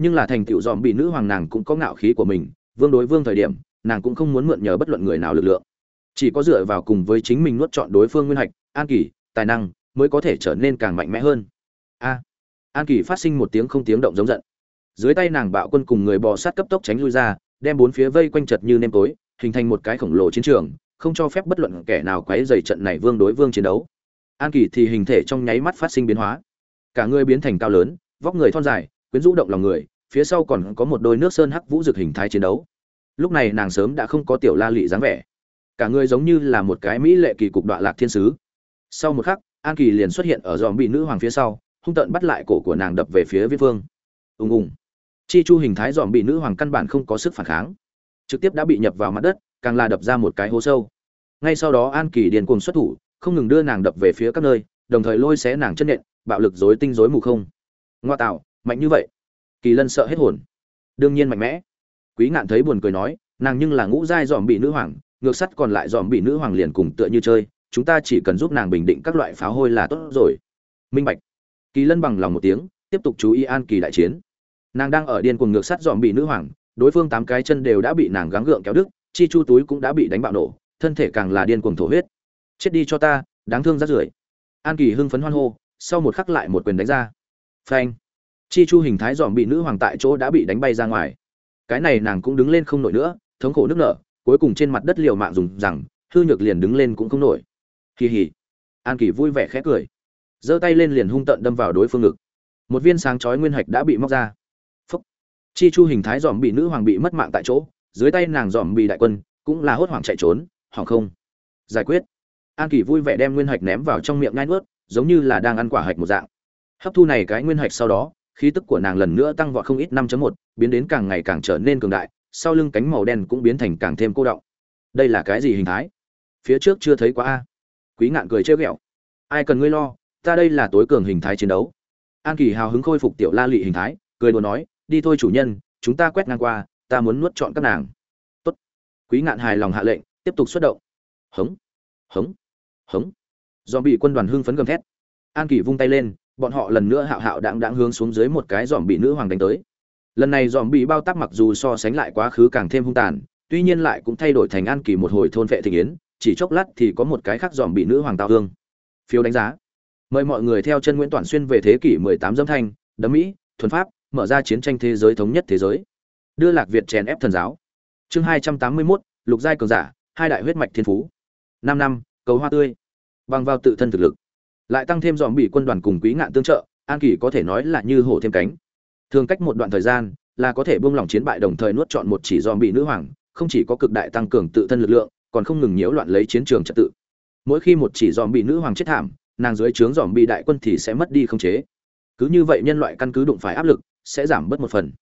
nhưng là thành tựu dòm bị nữ hoàng nàng cũng có ngạo khí của mình, vương đối vương thời điểm, nàng cũng không muốn mượn nhờ bất luận người nào lực lượng. Chỉ có dựa vào cùng với chính mình nuốt chọn đối phương nguyên hạch, an kỳ, tài năng, mới có thể trở nên càng mạnh mẽ hơn. A. An kỳ phát sinh một tiếng không tiếng động giống giận. Dưới tay nàng bạo quân cùng người bò sát cấp tốc tránh lui ra, đem bốn phía vây quanh chật như nêm tối, hình thành một cái khổng lồ chiến trường, không cho phép bất luận kẻ nào quấy dày trận này vương đối vương chiến đấu. An kỳ thì hình thể trong nháy mắt phát sinh biến hóa. Cả người biến thành cao lớn, vóc người thon dài quyến rũ động lòng người, phía sau còn có một đôi nước sơn hắc vũ dực hình thái chiến đấu. Lúc này nàng sớm đã không có tiểu la lị dáng vẻ. Cả người giống như là một cái mỹ lệ kỳ cục đọa lạc thiên sứ. Sau một khắc, an kỳ liền xuất hiện ở dòm bị nữ hoàng phía sau, hung tợn bắt lại cổ của nàng đập về phía viết vương ùng ùng. Chi chu hình thái dòm bị nữ hoàng căn bản không có sức phản kháng. Trực tiếp đã bị nhập vào mặt đất, càng là đập ra một cái hố sâu. Ngay sau đó an kỳ điền cuồng xuất thủ, không ngừng đưa nàng đập về phía các nơi, đồng thời lôi xé nàng chân nện, bạo lực dối tinh dối mù không. Ngoa tạo mạnh như vậy. Kỳ lân sợ hết hồn. Đương nhiên mạnh mẽ. Quý ngạn thấy buồn cười nói, nàng nhưng là ngũ giai dòm bị nữ hoàng, ngược sắt còn lại dòm bị nữ hoàng liền cùng tựa như chơi, chúng ta chỉ cần giúp nàng bình định các loại pháo hôi là tốt rồi. Minh bạch. Kỳ lân bằng lòng một tiếng, tiếp tục chú ý an kỳ đại chiến. Nàng đang ở điên cuồng ngược sắt dòm bị nữ hoàng, đối phương tám cái chân đều đã bị nàng gắng gượng kéo đứt, chi chu túi cũng đã bị đánh bạo nổ, thân thể càng là điên cuồng thổ huyết. Chết đi cho ta, đáng thương rát rưởi. An kỳ hưng phấn hoan hô, sau một khắc lại một quyền đánh ra. Phanh chi chu hình thái dòm bị nữ hoàng tại chỗ đã bị đánh bay ra ngoài. Cái này nàng cũng đứng lên không nổi nữa, thống khổ nước nở, cuối cùng trên mặt đất liều mạng dùng rằng, hư nhược liền đứng lên cũng không nổi. Kỳ hỉ an kỳ vui vẻ khẽ cười. Giơ tay lên liền hung tợn đâm vào đối phương ngực. Một viên sáng chói nguyên hạch đã bị móc ra. Phúc. Chi chu hình thái dòm bị nữ hoàng bị mất mạng tại chỗ, dưới tay nàng dòm bị đại quân, cũng là hốt hoảng chạy trốn hoàng không? Giải quyết. An kỳ vui vẻ đem nguyên hạch ném vào trong miệng ngai nuốt, giống như là đang ăn quả hạch một dạng. Hấp thu này cái nguyên hạch sau đó khí tức của nàng lần nữa tăng vọt không ít 5.1, biến đến càng ngày càng trở nên cường đại, sau lưng cánh màu đen cũng biến thành càng thêm cô động. Đây là cái gì hình thái? Phía trước chưa thấy quá a. Quý ngạn cười trêu ghẹo. Ai cần ngươi lo, ta đây là tối cường hình thái chiến đấu. An Kỳ hào hứng khôi phục tiểu La Lệ hình thái, cười đùa nói, đi thôi chủ nhân, chúng ta quét ngang qua, ta muốn nuốt trọn các nàng. Tốt. Quý ngạn hài lòng hạ lệnh, tiếp tục xuất động. Hống, hống, hống. Zombie quân đoàn hưng phấn gầm thét. An Kỳ vung tay lên, bọn họ lần nữa hạo hạo đãng đãng hướng xuống dưới một cái dòm bị nữ hoàng đánh tới. Lần này dòm bị bao tắc mặc dù so sánh lại quá khứ càng thêm hung tàn tuy nhiên lại cũng thay đổi thành an kỳ một hồi thôn vệ thị yến chỉ chốc lát thì có một cái khác dòm bị nữ hoàng tao hương phiếu đánh giá. Mời mọi người theo chân nguyễn toàn xuyên về thế kỷ 18 dâm thanh đấm mỹ thuần pháp mở ra chiến tranh thế giới thống nhất thế giới. Đưa lạc việt chèn ép thần giáo. Chương 281, lục giai cường giả hai đại huyết mạch thiên phú. Năm năm cầu hoa tươi. Bằng vào tự thân thực lực lại tăng thêm dòm bị quân đoàn cùng quý ngạn tương trợ, an kỳ có thể nói là như hổ thêm cánh. Thường cách một đoạn thời gian là có thể buông lỏng chiến bại đồng thời nuốt chọn một chỉ dòm bị nữ hoàng, không chỉ có cực đại tăng cường tự thân lực lượng, còn không ngừng nhiễu loạn lấy chiến trường trật tự. Mỗi khi một chỉ dòm bị nữ hoàng chết thảm, nàng dưới trướng dòm bị đại quân thì sẽ mất đi không chế. Cứ như vậy nhân loại căn cứ đụng phải áp lực sẽ giảm bớt một phần.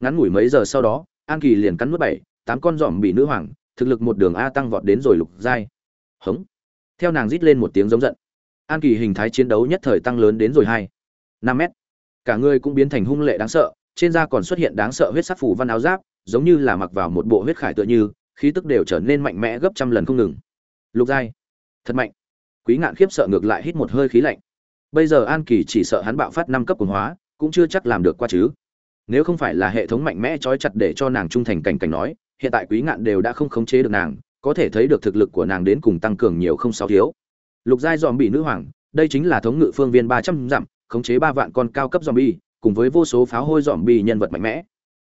Ngắn ngủi mấy giờ sau đó, an kỳ liền cắn mất bảy, tám con dòm bị nữ hoàng, thực lực một đường a tăng vọt đến rồi lục giai. Hống. Theo nàng rít lên một tiếng giống giận an kỳ hình thái chiến đấu nhất thời tăng lớn đến rồi hai, năm mét. Cả người cũng biến thành hung lệ đáng sợ, trên da còn xuất hiện đáng sợ huyết sắc phủ văn áo giáp, giống như là mặc vào một bộ huyết khải tựa như, khí tức đều trở nên mạnh mẽ gấp trăm lần không ngừng. Lục giai, thật mạnh. Quý ngạn khiếp sợ ngược lại hít một hơi khí lạnh. Bây giờ an kỳ chỉ sợ hắn bạo phát năm cấp cường hóa, cũng chưa chắc làm được qua chứ. Nếu không phải là hệ thống mạnh mẽ trói chặt để cho nàng trung thành cảnh cảnh nói, hiện tại quý ngạn đều đã không khống chế được nàng, có thể thấy được thực lực của nàng đến cùng tăng cường nhiều không sao thiếu lục giai dòm bị nữ hoàng, đây chính là thống ngự phương viên ba trăm dặm, khống chế ba vạn con cao cấp dòm bi cùng với vô số pháo hôi dòm bi nhân vật mạnh mẽ.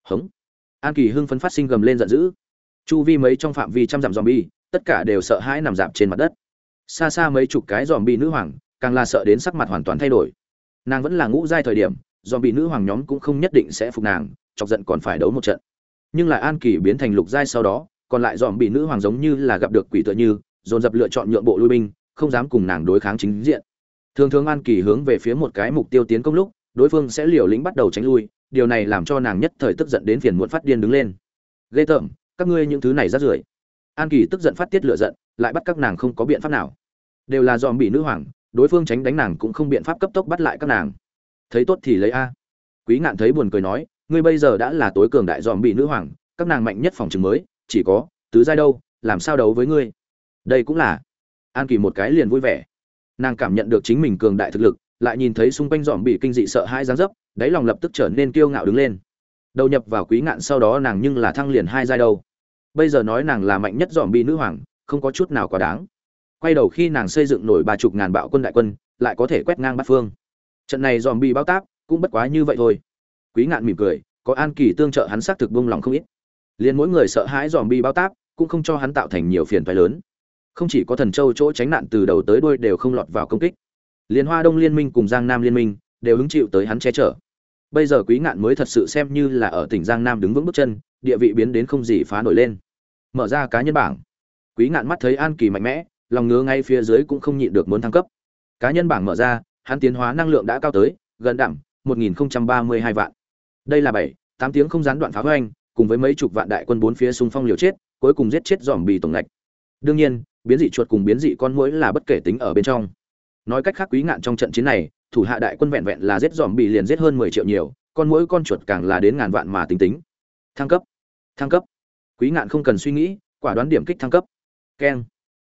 Hống. An kỳ hưng phấn phát sinh gầm lên giận dữ. Chu vi mấy trong phạm vi trăm dặm dòm bi tất cả đều sợ hãi nằm dạp trên mặt đất. Xa xa mấy chục cái dòm bi nữ hoàng, càng là sợ đến sắc mặt hoàn toàn thay đổi. Nàng vẫn là ngũ giai thời điểm, dòm bị nữ hoàng nhóm cũng không nhất định sẽ phục nàng, chọc giận còn phải đấu một trận. Nhưng lại an kỳ biến thành lục giai sau đó, còn lại dòm bị nữ hoàng giống như là gặp được quỷ tựa như, dồn dập lựa chọn nhượng bộ lui binh không dám cùng nàng đối kháng chính diện. Thường thường an kỳ hướng về phía một cái mục tiêu tiến công lúc, đối phương sẽ liều lĩnh bắt đầu tránh lui, điều này làm cho nàng nhất thời tức giận đến phiền muộn phát điên đứng lên. Ghê tởm, các ngươi những thứ này rát rưởi. An kỳ tức giận phát tiết lửa giận, lại bắt các nàng không có biện pháp nào. Đều là dòm bị nữ hoàng, đối phương tránh đánh nàng cũng không biện pháp cấp tốc bắt lại các nàng. Thấy tốt thì lấy a. Quý ngạn thấy buồn cười nói, ngươi bây giờ đã là tối cường đại dòm bị nữ hoàng, các nàng mạnh nhất phòng trường mới, chỉ có, tứ giai đâu, làm sao đấu với ngươi? Đây cũng là an kỳ một cái liền vui vẻ. Nàng cảm nhận được chính mình cường đại thực lực, lại nhìn thấy xung quanh dòm bị kinh dị sợ hãi giáng dấp, đáy lòng lập tức trở nên kiêu ngạo đứng lên. Đầu nhập vào quý ngạn sau đó nàng nhưng là thăng liền hai giai đâu. Bây giờ nói nàng là mạnh nhất dòm bị nữ hoàng, không có chút nào quá đáng. Quay đầu khi nàng xây dựng nổi ba chục ngàn bạo quân đại quân, lại có thể quét ngang bát phương. Trận này dòm bị bao tác cũng bất quá như vậy thôi. Quý ngạn mỉm cười, có an kỳ tương trợ hắn xác thực bông lòng không ít. Liền mỗi người sợ hãi dòm bị bao tác cũng không cho hắn tạo thành nhiều phiền phái lớn không chỉ có thần châu chỗ tránh nạn từ đầu tới đuôi đều không lọt vào công kích. Liên hoa đông liên minh cùng giang nam liên minh đều hứng chịu tới hắn che chở. Bây giờ quý ngạn mới thật sự xem như là ở tỉnh giang nam đứng vững bước chân, địa vị biến đến không gì phá nổi lên. Mở ra cá nhân bảng. Quý ngạn mắt thấy an kỳ mạnh mẽ, lòng ngứa ngay phía dưới cũng không nhịn được muốn thăng cấp. Cá nhân bảng mở ra, hắn tiến hóa năng lượng đã cao tới, gần đẳng 1032 vạn. Đây là bảy, tám tiếng không gián đoạn phá hoành, cùng với mấy chục vạn đại quân bốn phía xung phong liều chết, cuối cùng giết chết dòm bì tổng lạch đương nhiên biến dị chuột cùng biến dị con muỗi là bất kể tính ở bên trong. Nói cách khác, quý ngạn trong trận chiến này, thủ hạ đại quân vẹn vẹn là giết dòm bì liền giết hơn 10 triệu nhiều, con muỗi con chuột càng là đến ngàn vạn mà tính tính. Thăng cấp thăng cấp. Quý ngạn không cần suy nghĩ, quả đoán điểm kích thăng cấp. Keng.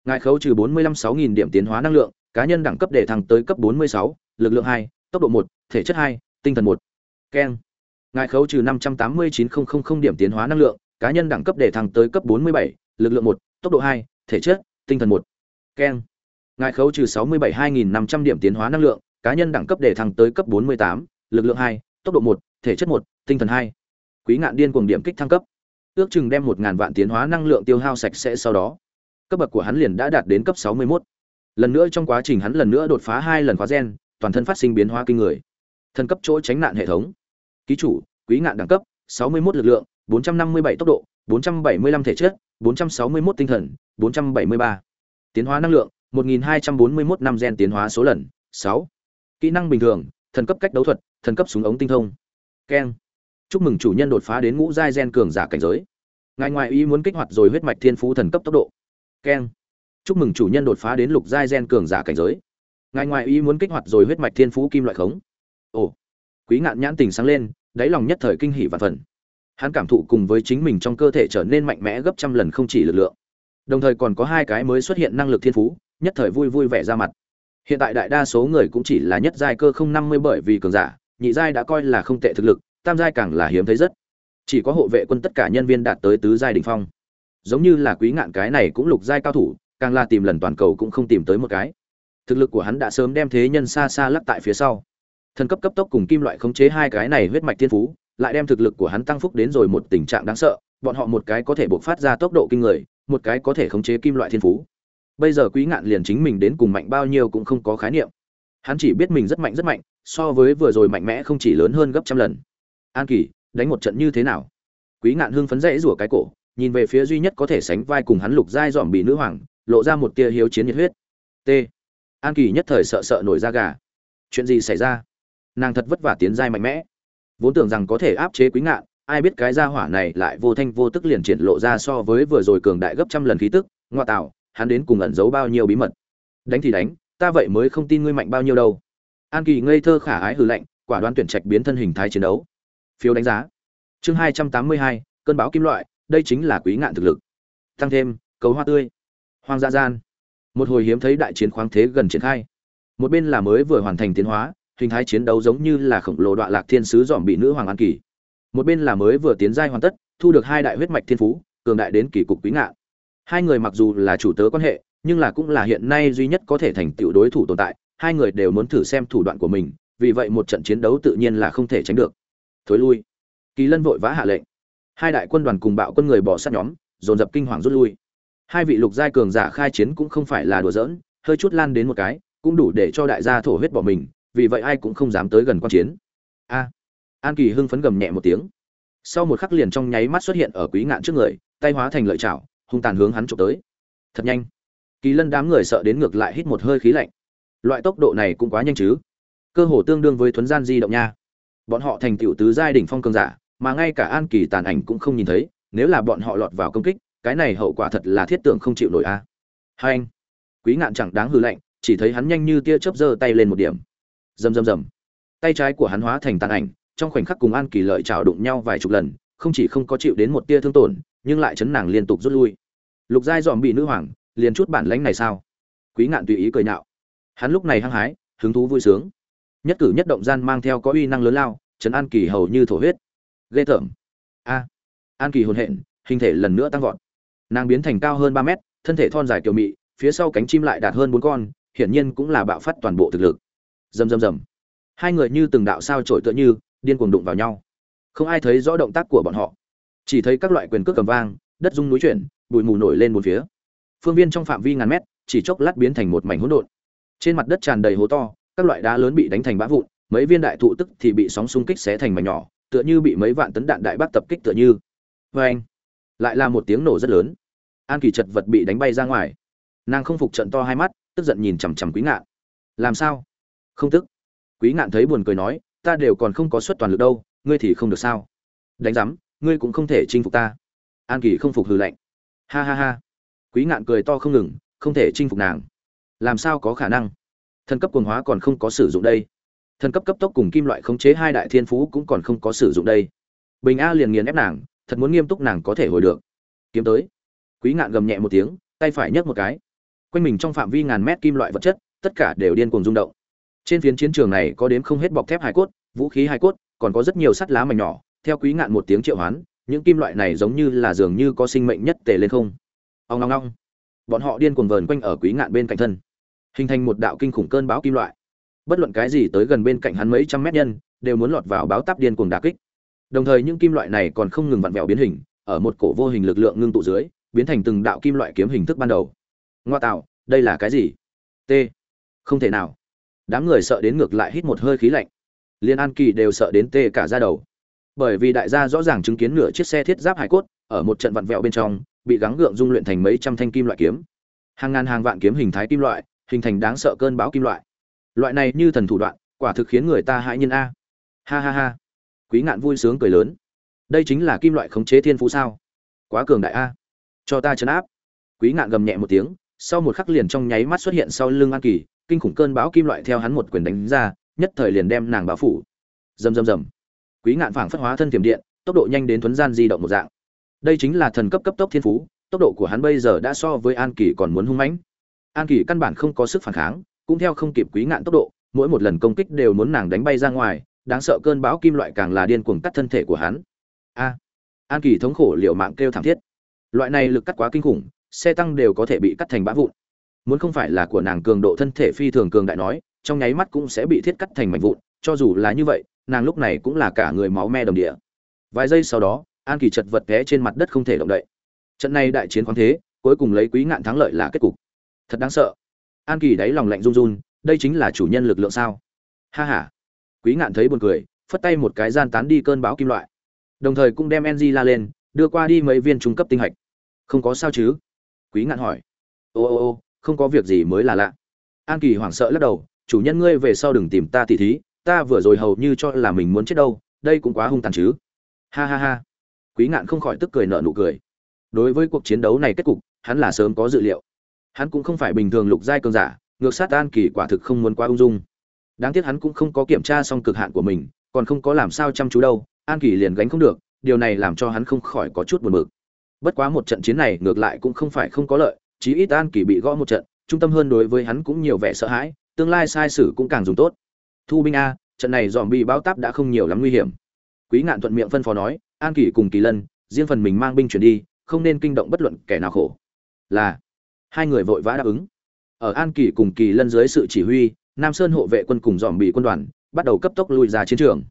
Ngài khấu trừ bốn mươi lăm sáu nghìn điểm tiến hóa năng lượng, cá nhân đẳng cấp để thăng tới cấp bốn mươi sáu, lực lượng hai, tốc độ một, thể chất hai, tinh thần một. Keng. Ngài khấu trừ năm trăm tám mươi chín nghìn điểm tiến hóa năng lượng, cá nhân đẳng cấp để thăng tới cấp bốn mươi bảy, lực lượng một, tốc độ hai, thể chất tinh thần một. Keng. Ngài khấu trừ sáu mươi bảy hai nghìn năm trăm điểm tiến hóa năng lượng, cá nhân đẳng cấp để thăng tới cấp bốn mươi tám, lực lượng hai, tốc độ một, thể chất một, tinh thần hai. Quý ngạn điên cuồng điểm kích thăng cấp. Ước chừng đem một ngàn vạn tiến hóa năng lượng tiêu hao sạch sẽ sau đó. Cấp bậc của hắn liền đã đạt đến cấp 61. lần nữa trong quá trình hắn lần nữa đột phá hai lần khóa gen, toàn thân phát sinh biến hóa kinh người. Thân cấp chỗ tránh nạn hệ thống. Ký chủ, quý ngạn đẳng cấp 61 lực lượng 457 tốc độ 475 thể chất 461 tinh thần 473. tiến hóa năng lượng 1241 năm gen tiến hóa số lần. 6. kỹ năng bình thường, thần cấp cách đấu thuật, thần cấp súng ống tinh thông. Keng. Chúc mừng chủ nhân đột phá đến ngũ giai gen cường giả cảnh giới. Ngài ngoại ý muốn kích hoạt rồi huyết mạch thiên phú thần cấp tốc độ. Keng. Chúc mừng chủ nhân đột phá đến lục giai gen cường giả cảnh giới. Ngài ngoại ý muốn kích hoạt rồi huyết mạch thiên phú kim loại khống. Ồ. Quý ngạn nhãn tình sáng lên, đáy lòng nhất thời kinh hỉ và phần hắn cảm thụ cùng với chính mình trong cơ thể trở nên mạnh mẽ gấp trăm lần không chỉ lực lượng. Đồng thời còn có hai cái mới xuất hiện năng lực thiên phú, nhất thời vui vui vẻ ra mặt. Hiện tại đại đa số người cũng chỉ là nhất giai cơ không năm mươi bởi vì cường giả, nhị giai đã coi là không tệ thực lực, tam giai càng là hiếm thấy rất. Chỉ có hộ vệ quân tất cả nhân viên đạt tới tứ giai đỉnh phong. Giống như là quý ngạn cái này cũng lục giai cao thủ, càng là tìm lần toàn cầu cũng không tìm tới một cái. Thực lực của hắn đã sớm đem thế nhân xa xa lắc tại phía sau. Thần cấp cấp tốc cùng kim loại khống chế hai cái này huyết mạch thiên phú lại đem thực lực của hắn tăng phúc đến rồi một tình trạng đáng sợ, bọn họ một cái có thể bộc phát ra tốc độ kinh người, một cái có thể khống chế kim loại thiên phú. Bây giờ quý ngạn liền chính mình đến cùng mạnh bao nhiêu cũng không có khái niệm. Hắn chỉ biết mình rất mạnh rất mạnh, so với vừa rồi mạnh mẽ không chỉ lớn hơn gấp trăm lần. An kỳ, đánh một trận như thế nào? Quý ngạn hưng phấn dãy rủa cái cổ, nhìn về phía duy nhất có thể sánh vai cùng hắn lục giai dòm bị nữ hoàng, lộ ra một tia hiếu chiến nhiệt huyết. T. An kỳ nhất thời sợ sợ nổi da gà. Chuyện gì xảy ra? Nàng thật vất vả tiến giai mạnh mẽ vốn tưởng rằng có thể áp chế quý ngạn, ai biết cái gia hỏa này lại vô thanh vô tức liền triển lộ ra so với vừa rồi cường đại gấp trăm lần khí tức ngoa tạo, hắn đến cùng ẩn giấu bao nhiêu bí mật. Đánh thì đánh, ta vậy mới không tin ngươi mạnh bao nhiêu đâu. An kỳ ngây thơ khả ái hư lạnh, quả đoán tuyển trạch biến thân hình thái chiến đấu. Phiếu đánh giá. Chương hai trăm tám mươi hai, cơn báo kim loại, đây chính là quý ngạn thực lực. Tăng thêm, cầu hoa tươi. Hoang dã gian. Một hồi hiếm thấy đại chiến khoáng thế gần triển khai. Một bên là mới vừa hoàn thành tiến hóa hình thái chiến đấu giống như là khổng lồ đoạn lạc thiên sứ dòm bị nữ hoàng an kỳ. Một bên là mới vừa tiến giai hoàn tất, thu được hai đại huyết mạch thiên phú, cường đại đến kỳ cục quý ngạn hai người mặc dù là chủ tớ quan hệ, nhưng là cũng là hiện nay duy nhất có thể thành tựu đối thủ tồn tại, hai người đều muốn thử xem thủ đoạn của mình, vì vậy một trận chiến đấu tự nhiên là không thể tránh được. Thối lui. Kỳ lân vội vã hạ lệnh. Hai đại quân đoàn cùng bạo quân người bỏ sát nhóm, dồn dập kinh hoàng rút lui. Hai vị lục giai cường giả khai chiến cũng không phải là đùa giỡn, hơi chút lan đến một cái, cũng đủ để cho đại gia thổ huyết bỏ mình vì vậy ai cũng không dám tới gần quan chiến. A, an kỳ hưng phấn gầm nhẹ một tiếng. Sau một khắc liền trong nháy mắt xuất hiện ở quý ngạn trước người, tay hóa thành lợi chảo, hung tàn hướng hắn chụp tới. Thật nhanh. Kỳ lân đám người sợ đến ngược lại hít một hơi khí lạnh. Loại tốc độ này cũng quá nhanh chứ. Cơ hồ tương đương với thuấn gian di động nha. Bọn họ thành tựu tứ giai đỉnh phong cường giả, mà ngay cả an kỳ tàn ảnh cũng không nhìn thấy, nếu là bọn họ lọt vào công kích, cái này hậu quả thật là thiết tưởng không chịu nổi a. À. hai anh, quý ngạn chẳng đáng hư lạnh, chỉ thấy hắn nhanh như tia chớp giơ tay lên một điểm rầm rầm rầm. Tay trái của hắn hóa thành tàn ảnh, trong khoảnh khắc cùng an kỳ lợi chảo đụng nhau vài chục lần, không chỉ không có chịu đến một tia thương tổn, nhưng lại chấn nàng liên tục rút lui. Lục giai dòm bị nữ hoàng, liền chút bản lãnh này sao? Quý ngạn tùy ý cười nhạo. Hắn lúc này hăng hái, hứng thú vui sướng. Nhất cử nhất động gian mang theo có uy năng lớn lao, trấn an kỳ hầu như thổ huyết. Ghê tởm. A. An kỳ hồn hện, hình thể lần nữa tăng vọt. Nàng biến thành cao hơn ba mét, thân thể thon dài kiều mị, phía sau cánh chim lại đạt hơn bốn con, hiển nhiên cũng là bạo phát toàn bộ thực lực rầm rầm rầm. Hai người như từng đạo sao trổi tựa như, điên cuồng đụng vào nhau. Không ai thấy rõ động tác của bọn họ. Chỉ thấy các loại quyền cước cầm vang, đất rung núi chuyển, bụi mù nổi lên một phía. Phương viên trong phạm vi ngàn mét, chỉ chốc lát biến thành một mảnh hỗn độn. Trên mặt đất tràn đầy hố to, các loại đá lớn bị đánh thành bã vụn, mấy viên đại thụ tức thì bị sóng xung kích xé thành mảnh nhỏ, tựa như bị mấy vạn tấn đạn đại bác tập kích tựa như. Vê anh, lại là một tiếng nổ rất lớn. An kỳ chật vật bị đánh bay ra ngoài. Nàng không phục trận to hai mắt, tức giận nhìn chằm chằm quý ngạn. Làm sao? Không tức. Quý ngạn thấy buồn cười nói, ta đều còn không có suất toàn lực đâu, ngươi thì không được sao. Đánh giám, ngươi cũng không thể chinh phục ta. An kỳ không phục hừ lạnh. Ha ha ha. Quý ngạn cười to không ngừng, không thể chinh phục nàng. Làm sao có khả năng? Thần cấp quần hóa còn không có sử dụng đây. Thần cấp cấp tốc cùng kim loại khống chế hai đại thiên phú cũng còn không có sử dụng đây. Bình a liền nghiền ép nàng, thật muốn nghiêm túc nàng có thể hồi được. Kiếm tới. Quý ngạn gầm nhẹ một tiếng, tay phải nhấc một cái. Quanh mình trong phạm vi ngàn mét kim loại vật chất, tất cả đều điên cuồng rung động trên phiến chiến trường này có đến không hết bọc thép hải cốt, vũ khí hải cốt, còn có rất nhiều sắt lá mảnh nhỏ, theo quý ngạn một tiếng triệu hoán, những kim loại này giống như là dường như có sinh mệnh nhất tề lên không. Ông long long bọn họ điên cuồng vờn quanh ở quý ngạn bên cạnh thân, hình thành một đạo kinh khủng cơn bão kim loại. Bất luận cái gì tới gần bên cạnh hắn mấy trăm mét nhân, đều muốn lọt vào báo táp điên cuồng đà kích. Đồng thời những kim loại này còn không ngừng vặn vẹo biến hình, ở một cổ vô hình lực lượng ngưng tụ dưới, biến thành từng đạo kim loại kiếm hình thức ban đầu. Ngoa tạo, đây là cái gì? T. Không thể nào đám người sợ đến ngược lại hít một hơi khí lạnh. Liên an kỳ đều sợ đến tê cả ra đầu. Bởi vì đại gia rõ ràng chứng kiến nửa chiếc xe thiết giáp hải cốt ở một trận vặn vẹo bên trong, bị gắng gượng dung luyện thành mấy trăm thanh kim loại kiếm. Hàng ngàn hàng vạn kiếm hình thái kim loại, hình thành đáng sợ cơn bão kim loại. Loại này như thần thủ đoạn, quả thực khiến người ta hãi nhiên a. Ha ha ha. Quý ngạn vui sướng cười lớn. Đây chính là kim loại khống chế thiên phú sao? Quá cường đại a. Cho ta chấn áp. Quý ngạn gầm nhẹ một tiếng, sau một khắc liền trong nháy mắt xuất hiện sau lưng an kỳ kinh khủng cơn bão kim loại theo hắn một quyền đánh ra, nhất thời liền đem nàng bao phủ. Rầm rầm rầm. Quý ngạn phảng phất hóa thân tiềm điện, tốc độ nhanh đến thuấn gian di động một dạng. Đây chính là thần cấp cấp tốc thiên phú, tốc độ của hắn bây giờ đã so với an kỳ còn muốn hung mãnh. An kỳ căn bản không có sức phản kháng, cũng theo không kịp quý ngạn tốc độ, mỗi một lần công kích đều muốn nàng đánh bay ra ngoài, đáng sợ cơn bão kim loại càng là điên cuồng cắt thân thể của hắn. A. An kỳ thống khổ liệu mạng kêu thảm thiết. Loại này lực cắt quá kinh khủng, xe tăng đều có thể bị cắt thành bã vụn muốn không phải là của nàng cường độ thân thể phi thường cường đại nói, trong nháy mắt cũng sẽ bị thiết cắt thành mảnh vụn, cho dù là như vậy, nàng lúc này cũng là cả người máu me đồng địa. Vài giây sau đó, an kỳ chật vật té trên mặt đất không thể động đậy. Trận này đại chiến khoáng thế, cuối cùng lấy quý ngạn thắng lợi là kết cục. Thật đáng sợ. An kỳ đáy lòng lạnh run run, đây chính là chủ nhân lực lượng sao? Ha ha. Quý ngạn thấy buồn cười, phất tay một cái gian tán đi cơn bão kim loại. Đồng thời cũng đem ng la lên, đưa qua đi mấy viên trung cấp tinh hạch. Không có sao chứ? Quý ngạn hỏi. Ô ô ô không có việc gì mới là lạ. An kỳ hoảng sợ lắc đầu, chủ nhân ngươi về sau đừng tìm ta tỉ thí, ta vừa rồi hầu như cho là mình muốn chết đâu, đây cũng quá hung tàn chứ. Ha ha ha. Quý ngạn không khỏi tức cười nợ nụ cười. Đối với cuộc chiến đấu này kết cục, hắn là sớm có dự liệu. Hắn cũng không phải bình thường lục giai cường giả, ngược sát an kỳ quả thực không muốn quá ung dung. Đáng tiếc hắn cũng không có kiểm tra xong cực hạn của mình, còn không có làm sao chăm chú đâu, an kỳ liền gánh không được, điều này làm cho hắn không khỏi có chút buồn bực. Bất quá một trận chiến này ngược lại cũng không phải không có lợi chí ít an kỳ bị gõ một trận, trung tâm hơn đối với hắn cũng nhiều vẻ sợ hãi, tương lai sai sử cũng càng dùng tốt. Thu binh a, trận này dòm bị báo táp đã không nhiều lắm nguy hiểm. Quý ngạn thuận miệng phân phó nói, an kỳ cùng kỳ lân, riêng phần mình mang binh chuyển đi, không nên kinh động bất luận kẻ nào khổ. Là, hai người vội vã đáp ứng. Ở an kỳ cùng kỳ lân dưới sự chỉ huy, nam sơn hộ vệ quân cùng dòm bị quân đoàn bắt đầu cấp tốc lùi ra chiến trường.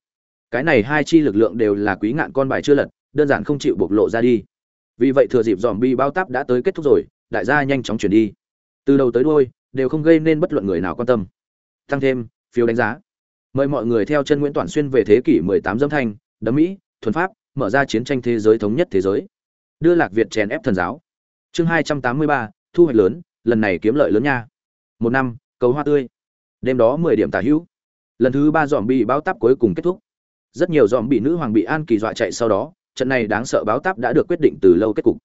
Cái này hai chi lực lượng đều là quý ngạn con bài chưa lật, đơn giản không chịu bộc lộ ra đi. Vì vậy thừa dịp dòm bi bao táp đã tới kết thúc rồi đại gia nhanh chóng chuyển đi. Từ đầu tới đôi đều không gây nên bất luận người nào quan tâm. Tăng thêm phiếu đánh giá. Mời mọi người theo chân nguyễn toàn xuyên về thế kỷ 18 dâm thanh đấm mỹ thuần pháp mở ra chiến tranh thế giới thống nhất thế giới. Đưa lạc việt chèn ép thần giáo. Chương 283, thu hoạch lớn lần này kiếm lợi lớn nha. Một năm cầu hoa tươi. Đêm đó 10 điểm tả hữu. Lần thứ ba dòm bị báo táp cuối cùng kết thúc. Rất nhiều dòm bị nữ hoàng bị an kỳ dọa chạy sau đó trận này đáng sợ báo táp đã được quyết định từ lâu kết cục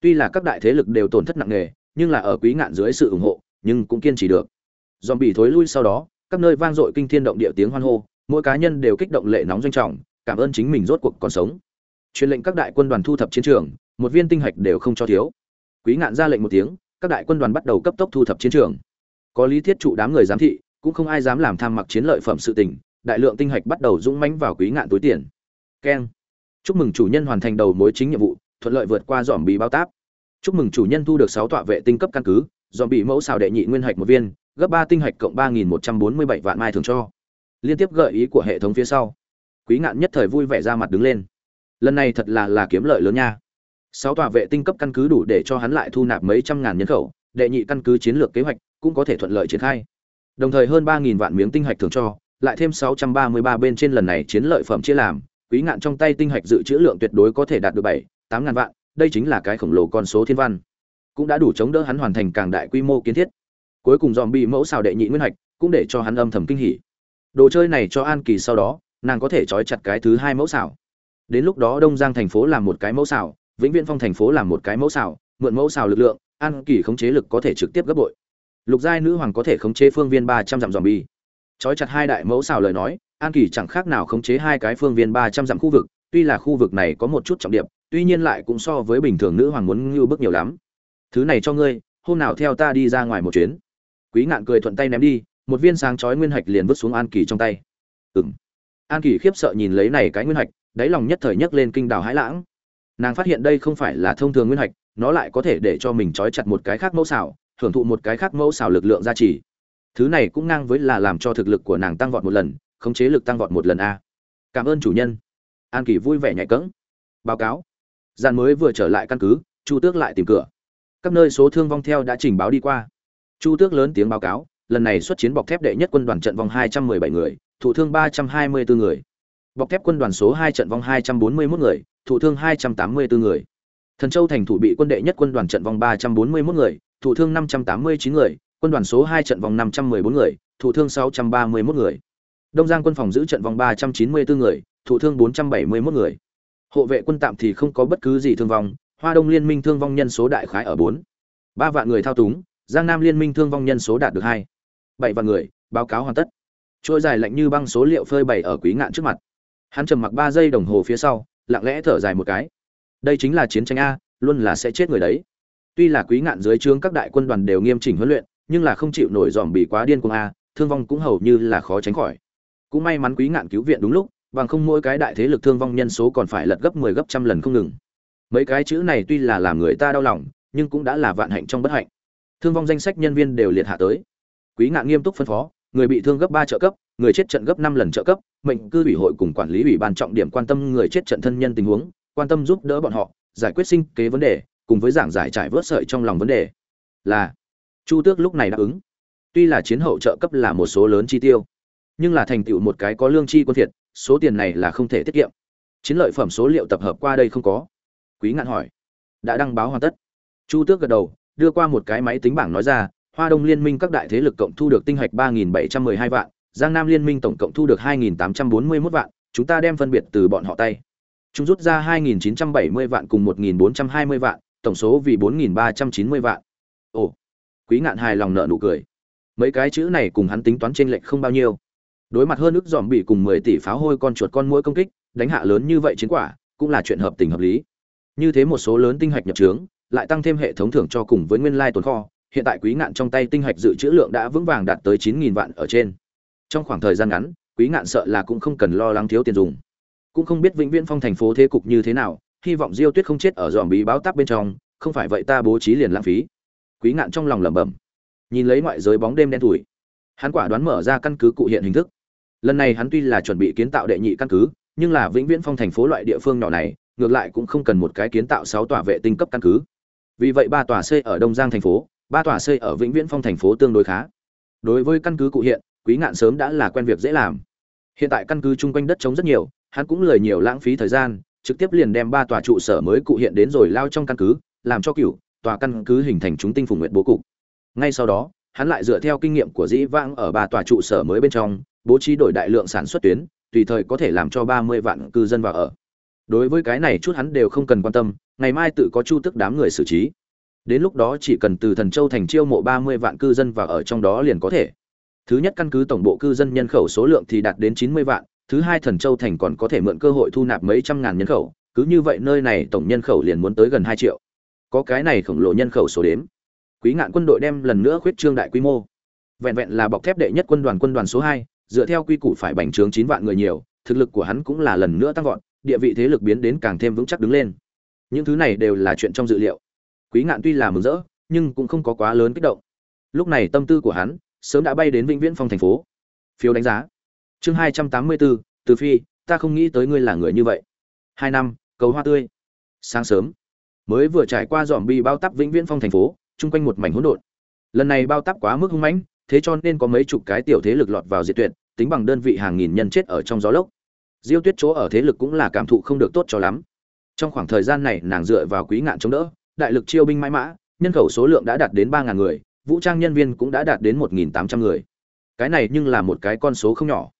tuy là các đại thế lực đều tổn thất nặng nề, nhưng là ở quý ngạn dưới sự ủng hộ, nhưng cũng kiên trì được. Dòm bị thối lui sau đó, các nơi vang dội kinh thiên động địa tiếng hoan hô, mỗi cá nhân đều kích động lệ nóng doanh trọng, cảm ơn chính mình rốt cuộc còn sống. Truyền lệnh các đại quân đoàn thu thập chiến trường, một viên tinh hạch đều không cho thiếu. Quý ngạn ra lệnh một tiếng, các đại quân đoàn bắt đầu cấp tốc thu thập chiến trường. Có lý thiết trụ đám người giám thị, cũng không ai dám làm tham mặc chiến lợi phẩm sự tình, đại lượng tinh hạch bắt đầu dũng mãnh vào quý ngạn túi tiền. Keng. Chúc mừng chủ nhân hoàn thành đầu mối chính nhiệm vụ thuận lợi vượt qua dòm bị bao táp. Chúc mừng chủ nhân thu được sáu tọa vệ tinh cấp căn cứ dòm bị mẫu xào đệ nhị nguyên hạch một viên, gấp ba tinh hạch cộng ba nghìn một trăm bốn mươi bảy vạn mai thường cho. Liên tiếp gợi ý của hệ thống phía sau. Quý ngạn nhất thời vui vẻ ra mặt đứng lên. Lần này thật là là kiếm lợi lớn nha. Sáu tòa vệ tinh cấp căn cứ đủ để cho hắn lại thu nạp mấy trăm ngàn nhân khẩu, đệ nhị căn cứ chiến lược kế hoạch cũng có thể thuận lợi triển khai. Đồng thời hơn ba nghìn vạn miếng tinh hạch thường cho, lại thêm sáu trăm ba mươi ba bên trên lần này chiến lợi phẩm chia làm, quý ngạn trong tay tinh hạch dự trữ lượng tuyệt đối có thể đạt được bảy tám ngàn vạn, đây chính là cái khổng lồ con số thiên văn. Cũng đã đủ chống đỡ hắn hoàn thành càng đại quy mô kiến thiết. Cuối cùng dòm bị mẫu xào đệ nhị nguyên hạch cũng để cho hắn âm thầm kinh hỉ. Đồ chơi này cho an kỳ sau đó, nàng có thể trói chặt cái thứ hai mẫu xào. Đến lúc đó đông giang thành phố làm một cái mẫu xào, vĩnh viễn phong thành phố làm một cái mẫu xào, mượn mẫu xào lực lượng, an kỳ khống chế lực có thể trực tiếp gấp bội. Lục giai nữ hoàng có thể khống chế phương viên ba trăm dặm dòm bi trói chặt hai đại mẫu xào lời nói, an kỳ chẳng khác nào khống chế hai cái phương viên ba trăm dặm khu vực, tuy là khu vực này có một chút trọng điểm tuy nhiên lại cũng so với bình thường nữ hoàng muốn ngưu bức nhiều lắm. Thứ này cho ngươi, hôm nào theo ta đi ra ngoài một chuyến. Quý ngạn cười thuận tay ném đi, một viên sáng chói nguyên hạch liền vứt xuống an kỳ trong tay. Ừng an kỳ khiếp sợ nhìn lấy này cái nguyên hạch, đáy lòng nhất thời nhấc lên kinh đào hãi lãng. Nàng phát hiện đây không phải là thông thường nguyên hạch, nó lại có thể để cho mình trói chặt một cái khác mẫu xảo, hưởng thụ một cái khác mẫu xảo lực lượng gia trì. Thứ này cũng ngang với là làm cho thực lực của nàng tăng vọt một lần, khống chế lực tăng vọt một lần a. Cảm ơn chủ nhân. An kỳ vui vẻ nhạy cẫng. Báo cáo gian mới vừa trở lại căn cứ, chu tước lại tìm cửa. Các nơi số thương vong theo đã trình báo đi qua. Chu tước lớn tiếng báo cáo, lần này xuất chiến bọc thép đệ nhất quân đoàn trận vong 217 người thụ thương 324 người. Bọc thép quân đoàn số 2 trận vong 241 người thụ thương 284 người. Thần châu thành thủ bị quân đệ nhất quân đoàn trận vong 341 người thụ thương 589 người, quân đoàn số 2 trận vong 514 người thụ thương 631 người. Đông giang quân phòng giữ trận vong 394 người thụ thương 471 người hộ vệ quân tạm thì không có bất cứ gì thương vong, hoa đông liên minh thương vong nhân số đại khái ở bốn. Ba vạn người thao túng, giang nam liên minh thương vong nhân số đạt được hai. Bảy vạn người, báo cáo hoàn tất. Trôi dài lạnh như băng số liệu phơi bày ở quý ngạn trước mặt. Hắn trầm mặc ba giây đồng hồ phía sau, lặng lẽ thở dài một cái. Đây chính là chiến tranh a, luôn là sẽ chết người đấy. Tuy là quý ngạn dưới trướng các đại quân đoàn đều nghiêm chỉnh huấn luyện, nhưng là không chịu nổi dòm bị quá điên cuồng a, thương vong cũng hầu như là khó tránh khỏi. Cũng may mắn quý ngạn cứu viện đúng lúc bằng không mỗi cái đại thế lực thương vong nhân số còn phải lật gấp 10 gấp trăm lần không ngừng. Mấy cái chữ này tuy là làm người ta đau lòng, nhưng cũng đã là vạn hạnh trong bất hạnh. Thương vong danh sách nhân viên đều liệt hạ tới. Quý ngạn nghiêm túc phân phó, người bị thương gấp ba trợ cấp, người chết trận gấp năm lần trợ cấp, mệnh cư ủy hội cùng quản lý ủy ban trọng điểm quan tâm người chết trận thân nhân tình huống, quan tâm giúp đỡ bọn họ, giải quyết sinh kế vấn đề, cùng với giảng giải trải vớt sợi trong lòng vấn đề. Là, chu tước lúc này đáp ứng. Tuy là chiến hậu trợ cấp là một số lớn chi tiêu, nhưng là thành tựu một cái có lương chi quân thiệt số tiền này là không thể tiết kiệm. Chiến lợi phẩm số liệu tập hợp qua đây không có. Quý ngạn hỏi. Đã đăng báo hoàn tất. Chu tước gật đầu, đưa qua một cái máy tính bảng nói ra, hoa đông liên minh các đại thế lực cộng thu được tinh hạch ba nghìn bảy trăm mười hai vạn, giang nam liên minh tổng cộng thu được hai nghìn tám trăm bốn mươi mốt vạn, chúng ta đem phân biệt từ bọn họ tay. Chúng rút ra hai nghìn chín trăm bảy mươi vạn cùng một nghìn bốn trăm hai mươi vạn, tổng số vì bốn nghìn ba trăm chín mươi vạn. Ồ. Quý ngạn hài lòng nợ nụ cười. Mấy cái chữ này cùng hắn tính toán trên lệch không bao nhiêu đối mặt hơn ức dòm bị cùng mười tỷ pháo hôi con chuột con mũi công kích, đánh hạ lớn như vậy chiến quả, cũng là chuyện hợp tình hợp lý. Như thế một số lớn tinh hạch nhập trướng, lại tăng thêm hệ thống thưởng cho cùng với nguyên lai tồn kho, hiện tại quý ngạn trong tay tinh hạch dự trữ lượng đã vững vàng đạt tới chín nghìn vạn ở trên. Trong khoảng thời gian ngắn, quý ngạn sợ là cũng không cần lo lắng thiếu tiền dùng. Cũng không biết vĩnh viễn phong thành phố thế cục như thế nào, hy vọng diêu tuyết không chết ở dòm bí báo táp bên trong, không phải vậy ta bố trí liền lãng phí. Quý ngạn trong lòng lẩm bẩm, nhìn lấy ngoại giới bóng đêm đen thủi hắn quả đoán mở ra căn cứ cụ hiện hình thức lần này hắn tuy là chuẩn bị kiến tạo đệ nhị căn cứ, nhưng là vĩnh viễn phong thành phố loại địa phương nhỏ này, ngược lại cũng không cần một cái kiến tạo sáu tòa vệ tinh cấp căn cứ. Vì vậy ba tòa xây ở đông giang thành phố, ba tòa xây ở vĩnh viễn phong thành phố tương đối khá. Đối với căn cứ cụ hiện, quý ngạn sớm đã là quen việc dễ làm. Hiện tại căn cứ chung quanh đất trống rất nhiều, hắn cũng lời nhiều lãng phí thời gian, trực tiếp liền đem ba tòa trụ sở mới cụ hiện đến rồi lao trong căn cứ, làm cho cựu tòa căn cứ hình thành chúng tinh phùng nguyện bố cục. Ngay sau đó, hắn lại dựa theo kinh nghiệm của dĩ vãng ở ba tòa trụ sở mới bên trong bố trí đổi đại lượng sản xuất tuyến, tùy thời có thể làm cho ba mươi vạn cư dân vào ở. Đối với cái này chút hắn đều không cần quan tâm, ngày mai tự có chu tức đám người xử trí. Đến lúc đó chỉ cần từ thần châu thành chiêu mộ ba mươi vạn cư dân vào ở trong đó liền có thể. Thứ nhất căn cứ tổng bộ cư dân nhân khẩu số lượng thì đạt đến chín mươi vạn, thứ hai thần châu thành còn có thể mượn cơ hội thu nạp mấy trăm ngàn nhân khẩu, cứ như vậy nơi này tổng nhân khẩu liền muốn tới gần hai triệu. Có cái này khổng lồ nhân khẩu số đếm. Quý ngạn quân đội đem lần nữa khuyết trương đại quy mô. Vẹn vẹn là bọc thép đệ nhất quân đoàn quân đoàn số hai dựa theo quy củ phải bành trướng chín vạn người nhiều, thực lực của hắn cũng là lần nữa tăng vọt, địa vị thế lực biến đến càng thêm vững chắc đứng lên. Những thứ này đều là chuyện trong dự liệu. Quý ngạn tuy là mừng rỡ, nhưng cũng không có quá lớn kích động. Lúc này tâm tư của hắn sớm đã bay đến vĩnh viễn phong thành phố. Phiếu đánh giá. Chương hai trăm tám mươi bốn, từ phi, ta không nghĩ tới ngươi là người như vậy. Hai năm, cầu hoa tươi. Sáng sớm, mới vừa trải qua dòm bi bao tắp vĩnh viễn phong thành phố, chung quanh một mảnh hỗn độn. Lần này bao tắp quá mức hung mãnh, thế cho nên có mấy chục cái tiểu thế lực lọt vào diệt tuyệt tính bằng đơn vị hàng nghìn nhân chết ở trong gió lốc. Diêu tuyết chỗ ở thế lực cũng là cảm thụ không được tốt cho lắm. Trong khoảng thời gian này, nàng dựa vào quý ngạn chống đỡ, đại lực chiêu binh mãi mã, nhân khẩu số lượng đã đạt đến ba ngàn người, vũ trang nhân viên cũng đã đạt đến một nghìn tám trăm người. Cái này nhưng là một cái con số không nhỏ.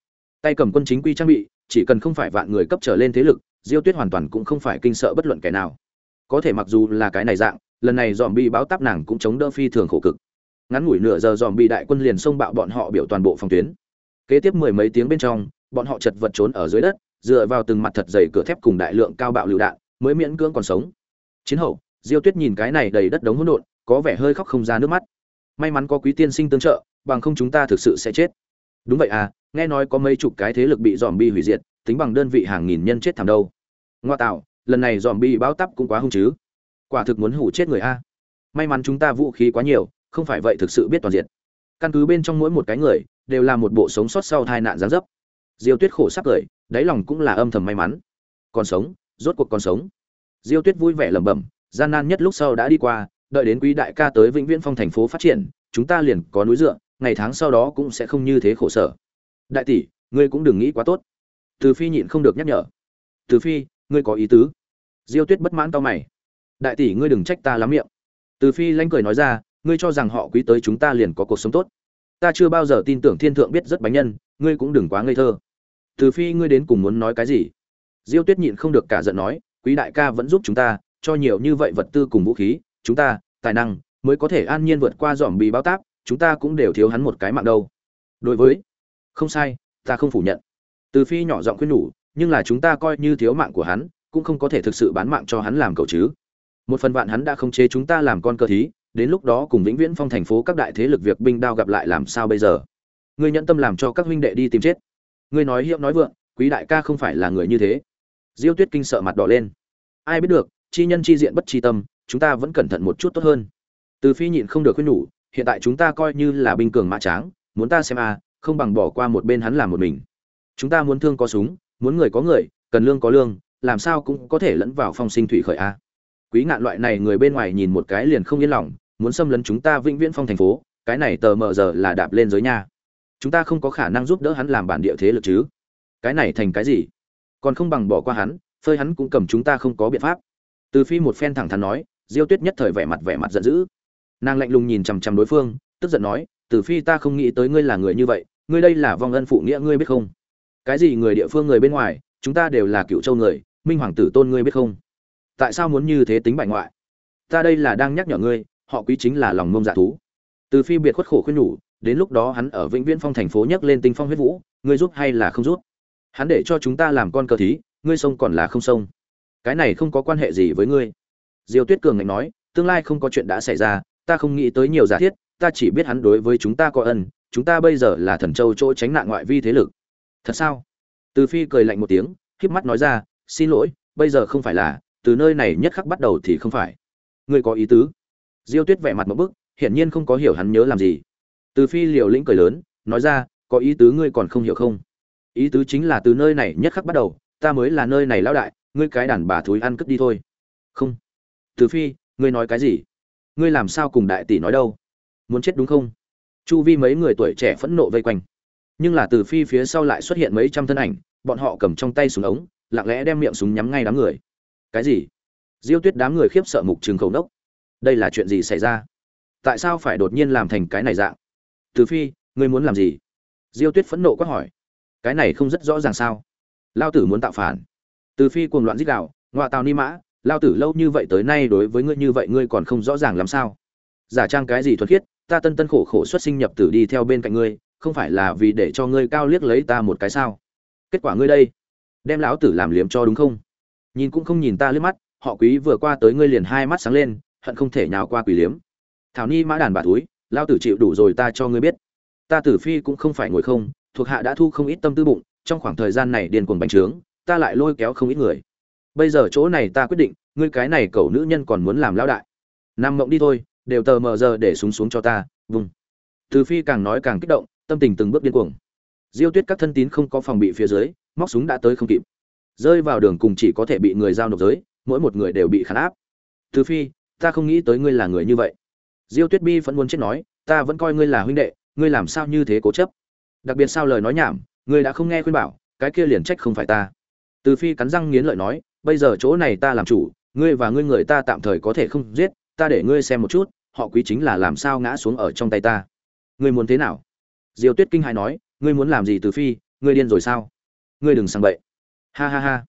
Tay cầm quân chính quy trang bị, chỉ cần không phải vạn người cấp trở lên thế lực, diêu tuyết hoàn toàn cũng không phải kinh sợ bất luận kẻ nào. Có thể mặc dù là cái này dạng, lần này dòm bi báo táp nàng cũng chống đỡ phi thường khổ cực. Ngắn ngủi nửa giờ dòm bi đại quân liền xông bạo bọn họ biểu toàn bộ phòng tuyến kế tiếp mười mấy tiếng bên trong, bọn họ chật vật trốn ở dưới đất, dựa vào từng mặt thật dày cửa thép cùng đại lượng cao bạo lựu đạn, mới miễn cưỡng còn sống. Chiến hậu, diêu tuyết nhìn cái này đầy đất đống hỗn độn, có vẻ hơi khóc không ra nước mắt. May mắn có quý tiên sinh tương trợ, bằng không chúng ta thực sự sẽ chết. Đúng vậy à nghe nói có mấy chục cái thế lực bị dòm bi hủy diệt, tính bằng đơn vị hàng nghìn nhân chết thảm đâu. Ngoa tạo, lần này dòm bi báo tắp cũng quá hung chứ. Quả thực muốn hủ chết người a. May mắn chúng ta vũ khí quá nhiều, không phải vậy thực sự biết toàn diện. Căn cứ bên trong mỗi một cái người đều là một bộ sống sót sau tai nạn giáng dấp. Diêu tuyết khổ sắc cười, đáy lòng cũng là âm thầm may mắn. Còn sống, rốt cuộc còn sống. Diêu tuyết vui vẻ lẩm bẩm, gian nan nhất lúc sau đã đi qua, đợi đến quý đại ca tới vĩnh viễn phong thành phố phát triển, chúng ta liền có núi dựa, ngày tháng sau đó cũng sẽ không như thế khổ sở. Đại tỷ, ngươi cũng đừng nghĩ quá tốt. Từ phi nhịn không được nhắc nhở. Từ phi, ngươi có ý tứ. Diêu tuyết bất mãn tao mày. Đại tỷ, ngươi đừng trách ta lắm miệng. Từ phi lanh cười nói ra, ngươi cho rằng họ quý tới chúng ta liền có cuộc sống tốt ta chưa bao giờ tin tưởng thiên thượng biết rất bánh nhân, ngươi cũng đừng quá ngây thơ. Từ phi ngươi đến cùng muốn nói cái gì? Diêu tuyết nhịn không được cả giận nói, quý đại ca vẫn giúp chúng ta, cho nhiều như vậy vật tư cùng vũ khí, chúng ta, tài năng, mới có thể an nhiên vượt qua dòm bị bao táp, chúng ta cũng đều thiếu hắn một cái mạng đâu. Đối với, không sai, ta không phủ nhận. Từ phi nhỏ giọng khuyên nhủ, nhưng là chúng ta coi như thiếu mạng của hắn, cũng không có thể thực sự bán mạng cho hắn làm cậu chứ. Một phần vạn hắn đã không chế chúng ta làm con cơ thí đến lúc đó cùng vĩnh viễn phong thành phố các đại thế lực việc binh đao gặp lại làm sao bây giờ? Ngươi nhận tâm làm cho các huynh đệ đi tìm chết. Ngươi nói hiệu nói vượng, quý đại ca không phải là người như thế. Diêu tuyết kinh sợ mặt đỏ lên. Ai biết được, chi nhân chi diện bất chi tâm, chúng ta vẫn cẩn thận một chút tốt hơn. Từ phi nhịn không được khuyên nhủ, hiện tại chúng ta coi như là binh cường mã tráng, muốn ta xem a, không bằng bỏ qua một bên hắn làm một mình. Chúng ta muốn thương có súng, muốn người có người, cần lương có lương, làm sao cũng có thể lẫn vào phong sinh thủy khởi a quý ngạn loại này người bên ngoài nhìn một cái liền không yên lòng, muốn xâm lấn chúng ta vĩnh viễn phong thành phố, cái này tờ mờ giờ là đạp lên giới nha. Chúng ta không có khả năng giúp đỡ hắn làm bản địa thế lực chứ. Cái này thành cái gì? Còn không bằng bỏ qua hắn, phơi hắn cũng cầm chúng ta không có biện pháp. Từ phi một phen thẳng thắn nói, diêu tuyết nhất thời vẻ mặt vẻ mặt giận dữ. Nàng lạnh lùng nhìn chằm chằm đối phương, tức giận nói, từ phi ta không nghĩ tới ngươi là người như vậy, ngươi đây là vong ân phụ nghĩa ngươi biết không? Cái gì người địa phương người bên ngoài, chúng ta đều là cựu châu người, minh hoàng tử tôn ngươi biết không? Tại sao muốn như thế tính bại ngoại? Ta đây là đang nhắc nhở ngươi, họ quý chính là lòng mông dạ thú. Từ phi biệt khuất khổ khuyên nhủ, đến lúc đó hắn ở vĩnh viễn phong thành phố nhấc lên tinh phong huyết vũ, ngươi giúp hay là không giúp? Hắn để cho chúng ta làm con cờ thí, ngươi sông còn là không sông. Cái này không có quan hệ gì với ngươi. Diêu tuyết cường ngạnh nói, tương lai không có chuyện đã xảy ra, ta không nghĩ tới nhiều giả thiết, ta chỉ biết hắn đối với chúng ta có ân, chúng ta bây giờ là thần châu chỗ tránh nạn ngoại vi thế lực. Thật sao? Từ phi cười lạnh một tiếng híp mắt nói ra, xin lỗi, bây giờ không phải là từ nơi này nhất khắc bắt đầu thì không phải. Ngươi có ý tứ? Diêu tuyết vẻ mặt một bức, hiển nhiên không có hiểu hắn nhớ làm gì. Từ phi liều lĩnh cười lớn, nói ra, có ý tứ ngươi còn không hiểu không? Ý tứ chính là từ nơi này nhất khắc bắt đầu, ta mới là nơi này lão đại, ngươi cái đàn bà thúi ăn cướp đi thôi. Không. Từ phi, ngươi nói cái gì? Ngươi làm sao cùng đại tỷ nói đâu? Muốn chết đúng không? Chu vi mấy người tuổi trẻ phẫn nộ vây quanh. Nhưng là từ phi phía sau lại xuất hiện mấy trăm thân ảnh, bọn họ cầm trong tay súng ống, lặng lẽ đem miệng súng nhắm ngay đám người cái gì? Diêu tuyết đám người khiếp sợ mục trường khẩu đốc đây là chuyện gì xảy ra? Tại sao phải đột nhiên làm thành cái này dạng? Từ phi, ngươi muốn làm gì? Diêu tuyết phẫn nộ quát hỏi. Cái này không rất rõ ràng sao? Lao tử muốn tạo phản. Từ phi cuồng loạn dích đạo ngoại tàu ni mã, lao tử lâu như vậy tới nay đối với ngươi như vậy ngươi còn không rõ ràng làm sao? Giả trang cái gì thuật khiết, ta tân tân khổ khổ xuất sinh nhập tử đi theo bên cạnh ngươi, không phải là vì để cho ngươi cao liếc lấy ta một cái sao? Kết quả ngươi đây, đem lão tử làm liếm cho đúng không? Nhìn cũng không nhìn ta liếc mắt, họ quý vừa qua tới ngươi liền hai mắt sáng lên, hận không thể nhào qua quỷ liếm. Thảo ni mã đàn bà túi lao tử chịu đủ rồi ta cho ngươi biết. Ta tử phi cũng không phải ngồi không, thuộc hạ đã thu không ít tâm tư bụng, trong khoảng thời gian này điền cuồng bành trướng, ta lại lôi kéo không ít người. Bây giờ chỗ này ta quyết định, ngươi cái này cậu nữ nhân còn muốn làm lão đại. Nằm mộng đi thôi, đều tờ mờ giờ để súng xuống cho ta vùng từ phi càng nói càng kích động, tâm tình từng bước điên cuồng. Diêu tuyết các thân tín không có phòng bị phía dưới, móc súng đã tới không kịp rơi vào đường cùng chỉ có thể bị người giao nộp giới, mỗi một người đều bị khán áp. Từ phi, ta không nghĩ tới ngươi là người như vậy. Diêu tuyết bi vẫn muốn chết nói, ta vẫn coi ngươi là huynh đệ, ngươi làm sao như thế cố chấp? Đặc biệt sao lời nói nhảm, ngươi đã không nghe khuyên bảo, cái kia liền trách không phải ta. Từ phi cắn răng nghiến lợi nói, bây giờ chỗ này ta làm chủ, ngươi và ngươi người ta tạm thời có thể không giết, ta để ngươi xem một chút, họ quý chính là làm sao ngã xuống ở trong tay ta. Ngươi muốn thế nào? Diêu tuyết kinh hãi nói, ngươi muốn làm gì từ phi, ngươi điên rồi sao? Ngươi đừng sang bậy ha ha ha.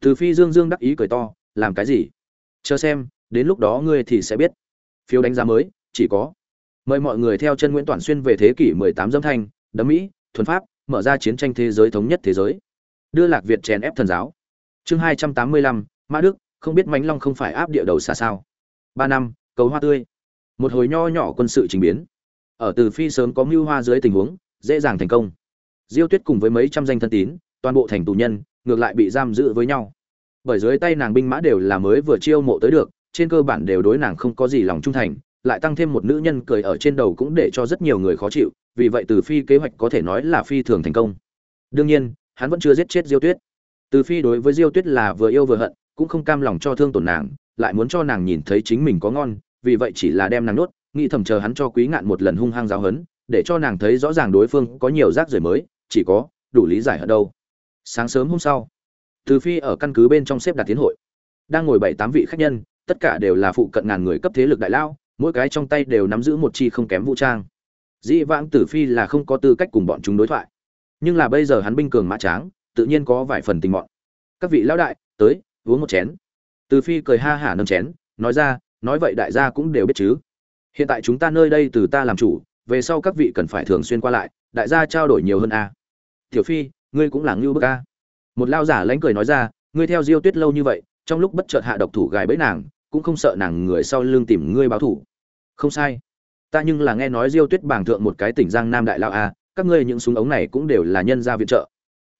Từ phi dương dương đắc ý cười to làm cái gì? Chờ xem đến lúc đó ngươi thì sẽ biết. Phiếu đánh giá mới chỉ có. Mời mọi người theo chân nguyễn toàn xuyên về thế kỷ 18 dâm thanh đấm mỹ thuần pháp mở ra chiến tranh thế giới thống nhất thế giới. Đưa lạc việt chèn ép thần giáo. Chương 285, mã đức không biết mãnh long không phải áp địa đầu xa sao. Ba năm cầu hoa tươi. Một hồi nho nhỏ quân sự trình biến. Ở từ phi sớm có mưu hoa dưới tình huống dễ dàng thành công. Diêu tuyết cùng với mấy trăm danh thân tín toàn bộ thành tù nhân ngược lại bị giam giữ với nhau. Bởi dưới tay nàng binh mã đều là mới vừa chiêu mộ tới được, trên cơ bản đều đối nàng không có gì lòng trung thành, lại tăng thêm một nữ nhân cười ở trên đầu cũng để cho rất nhiều người khó chịu, vì vậy từ phi kế hoạch có thể nói là phi thường thành công. Đương nhiên, hắn vẫn chưa giết chết diêu tuyết. Từ phi đối với diêu tuyết là vừa yêu vừa hận, cũng không cam lòng cho thương tổn nàng, lại muốn cho nàng nhìn thấy chính mình có ngon, vì vậy chỉ là đem nàng nuốt, nghĩ thầm chờ hắn cho quý ngạn một lần hung hăng giáo hấn để cho nàng thấy rõ ràng đối phương có nhiều rác rưởi mới, chỉ có đủ lý giải ở đâu sáng sớm hôm sau, từ phi ở căn cứ bên trong xếp đặt tiến hội. Đang ngồi bảy tám vị khách nhân, tất cả đều là phụ cận ngàn người cấp thế lực đại lao, mỗi cái trong tay đều nắm giữ một chi không kém vũ trang. Dĩ vãng tử phi là không có tư cách cùng bọn chúng đối thoại. Nhưng là bây giờ hắn binh cường mã tráng, tự nhiên có vài phần tình bọn các vị lão đại, tới, uống một chén. Từ phi cười ha hả nâng chén, nói ra, nói vậy đại gia cũng đều biết chứ. Hiện tại chúng ta nơi đây từ ta làm chủ, về sau các vị cần phải thường xuyên qua lại, đại gia trao đổi nhiều hơn a tiểu phi ngươi cũng là ngưu bức a. Một lao giả lánh cười nói ra, ngươi theo diêu tuyết lâu như vậy, trong lúc bất chợt hạ độc thủ gài bẫy nàng, cũng không sợ nàng người sau lưng tìm ngươi báo thủ. Không sai. Ta nhưng là nghe nói diêu tuyết bảng thượng một cái tỉnh giang nam đại lao a, các ngươi những súng ống này cũng đều là nhân gia viện trợ.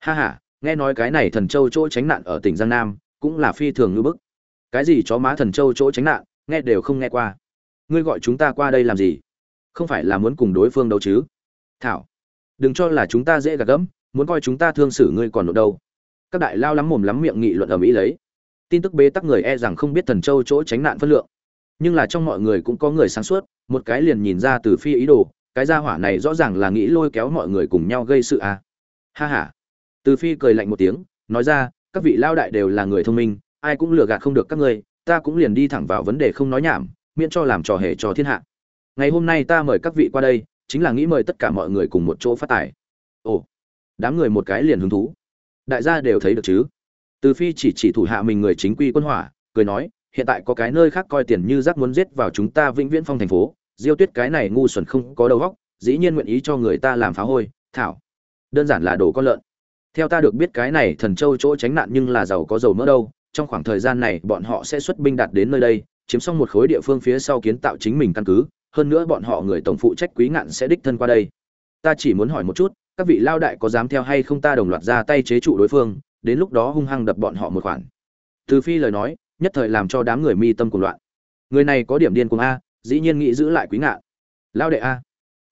Ha ha, nghe nói cái này thần châu chỗ tránh nạn ở tỉnh giang nam, cũng là phi thường ngưu bức. Cái gì chó má thần châu chỗ tránh nạn, nghe đều không nghe qua. Ngươi gọi chúng ta qua đây làm gì? Không phải là muốn cùng đối phương đâu chứ? Thảo, đừng cho là chúng ta dễ gạt gẫm muốn coi chúng ta thương xử ngươi còn nộp đâu. Các đại lao lắm mồm lắm miệng nghị luận ở mỹ lấy. Tin tức bế tắc người e rằng không biết thần châu chỗ tránh nạn phân lượng. Nhưng là trong mọi người cũng có người sáng suốt, một cái liền nhìn ra từ phi ý đồ, cái gia hỏa này rõ ràng là nghĩ lôi kéo mọi người cùng nhau gây sự à. ha ha. Từ phi cười lạnh một tiếng, nói ra, các vị lao đại đều là người thông minh, ai cũng lừa gạt không được các ngươi, ta cũng liền đi thẳng vào vấn đề không nói nhảm, miễn cho làm trò hề cho thiên hạ. Ngày hôm nay ta mời các vị qua đây, chính là nghĩ mời tất cả mọi người cùng một chỗ phát tài. Ồ đám người một cái liền hứng thú. Đại gia đều thấy được chứ? Từ phi chỉ chỉ thủ hạ mình người chính quy quân hỏa, cười nói, hiện tại có cái nơi khác coi tiền như rác muốn giết vào chúng ta vĩnh viễn phong thành phố, diêu tuyết cái này ngu xuẩn không có đầu óc, dĩ nhiên nguyện ý cho người ta làm phá hôi, thảo. Đơn giản là đồ con lợn. Theo ta được biết cái này thần châu chỗ tránh nạn nhưng là giàu có dầu mỡ đâu, trong khoảng thời gian này bọn họ sẽ xuất binh đạt đến nơi đây, chiếm xong một khối địa phương phía sau kiến tạo chính mình căn cứ, hơn nữa bọn họ người tổng phụ trách quý ngạn sẽ đích thân qua đây. Ta chỉ muốn hỏi một chút các vị lao đại có dám theo hay không ta đồng loạt ra tay chế trụ đối phương, đến lúc đó hung hăng đập bọn họ một khoản. Từ phi lời nói, nhất thời làm cho đám người mi tâm cuồng loạn. Người này có điểm điên cuồng a, dĩ nhiên nghĩ giữ lại quý ngạn lao đệ a.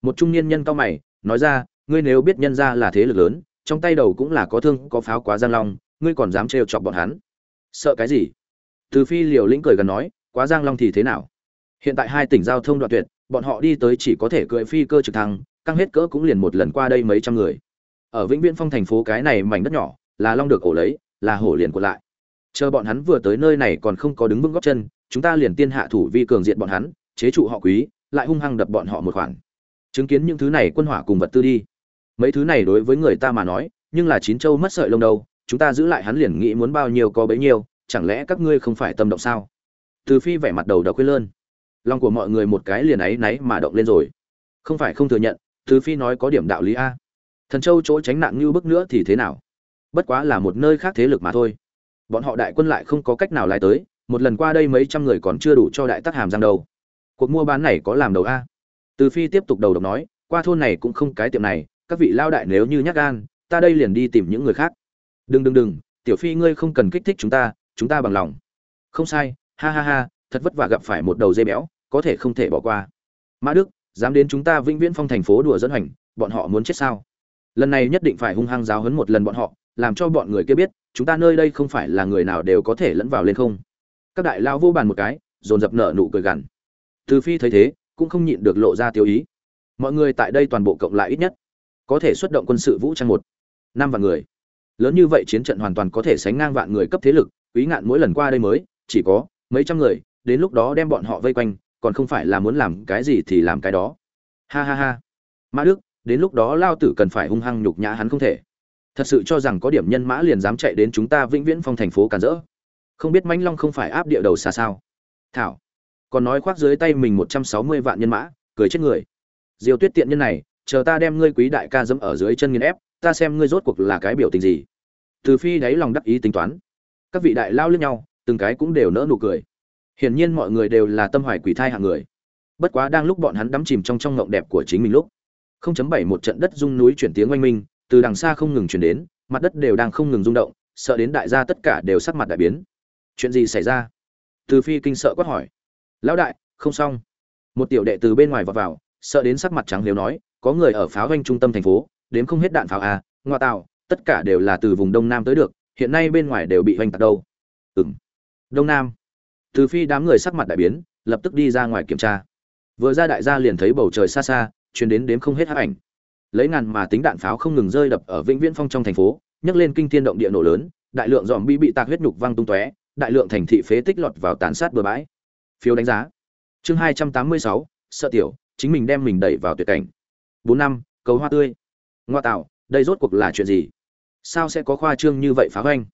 Một trung niên nhân cao mày, nói ra, ngươi nếu biết nhân ra là thế lực lớn, trong tay đầu cũng là có thương, có pháo quá giang long, ngươi còn dám trêu chọc bọn hắn. Sợ cái gì? Từ phi liều lĩnh cười gần nói, quá giang long thì thế nào? Hiện tại hai tỉnh giao thông đoạn tuyệt, bọn họ đi tới chỉ có thể cưỡi phi cơ trực thăng căng hết cỡ cũng liền một lần qua đây mấy trăm người. Ở vĩnh viễn phong thành phố cái này mảnh đất nhỏ, là long được ổ lấy, là hổ liền của lại. Chờ bọn hắn vừa tới nơi này còn không có đứng vững góc chân, chúng ta liền tiên hạ thủ vi cường diện bọn hắn, chế trụ họ quý, lại hung hăng đập bọn họ một khoản chứng kiến những thứ này quân hỏa cùng vật tư đi. Mấy thứ này đối với người ta mà nói, nhưng là chín châu mất sợi lông đâu, chúng ta giữ lại hắn liền nghĩ muốn bao nhiêu có bấy nhiêu, chẳng lẽ các ngươi không phải tâm động sao? Từ phi vẻ mặt đầu đỏ quên lơn. Lòng của mọi người một cái liền ấy náy mà động lên rồi. Không phải không thừa nhận từ phi nói có điểm đạo lý a. Thần châu chỗ tránh nạn như bức nữa thì thế nào? Bất quá là một nơi khác thế lực mà thôi. Bọn họ đại quân lại không có cách nào lại tới, một lần qua đây mấy trăm người còn chưa đủ cho đại tắc hàm giang đầu. Cuộc mua bán này có làm đầu a? Từ phi tiếp tục đầu độc nói, qua thôn này cũng không cái tiệm này, các vị lao đại nếu như nhắc gan, ta đây liền đi tìm những người khác. Đừng đừng đừng, tiểu phi ngươi không cần kích thích chúng ta chúng ta bằng lòng. Không sai, ha ha ha, thật vất vả gặp phải một đầu dây béo, có thể không thể bỏ qua. Mã đức dám đến chúng ta vĩnh viễn phong thành phố đùa dẫn hành bọn họ muốn chết sao? Lần này nhất định phải hung hăng giáo hấn một lần bọn họ, làm cho bọn người kia biết, chúng ta nơi đây không phải là người nào đều có thể lẫn vào lên không. Các đại lao vô bàn một cái, dồn dập nợ nụ cười gằn. Từ phi thấy thế, cũng không nhịn được lộ ra tiêu ý. Mọi người tại đây toàn bộ cộng lại ít nhất, có thể xuất động quân sự vũ trang một, năm vạn người. Lớn như vậy chiến trận hoàn toàn có thể sánh ngang vạn người cấp thế lực, quý ngạn mỗi lần qua đây mới, chỉ có mấy trăm người, đến lúc đó đem bọn họ vây quanh còn không phải là muốn làm cái gì thì làm cái đó. Ha ha ha. Mã đức, đến lúc đó lao tử cần phải hung hăng nhục nhã hắn không thể. Thật sự cho rằng có điểm nhân mã liền dám chạy đến chúng ta vĩnh viễn phong thành phố càn rỡ. Không biết mãnh long không phải áp địa đầu xa sao? Thảo, còn nói khoác dưới tay mình một trăm sáu mươi vạn nhân mã, cười chết người. Diều tuyết tiện nhân này, chờ ta đem ngươi quý đại ca dẫm ở dưới chân nghiền ép, ta xem ngươi rốt cuộc là cái biểu tình gì. Từ phi đáy lòng đắc ý tính toán. Các vị đại lao lướt nhau, từng cái cũng đều nỡ nụ cười hiển nhiên mọi người đều là tâm hoài quỷ thai hạng người. Bất quá đang lúc bọn hắn đắm chìm trong trong ngộng đẹp của chính mình lúc không chấm bảy một trận đất rung núi chuyển tiếng oanh minh từ đằng xa không ngừng chuyển đến mặt đất đều đang không ngừng rung động sợ đến đại gia tất cả đều sắc mặt đại biến. Chuyện gì xảy ra? Từ phi kinh sợ quát hỏi. Lão đại không xong. Một tiểu đệ từ bên ngoài vọt vào sợ đến sắc mặt trắng liếu nói có người ở pháo doanh trung tâm thành phố đếm không hết đạn pháo à ngoa tạo tất cả đều là từ vùng đông nam tới được hiện nay bên ngoài đều bị hoành tạc đâu. Ừm, đông nam từ phi đám người sắc mặt đại biến, lập tức đi ra ngoài kiểm tra. Vừa ra đại gia liền thấy bầu trời xa xa chuyển đến đếm không hết hắc ảnh. Lấy ngàn mà tính đạn pháo không ngừng rơi đập ở vĩnh viễn phong trong thành phố, nhấc lên kinh thiên động địa nổ lớn, đại lượng dòm bi bị tạc huyết nhục văng tung tóe, đại lượng thành thị phế tích lọt vào tàn sát bừa bãi. Phiếu đánh giá. Chương hai trăm tám mươi sáu, sợ tiểu, chính mình đem mình đẩy vào tuyệt cảnh. Bốn năm, cầu hoa tươi. Ngoa tạo, đây rốt cuộc là chuyện gì? Sao sẽ có khoa trương như vậy phá hoanh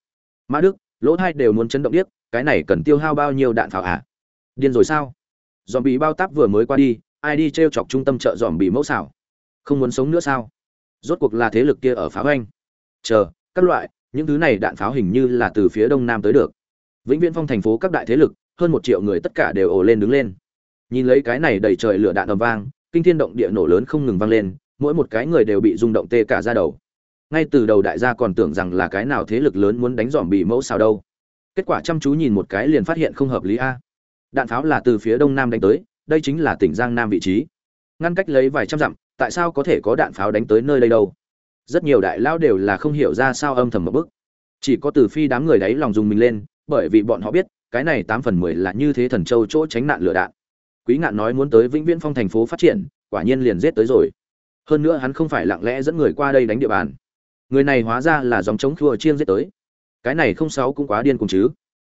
mã đức, lỗ hai đều muốn chấn động điếc cái này cần tiêu hao bao nhiêu đạn pháo à? Điên rồi sao? Dòm bị bao táp vừa mới qua đi, ai đi treo chọc trung tâm chợ dòm bị mẫu xảo? Không muốn sống nữa sao? Rốt cuộc là thế lực kia ở phá anh. chờ, các loại, những thứ này đạn pháo hình như là từ phía đông nam tới được. Vĩnh viễn phong thành phố các đại thế lực, hơn một triệu người tất cả đều ồ lên đứng lên. Nhìn lấy cái này đầy trời lửa đạn ầm vang, kinh thiên động địa nổ lớn không ngừng vang lên, mỗi một cái người đều bị rung động tê cả da đầu. Ngay từ đầu đại gia còn tưởng rằng là cái nào thế lực lớn muốn đánh dòm bị mẫu sao đâu kết quả chăm chú nhìn một cái liền phát hiện không hợp lý a. Đạn pháo là từ phía đông nam đánh tới, đây chính là tỉnh giang nam vị trí. Ngăn cách lấy vài trăm dặm, tại sao có thể có đạn pháo đánh tới nơi đây đâu? Rất nhiều đại lao đều là không hiểu ra sao âm thầm một bức chỉ có từ phi đám người đấy lòng dùng mình lên, bởi vì bọn họ biết, cái này tám phần mười là như thế thần châu chỗ tránh nạn lửa đạn. Quý ngạn nói muốn tới vĩnh viễn phong thành phố phát triển, quả nhiên liền giết tới rồi. Hơn nữa hắn không phải lặng lẽ dẫn người qua đây đánh địa bàn. Người này hóa ra là dòng chống khua chiên giết tới cái này không sáu cũng quá điên cùng chứ.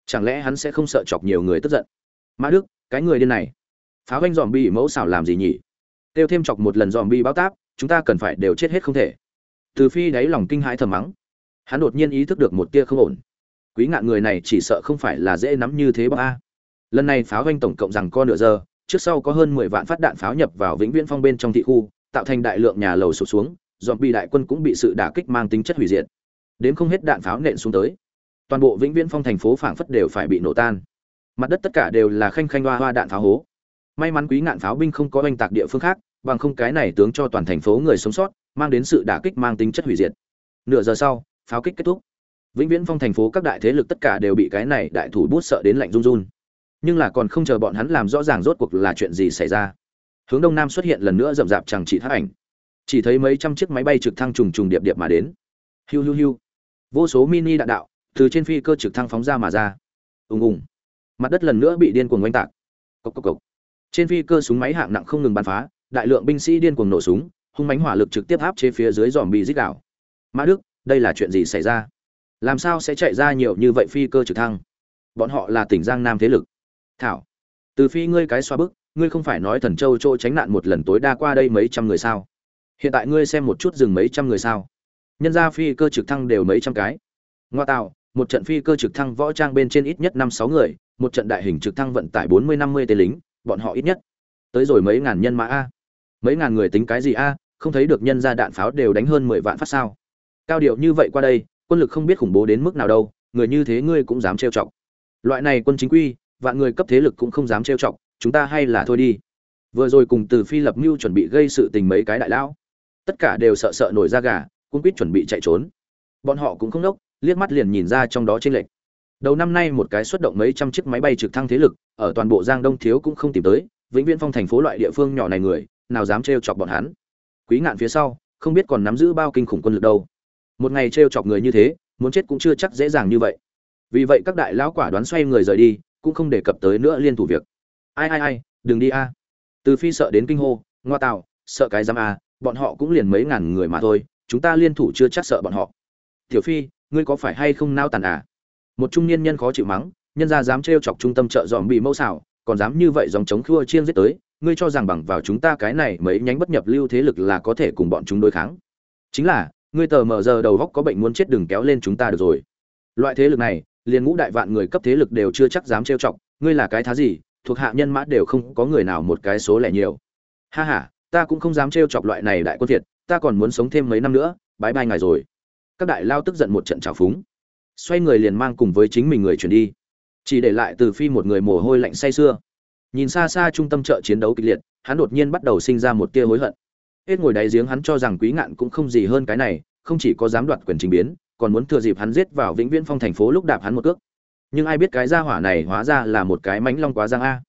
Chẳng lẽ hắn sẽ không sợ chọc nhiều người tức giận? Mã đức, cái người điên này. Phá hoanh dòm bi mẫu xảo làm gì nhỉ? Tiêu thêm chọc một lần dòm bi báo táp, chúng ta cần phải đều chết hết không thể. Từ phi đáy lòng kinh hãi thầm mắng. Hắn đột nhiên ý thức được một tia không ổn. Quý ngạn người này chỉ sợ không phải là dễ nắm như thế bác a. Lần này pháo hoanh tổng cộng rằng co nửa giờ, trước sau có hơn mười vạn phát đạn pháo nhập vào vĩnh viễn phong bên trong thị khu, tạo thành đại lượng nhà lầu sụp xuống dòm bị đại quân cũng bị sự đả kích mang tính chất hủy diệt đến không hết đạn pháo nện xuống tới. Toàn bộ vĩnh viễn phong thành phố phảng phất đều phải bị nổ tan. Mặt đất tất cả đều là khanh khanh hoa hoa đạn pháo hố. May mắn quý ngạn pháo binh không có oanh tạc địa phương khác, bằng không cái này tướng cho toàn thành phố người sống sót, mang đến sự đả kích mang tính chất hủy diệt. Nửa giờ sau, pháo kích kết thúc. Vĩnh viễn phong thành phố các đại thế lực tất cả đều bị cái này đại thủ bút sợ đến lạnh run run. Nhưng là còn không chờ bọn hắn làm rõ ràng rốt cuộc là chuyện gì xảy ra. Hướng đông nam xuất hiện lần nữa rậm rạp chẳng chỉ thác ảnh. Chỉ thấy mấy trăm chiếc máy bay trực thăng trùng trùng điệp điệp mà đến. Hiu hiu hiu vô số mini đạn đạo từ trên phi cơ trực thăng phóng ra mà ra. Ùng ùng. Mặt đất lần nữa bị điên cuồng oanh tạc. Cốc cốc cốc. trên phi cơ súng máy hạng nặng không ngừng bắn phá, đại lượng binh sĩ điên cuồng nổ súng, hung mánh hỏa lực trực tiếp áp chế phía dưới dòm bị dích đảo mã đức, đây là chuyện gì xảy ra? Làm sao sẽ chạy ra nhiều như vậy phi cơ trực thăng? Bọn họ là tỉnh giang nam thế lực. Thảo, từ phi ngươi cái xoa bức, ngươi không phải nói thần châu chỗ tránh nạn một lần tối đa qua đây mấy trăm người sao? Hiện tại ngươi xem một chút dừng mấy trăm người sao? Nhân ra phi cơ trực thăng đều mấy trăm cái. Ngoa tạo, một trận phi cơ trực thăng võ trang bên trên ít nhất năm sáu người, một trận đại hình trực thăng vận tải bốn mươi năm mươi tên lính, bọn họ ít nhất. Tới rồi mấy ngàn nhân mã a. Mấy ngàn người tính cái gì a, không thấy được nhân ra đạn pháo đều đánh hơn mười vạn phát sao. Cao điệu như vậy qua đây, quân lực không biết khủng bố đến mức nào đâu, người như thế ngươi cũng dám trêu chọc. Loại này quân chính quy, vạn người cấp thế lực cũng không dám trêu chọc, chúng ta hay là thôi đi. Vừa rồi cùng từ phi lập mưu chuẩn bị gây sự tình mấy cái đại lão. Tất cả đều sợ sợ nổi da gà cũng quyết chuẩn bị chạy trốn bọn họ cũng không đốc liếc mắt liền nhìn ra trong đó chênh lệch. Đầu năm nay một cái xuất động mấy trăm chiếc máy bay trực thăng thế lực, ở toàn bộ Giang Đông thiếu cũng không tìm tới, Vĩnh Viễn Phong thành phố loại địa phương nhỏ này người, nào dám trêu chọc bọn hắn. Quý ngạn phía sau, không biết còn nắm giữ bao kinh khủng quân lực đâu. Một ngày trêu chọc người như thế, muốn chết cũng chưa chắc dễ dàng như vậy. Vì vậy các đại lão quả đoán xoay người rời đi, cũng không đề cập tới nữa liên thủ việc. Ai ai ai, đừng đi a. Từ Phi sợ đến kinh hô, ngoa tạo, sợ cái giám a, bọn họ cũng liền mấy ngàn người mà thôi, chúng ta liên thủ chưa chắc sợ bọn họ. Tiểu Phi, ngươi có phải hay không nao tàn à? Một trung niên nhân khó chịu mắng, nhân gia dám trêu chọc trung tâm chợ dòm bị mâu xảo, còn dám như vậy dòng chống khua chiên giết tới, ngươi cho rằng bằng vào chúng ta cái này mấy nhánh bất nhập lưu thế lực là có thể cùng bọn chúng đối kháng. Chính là, ngươi tờ mở giờ đầu góc có bệnh muốn chết đừng kéo lên chúng ta được rồi. Loại thế lực này, liền ngũ đại vạn người cấp thế lực đều chưa chắc dám trêu chọc, ngươi là cái thá gì, thuộc hạ nhân mã đều không có người nào một cái số lẻ nhiều. Ha ha, ta cũng không dám trêu chọc loại này đại quân thiệt, ta còn muốn sống thêm mấy năm nữa, bái bai ngài rồi. Các đại lao tức giận một trận trào phúng, xoay người liền mang cùng với chính mình người chuyển đi, chỉ để lại từ phi một người mồ hôi lạnh say sưa. Nhìn xa xa trung tâm chợ chiến đấu kịch liệt, hắn đột nhiên bắt đầu sinh ra một tia hối hận. Hết ngồi đáy giếng hắn cho rằng Quý Ngạn cũng không gì hơn cái này, không chỉ có dám đoạt quyền trình biến, còn muốn thừa dịp hắn giết vào Vĩnh Viễn Phong thành phố lúc đạp hắn một cước. Nhưng ai biết cái gia hỏa này hóa ra là một cái mánh long quá giang a.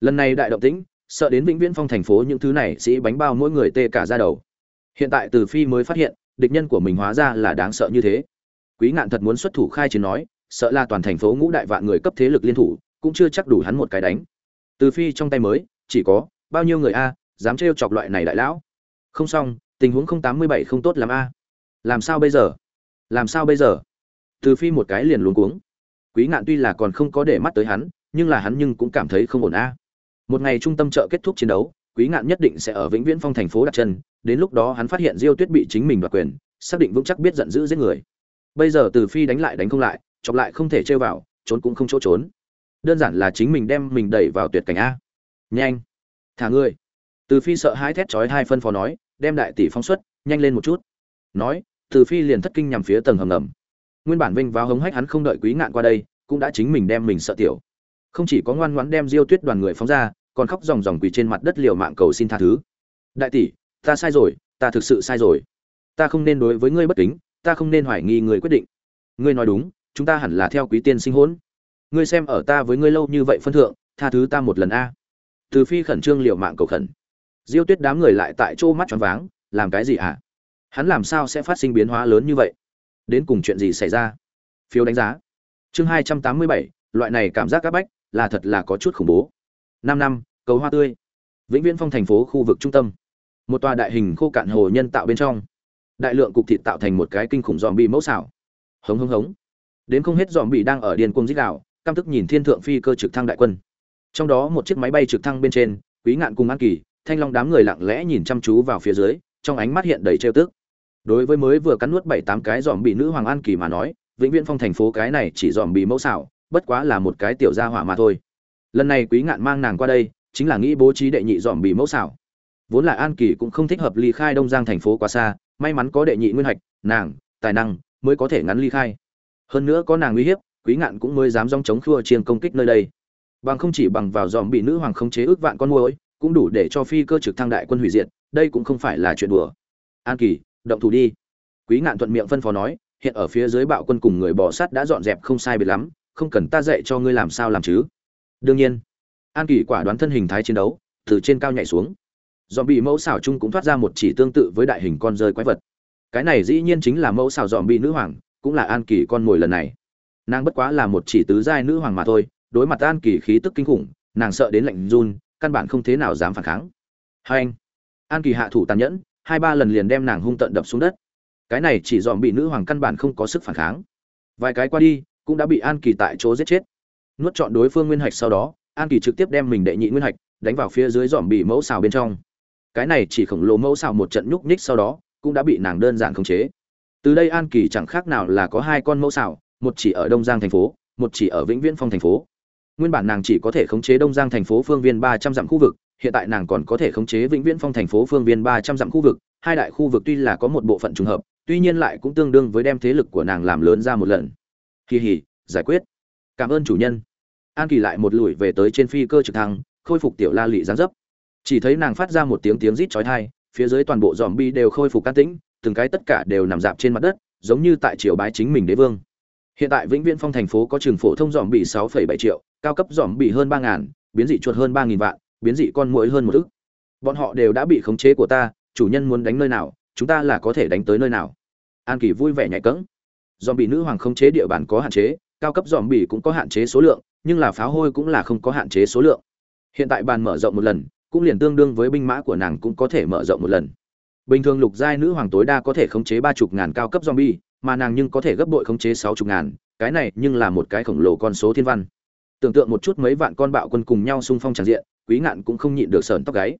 Lần này đại động tĩnh, sợ đến Vĩnh Viễn Phong thành phố những thứ này sĩ bánh bao mỗi người tê cả da đầu. Hiện tại Từ Phi mới phát hiện, địch nhân của mình hóa ra là đáng sợ như thế. Quý Ngạn thật muốn xuất thủ khai chiến nói, sợ là toàn thành phố ngũ đại vạn người cấp thế lực liên thủ, cũng chưa chắc đủ hắn một cái đánh. Từ Phi trong tay mới, chỉ có bao nhiêu người a, dám trêu chọc loại này đại lão. Không xong, tình huống không tám mươi bảy không tốt lắm a. Làm sao bây giờ? Làm sao bây giờ? Từ Phi một cái liền luống cuống. Quý Ngạn tuy là còn không có để mắt tới hắn, nhưng là hắn nhưng cũng cảm thấy không ổn a. Một ngày trung tâm chợ kết thúc chiến đấu, Quý Ngạn nhất định sẽ ở Vĩnh Viễn Phong thành phố đặt chân, đến lúc đó hắn phát hiện Diêu Tuyết bị chính mình đoạt quyền, xác định vững chắc biết giận dữ giết người. Bây giờ Từ Phi đánh lại đánh không lại, chọc lại không thể trêu vào, trốn cũng không chỗ trốn. Đơn giản là chính mình đem mình đẩy vào tuyệt cảnh a. Nhanh, thả ngươi. Từ Phi sợ hãi thét chói hai phân phó nói, đem đại tỷ phong suất, nhanh lên một chút. Nói, Từ Phi liền thất kinh nhằm phía tầng hầm ngầm. Nguyên bản vinh vào hống hách hắn không đợi Quý Ngạn qua đây, cũng đã chính mình đem mình sợ tiểu. Không chỉ có ngoan ngoãn đem Diêu Tuyết đoàn người phóng ra, còn khóc ròng ròng quỳ trên mặt đất liều mạng cầu xin tha thứ. Đại tỷ, ta sai rồi, ta thực sự sai rồi. Ta không nên đối với ngươi bất kính, ta không nên hoài nghi người quyết định. Ngươi nói đúng, chúng ta hẳn là theo quý tiên sinh hỗn. Ngươi xem ở ta với ngươi lâu như vậy phân thượng, tha thứ ta một lần a. Từ Phi khẩn trương liều mạng cầu khẩn. Diêu Tuyết đám người lại tại chỗ mắt tròn váng, làm cái gì à Hắn làm sao sẽ phát sinh biến hóa lớn như vậy? Đến cùng chuyện gì xảy ra? Phiếu đánh giá. Chương hai trăm tám mươi bảy, loại này cảm giác các bách, là thật là có chút khủng bố. Năm năm, cầu hoa tươi. Vĩnh Viễn Phong thành phố khu vực trung tâm. Một tòa đại hình khô cạn hồ nhân tạo bên trong. Đại lượng cục thịt tạo thành một cái kinh khủng zombie mẫu xảo. Hống hống hống. Đến không hết zombie đang ở điên cuồng dích đạo căm tức nhìn thiên thượng phi cơ trực thăng đại quân. Trong đó một chiếc máy bay trực thăng bên trên, Quý Ngạn cùng An Kỳ, Thanh Long đám người lặng lẽ nhìn chăm chú vào phía dưới, trong ánh mắt hiện đầy trêu tức. Đối với mới vừa cắn nuốt bảy tám cái zombie nữ hoàng An Kỳ mà nói, Vĩnh Viễn Phong thành phố cái này chỉ zombie mẫu xảo, bất quá là một cái tiểu gia hỏa mà thôi. Lần này Quý Ngạn mang nàng qua đây, chính là nghĩ bố trí đệ nhị dòm bị mẫu xảo. Vốn là an kỳ cũng không thích hợp ly khai đông giang thành phố quá xa may mắn có đệ nhị nguyên hạch nàng tài năng mới có thể ngắn ly khai. Hơn nữa có nàng uy hiếp quý ngạn cũng mới dám dòng chống khua chiêng công kích nơi đây. Bằng không chỉ bằng vào dòm bị nữ hoàng khống chế ước vạn con môi cũng đủ để cho phi cơ trực thăng đại quân hủy diệt đây cũng không phải là chuyện đùa. An kỳ động thủ đi. Quý ngạn thuận miệng phân phó nói hiện ở phía dưới bạo quân cùng người bỏ sát đã dọn dẹp không sai biệt lắm không cần ta dạy cho ngươi làm sao làm chứ đương nhiên, an kỳ quả đoán thân hình thái chiến đấu từ trên cao nhảy xuống. Dòm bị mẫu xảo chung cũng thoát ra một chỉ tương tự với đại hình con rơi quái vật. Cái này dĩ nhiên chính là mẫu xảo dòm bị nữ hoàng, cũng là an kỳ con mồi lần này. Nàng bất quá là một chỉ tứ giai nữ hoàng mà thôi, đối mặt an kỳ khí tức kinh khủng, nàng sợ đến lạnh run, căn bản không thế nào dám phản kháng. Hai anh, an kỳ hạ thủ tàn nhẫn, hai ba lần liền đem nàng hung tận đập xuống đất. Cái này chỉ dòm bị nữ hoàng căn bản không có sức phản kháng. Vài cái qua đi, cũng đã bị an kỳ tại chỗ giết chết nuốt chọn đối phương nguyên hạch sau đó, an kỳ trực tiếp đem mình đệ nhị nguyên hạch đánh vào phía dưới dòm bị mẫu xào bên trong. Cái này chỉ khổng lồ mẫu xào một trận nhúc nhích sau đó, cũng đã bị nàng đơn giản khống chế. Từ đây an kỳ chẳng khác nào là có hai con mẫu xào, một chỉ ở đông giang thành phố, một chỉ ở vĩnh viễn phong thành phố. Nguyên bản nàng chỉ có thể khống chế đông giang thành phố phương viên ba trăm dặm khu vực, hiện tại nàng còn có thể khống chế vĩnh viễn phong thành phố phương viên ba trăm dặm khu vực, hai đại khu vực tuy là có một bộ phận trùng hợp, tuy nhiên lại cũng tương đương với đem thế lực của nàng làm lớn ra một lần. Kỳ hỉ giải quyết. Cảm ơn chủ nhân an kỳ lại một lùi về tới trên phi cơ trực thăng khôi phục tiểu la lị giáng dấp. Chỉ thấy nàng phát ra một tiếng tiếng rít chói tai phía dưới toàn bộ dòm bi đều khôi phục can tĩnh từng cái tất cả đều nằm dạp trên mặt đất giống như tại triều bái chính mình đế vương. Hiện tại vĩnh viễn phong thành phố có trường phổ thông dòm bị 6,7 triệu cao cấp dòm bị hơn 3.000, biến dị chuột hơn 3.000 vạn biến dị con muỗi hơn một ức. Bọn họ đều đã bị khống chế của ta chủ nhân muốn đánh nơi nào chúng ta là có thể đánh tới nơi nào. An kỳ vui vẻ nhạy cẫng. Dòm bị nữ hoàng khống chế địa bàn có hạn chế cao cấp dòm bị cũng có hạn chế số lượng nhưng là pháo hôi cũng là không có hạn chế số lượng. Hiện tại bàn mở rộng một lần, cũng liền tương đương với binh mã của nàng cũng có thể mở rộng một lần. Bình thường lục giai nữ hoàng tối đa có thể khống chế ba chục ngàn cao cấp zombie, mà nàng nhưng có thể gấp bội khống chế sáu chục ngàn, cái này nhưng là một cái khổng lồ con số thiên văn. Tưởng tượng một chút mấy vạn con bạo quân cùng nhau xung phong tràn diện, quý ngạn cũng không nhịn được sờn tóc gáy.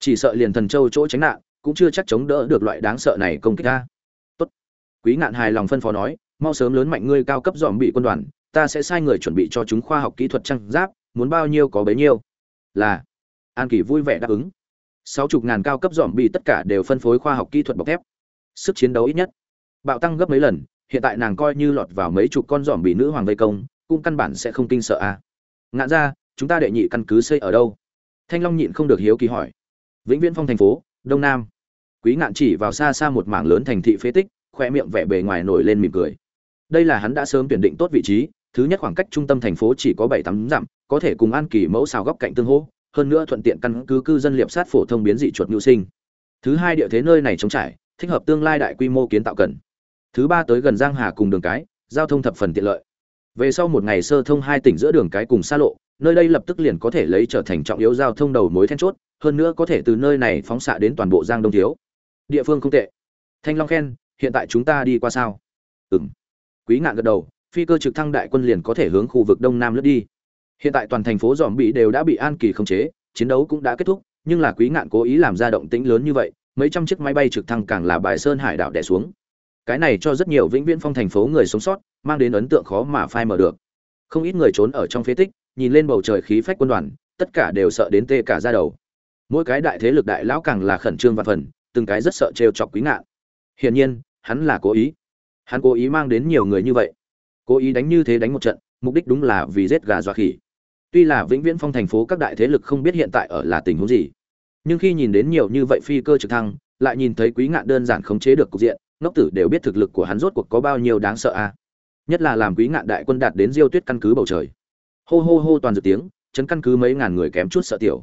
Chỉ sợ liền thần châu chỗ tránh nạn, cũng chưa chắc chống đỡ được loại đáng sợ này công kích ta tốt. Quý ngạn hài lòng phân phó nói, mau sớm lớn mạnh ngươi cao cấp dòm bị quân đoàn ta sẽ sai người chuẩn bị cho chúng khoa học kỹ thuật trang giáp, muốn bao nhiêu có bấy nhiêu. Là. An kỳ vui vẻ đáp ứng. Sáu chục ngàn cao cấp dòm bị tất cả đều phân phối khoa học kỹ thuật bọc thép. Sức chiến đấu ít nhất. Bạo tăng gấp mấy lần, hiện tại nàng coi như lọt vào mấy chục con dòm bị nữ hoàng vây công, cũng căn bản sẽ không kinh sợ a. À. ngạn ra, chúng ta đệ nhị căn cứ xây ở đâu? Thanh long nhịn không được hiếu kỳ hỏi. Vĩnh viễn phong thành phố, đông nam. Quý ngạn chỉ vào xa xa một mảng lớn thành thị phế tích, khoe miệng vẻ bề ngoài nổi lên mỉm cười. Đây là hắn đã sớm tuyển định tốt vị trí thứ nhất khoảng cách trung tâm thành phố chỉ có bảy tám dặm, có thể cùng an kỳ mẫu xào góc cạnh tương hỗ hơn nữa thuận tiện căn cứ cư dân liệp sát phổ thông biến dị chuột nhu sinh. Thứ hai địa thế nơi này trống trải, thích hợp tương lai đại quy mô kiến tạo cần. Thứ ba tới gần giang hà cùng đường cái, giao thông thập phần tiện lợi. Về sau một ngày sơ thông hai tỉnh giữa đường cái cùng xa lộ, nơi đây lập tức liền có thể lấy trở thành trọng yếu giao thông đầu mối then chốt, hơn nữa có thể từ nơi này phóng xạ đến toàn bộ giang đông thiếu. Địa phương không tệ. Thanh long khen, hiện tại chúng ta đi qua sao? Ừm. Quý ngạn gật đầu phi cơ trực thăng đại quân liền có thể hướng khu vực đông nam lướt đi. Hiện tại toàn thành phố giòm bị đều đã bị an kỳ khống chế, chiến đấu cũng đã kết thúc, nhưng là quý ngạn cố ý làm ra động tĩnh lớn như vậy, mấy trăm chiếc máy bay trực thăng càng là bài sơn hải đảo đè xuống. Cái này cho rất nhiều vĩnh viễn phong thành phố người sống sót, mang đến ấn tượng khó mà phai mở được. Không ít người trốn ở trong phế tích, nhìn lên bầu trời khí phách quân đoàn, tất cả đều sợ đến tê cả da đầu. Mỗi cái đại thế lực đại lão càng là khẩn trương và phần, từng cái rất sợ trêu chọc quý ngạn. Hiển nhiên, hắn là cố ý. Hắn cố ý mang đến nhiều người như vậy cố ý đánh như thế đánh một trận, mục đích đúng là vì giết gà dọa khỉ. Tuy là vĩnh viễn phong thành phố các đại thế lực không biết hiện tại ở là tình huống gì, nhưng khi nhìn đến nhiều như vậy phi cơ trực thăng, lại nhìn thấy quý ngạn đơn giản khống chế được cục diện, ngốc tử đều biết thực lực của hắn rốt cuộc có bao nhiêu đáng sợ a. Nhất là làm quý ngạn đại quân đạt đến diêu tuyết căn cứ bầu trời. Hô hô hô toàn dự tiếng, chấn căn cứ mấy ngàn người kém chút sợ tiểu.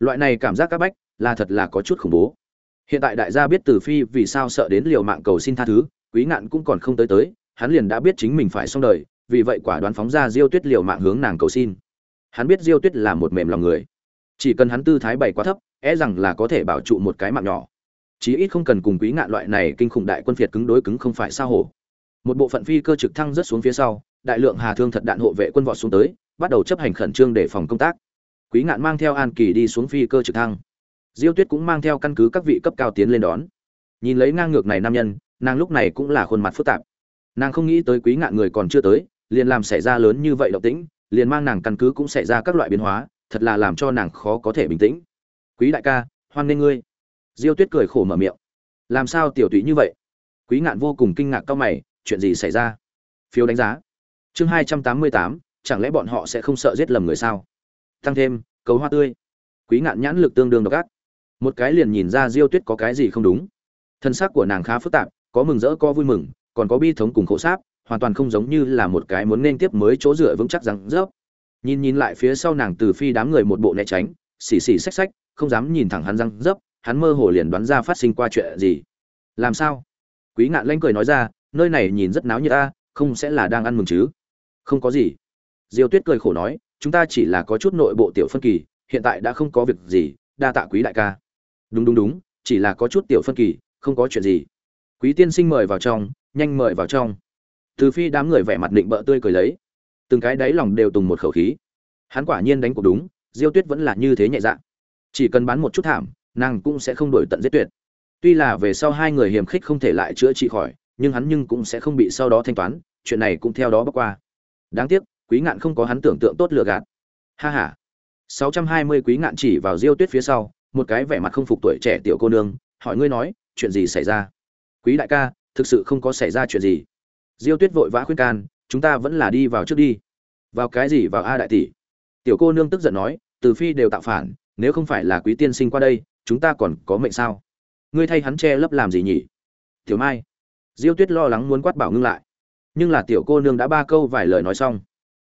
Loại này cảm giác các bách, là thật là có chút khủng bố. Hiện tại đại gia biết từ phi vì sao sợ đến liều mạng cầu xin tha thứ, quý ngạn cũng còn không tới tới hắn liền đã biết chính mình phải xong đời, vì vậy quả đoán phóng ra diêu tuyết liều mạng hướng nàng cầu xin. Hắn biết diêu tuyết là một mềm lòng người. Chỉ cần hắn tư thái bày quá thấp e rằng là có thể bảo trụ một cái mạng nhỏ. Chí ít không cần cùng quý ngạn loại này kinh khủng đại quân phiệt cứng đối cứng không phải sao hổ. Một bộ phận phi cơ trực thăng rất xuống phía sau, đại lượng hà thương thật đạn hộ vệ quân vọt xuống tới, bắt đầu chấp hành khẩn trương để phòng công tác. Quý ngạn mang theo an kỳ đi xuống phi cơ trực thăng. Diêu tuyết cũng mang theo căn cứ các vị cấp cao tiến lên đón. Nhìn lấy ngang ngược này nam nhân, nàng lúc này cũng là khuôn mặt phức tạp nàng không nghĩ tới quý ngạn người còn chưa tới, liền làm xảy ra lớn như vậy động tĩnh, liền mang nàng căn cứ cũng xảy ra các loại biến hóa, thật là làm cho nàng khó có thể bình tĩnh. Quý đại ca, hoan nghênh ngươi. Diêu tuyết cười khổ mở miệng. Làm sao tiểu tụy như vậy? Quý ngạn vô cùng kinh ngạc cao mày, chuyện gì xảy ra? Phiếu đánh giá. Chương hai trăm tám mươi tám, chẳng lẽ bọn họ sẽ không sợ giết lầm người sao? Tăng thêm cấu hoa tươi. Quý ngạn nhãn lực tương đương độc ác. Một cái liền nhìn ra diêu tuyết có cái gì không đúng. Thân xác của nàng khá phức tạp, có mừng rỡ có vui mừng còn có bi thống cùng khổ sáp, hoàn toàn không giống như là một cái muốn nên tiếp mới chỗ dựa vững chắc rằng rớp. Nhìn nhìn lại phía sau nàng từ phi đám người một bộ né tránh, xì xì xách xách, không dám nhìn thẳng hắn răng dấp hắn mơ hồ liền đoán ra phát sinh qua chuyện gì. Làm sao? Quý ngạn lanh cười nói ra, nơi này nhìn rất náo như ta không sẽ là đang ăn mừng chứ? Không có gì. Diêu tuyết cười khổ nói, chúng ta chỉ là có chút nội bộ tiểu phân kỳ, hiện tại đã không có việc gì, đa tạ quý đại ca. Đúng đúng đúng, chỉ là có chút tiểu phân kỳ, không có chuyện gì. Quý tiên sinh mời vào trong nhanh mời vào trong. Từ phi đám người vẻ mặt định bợ tươi cười lấy. Từng cái đáy lòng đều tùng một khẩu khí. Hắn quả nhiên đánh cuộc đúng, diêu tuyết vẫn là như thế nhẹ dạ. Chỉ cần bán một chút thảm, nàng cũng sẽ không đổi tận giết tuyệt. Tuy là về sau hai người hiềm khích không thể lại chữa trị khỏi, nhưng hắn nhưng cũng sẽ không bị sau đó thanh toán, chuyện này cũng theo đó bắc qua. Đáng tiếc, quý ngạn không có hắn tưởng tượng tốt lừa gạt. Ha ha. 620 quý ngạn chỉ vào diêu tuyết phía sau, một cái vẻ mặt không phục tuổi trẻ tiểu cô nương, hỏi ngươi nói, chuyện gì xảy ra? Quý đại ca thực sự không có xảy ra chuyện gì. Diêu tuyết vội vã khuyên can, chúng ta vẫn là đi vào trước đi. Vào cái gì vào a đại tỷ? Tiểu cô nương tức giận nói, từ phi đều tạo phản, nếu không phải là quý tiên sinh qua đây, chúng ta còn có mệnh sao? Ngươi thay hắn che lấp làm gì nhỉ? Tiểu mai. Diêu tuyết lo lắng muốn quát bảo ngưng lại. Nhưng là tiểu cô nương đã ba câu vài lời nói xong.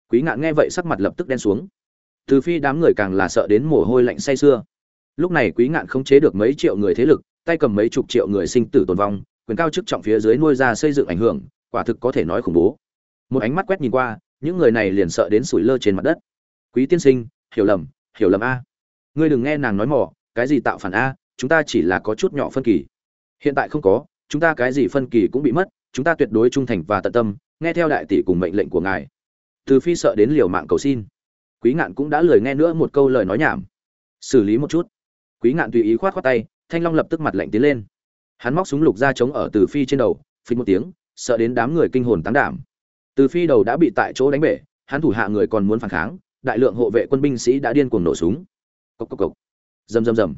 Quý ngạn nghe vậy sắc mặt lập tức đen xuống. Từ phi đám người càng là sợ đến mồ hôi lạnh say sưa. Lúc này quý ngạn không chế được mấy triệu người thế lực, tay cầm mấy chục triệu người sinh tử tồn vong quyền cao chức trọng phía dưới nuôi ra xây dựng ảnh hưởng, quả thực có thể nói khủng bố. Một ánh mắt quét nhìn qua, những người này liền sợ đến sủi lơ trên mặt đất. Quý tiên sinh, hiểu lầm hiểu lầm a. Ngươi đừng nghe nàng nói mỏ, cái gì tạo phản a, chúng ta chỉ là có chút nhỏ phân kỳ. Hiện tại không có, chúng ta cái gì phân kỳ cũng bị mất, chúng ta tuyệt đối trung thành và tận tâm, nghe theo đại tỷ cùng mệnh lệnh của ngài. Từ phi sợ đến liều mạng cầu xin. Quý ngạn cũng đã lười nghe nữa một câu lời nói nhảm. Xử lý một chút. Quý ngạn tùy ý khoát khoát tay, thanh long lập tức mặt lạnh tiến lên hắn móc súng lục ra chống ở từ phi trên đầu, phình một tiếng, sợ đến đám người kinh hồn tán đảm. Từ phi đầu đã bị tại chỗ đánh bể, hắn thủ hạ người còn muốn phản kháng, đại lượng hộ vệ quân binh sĩ đã điên cuồng nổ súng. Cộc cộc cộc. Rầm rầm rầm.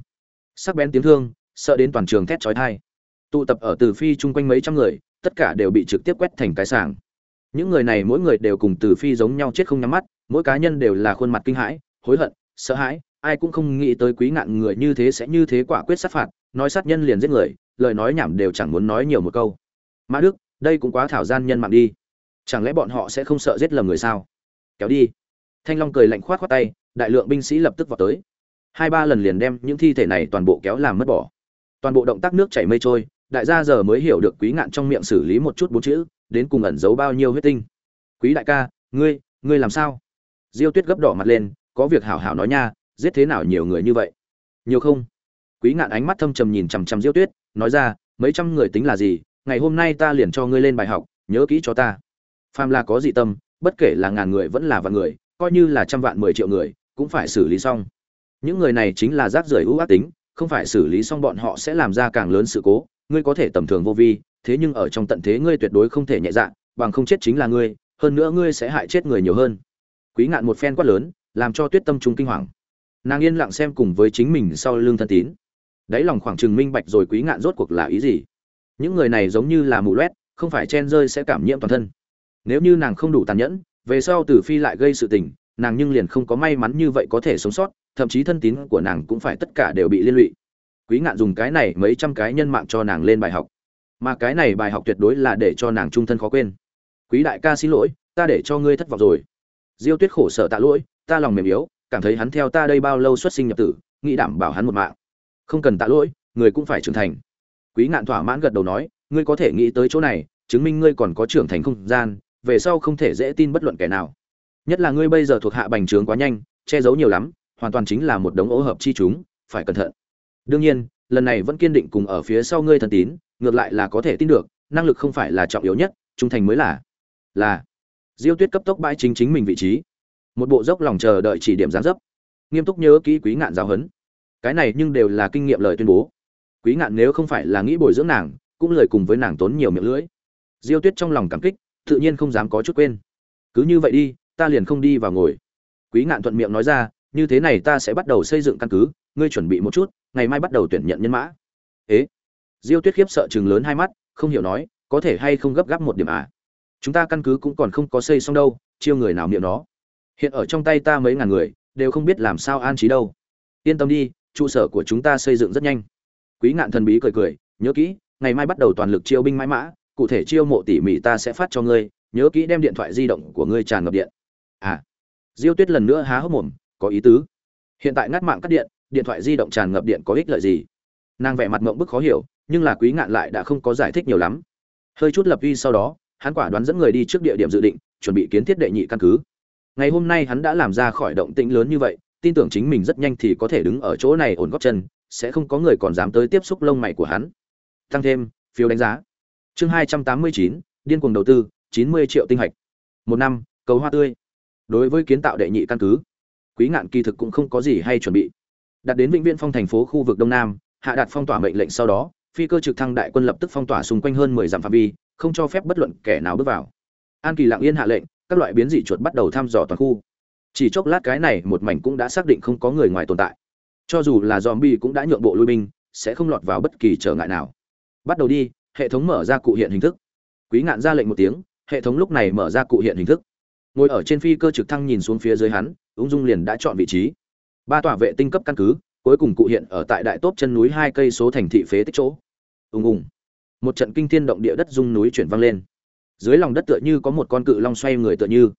Sắc bén tiếng thương, sợ đến toàn trường thét chói tai. Tụ tập ở từ phi chung quanh mấy trăm người, tất cả đều bị trực tiếp quét thành cái sàng những người này mỗi người đều cùng từ phi giống nhau chết không nhắm mắt, mỗi cá nhân đều là khuôn mặt kinh hãi, hối hận, sợ hãi, ai cũng không nghĩ tới quý ngạn người như thế sẽ như thế quả quyết sát phạt, nói sát nhân liền giết người lời nói nhảm đều chẳng muốn nói nhiều một câu. Mã đức, đây cũng quá thảo gian nhân mạng đi. Chẳng lẽ bọn họ sẽ không sợ giết lầm người sao? Kéo đi. Thanh long cười lạnh khoát khoát tay, đại lượng binh sĩ lập tức vào tới. Hai ba lần liền đem những thi thể này toàn bộ kéo làm mất bỏ. Toàn bộ động tác nước chảy mây trôi, đại gia giờ mới hiểu được quý ngạn trong miệng xử lý một chút bốn chữ, đến cùng ẩn giấu bao nhiêu huyết tinh. Quý đại ca, ngươi ngươi làm sao? Diêu tuyết gấp đỏ mặt lên, có việc hảo hảo nói nha, giết thế nào nhiều người như vậy? Nhiều không? Quý ngạn ánh mắt thâm trầm nhìn chằm chằm diêu tuyết, nói ra, mấy trăm người tính là gì? Ngày hôm nay ta liền cho ngươi lên bài học, nhớ kỹ cho ta. Phàm là có dị tâm, bất kể là ngàn người vẫn là vạn người, coi như là trăm vạn mười triệu người, cũng phải xử lý xong. Những người này chính là rác rưởi ưu ác tính, không phải xử lý xong bọn họ sẽ làm ra càng lớn sự cố. Ngươi có thể tầm thường vô vi, thế nhưng ở trong tận thế ngươi tuyệt đối không thể nhẹ dạ bằng không chết chính là ngươi, hơn nữa ngươi sẽ hại chết người nhiều hơn. Quý ngạn một phen quát lớn, làm cho tuyết tâm trung kinh hoàng. Nàng yên lặng xem cùng với chính mình sau lưng thân tín đáy lòng khoảng trừng minh bạch rồi quý ngạn rốt cuộc là ý gì? Những người này giống như là mù loét, không phải chen rơi sẽ cảm nhiễm toàn thân. Nếu như nàng không đủ tàn nhẫn, về sau tử phi lại gây sự tình, nàng nhưng liền không có may mắn như vậy có thể sống sót, thậm chí thân tín của nàng cũng phải tất cả đều bị liên lụy. Quý ngạn dùng cái này mấy trăm cái nhân mạng cho nàng lên bài học. Mà cái này bài học tuyệt đối là để cho nàng trung thân khó quên. Quý đại ca xin lỗi, ta để cho ngươi thất vọng rồi. Diêu tuyết khổ sở tạ lỗi, ta lòng mềm yếu, cảm thấy hắn theo ta đây bao lâu xuất sinh nhập tử, nghĩ đảm bảo hắn một mạng không cần tạ lỗi, người cũng phải trưởng thành. Quý ngạn thỏa mãn gật đầu nói, ngươi có thể nghĩ tới chỗ này, chứng minh ngươi còn có trưởng thành không gian, về sau không thể dễ tin bất luận kẻ nào. Nhất là ngươi bây giờ thuộc hạ bành trướng quá nhanh, che giấu nhiều lắm, hoàn toàn chính là một đống ố hợp chi chúng, phải cẩn thận. Đương nhiên, lần này vẫn kiên định cùng ở phía sau ngươi thần tín, ngược lại là có thể tin được, năng lực không phải là trọng yếu nhất, trung thành mới là. Là. Diêu tuyết cấp tốc bãi chính chính mình vị trí. Một bộ dốc lòng chờ đợi chỉ điểm gián dấp. Nghiêm túc nhớ kỹ quý ngạn giáo huấn cái này nhưng đều là kinh nghiệm lời tuyên bố. Quý ngạn nếu không phải là nghĩ bồi dưỡng nàng, cũng lời cùng với nàng tốn nhiều miệng lưỡi. Diêu tuyết trong lòng cảm kích, tự nhiên không dám có chút quên. Cứ như vậy đi, ta liền không đi vào ngồi. Quý ngạn thuận miệng nói ra, như thế này ta sẽ bắt đầu xây dựng căn cứ, ngươi chuẩn bị một chút, ngày mai bắt đầu tuyển nhận nhân mã. Ế? Diêu tuyết khiếp sợ chừng lớn hai mắt, không hiểu nói, có thể hay không gấp gáp một điểm à? Chúng ta căn cứ cũng còn không có xây xong đâu, chiêu người nào miệng nó? Hiện ở trong tay ta mấy ngàn người, đều không biết làm sao an trí đâu. Yên tâm đi trụ sở của chúng ta xây dựng rất nhanh. Quý ngạn thần bí cười cười, nhớ kỹ, ngày mai bắt đầu toàn lực chiêu binh mãi mã, cụ thể chiêu mộ tỉ mỉ ta sẽ phát cho ngươi, nhớ kỹ đem điện thoại di động của ngươi tràn ngập điện. À diêu tuyết lần nữa há hốc mồm, có ý tứ. Hiện tại ngắt mạng cắt điện điện thoại di động tràn ngập điện có ích lợi gì? Nàng vẻ mặt mộng bức khó hiểu, nhưng là quý ngạn lại đã không có giải thích nhiều lắm. Hơi chút lập uy sau đó, hắn quả đoán dẫn người đi trước địa điểm dự định, chuẩn bị kiến thiết đệ nhị căn cứ. Ngày hôm nay hắn đã làm ra khỏi động tĩnh lớn như vậy tin tưởng chính mình rất nhanh thì có thể đứng ở chỗ này ổn góp chân, sẽ không có người còn dám tới tiếp xúc lông mày của hắn. Tăng thêm, phiếu đánh giá. Chương hai trăm tám mươi chín, điên cuồng đầu tư, chín mươi triệu tinh hạch. Một năm, cầu hoa tươi. Đối với kiến tạo đệ nhị căn cứ, quý ngạn kỳ thực cũng không có gì hay chuẩn bị. Đặt đến vĩnh viễn phong thành phố khu vực đông nam, hạ đạt phong tỏa mệnh lệnh sau đó, phi cơ trực thăng đại quân lập tức phong tỏa xung quanh hơn mười dặm phạm vi, không cho phép bất luận kẻ nào bước vào. An kỳ lặng yên hạ lệnh, các loại biến dị chuột bắt đầu thăm dò toàn khu chỉ chốc lát cái này một mảnh cũng đã xác định không có người ngoài tồn tại. Cho dù là dòm bi cũng đã nhượng bộ lui binh, sẽ không lọt vào bất kỳ trở ngại nào. Bắt đầu đi, hệ thống mở ra cụ hiện hình thức. Quý ngạn ra lệnh một tiếng, hệ thống lúc này mở ra cụ hiện hình thức. Ngồi ở trên phi cơ trực thăng nhìn xuống phía dưới hắn, ung dung liền đã chọn vị trí. Ba tòa vệ tinh cấp căn cứ, cuối cùng cụ hiện ở tại đại tốp chân núi hai cây số thành thị phế tích chỗ. Ùng ùng. Một trận kinh thiên động địa đất rung núi chuyển vang lên. Dưới lòng đất tựa như có một con cự long xoay người tựa như.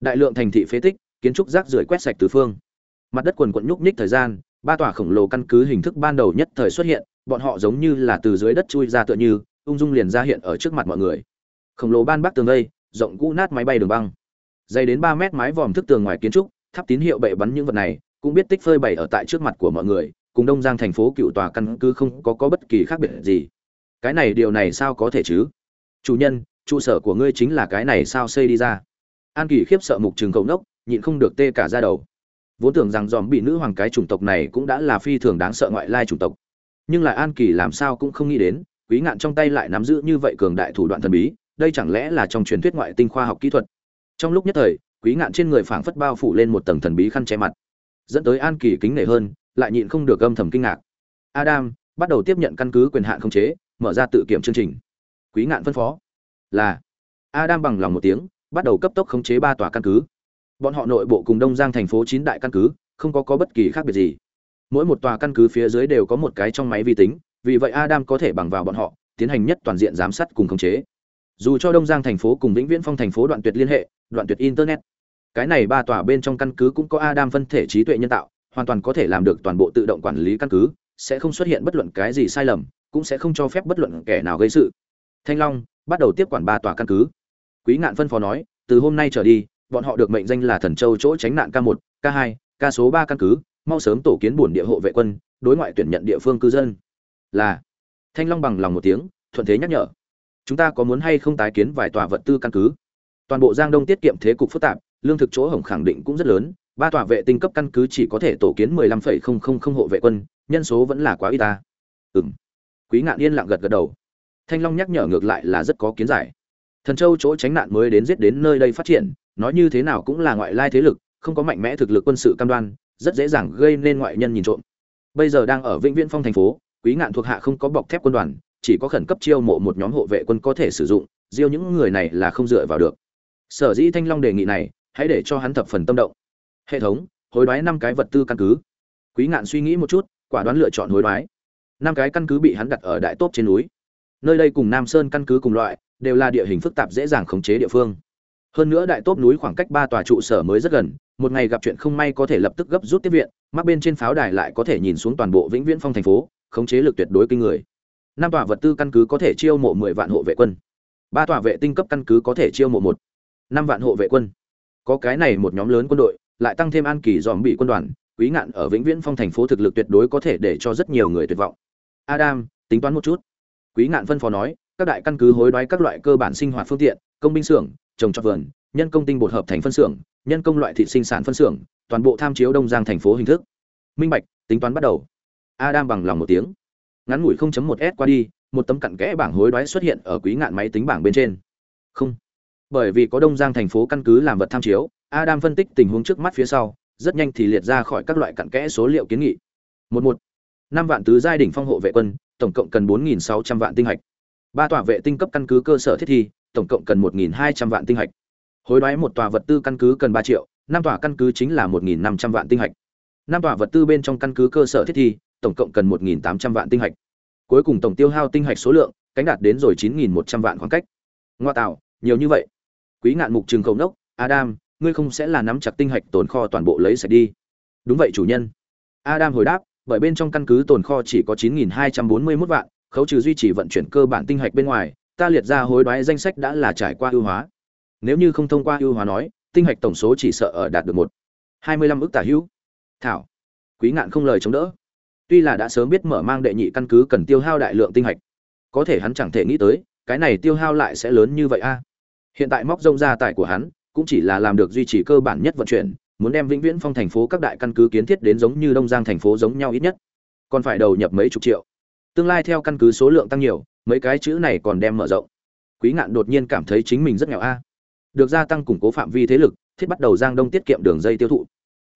Đại lượng thành thị phế tích kiến trúc rác rưởi quét sạch tứ phương. Mặt đất quần quận nhúc nhích thời gian ba tòa khổng lồ căn cứ hình thức ban đầu nhất thời xuất hiện bọn họ giống như là từ dưới đất chui ra tựa như ung dung liền ra hiện ở trước mặt mọi người. Khổng lồ ban bắc tường đây, rộng cũ nát máy bay đường băng. Dày đến ba mét mái vòm thức tường ngoài kiến trúc tháp tín hiệu bệ bắn những vật này cũng biết tích phơi bày ở tại trước mặt của mọi người cùng đông giang thành phố cựu tòa căn cứ không có có bất kỳ khác biệt gì. Cái này điều này sao có thể chứ? Chủ nhân trụ sở của ngươi chính là cái này sao xây đi ra? An kỳ khiếp sợ mục trường cầu nốc nhịn không được tê cả ra đầu. Vốn tưởng rằng dòm bị nữ hoàng cái chủng tộc này cũng đã là phi thường đáng sợ ngoại lai chủng tộc. Nhưng lại an kỳ làm sao cũng không nghĩ đến, quý ngạn trong tay lại nắm giữ như vậy cường đại thủ đoạn thần bí, đây chẳng lẽ là trong truyền thuyết ngoại tinh khoa học kỹ thuật? Trong lúc nhất thời, quý ngạn trên người phảng phất bao phủ lên một tầng thần bí khăn che mặt. Dẫn tới an kỳ kính nể hơn, lại nhịn không được âm thầm kinh ngạc. Adam, bắt đầu tiếp nhận căn cứ quyền hạn không chế, mở ra tự kiểm chương trình. Quý ngạn phân phó. Là. Adam bằng lòng một tiếng, bắt đầu cấp tốc khống chế ba tòa căn cứ bọn họ nội bộ cùng đông giang thành phố chín đại căn cứ, không có có bất kỳ khác biệt gì. Mỗi một tòa căn cứ phía dưới đều có một cái trong máy vi tính, vì vậy adam có thể bằng vào bọn họ, tiến hành nhất toàn diện giám sát cùng khống chế. Dù cho đông giang thành phố cùng vĩnh viễn phong thành phố đoạn tuyệt liên hệ, đoạn tuyệt internet, cái này ba tòa bên trong căn cứ cũng có adam phân thể trí tuệ nhân tạo, hoàn toàn có thể làm được toàn bộ tự động quản lý căn cứ, sẽ không xuất hiện bất luận cái gì sai lầm, cũng sẽ không cho phép bất luận kẻ nào gây sự. Thanh long, bắt đầu tiếp quản ba tòa căn cứ. Quý ngạn phân phó nói, từ hôm nay trở đi bọn họ được mệnh danh là thần châu chỗ tránh nạn k một, k hai, k số ba căn cứ, mau sớm tổ kiến bổn địa hộ vệ quân, đối ngoại tuyển nhận địa phương cư dân. Là, thanh long bằng lòng một tiếng, thuận thế nhắc nhở. Chúng ta có muốn hay không tái kiến vài tòa vật tư căn cứ? Toàn bộ giang đông tiết kiệm thế cục phức tạp, lương thực chỗ hỏng khẳng định cũng rất lớn, ba tòa vệ tinh cấp căn cứ chỉ có thể tổ kiến mười lăm phẩy không không không hộ vệ quân, nhân số vẫn là quá ít ta. Ừ m quý ngạn yên lặng gật gật đầu. Thanh long nhắc nhở ngược lại là rất có kiến giải thần châu chỗ tránh nạn mới đến giết đến nơi đây phát triển, nói như thế nào cũng là ngoại lai thế lực, không có mạnh mẽ thực lực quân sự cam đoan, rất dễ dàng gây nên ngoại nhân nhìn trộm. Bây giờ đang ở vĩnh viễn phong thành phố, quý ngạn thuộc hạ không có bọc thép quân đoàn, chỉ có khẩn cấp chiêu mộ một nhóm hộ vệ quân có thể sử dụng riêu những người này là không dựa vào được. Sở dĩ thanh long đề nghị này, hãy để cho hắn thập phần tâm động. Hệ thống, hối đoái năm cái vật tư căn cứ. Quý ngạn suy nghĩ một chút, quả đoán lựa chọn hối đoái. Năm cái căn cứ bị hắn đặt ở đại tốp trên núi. Nơi đây cùng nam sơn căn cứ cùng loại đều là địa hình phức tạp dễ dàng khống chế địa phương. Hơn nữa đại tốp núi khoảng cách ba tòa trụ sở mới rất gần, một ngày gặp chuyện không may có thể lập tức gấp rút tiếp viện mắc bên trên pháo đài lại có thể nhìn xuống toàn bộ vĩnh viễn phong thành phố, khống chế lực tuyệt đối kinh người. Năm tòa vật tư căn cứ có thể chiêu mộ mười vạn hộ vệ quân. Ba tòa vệ tinh cấp căn cứ có thể chiêu mộ một, năm vạn hộ vệ quân. Có cái này một nhóm lớn quân đội, lại tăng thêm an kỳ dòm bị quân đoàn, quý ngạn ở vĩnh viễn phong thành phố thực lực tuyệt đối có thể để cho rất nhiều người tuyệt vọng. Adam, tính toán một chút. Quý ngạn phân phó nói các đại căn cứ hối đoái các loại cơ bản sinh hoạt phương tiện, công binh xưởng, trồng trọt vườn, nhân công tinh bột hợp thành phân xưởng, nhân công loại thịt sinh sản phân xưởng, toàn bộ tham chiếu đông giang thành phố hình thức. Minh bạch, tính toán bắt đầu. Adam bằng lòng một tiếng. Ngắn ngủi 0.1 s qua đi, một tấm cặn kẽ bảng hối đoái xuất hiện ở quý ngạn máy tính bảng bên trên. Không. Bởi vì có đông giang thành phố căn cứ làm vật tham chiếu, adam phân tích tình huống trước mắt phía sau, rất nhanh thì liệt ra khỏi các loại cặn kẽ số liệu kiến nghị. Một một. Năm vạn tứ giai đỉnh phong hộ vệ quân, tổng cộng cần bốn nghìn sáu trăm vạn tinh hạch ba tòa vệ tinh cấp căn cứ cơ sở thiết thi, tổng cộng cần một nghìn hai trăm vạn tinh hạch. Hối đoái một tòa vật tư căn cứ cần ba triệu, năm tòa căn cứ chính là một nghìn năm trăm vạn tinh hạch. Năm tòa vật tư bên trong căn cứ cơ sở thiết thi, tổng cộng cần một nghìn tám trăm vạn tinh hạch. Cuối cùng tổng tiêu hao tinh hạch số lượng, cánh đạt đến rồi chín nghìn một trăm vạn khoảng cách. Ngoa tạo, nhiều như vậy. Quý ngạn mục trường cầu nốc, adam, ngươi không sẽ là nắm chặt tinh hạch tồn kho toàn bộ lấy sạch đi. Đúng vậy chủ nhân. Adam hồi đáp, bởi bên trong căn cứ tồn kho chỉ có chín nghìn hai trăm bốn mươi 9241 vạn khấu trừ duy trì vận chuyển cơ bản tinh hạch bên ngoài, ta liệt ra hối đoái danh sách đã là trải qua ưu hóa. Nếu như không thông qua ưu hóa nói, tinh hạch tổng số chỉ sợ ở đạt được một. Hai mươi lăm ức tả hữu. Thảo. Quý ngạn không lời chống đỡ. Tuy là đã sớm biết mở mang đệ nhị căn cứ cần tiêu hao đại lượng tinh hạch, có thể hắn chẳng thể nghĩ tới, cái này tiêu hao lại sẽ lớn như vậy a. Hiện tại móc rông ra tài của hắn, cũng chỉ là làm được duy trì cơ bản nhất vận chuyển, muốn đem vĩnh viễn phong thành phố các đại căn cứ kiến thiết đến giống như đông giang thành phố giống nhau ít nhất. Còn phải đầu nhập mấy chục triệu tương lai theo căn cứ số lượng tăng nhiều, mấy cái chữ này còn đem mở rộng. Quý ngạn đột nhiên cảm thấy chính mình rất nghèo a. Được gia tăng củng cố phạm vi thế lực, thiết bắt đầu giang đông tiết kiệm đường dây tiêu thụ.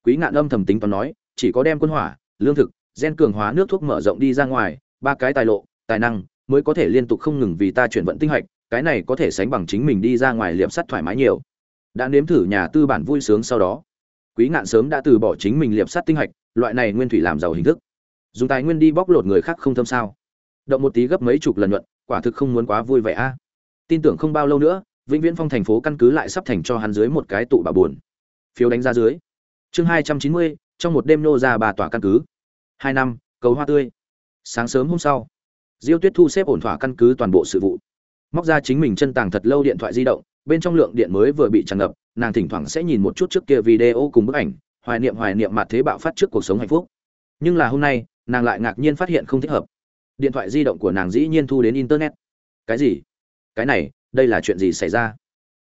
Quý ngạn âm thầm tính toán nói, chỉ có đem quân hỏa, lương thực, gen cường hóa nước thuốc mở rộng đi ra ngoài, ba cái tài lộ, tài năng, mới có thể liên tục không ngừng vì ta chuyển vận tinh hạch, cái này có thể sánh bằng chính mình đi ra ngoài liệm sắt thoải mái nhiều. Đã nếm thử nhà tư bản vui sướng sau đó, quý ngạn sớm đã từ bỏ chính mình liệm sắt tinh hạch, loại này nguyên thủy làm giàu hình thức dùng tài nguyên đi bóc lột người khác không thâm sao? Động một tí gấp mấy chục lần nhuận, quả thực không muốn quá vui vẻ a. Tin tưởng không bao lâu nữa, vĩnh viễn phong thành phố căn cứ lại sắp thành cho hắn dưới một cái tụ bà buồn. Phiếu đánh giá dưới. Chương hai trăm chín mươi, trong một đêm nô ra bà tỏa căn cứ. Hai năm, cầu hoa tươi. Sáng sớm hôm sau, diêu tuyết thu xếp ổn thỏa căn cứ toàn bộ sự vụ. Móc ra chính mình chân tàng thật lâu điện thoại di động, bên trong lượng điện mới vừa bị tràn ngập, nàng thỉnh thoảng sẽ nhìn một chút trước kia video cùng bức ảnh, hoài niệm hoài niệm mặt thế bạo phát trước cuộc sống hạnh phúc nhưng là hôm nay, nàng lại ngạc nhiên phát hiện không thích hợp. Điện thoại di động của nàng dĩ nhiên thu đến internet. Cái gì? Cái này, đây là chuyện gì xảy ra?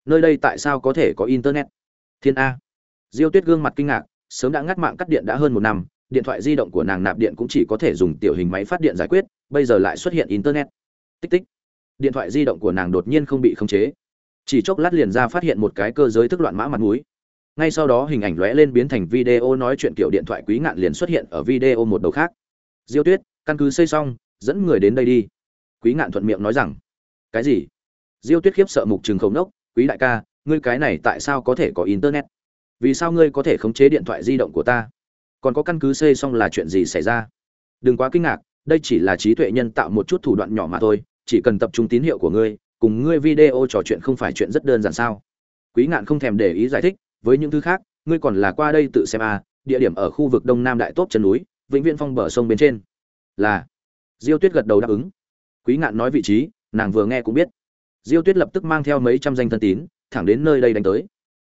Nơi đây tại sao có thể có internet? Thiên a. Diêu tuyết gương mặt kinh ngạc, sớm đã ngắt mạng cắt điện đã hơn một năm, điện thoại di động của nàng nạp điện cũng chỉ có thể dùng tiểu hình máy phát điện giải quyết, bây giờ lại xuất hiện internet. Tích tích. Điện thoại di động của nàng đột nhiên không bị khống chế. Chỉ chốc lát liền ra phát hiện một cái cơ giới thức loạn mã mặt núi ngay sau đó hình ảnh lóe lên biến thành video nói chuyện kiểu điện thoại quý ngạn liền xuất hiện ở video một đầu khác. Diêu tuyết, căn cứ xây xong, dẫn người đến đây đi. Quý ngạn thuận miệng nói rằng, cái gì? Diêu tuyết khiếp sợ mục trường khẩu nốc, quý đại ca, ngươi cái này tại sao có thể có internet? Vì sao ngươi có thể khống chế điện thoại di động của ta? Còn có căn cứ xây xong là chuyện gì xảy ra? Đừng quá kinh ngạc, đây chỉ là trí tuệ nhân tạo một chút thủ đoạn nhỏ mà thôi, chỉ cần tập trung tín hiệu của ngươi, cùng ngươi video trò chuyện không phải chuyện rất đơn giản sao? Quý ngạn không thèm để ý giải thích với những thứ khác, ngươi còn là qua đây tự xem à địa điểm ở khu vực đông nam đại tốt chân núi, vĩnh viễn phong bờ sông bên trên. Là. Diêu tuyết gật đầu đáp ứng. Quý ngạn nói vị trí, nàng vừa nghe cũng biết. Diêu tuyết lập tức mang theo mấy trăm danh thân tín, thẳng đến nơi đây đánh tới.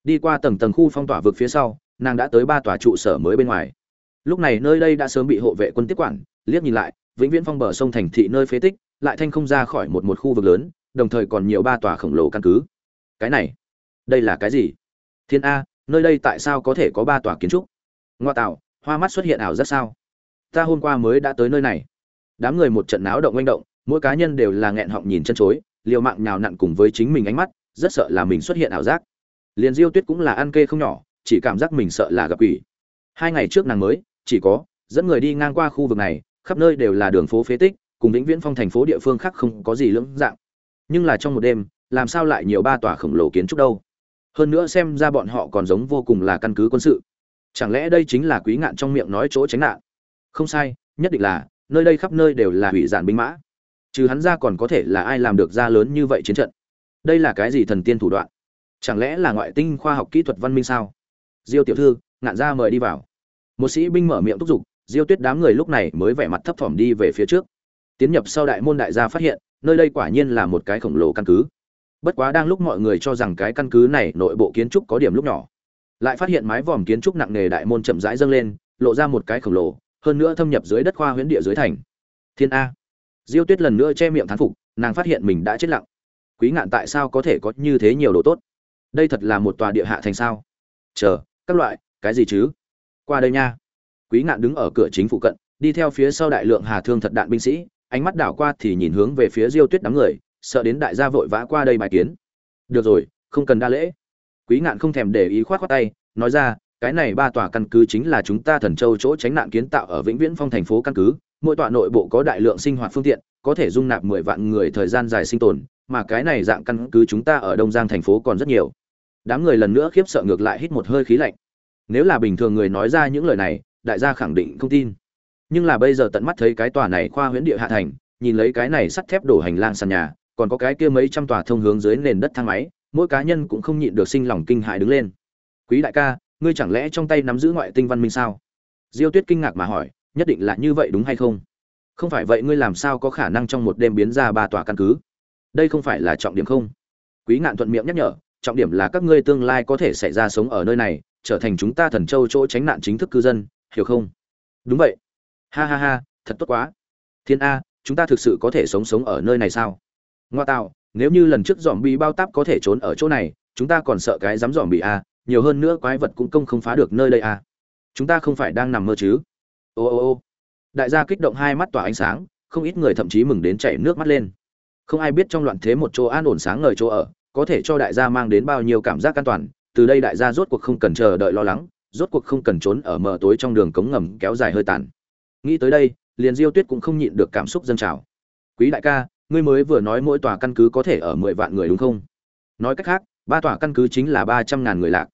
Đi qua tầng tầng khu phong tỏa vực phía sau, nàng đã tới ba tòa trụ sở mới bên ngoài. Lúc này nơi đây đã sớm bị hộ vệ quân tiếp quản, liếc nhìn lại, vĩnh viễn phong bờ sông thành thị nơi phế tích, lại thanh không ra khỏi một một khu vực lớn, đồng thời còn nhiều ba tòa khổng lồ căn cứ. Cái này, đây là cái gì? Thiên a, nơi đây tại sao có thể có ba tòa kiến trúc? Ngoa tạo, hoa mắt xuất hiện ảo rất sao? Ta hôm qua mới đã tới nơi này. Đám người một trận náo động manh động, mỗi cá nhân đều là nghẹn họng nhìn chân chối, liều mạng nhào nặn cùng với chính mình ánh mắt, rất sợ là mình xuất hiện ảo giác. Liền diêu tuyết cũng là ăn kê không nhỏ, chỉ cảm giác mình sợ là gặp ủy hai ngày trước nàng mới, chỉ có, dẫn người đi ngang qua khu vực này, khắp nơi đều là đường phố phế tích, cùng vĩnh viễn phong thành phố địa phương khác không có gì lưỡng dạng. Nhưng là trong một đêm, làm sao lại nhiều ba tòa khổng lồ kiến trúc đâu? Hơn nữa xem ra bọn họ còn giống vô cùng là căn cứ quân sự. Chẳng lẽ đây chính là quý ngạn trong miệng nói chỗ tránh nạn? Không sai, nhất định là, nơi đây khắp nơi đều là hủy giản binh mã. Trừ hắn ra còn có thể là ai làm được ra lớn như vậy chiến trận? Đây là cái gì thần tiên thủ đoạn? Chẳng lẽ là ngoại tinh khoa học kỹ thuật văn minh sao? Diêu tiểu thư, ngạn ra mời đi vào. Một sĩ binh mở miệng thúc giục, diêu tuyết đám người lúc này mới vẻ mặt thấp thỏm đi về phía trước. Tiến nhập sau đại môn đại gia phát hiện, nơi đây quả nhiên là một cái khổng lồ căn cứ bất quá đang lúc mọi người cho rằng cái căn cứ này nội bộ kiến trúc có điểm lúc nhỏ, lại phát hiện mái vòm kiến trúc nặng nề đại môn chậm rãi dâng lên, lộ ra một cái khổng lồ, hơn nữa thâm nhập dưới đất khoa huyễn địa dưới thành. Thiên a. Diêu tuyết lần nữa che miệng thán phục, nàng phát hiện mình đã chết lặng. Quý ngạn tại sao có thể có như thế nhiều đồ tốt? Đây thật là một tòa địa hạ thành sao? Chờ, các loại, cái gì chứ? Qua đây nha. Quý ngạn đứng ở cửa chính phụ cận, đi theo phía sau đại lượng hà thương thật đạn binh sĩ, ánh mắt đảo qua thì nhìn hướng về phía diêu tuyết đám người sợ đến đại gia vội vã qua đây bài kiến. Được rồi, không cần đa lễ. Quý ngạn không thèm để ý khoát khoát tay, nói ra, cái này ba tòa căn cứ chính là chúng ta thần châu chỗ tránh nạn kiến tạo ở vĩnh viễn phong thành phố căn cứ. Mỗi tòa nội bộ có đại lượng sinh hoạt phương tiện, có thể dung nạp mười vạn người thời gian dài sinh tồn, mà cái này dạng căn cứ chúng ta ở đông giang thành phố còn rất nhiều. Đám người lần nữa khiếp sợ ngược lại hít một hơi khí lạnh. Nếu là bình thường người nói ra những lời này, đại gia khẳng định không tin. Nhưng là bây giờ tận mắt thấy cái tòa này khoa huyễn địa hạ thành, nhìn lấy cái này sắt thép đổ hành lang sàn nhà còn có cái kia mấy trăm tòa thông hướng dưới nền đất thang máy, mỗi cá nhân cũng không nhịn được sinh lòng kinh hại đứng lên. Quý đại ca, ngươi chẳng lẽ trong tay nắm giữ ngoại tinh văn minh sao? Diêu tuyết kinh ngạc mà hỏi, nhất định là như vậy đúng hay không? Không phải vậy ngươi làm sao có khả năng trong một đêm biến ra ba tòa căn cứ? Đây không phải là trọng điểm không? Quý ngạn thuận miệng nhắc nhở, trọng điểm là các ngươi tương lai có thể xảy ra sống ở nơi này, trở thành chúng ta thần châu chỗ tránh nạn chính thức cư dân, hiểu không? Đúng vậy. Ha ha ha, thật tốt quá. Thiên a, chúng ta thực sự có thể sống sống ở nơi này sao? Ngoa tạo, nếu như lần trước dòm bị bao táp có thể trốn ở chỗ này, chúng ta còn sợ cái dám dòm bị a à, nhiều hơn nữa quái vật cũng công không phá được nơi đây a chúng ta không phải đang nằm mơ chứ. Ô ô ô. Đại gia kích động hai mắt tỏa ánh sáng, không ít người thậm chí mừng đến chảy nước mắt lên. Không ai biết trong loạn thế một chỗ an ổn sáng ngời chỗ ở, có thể cho đại gia mang đến bao nhiêu cảm giác an toàn, từ đây đại gia rốt cuộc không cần chờ đợi lo lắng, rốt cuộc không cần trốn ở mờ tối trong đường cống ngầm kéo dài hơi tàn. Nghĩ tới đây, liền diêu tuyết cũng không nhịn được cảm xúc dâng trào. Quý đại ca ngươi mới vừa nói mỗi tòa căn cứ có thể ở mười vạn người đúng không? Nói cách khác, ba tòa căn cứ chính là ba trăm ngàn người lạc.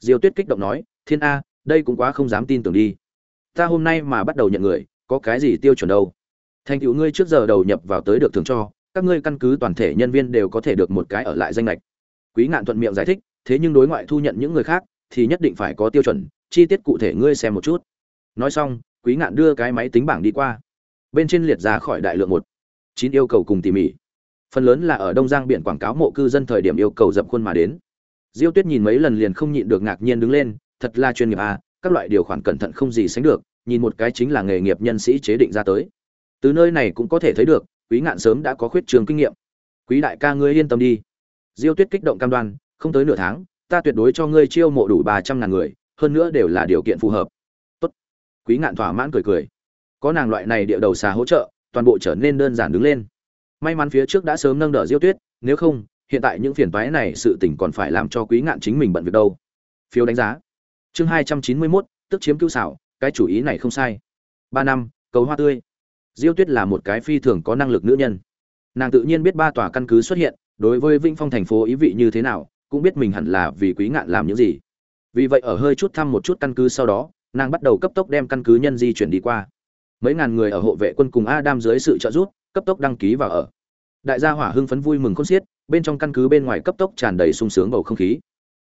Diêu tuyết kích động nói, thiên a, đây cũng quá không dám tin tưởng đi. Ta hôm nay mà bắt đầu nhận người, có cái gì tiêu chuẩn đâu? Thành tựu ngươi trước giờ đầu nhập vào tới được thường cho, các ngươi căn cứ toàn thể nhân viên đều có thể được một cái ở lại danh lệch quý ngạn thuận miệng giải thích, thế nhưng đối ngoại thu nhận những người khác, thì nhất định phải có tiêu chuẩn, chi tiết cụ thể ngươi xem một chút. Nói xong, quý ngạn đưa cái máy tính bảng đi qua. Bên trên liệt ra khỏi đại lượng một chín yêu cầu cùng tỉ mỉ. Phần lớn là ở đông giang biển quảng cáo mộ cư dân thời điểm yêu cầu dập khuôn mà đến. Diêu tuyết nhìn mấy lần liền không nhịn được ngạc nhiên đứng lên, thật là chuyên nghiệp à các loại điều khoản cẩn thận không gì sánh được, nhìn một cái chính là nghề nghiệp nhân sĩ chế định ra tới. Từ nơi này cũng có thể thấy được, quý ngạn sớm đã có khuyết trường kinh nghiệm. Quý đại ca ngươi yên tâm đi. Diêu tuyết kích động cam đoan, không tới nửa tháng, ta tuyệt đối cho ngươi chiêu mộ đủ ba trăm ngàn người, hơn nữa đều là điều kiện phù hợp. Tốt. Quý ngạn thỏa mãn cười cười. Có nàng loại này địa đầu xà hỗ trợ toàn bộ trở nên đơn giản đứng lên. May mắn phía trước đã sớm nâng đỡ diêu tuyết, nếu không, hiện tại những phiền toái này sự tình còn phải làm cho quý ngạn chính mình bận việc đâu. Phiếu đánh giá. Chương hai trăm chín mươi mốt, tức chiếm cứu xảo, cái chủ ý này không sai. Ba năm, cầu hoa tươi. Diêu tuyết là một cái phi thường có năng lực nữ nhân. Nàng tự nhiên biết ba tòa căn cứ xuất hiện, đối với vĩnh phong thành phố ý vị như thế nào, cũng biết mình hẳn là vì quý ngạn làm những gì. Vì vậy ở hơi chút thăm một chút căn cứ sau đó, nàng bắt đầu cấp tốc đem căn cứ nhân di chuyển đi qua mấy ngàn người ở hộ vệ quân cùng adam dưới sự trợ giúp, cấp tốc đăng ký vào ở. Đại gia hỏa hưng phấn vui mừng khôn xiết, bên trong căn cứ bên ngoài cấp tốc tràn đầy sung sướng bầu không khí.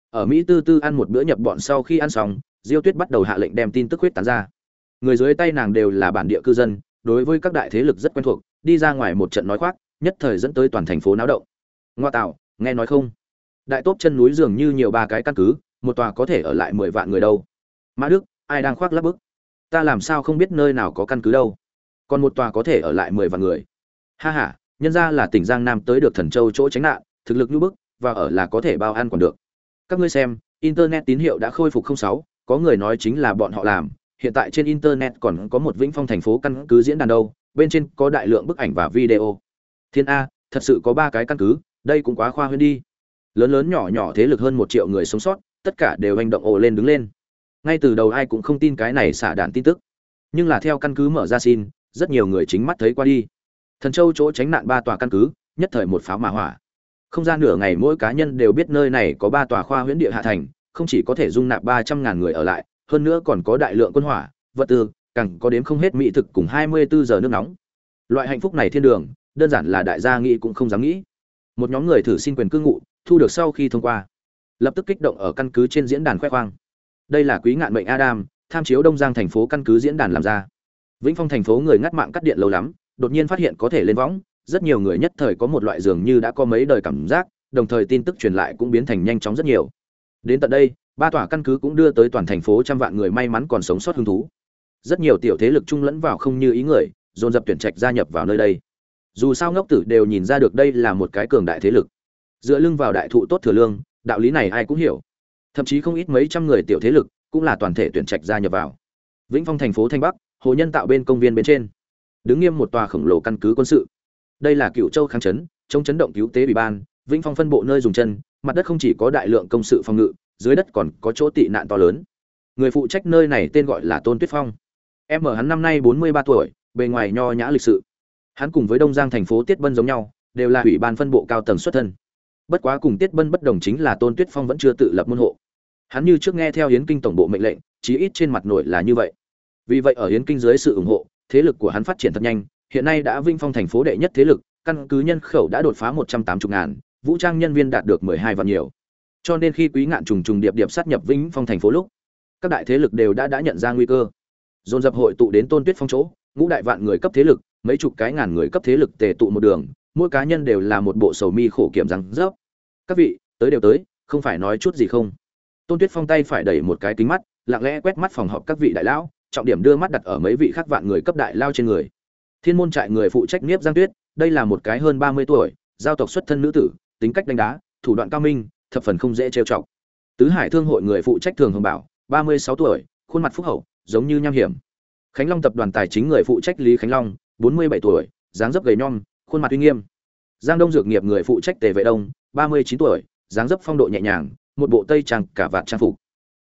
Ở mỹ tư tư ăn một bữa nhập bọn sau khi ăn xong, diêu tuyết bắt đầu hạ lệnh đem tin tức huyết tán ra. Người dưới tay nàng đều là bản địa cư dân, đối với các đại thế lực rất quen thuộc, đi ra ngoài một trận nói khoác, nhất thời dẫn tới toàn thành phố náo động. Ngoa tạo, nghe nói không? Đại tốp chân núi dường như nhiều ba cái căn cứ, một tòa có thể ở lại mười vạn người đâu. Mã đức, ai đang khoác lác bức? Ta làm sao không biết nơi nào có căn cứ đâu? Còn một tòa có thể ở lại mười vạn người. Ha h a nhân ra là tỉnh giang nam tới được thần châu chỗ tránh nạn, thực lực lưu bức, và ở là có thể bao ăn còn được. Các ngươi xem, internet tín hiệu đã khôi phục không sáu, có người nói chính là bọn họ làm. Hiện tại trên internet còn có một vĩnh phong thành phố căn cứ diễn đàn đâu, bên trên có đại lượng bức ảnh và video. Thiên a, thật sự có ba cái căn cứ, đây cũng quá khoa huyên đi. Lớn lớn nhỏ nhỏ thế lực hơn một triệu người sống sót, tất cả đều hành động ồ lên đứng lên ngay từ đầu ai cũng không tin cái này xả đạn tin tức. Nhưng là theo căn cứ mở ra xin, rất nhiều người chính mắt thấy qua đi. Thần châu chỗ tránh nạn ba tòa căn cứ, nhất thời một pháo mà hỏa. Không gian nửa ngày mỗi cá nhân đều biết nơi này có ba tòa khoa huyễn địa hạ thành, không chỉ có thể dung nạp ba trăm ngàn người ở lại, hơn nữa còn có đại lượng quân hỏa, vật tư, càng có đến không hết mỹ thực cùng hai mươi bốn giờ nước nóng. Loại hạnh phúc này thiên đường, đơn giản là đại gia nghĩ cũng không dám nghĩ. Một nhóm người thử xin quyền cư ngụ, thu được sau khi thông qua. Lập tức kích động ở căn cứ trên diễn đàn khoe khoang đây là quý ngạn mệnh adam, tham chiếu đông giang thành phố căn cứ diễn đàn làm ra. Vĩnh phong thành phố người ngắt mạng cắt điện lâu lắm, đột nhiên phát hiện có thể lên võng, rất nhiều người nhất thời có một loại dường như đã có mấy đời cảm giác, đồng thời tin tức truyền lại cũng biến thành nhanh chóng rất nhiều. Đến tận đây, ba tòa căn cứ cũng đưa tới toàn thành phố trăm vạn người may mắn còn sống sót hứng thú. Rất nhiều tiểu thế lực chung lẫn vào không như ý người, dồn dập tuyển trạch gia nhập vào nơi đây. Dù sao ngốc tử đều nhìn ra được đây là một cái cường đại thế lực. Dựa lưng vào đại thụ tốt thừa lương, đạo lý này ai cũng hiểu thậm chí không ít mấy trăm người tiểu thế lực cũng là toàn thể tuyển trạch gia nhập vào. Vĩnh phong thành phố thanh bắc, hồ nhân tạo bên công viên bên trên, đứng nghiêm một tòa khổng lồ căn cứ quân sự. Đây là cựu châu kháng chấn, chống chấn động cứu tế ủy ban, vĩnh phong phân bộ nơi dùng chân, mặt đất không chỉ có đại lượng công sự phòng ngự, dưới đất còn có chỗ tị nạn to lớn. Người phụ trách nơi này tên gọi là tôn tuyết phong. Em ở hắn năm nay bốn mươi ba tuổi, bề ngoài nho nhã lịch sự. Hắn cùng với đông giang thành phố tiết bân giống nhau, đều là ủy ban phân bộ cao tầng xuất thân. Bất quá cùng tiết bân bất đồng chính là tôn tuyết phong vẫn chưa tự lập môn hộ hắn như trước nghe theo hiến kinh tổng bộ mệnh lệnh, chí ít trên mặt nội là như vậy. Vì vậy ở hiến kinh dưới sự ủng hộ, thế lực của hắn phát triển thật nhanh, hiện nay đã vinh phong thành phố đệ nhất thế lực, căn cứ nhân khẩu đã đột phá một trăm tám mươi ngàn, vũ trang nhân viên đạt được mười hai vạn nhiều. Cho nên khi quý ngạn trùng trùng điệp điệp sát nhập vĩnh phong thành phố lúc, các đại thế lực đều đã đã nhận ra nguy cơ. Dồn dập hội tụ đến tôn tuyết phong chỗ, ngũ đại vạn người cấp thế lực, mấy chục cái ngàn người cấp thế lực tề tụ một đường, mỗi cá nhân đều là một bộ sầu mi khổ kiểm rằng rớp các vị, tới đều tới, không phải nói chút gì không? Tôn tuyết phong tay phải đẩy một cái kính mắt, lặng lẽ quét mắt phòng họp các vị đại lão, trọng điểm đưa mắt đặt ở mấy vị khác vạn người cấp đại lao trên người. Thiên môn trại người phụ trách niếp giang tuyết, đây là một cái hơn ba mươi tuổi, giao tộc xuất thân nữ tử, tính cách đánh đá, thủ đoạn cao minh, thập phần không dễ trêu chọc. Tứ hải thương hội người phụ trách thường hồng bảo, ba mươi sáu tuổi, khuôn mặt phúc hậu, giống như nham hiểm. Khánh long tập đoàn tài chính người phụ trách lý khánh long, bốn mươi bảy tuổi, dáng dấp gầy nhom, khuôn mặt uy nghiêm. Giang đông dược nghiệp người phụ trách tề vệ đông, ba mươi chín tuổi, dáng dấp phong độ nhẹ nhàng một bộ tây trang cả vạt trang phục.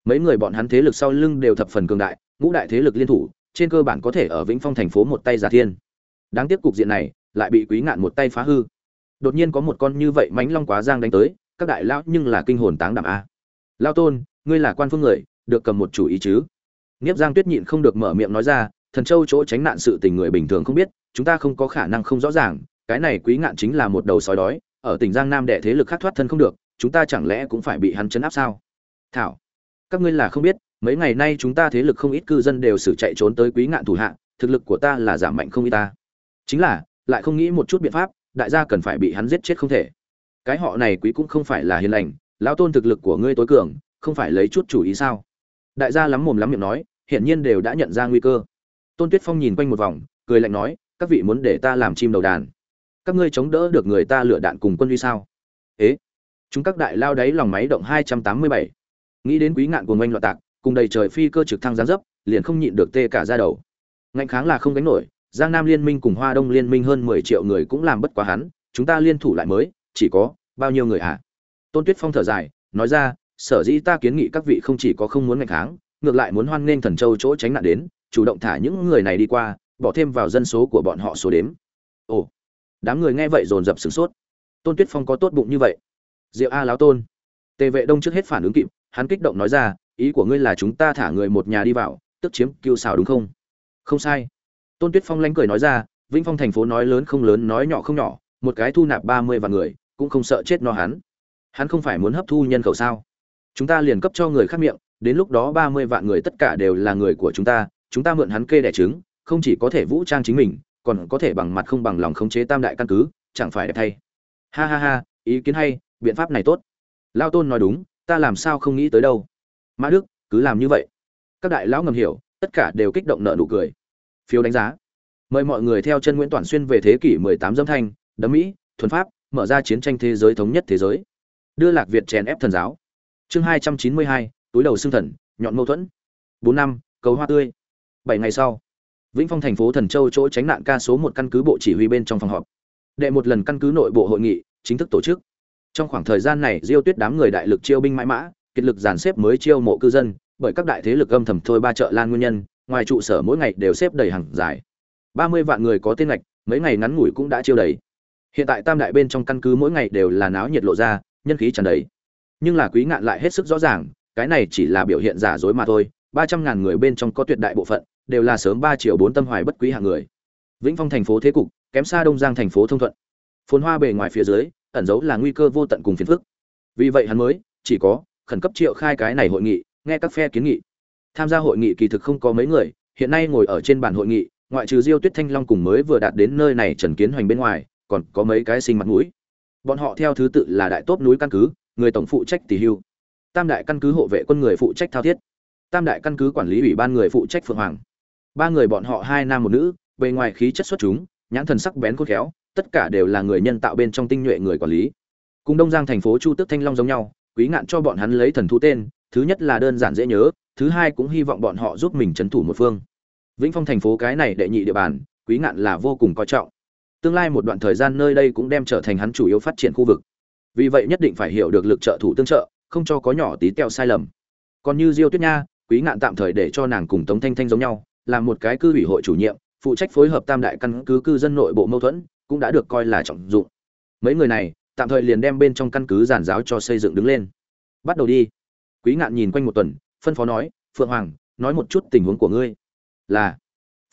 Mấy người bọn hắn thế lực sau lưng đều thập phần cường đại, ngũ đại thế lực liên thủ, trên cơ bản có thể ở vĩnh phong thành phố một tay giả thiên. Đáng tiếc cục diện này lại bị quý ngạn một tay phá hư. Đột nhiên có một con như vậy mánh long quá giang đánh tới, các đại lão nhưng là kinh hồn táng đảm a. Lao tôn, ngươi là quan phương người, được cầm một chủ ý chứ? Nghiếp giang tuyết nhịn không được mở miệng nói ra, thần châu chỗ tránh nạn sự tình người bình thường không biết, chúng ta không có khả năng không rõ ràng, cái này quý ngạn chính là một đầu sói đói, ở tỉnh giang nam đệ thế lực khác thoát thân không được chúng ta chẳng lẽ cũng phải bị hắn chấn áp sao? Thảo, các ngươi là không biết, mấy ngày nay chúng ta thế lực không ít cư dân đều xử chạy trốn tới quý ngạn thủ hạ, thực lực của ta là giảm mạnh không ít ta. Chính là, lại không nghĩ một chút biện pháp, đại gia cần phải bị hắn giết chết không thể. Cái họ này quý cũng không phải là hiền lành, lão tôn thực lực của ngươi tối cường, không phải lấy chút chủ ý sao? Đại gia lắm mồm lắm miệng nói, hiển nhiên đều đã nhận ra nguy cơ. Tôn tuyết phong nhìn quanh một vòng, cười lạnh nói, các vị muốn để ta làm chim đầu đàn. Các ngươi chống đỡ được người ta lựa đạn cùng quân uy sao? Ế? Chúng các đại lao đáy lòng máy động hai trăm tám mươi bảy. Nghĩ đến quý ngạn của ngoanh loạn tạc, cùng đầy trời phi cơ trực thăng gián dấp, liền không nhịn được tê cả ra đầu. Ngạnh kháng là không gánh nổi, giang nam liên minh cùng hoa đông liên minh hơn mười triệu người cũng làm bất quá hắn, chúng ta liên thủ lại mới, chỉ có bao nhiêu người ạ à? tôn tuyết phong thở dài, nói ra, sở dĩ ta kiến nghị các vị không chỉ có không muốn ngạnh kháng, ngược lại muốn hoan nghênh thần châu chỗ tránh nạn đến, chủ động thả những người này đi qua, bỏ thêm vào dân số của bọn họ số đếm. Ồ, đám người nghe vậy dồn dập sửng sốt. Tôn tuyết phong có tốt bụng như vậy diệu a láo tôn. Tề vệ đông trước hết phản ứng kịp, hắn kích động nói ra, ý của ngươi là chúng ta thả người một nhà đi vào, tức chiếm cưu xào đúng không? Không sai. Tôn tuyết phong lánh cười nói ra, vĩnh phong thành phố nói lớn không lớn, nói nhỏ không nhỏ, một cái thu nạp ba mươi vạn người, cũng không sợ chết no hắn. Hắn không phải muốn hấp thu nhân khẩu sao? Chúng ta liền cấp cho người khác miệng, đến lúc đó ba mươi vạn người tất cả đều là người của chúng ta chúng ta mượn hắn kê đẻ trứng, không chỉ có thể vũ trang chính mình, còn có thể bằng mặt không bằng lòng khống chế tam đại căn cứ, chẳng phải đẹp thay. Ha ha ha, ý kiến hay biện pháp này tốt. Lao tôn nói đúng ta làm sao không nghĩ tới đâu. Mã đức cứ làm như vậy. Các đại lão ngầm hiểu tất cả đều kích động nợ nụ cười. Phiếu đánh giá. Mời mọi người theo chân nguyễn toàn xuyên về thế kỷ 18 dâm thanh đấm mỹ thuần pháp mở ra chiến tranh thế giới thống nhất thế giới. Đưa lạc việt chèn ép thần giáo. Chương 292, túi đầu xương thần nhọn mâu thuẫn. Bốn năm cầu hoa tươi. Bảy ngày sau vĩnh phong thành phố thần châu chỗ tránh nạn ca số một căn cứ bộ chỉ huy bên trong phòng họp. Đệ một lần căn cứ nội bộ hội nghị chính thức tổ chức trong khoảng thời gian này, diêu tuyết đám người đại lực chiêu binh mãi mã, kiệt lực dàn xếp mới chiêu mộ cư dân, bởi các đại thế lực âm thầm thôi ba chợ lan nguyên nhân, ngoài trụ sở mỗi ngày đều xếp đầy hàng dài. Ba mươi vạn người có tên lệch mấy ngày ngắn ngủi cũng đã chiêu đầy. Hiện tại tam đại bên trong căn cứ mỗi ngày đều là náo nhiệt lộ ra, nhân khí tràn đầy. Nhưng là quý ngạn lại hết sức rõ ràng, cái này chỉ là biểu hiện giả dối mà thôi, ba trăm ngàn người bên trong có tuyệt đại bộ phận, đều là sớm ba triệu bốn tâm hoài bất quý hạng người. Vĩnh phong thành phố thế cục, kém xa đông giang thành phố thông thuận. Phồn hoa bề ngoài phía dưới ẩn dấu là nguy cơ vô tận cùng phiền phức. Vì vậy hắn mới, chỉ có, khẩn cấp triệu khai cái này hội nghị, nghe các phe kiến nghị. Tham gia hội nghị kỳ thực không có mấy người, hiện nay ngồi ở trên bàn hội nghị, ngoại trừ diêu tuyết thanh long cùng mới vừa đạt đến nơi này trần kiến hoành bên ngoài, còn có mấy cái sinh mặt mũi. Bọn họ theo thứ tự là đại tốt núi căn cứ, người tổng phụ trách tỷ hưu. Tam đại căn cứ hộ vệ quân người phụ trách thao thiết. Tam đại căn cứ quản lý ủy ban người phụ trách phượng hoàng. Ba người bọn họ hai nam một nữ, bề ngoài khí chất xuất chúng, nhãn thần sắc bén khôn khéo tất cả đều là người nhân tạo bên trong tinh nhuệ người quản lý. Cùng đông giang thành phố chu tước thanh long giống nhau, quý ngạn cho bọn hắn lấy thần thú tên, thứ nhất là đơn giản dễ nhớ, thứ hai cũng hy vọng bọn họ giúp mình trấn thủ một phương. Vĩnh phong thành phố cái này đệ nhị địa bàn, quý ngạn là vô cùng coi trọng. Tương lai một đoạn thời gian nơi đây cũng đem trở thành hắn chủ yếu phát triển khu vực. Vì vậy nhất định phải hiểu được lực trợ thủ tương trợ, không cho có nhỏ tí teo sai lầm. Còn như diêu tuyết nha, quý ngạn tạm thời để cho nàng cùng tống thanh thanh giống nhau làm một cái cư ủy hội chủ nhiệm, phụ trách phối hợp tam đại căn cứ cư dân nội bộ mâu thuẫn cũng đã được coi là trọng dụng. Mấy người này tạm thời liền đem bên trong căn cứ giản giáo cho xây dựng đứng lên. Bắt đầu đi. Quý ngạn nhìn quanh một tuần phân phó nói phượng hoàng nói một chút tình huống của ngươi. Là.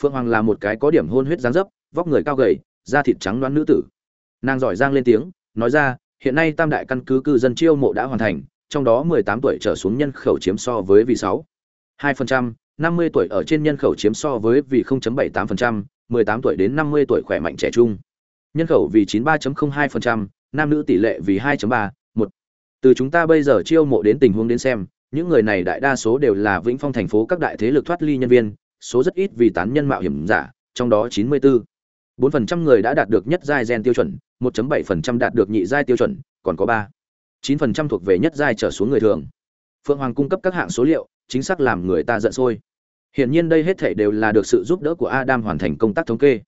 Phượng hoàng là một cái có điểm hôn huyết dáng dấp vóc người cao gầy da thịt trắng đoán nữ tử. Nàng giỏi giang lên tiếng nói ra hiện nay tam đại căn cứ cư dân chiêu mộ đã hoàn thành trong đó 18 tuổi trở xuống nhân khẩu chiếm so với vì 6. 2%, 50 tuổi ở trên nhân khẩu chiếm so với vì 0.78%, 18 tuổi đến 50 tuổi khỏe mạnh trẻ trung. Nhân khẩu vì 93.02%, nam nữ tỷ lệ vì 2.3, 1. Từ chúng ta bây giờ chiêu mộ đến tình huống đến xem, những người này đại đa số đều là Vĩnh Phong thành phố các đại thế lực thoát ly nhân viên, số rất ít vì tán nhân mạo hiểm giả, trong đó 94 4% người đã đạt được nhất giai gen tiêu chuẩn, 1.7% đạt được nhị giai tiêu chuẩn, còn có 3 9% thuộc về nhất giai trở xuống người thường. Phượng Hoàng cung cấp các hạng số liệu, chính xác làm người ta giận sôi. Hiển nhiên đây hết thảy đều là được sự giúp đỡ của Adam hoàn thành công tác thống kê.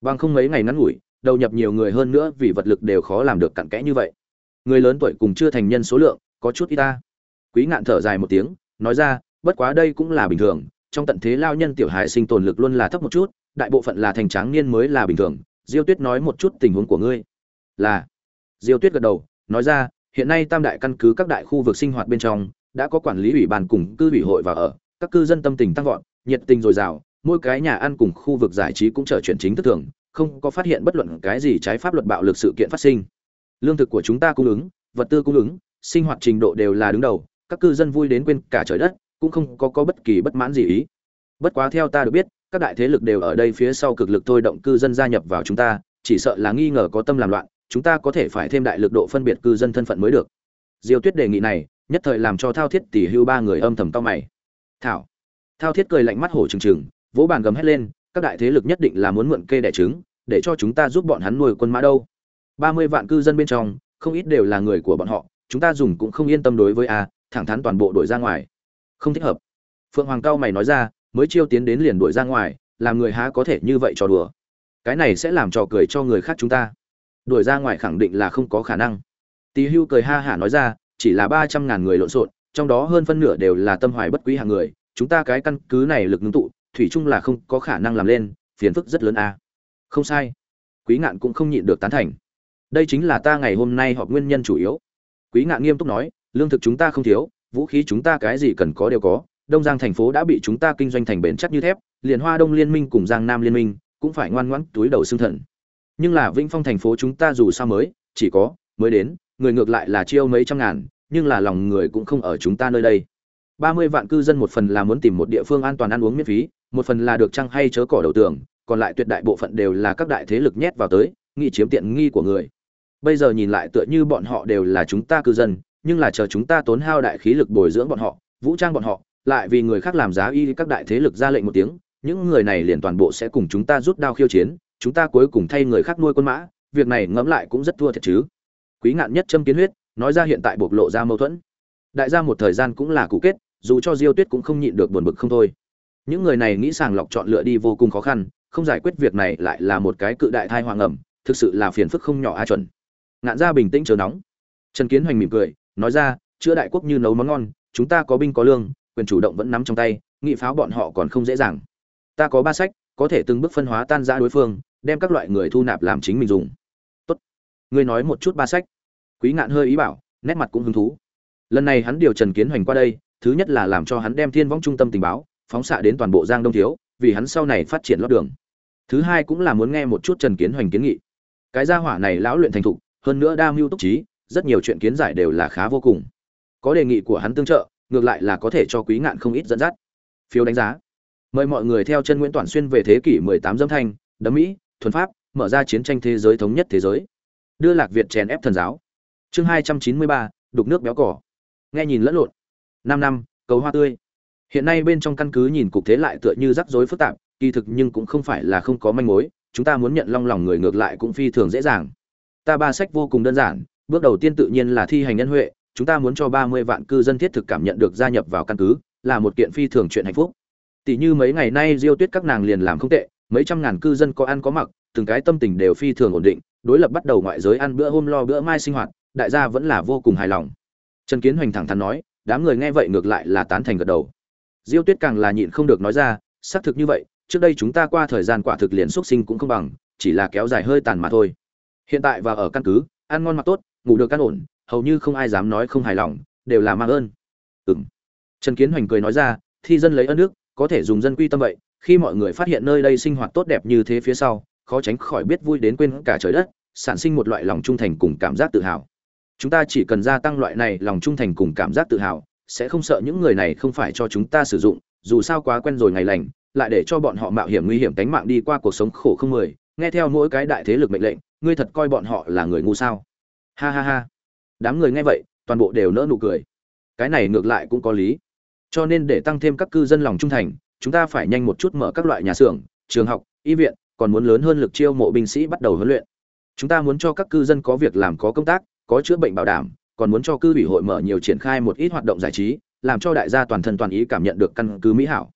Bằng không mấy ngày ngắn ngủi, đầu nhập nhiều người hơn nữa vì vật lực đều khó làm được cặn kẽ như vậy. Người lớn tuổi cùng chưa thành nhân số lượng, có chút ít ta. Quý ngạn thở dài một tiếng, nói ra, bất quá đây cũng là bình thường, trong tận thế lao nhân tiểu hài sinh tồn lực luôn là thấp một chút, đại bộ phận là thành tráng niên mới là bình thường. Diêu Tuyết nói một chút tình huống của ngươi. Là. Diêu Tuyết gật đầu, nói ra, hiện nay tam đại căn cứ các đại khu vực sinh hoạt bên trong, đã có quản lý ủy ban cùng cư ủy hội và ở, các cư dân tâm tình tăng vọt, nhiệt tình dồi dào, mỗi cái nhà ăn cùng khu vực giải trí cũng trở chuyển chính thức thường, không có phát hiện bất luận cái gì trái pháp luật bạo lực sự kiện phát sinh. Lương thực của chúng ta cung ứng, vật tư cung ứng, sinh hoạt trình độ đều là đứng đầu các cư dân vui đến quên cả trời đất cũng không có có bất kỳ bất mãn gì ý. Bất quá theo ta được biết các đại thế lực đều ở đây phía sau cực lực thôi động cư dân gia nhập vào chúng ta chỉ sợ là nghi ngờ có tâm làm loạn chúng ta có thể phải thêm đại lực độ phân biệt cư dân thân phận mới được. Diêu tuyết đề nghị này nhất thời làm cho thao thiết tỷ hưu ba người âm thầm to mày. Thảo. Thao thiết cười lạnh mắt hổ trừng trừng vỗ bàn gầm hét lên các đại thế lực nhất định là muốn mượn kê đẻ trứng, để cho chúng ta giúp bọn hắn nuôi quân mã đâu. Ba mươi vạn cư dân bên trong, không ít đều là người của bọn họ, chúng ta dùng cũng không yên tâm đối với a, thẳng thắn toàn bộ đổi ra ngoài. Không thích hợp. Phượng hoàng cao mày nói ra, mới chiêu tiến đến liền đuổi ra ngoài, làm người há có thể như vậy trò đùa. Cái này sẽ làm trò cười cho người khác chúng ta. Đuổi ra ngoài khẳng định là không có khả năng. Tỳ hưu cười ha hả nói ra, chỉ là ba trăm ngàn người lộn xộn, trong đó hơn phân nửa đều là tâm hoài bất quý hàng người, chúng ta cái căn cứ này lực ngưng tụ thủy chung là không có khả năng làm lên, phiền phức rất lớn a không sai. Quý ngạn cũng không nhịn được tán thành. Đây chính là ta ngày hôm nay họp nguyên nhân chủ yếu. Quý ngạn nghiêm túc nói, lương thực chúng ta không thiếu, vũ khí chúng ta cái gì cần có đều có, đông giang thành phố đã bị chúng ta kinh doanh thành bền chắc như thép, liền hoa đông liên minh cùng giang nam liên minh cũng phải ngoan ngoãn túi đầu xương thần. Nhưng là vĩnh phong thành phố chúng ta dù sao mới, chỉ có, mới đến, người ngược lại là chiêu mấy trăm ngàn, nhưng là lòng người cũng không ở chúng ta nơi đây. Ba mươi vạn cư dân một phần là muốn tìm một địa phương an toàn ăn uống miễn phí một phần là được trăng hay chớ cỏ đầu tường, còn lại tuyệt đại bộ phận đều là các đại thế lực nhét vào tới nghị chiếm tiện nghi của người. Bây giờ nhìn lại tựa như bọn họ đều là chúng ta cư dân, nhưng là chờ chúng ta tốn hao đại khí lực bồi dưỡng bọn họ, vũ trang bọn họ, lại vì người khác làm giá y các đại thế lực ra lệnh một tiếng, những người này liền toàn bộ sẽ cùng chúng ta rút đao khiêu chiến, chúng ta cuối cùng thay người khác nuôi quân mã, việc này ngẫm lại cũng rất thua thiệt chứ. Quý ngạn nhất châm kiến huyết, nói ra hiện tại bộc lộ ra mâu thuẫn. Đại gia một thời gian cũng là cụ kết, dù cho diêu tuyết cũng không nhịn được buồn bực không thôi những người này nghĩ sàng lọc chọn lựa đi vô cùng khó khăn, không giải quyết việc này lại là một cái cự đại thai hoàng ẩm thực sự là phiền phức không nhỏ a chuẩn. Ngạn ra bình tĩnh chờ nóng. Trần kiến hoành mỉm cười, nói ra, chữa đại quốc như nấu món ngon, chúng ta có binh có lương, quyền chủ động vẫn nắm trong tay, nghị pháo bọn họ còn không dễ dàng. Ta có ba sách, có thể từng bước phân hóa tan ra đối phương, đem các loại người thu nạp làm chính mình dùng. Tốt. Ngươi nói một chút ba sách. Quý ngạn hơi ý bảo, nét mặt cũng hứng thú. Lần này hắn điều trần kiến hoành qua đây, thứ nhất là làm cho hắn đem thiên võng trung tâm tình báo phóng xạ đến toàn bộ giang đông thiếu vì hắn sau này phát triển lót đường. Thứ hai cũng là muốn nghe một chút trần kiến hoành kiến nghị. Cái gia hỏa này lão luyện thành thục hơn nữa đa mưu túc trí rất nhiều chuyện kiến giải đều là khá vô cùng. Có đề nghị của hắn tương trợ ngược lại là có thể cho quý ngạn không ít dẫn dắt. Phiếu đánh giá. Mời mọi người theo chân nguyễn toàn xuyên về thế kỷ 18 dâm thanh đấm mỹ thuần pháp mở ra chiến tranh thế giới thống nhất thế giới. Đưa lạc việt chèn ép thần giáo. Chương 293, đục nước béo cỏ. Nghe nhìn lẫn lộn. Năm năm cầu hoa tươi hiện nay bên trong căn cứ nhìn cục thế lại tựa như rắc rối phức tạp, kỳ thực nhưng cũng không phải là không có manh mối, chúng ta muốn nhận long lòng người ngược lại cũng phi thường dễ dàng. Ta ba sách vô cùng đơn giản, bước đầu tiên tự nhiên là thi hành nhân huệ, chúng ta muốn cho ba mươi vạn cư dân thiết thực cảm nhận được gia nhập vào căn cứ, là một kiện phi thường chuyện hạnh phúc. Tỷ như mấy ngày nay diêu tuyết các nàng liền làm không tệ, mấy trăm ngàn cư dân có ăn có mặc, từng cái tâm tình đều phi thường ổn định, đối lập bắt đầu ngoại giới ăn bữa hôm lo bữa mai sinh hoạt, đại gia vẫn là vô cùng hài lòng. Trần kiến hoành thẳng thắn nói, đám người nghe vậy ngược lại là tán thành gật đầu diêu tuyết càng là nhịn không được nói ra, xác thực như vậy, trước đây chúng ta qua thời gian quả thực liền xuất sinh cũng không bằng, chỉ là kéo dài hơi tàn mà thôi. Hiện tại và ở căn cứ, ăn ngon mặc tốt, ngủ được căn ổn, hầu như không ai dám nói không hài lòng, đều là mang ơn. Ừng trần kiến hoành cười nói ra, thi dân lấy ơn nước có thể dùng dân quy tâm vậy, khi mọi người phát hiện nơi đây sinh hoạt tốt đẹp như thế phía sau, khó tránh khỏi biết vui đến quên cả trời đất, sản sinh một loại lòng trung thành cùng cảm giác tự hào. Chúng ta chỉ cần gia tăng loại này lòng trung thành cùng cảm giác tự hào sẽ không sợ những người này không phải cho chúng ta sử dụng, dù sao quá quen rồi ngày lành, lại để cho bọn họ mạo hiểm nguy hiểm tính mạng đi qua cuộc sống khổ không mười. Nghe theo mỗi cái đại thế lực mệnh lệnh, ngươi thật coi bọn họ là người ngu sao? Ha ha ha. Đám người nghe vậy, toàn bộ đều nỡ nụ cười. Cái này ngược lại cũng có lý. Cho nên để tăng thêm các cư dân lòng trung thành, chúng ta phải nhanh một chút mở các loại nhà xưởng, trường học, y viện, còn muốn lớn hơn lực chiêu mộ binh sĩ bắt đầu huấn luyện. Chúng ta muốn cho các cư dân có việc làm, có công tác, có chữa bệnh bảo đảm còn muốn cho cư ủy hội mở nhiều triển khai một ít hoạt động giải trí, làm cho đại gia toàn thân toàn ý cảm nhận được căn cứ mỹ hảo.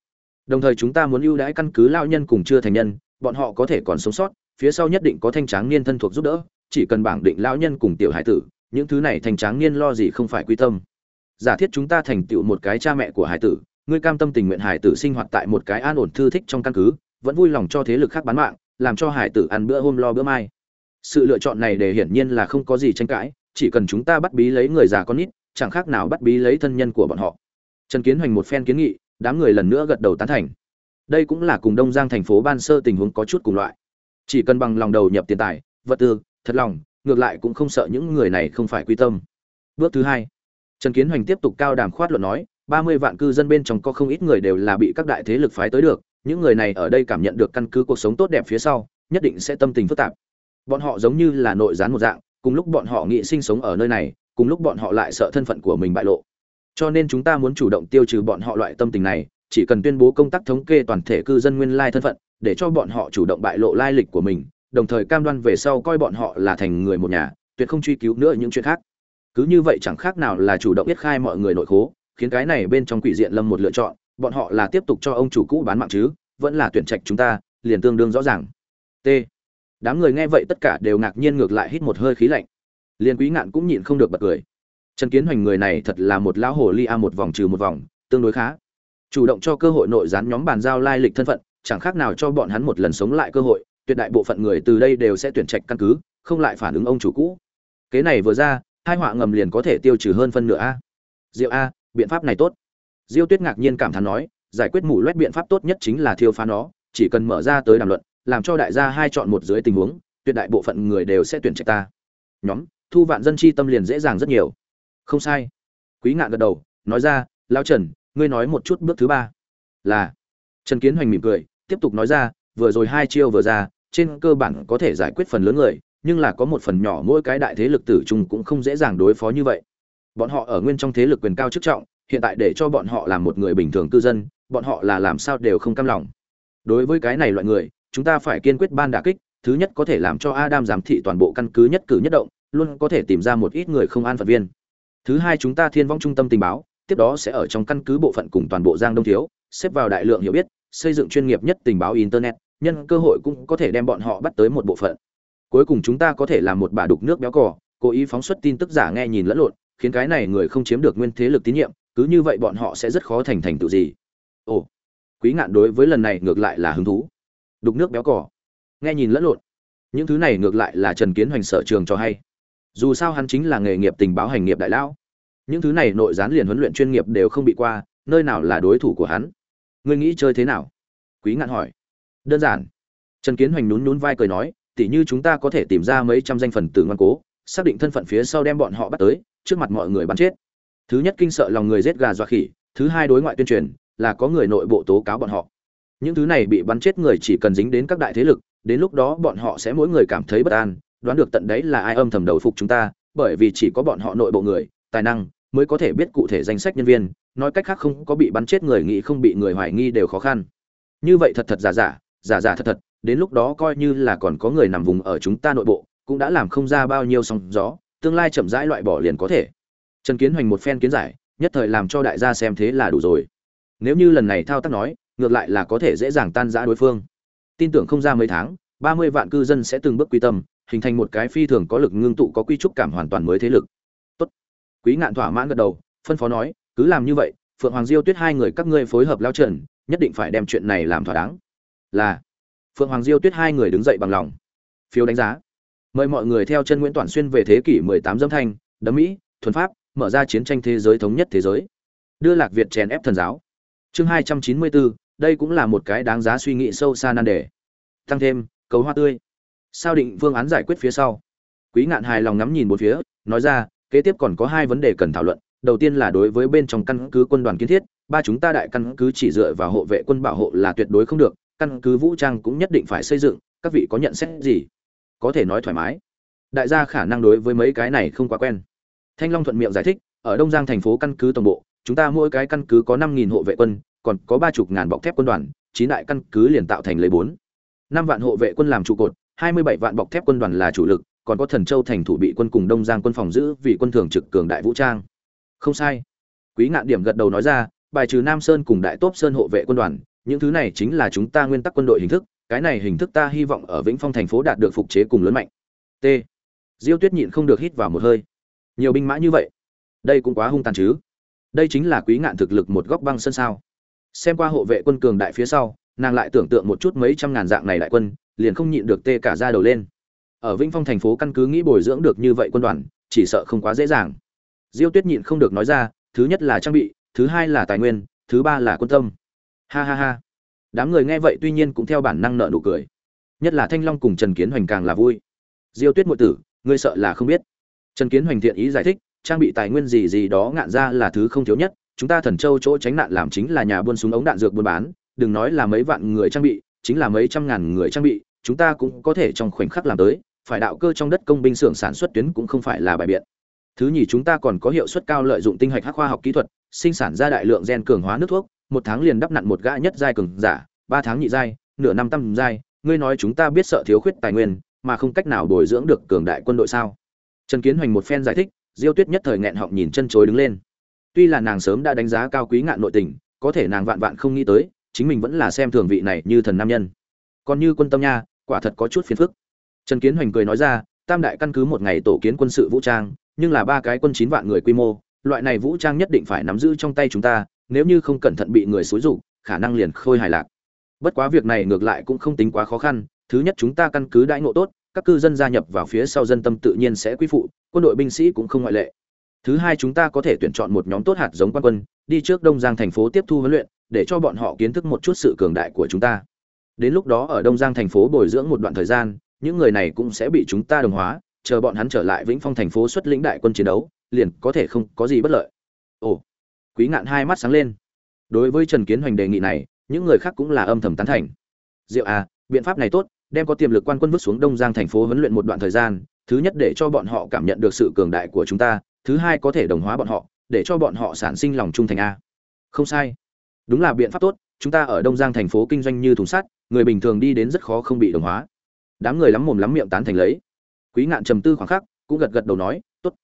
Đồng thời chúng ta muốn ưu đãi căn cứ lao nhân cùng chưa thành nhân, bọn họ có thể còn sống sót, phía sau nhất định có thanh tráng niên thân thuộc giúp đỡ, chỉ cần bảng định lao nhân cùng tiểu hải tử, những thứ này thanh tráng niên lo gì không phải quy tâm. Giả thiết chúng ta thành tựu một cái cha mẹ của hải tử, ngươi cam tâm tình nguyện hải tử sinh hoạt tại một cái an ổn thư thích trong căn cứ, vẫn vui lòng cho thế lực khác bán mạng, làm cho hải tử ăn bữa hôm lo bữa mai. Sự lựa chọn này để hiển nhiên là không có gì tranh cãi chỉ cần chúng ta bắt bí lấy người già con nít, chẳng khác nào bắt bí lấy thân nhân của bọn họ. Trần kiến hoành một phen kiến nghị, đám người lần nữa gật đầu tán thành. Đây cũng là cùng đông giang thành phố ban sơ tình huống có chút cùng loại. Chỉ cần bằng lòng đầu nhập tiền tài, vật tư, thật lòng, ngược lại cũng không sợ những người này không phải quy tâm. Bước thứ hai, trần kiến hoành tiếp tục cao đàm khoát luận nói, ba mươi vạn cư dân bên trong có không ít người đều là bị các đại thế lực phái tới được, những người này ở đây cảm nhận được căn cứ cuộc sống tốt đẹp phía sau, nhất định sẽ tâm tình phức tạp. Bọn họ giống như là nội gián một dạng cùng lúc bọn họ nghĩ sinh sống ở nơi này, cùng lúc bọn họ lại sợ thân phận của mình bại lộ. Cho nên chúng ta muốn chủ động tiêu trừ bọn họ loại tâm tình này, chỉ cần tuyên bố công tác thống kê toàn thể cư dân nguyên lai thân phận, để cho bọn họ chủ động bại lộ lai lịch của mình, đồng thời cam đoan về sau coi bọn họ là thành người một nhà, tuyệt không truy cứu nữa những chuyện khác. Cứ như vậy chẳng khác nào là chủ động biết khai mọi người nội khố, khiến cái này bên trong quỷ diện lâm một lựa chọn, bọn họ là tiếp tục cho ông chủ cũ bán mạng chứ, vẫn là tuyển trạch chúng ta, liền tương đương rõ ràng. T đám người nghe vậy tất cả đều ngạc nhiên ngược lại hít một hơi khí lạnh. Liền quý ngạn cũng nhịn không được bật cười. Trần kiến hoành người này thật là một lão hồ ly a, một vòng trừ một vòng, tương đối khá. Chủ động cho cơ hội nội gián nhóm bàn giao lai lịch thân phận, chẳng khác nào cho bọn hắn một lần sống lại cơ hội, tuyệt đại bộ phận người từ đây đều sẽ tuyển trạch căn cứ, không lại phản ứng ông chủ cũ. Kế này vừa ra, hai họa ngầm liền có thể tiêu trừ hơn phân nửa a. Diệu a, biện pháp này tốt. Diêu tuyết ngạc nhiên cảm thán nói, giải quyết mủ loét biện pháp tốt nhất chính là thiêu phá nó, chỉ cần mở ra tới đàm luận làm cho đại gia hai chọn một dưới tình huống, tuyệt đại bộ phận người đều sẽ tuyển trạch ta. Nhóm, thu vạn dân chi tâm liền dễ dàng rất nhiều. Không sai. Quý ngạn gật đầu, nói ra lao trần, ngươi nói một chút bước thứ ba. Là. Trần kiến hoành mỉm cười, tiếp tục nói ra, vừa rồi hai chiêu vừa ra, trên cơ bản có thể giải quyết phần lớn người, nhưng là có một phần nhỏ mỗi cái đại thế lực tử trung cũng không dễ dàng đối phó như vậy. Bọn họ ở nguyên trong thế lực quyền cao chức trọng, hiện tại để cho bọn họ làm một người bình thường cư dân, bọn họ là làm sao đều không cam lòng. Đối với cái này loại người chúng ta phải kiên quyết ban đả kích, thứ nhất có thể làm cho adam giám thị toàn bộ căn cứ nhất cử nhất động, luôn có thể tìm ra một ít người không an phận viên. Thứ hai chúng ta thiên vong trung tâm tình báo, tiếp đó sẽ ở trong căn cứ bộ phận cùng toàn bộ giang đông thiếu, xếp vào đại lượng hiểu biết, xây dựng chuyên nghiệp nhất tình báo internet, nhân cơ hội cũng có thể đem bọn họ bắt tới một bộ phận. Cuối cùng chúng ta có thể làm một bà đục nước béo cò, cố ý phóng xuất tin tức giả nghe nhìn lẫn lộn, khiến cái này người không chiếm được nguyên thế lực tín nhiệm, cứ như vậy bọn họ sẽ rất khó thành thành tựu gì. Ồ, quý ngạn đối với lần này ngược lại là hứng thú đục nước béo cỏ nghe nhìn lẫn lộn. Những thứ này ngược lại là trần kiến hoành sở trường cho hay. Dù sao hắn chính là nghề nghiệp tình báo hành nghiệp đại lão. Những thứ này nội gián liền huấn luyện chuyên nghiệp đều không bị qua, nơi nào là đối thủ của hắn? Ngươi nghĩ chơi thế nào? Quý ngạn hỏi. Đơn giản. Trần kiến hoành nhún nhún vai cười nói, tỉ như chúng ta có thể tìm ra mấy trăm danh phần tử ngoan cố, xác định thân phận phía sau đem bọn họ bắt tới, trước mặt mọi người bắn chết. Thứ nhất kinh sợ lòng người giết gà dọa khỉ, thứ hai đối ngoại tuyên truyền, là có người nội bộ tố cáo bọn họ những thứ này bị bắn chết người chỉ cần dính đến các đại thế lực, đến lúc đó bọn họ sẽ mỗi người cảm thấy bất an, đoán được tận đấy là ai âm thầm đầu phục chúng ta, bởi vì chỉ có bọn họ nội bộ người, tài năng, mới có thể biết cụ thể danh sách nhân viên, nói cách khác không có bị bắn chết người nghĩ không bị người hoài nghi đều khó khăn. Như vậy thật thật giả giả giả giả thật thật, đến lúc đó coi như là còn có người nằm vùng ở chúng ta nội bộ, cũng đã làm không ra bao nhiêu sóng gió, tương lai chậm rãi loại bỏ liền có thể. Trần kiến hoành một phen kiến giải, nhất thời làm cho đại gia xem thế là đủ rồi. Nếu như lần này thao tác nói ngược lại là có thể dễ dàng tan rã đối phương. Tin tưởng không ra mấy tháng ba mươi vạn cư dân sẽ từng bước quy tâm hình thành một cái phi thường có lực ngưng tụ có quy trúc cảm hoàn toàn mới thế lực. Tốt. Quý ngạn thỏa mãn gật đầu phân phó nói cứ làm như vậy phượng hoàng diêu tuyết hai người các ngươi phối hợp lao trần nhất định phải đem chuyện này làm thỏa đáng. Là. Phượng hoàng diêu tuyết hai người đứng dậy bằng lòng. Phiếu đánh giá. Mời mọi người theo chân nguyễn toàn xuyên về thế kỷ 18 dâm thanh đấm mỹ thuần pháp mở ra chiến tranh thế giới thống nhất thế giới. Đưa lạc việt chèn ép thần giáo. Chương 294, đây cũng là một cái đáng giá suy nghĩ sâu xa nan đề. Tăng thêm, cầu hoa tươi. Sao định phương án giải quyết phía sau? Quý ngạn hài lòng ngắm nhìn một phía, nói ra, kế tiếp còn có hai vấn đề cần thảo luận. Đầu tiên là đối với bên trong căn cứ quân đoàn kiến thiết, ba chúng ta đại căn cứ chỉ dựa vào hộ vệ quân bảo hộ là tuyệt đối không được, căn cứ vũ trang cũng nhất định phải xây dựng, các vị có nhận xét gì? Có thể nói thoải mái. Đại gia khả năng đối với mấy cái này không quá quen. Thanh long thuận miệng giải thích, ở đông giang thành phố căn cứ tổng bộ, chúng ta mỗi cái căn cứ có năm nghìn hộ vệ quân còn có ba chục ngàn bọc thép quân đoàn, chín đại căn cứ liền tạo thành lấy bốn. Năm vạn hộ vệ quân làm trụ cột, hai mươi bảy vạn bọc thép quân đoàn là chủ lực, còn có thần châu thành thủ bị quân cùng đông giang quân phòng giữ vì quân thường trực cường đại vũ trang. Không sai. Quý ngạn điểm gật đầu nói ra, bài trừ nam sơn cùng đại tốp sơn hộ vệ quân đoàn, những thứ này chính là chúng ta nguyên tắc quân đội hình thức, cái này hình thức ta hy vọng ở vĩnh phong thành phố đạt được phục chế cùng lớn mạnh. T. Diêu tuyết nhịn không được hít vào một hơi. Nhiều binh mã như vậy, đây cũng quá hung tàn chứ. Đây chính là quý ngạn thực lực một góc băng sân sao xem qua hộ vệ quân cường đại phía sau, nàng lại tưởng tượng một chút mấy trăm ngàn dạng này đại quân, liền không nhịn được tê cả ra đầu lên. Ở vĩnh phong thành phố căn cứ nghĩ bồi dưỡng được như vậy quân đoàn, chỉ sợ không quá dễ dàng. Diêu tuyết nhịn không được nói ra, thứ nhất là trang bị, thứ hai là tài nguyên, thứ ba là quân tâm. Ha ha ha. Đám người nghe vậy tuy nhiên cũng theo bản năng nợ nụ cười. Nhất là thanh long cùng trần kiến hoành càng là vui. Diêu tuyết muội tử, ngươi sợ là không biết. Trần kiến hoành thiện ý giải thích, trang bị tài nguyên gì gì đó ngạn ra là thứ không thiếu nhất chúng ta thần châu chỗ tránh nạn làm chính là nhà buôn súng ống đạn dược buôn bán, đừng nói là mấy vạn người trang bị, chính là mấy trăm ngàn người trang bị, chúng ta cũng có thể trong khoảnh khắc làm tới, phải đạo cơ trong đất công binh xưởng sản xuất tuyến cũng không phải là bài biện. Thứ nhì chúng ta còn có hiệu suất cao lợi dụng tinh hạch hắc khoa học kỹ thuật, sinh sản ra đại lượng gen cường hóa nước thuốc, một tháng liền đắp nặn một gã nhất giai cường giả, ba tháng nhị giai, nửa năm tam giai, ngươi nói chúng ta biết sợ thiếu khuyết tài nguyên, mà không cách nào bồi dưỡng được cường đại quân đội sao? Trần kiến hoành một phen giải thích, diêu tuyết nhất thời nghẹn họng nhìn chân chối đứng lên tuy là nàng sớm đã đánh giá cao quý ngạn nội tình, có thể nàng vạn vạn không nghĩ tới, chính mình vẫn là xem thường vị này như thần nam nhân. Còn như quân tâm nha, quả thật có chút phiền phức. Trần kiến hoành cười nói ra, tam đại căn cứ một ngày tổ kiến quân sự vũ trang, nhưng là ba cái quân chín vạn người quy mô, loại này vũ trang nhất định phải nắm giữ trong tay chúng ta, nếu như không cẩn thận bị người xúi rục khả năng liền khôi hài lạc. Bất quá việc này ngược lại cũng không tính quá khó khăn, thứ nhất chúng ta căn cứ đãi ngộ tốt, các cư dân gia nhập vào phía sau dân tâm tự nhiên sẽ quy phụ, quân đội binh sĩ cũng không ngoại lệ thứ hai chúng ta có thể tuyển chọn một nhóm tốt hạt giống quan quân, đi trước đông giang thành phố tiếp thu huấn luyện, để cho bọn họ kiến thức một chút sự cường đại của chúng ta. Đến lúc đó ở đông giang thành phố bồi dưỡng một đoạn thời gian, những người này cũng sẽ bị chúng ta đồng hóa, chờ bọn hắn trở lại vĩnh phong thành phố xuất lĩnh đại quân chiến đấu, liền có thể không có gì bất lợi. Ồ, quý ngạn hai mắt sáng lên. Đối với trần kiến hoành đề nghị này, những người khác cũng là âm thầm tán thành. Diệu à biện pháp này tốt, đem có tiềm lực quan quân vứt xuống đông giang thành phố huấn luyện một đoạn thời gian, thứ nhất để cho bọn họ cảm nhận được sự cường đại của chúng ta thứ hai có thể đồng hóa bọn họ, để cho bọn họ sản sinh lòng trung thành a. Không sai. Đúng là biện pháp tốt, chúng ta ở đông giang thành phố kinh doanh như thùng sắt, người bình thường đi đến rất khó không bị đồng hóa. Đám người lắm mồm lắm miệng tán thành lấy. Quý ngạn trầm tư khoảng khắc, cũng gật gật đầu nói, tốt.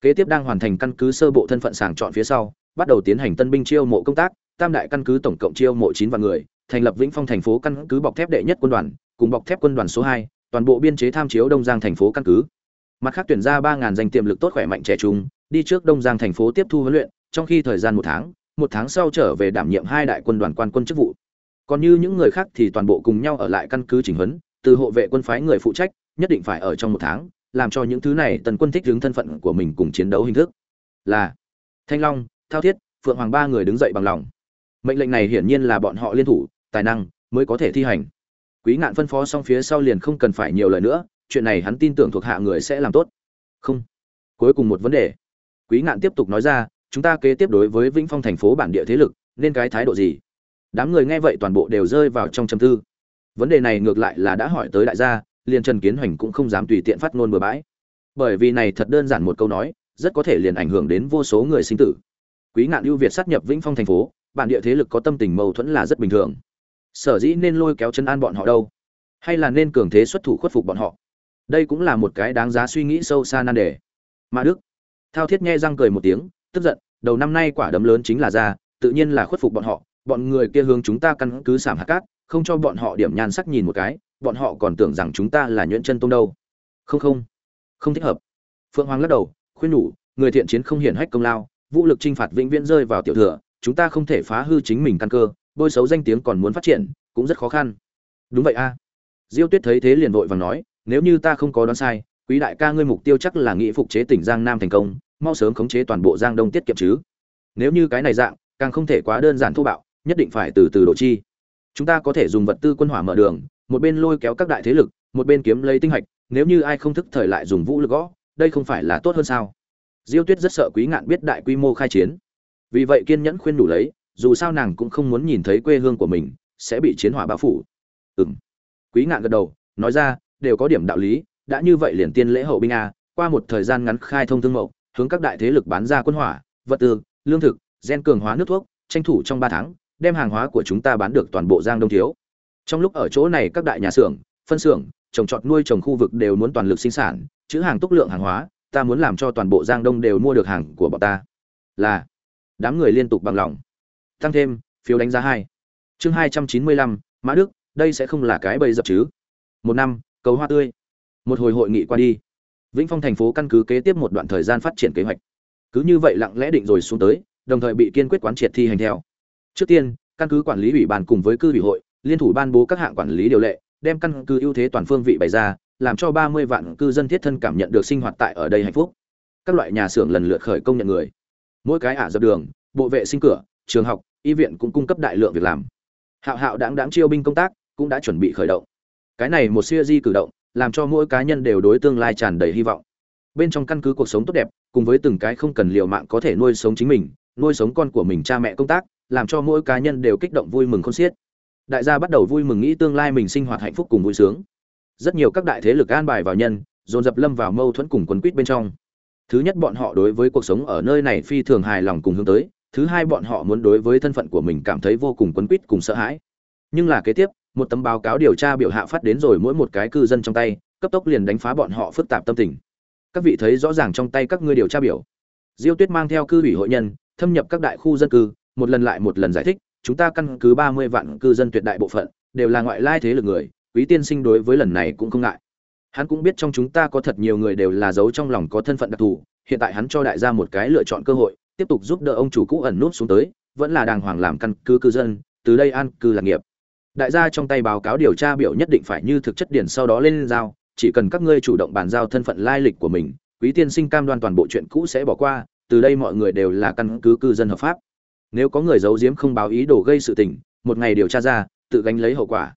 Kế tiếp đang hoàn thành căn cứ sơ bộ thân phận sàng chọn phía sau, bắt đầu tiến hành tân binh chiêu mộ công tác, tam đại căn cứ tổng cộng chiêu mộ chín vạn người, thành lập vĩnh phong thành phố căn cứ bọc thép đệ nhất quân đoàn, cùng bọc thép quân đoàn số hai, toàn bộ biên chế tham chiếu đông giang thành phố căn cứ mặt khác tuyển ra ba ngàn danh tiềm lực tốt khỏe mạnh trẻ trung, đi trước đông giang thành phố tiếp thu huấn luyện, trong khi thời gian một tháng một tháng sau trở về đảm nhiệm hai đại quân đoàn quan quân chức vụ. Còn như những người khác thì toàn bộ cùng nhau ở lại căn cứ chỉnh huấn, từ hộ vệ quân phái người phụ trách, nhất định phải ở trong một tháng, làm cho những thứ này tần quân thích hướng thân phận của mình cùng chiến đấu hình thức. Là thanh long, thao thiết, phượng hoàng ba người đứng dậy bằng lòng. Mệnh lệnh này hiển nhiên là bọn họ liên thủ, tài năng mới có thể thi hành. Quý ngạn phân phó xong phía sau liền không cần phải nhiều lời nữa chuyện này hắn tin tưởng thuộc hạ người sẽ làm tốt. Không. Cuối cùng một vấn đề. Quý ngạn tiếp tục nói ra, chúng ta kế tiếp đối với vĩnh phong thành phố bản địa thế lực, nên cái thái độ gì? Đám người nghe vậy toàn bộ đều rơi vào trong trầm tư. Vấn đề này ngược lại là đã hỏi tới đại gia, liền trần kiến hoành cũng không dám tùy tiện phát ngôn bừa bãi. Bởi vì này thật đơn giản một câu nói, rất có thể liền ảnh hưởng đến vô số người sinh tử. Quý ngạn ưu việt sát nhập vĩnh phong thành phố, bản địa thế lực có tâm tình mâu thuẫn là rất bình thường. Sở dĩ nên lôi kéo chân an bọn họ đâu? Hay là nên cường thế xuất thủ khuất phục bọn họ? Đây cũng là một cái đáng giá suy nghĩ sâu xa nan đề. Mà đức. Thao thiết nghe răng cười một tiếng, tức giận, đầu năm nay quả đấm lớn chính là ra, tự nhiên là khuất phục bọn họ, bọn người kia hướng chúng ta căn cứ sảm hạt cát, không cho bọn họ điểm nhan sắc nhìn một cái, bọn họ còn tưởng rằng chúng ta là nhuyễn chân tôm đâu. Không không không thích hợp. Phượng hoàng lắc đầu, khuyên nhủ, người thiện chiến không hiển hách công lao, vũ lực chinh phạt vĩnh viễn rơi vào tiểu thừa, chúng ta không thể phá hư chính mình căn cơ, bôi xấu danh tiếng còn muốn phát triển, cũng rất khó khăn. Đúng vậy a. Diêu tuyết thấy thế liền vội vàng nói nếu như ta không có đoán sai, quý đại ca ngươi mục tiêu chắc là nghị phục chế tỉnh giang nam thành công, mau sớm khống chế toàn bộ giang đông tiết kiệm chứ. Nếu như cái này dạng, càng không thể quá đơn giản thô bạo, nhất định phải từ từ độ chi. Chúng ta có thể dùng vật tư quân hỏa mở đường, một bên lôi kéo các đại thế lực, một bên kiếm lấy tinh hạch, nếu như ai không thức thời lại dùng vũ lực gõ, đây không phải là tốt hơn sao? Diêu tuyết rất sợ quý ngạn biết đại quy mô khai chiến. Vì vậy kiên nhẫn khuyên đủ lấy, dù sao nàng cũng không muốn nhìn thấy quê hương của mình sẽ bị chiến hỏa bao phủ. Ừng quý ngạn gật đầu, nói ra đều có điểm đạo lý, đã như vậy liền tiên lễ hậu binh a, qua một thời gian ngắn khai thông thương mậu, hướng các đại thế lực bán ra quân hỏa, vật tư, lương thực, gen cường hóa nước thuốc, tranh thủ trong ba tháng, đem hàng hóa của chúng ta bán được toàn bộ giang đông thiếu. Trong lúc ở chỗ này các đại nhà xưởng, phân xưởng, trồng trọt nuôi trồng khu vực đều muốn toàn lực sinh sản, chữ hàng tốc lượng hàng hóa, ta muốn làm cho toàn bộ giang đông đều mua được hàng của bọn ta. Là, đám người liên tục bằng lòng. Tăng thêm, phiếu đánh giá hai. Chương hai trăm chín mươi lăm, mã đức, đây sẽ không là cái bầy dập chứ. Một năm cầu hoa tươi. Một hồi hội nghị qua đi, vĩnh phong thành phố căn cứ kế tiếp một đoạn thời gian phát triển kế hoạch. Cứ như vậy lặng lẽ định rồi xuống tới, đồng thời bị kiên quyết quán triệt thi hành theo. Trước tiên, căn cứ quản lý ủy ban cùng với cư ủy hội, liên thủ ban bố các hạng quản lý điều lệ, đem căn cứ ưu thế toàn phương vị bày ra, làm cho ba mươi vạn cư dân thiết thân cảm nhận được sinh hoạt tại ở đây hạnh phúc. Các loại nhà xưởng lần lượt khởi công nhận người. Mỗi cái ả dập đường, bộ vệ sinh cửa, trường học, y viện cũng cung cấp đại lượng việc làm. Hạo hạo đáng đáng chiêu binh công tác cũng đã chuẩn bị khởi động cái này một siêu di cử động, làm cho mỗi cá nhân đều đối tương lai tràn đầy hy vọng. Bên trong căn cứ cuộc sống tốt đẹp, cùng với từng cái không cần liều mạng có thể nuôi sống chính mình, nuôi sống con của mình cha mẹ công tác, làm cho mỗi cá nhân đều kích động vui mừng không xiết. Đại gia bắt đầu vui mừng nghĩ tương lai mình sinh hoạt hạnh phúc cùng vui sướng. Rất nhiều các đại thế lực an bài vào nhân, dồn dập lâm vào mâu thuẫn cùng quấn quýt bên trong. Thứ nhất bọn họ đối với cuộc sống ở nơi này phi thường hài lòng cùng hướng tới, thứ hai bọn họ muốn đối với thân phận của mình cảm thấy vô cùng quấn quýt cùng sợ hãi. Nhưng là kế tiếp một tấm báo cáo điều tra biểu hạ phát đến rồi mỗi một cái cư dân trong tay, cấp tốc liền đánh phá bọn họ phức tạp tâm tình. Các vị thấy rõ ràng trong tay các ngươi điều tra biểu. Diêu tuyết mang theo cư ủy hội nhân, thâm nhập các đại khu dân cư, một lần lại một lần giải thích, chúng ta căn cứ ba mươi vạn cư dân tuyệt đại bộ phận, đều là ngoại lai thế lực người, quý tiên sinh đối với lần này cũng không ngại. Hắn cũng biết trong chúng ta có thật nhiều người đều là giấu trong lòng có thân phận đặc thù, hiện tại hắn cho đại gia một cái lựa chọn cơ hội, tiếp tục giúp đỡ ông chủ cũ ẩn nút xuống tới, vẫn là đàng hoàng làm căn cứ cư dân, từ đây an cư lạc nghiệp đại gia trong tay báo cáo điều tra biểu nhất định phải như thực chất điển sau đó lên giao, chỉ cần các ngươi chủ động bàn giao thân phận lai lịch của mình, quý tiên sinh cam đoan toàn bộ chuyện cũ sẽ bỏ qua, từ đây mọi người đều là căn cứ cư dân hợp pháp. Nếu có người giấu giếm không báo ý đồ gây sự tình, một ngày điều tra ra, tự gánh lấy hậu quả.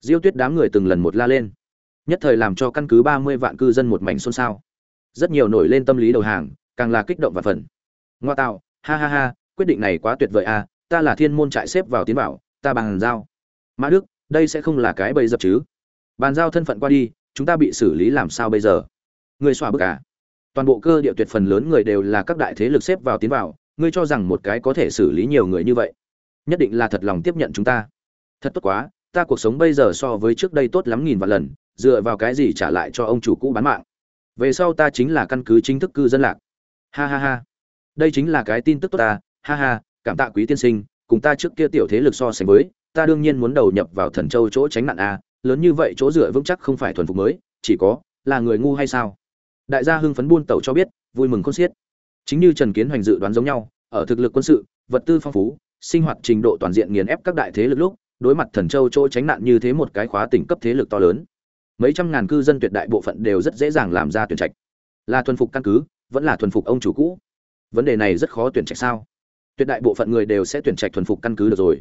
Diêu tuyết đám người từng lần một la lên. Nhất thời làm cho căn cứ ba mươi vạn cư dân một mảnh xôn xao. Rất nhiều nổi lên tâm lý đầu hàng, càng là kích động và phần ngoa tạo, ha ha ha, quyết định này quá tuyệt vời à ta là thiên môn trại xếp vào tiến bảo, ta bằng giao mã đức, đây sẽ không là cái bẫy dập chứ. Bàn giao thân phận qua đi, chúng ta bị xử lý làm sao bây giờ? Người xóa bức à? Toàn bộ cơ địa tuyệt phần lớn người đều là các đại thế lực xếp vào tiến vào, ngươi cho rằng một cái có thể xử lý nhiều người như vậy? Nhất định là thật lòng tiếp nhận chúng ta. Thật tốt quá, ta cuộc sống bây giờ so với trước đây tốt lắm nghìn vạn lần, dựa vào cái gì trả lại cho ông chủ cũ bán mạng? Về sau ta chính là căn cứ chính thức cư dân lạc. Ha ha ha. Đây chính là cái tin tức tốt ta. Ha ha, cảm tạ quý tiên sinh, cùng ta trước kia tiểu thế lực so sánh với ta đương nhiên muốn đầu nhập vào thần châu chỗ tránh nạn a, lớn như vậy chỗ dựa vững chắc không phải thuần phục mới, chỉ có, là người ngu hay sao? Đại gia hưng phấn buôn tẩu cho biết, vui mừng khôn xiết. Chính như trần kiến hoành dự đoán giống nhau, ở thực lực quân sự, vật tư phong phú, sinh hoạt trình độ toàn diện nghiền ép các đại thế lực lúc, đối mặt thần châu chỗ tránh nạn như thế một cái khóa tỉnh cấp thế lực to lớn. Mấy trăm ngàn cư dân tuyệt đại bộ phận đều rất dễ dàng làm ra tuyển trạch. Là thuần phục căn cứ, vẫn là thuần phục ông chủ cũ. Vấn đề này rất khó tuyển trạch sao? Tuyệt đại bộ phận người đều sẽ tuyển trạch thuần phục căn cứ được rồi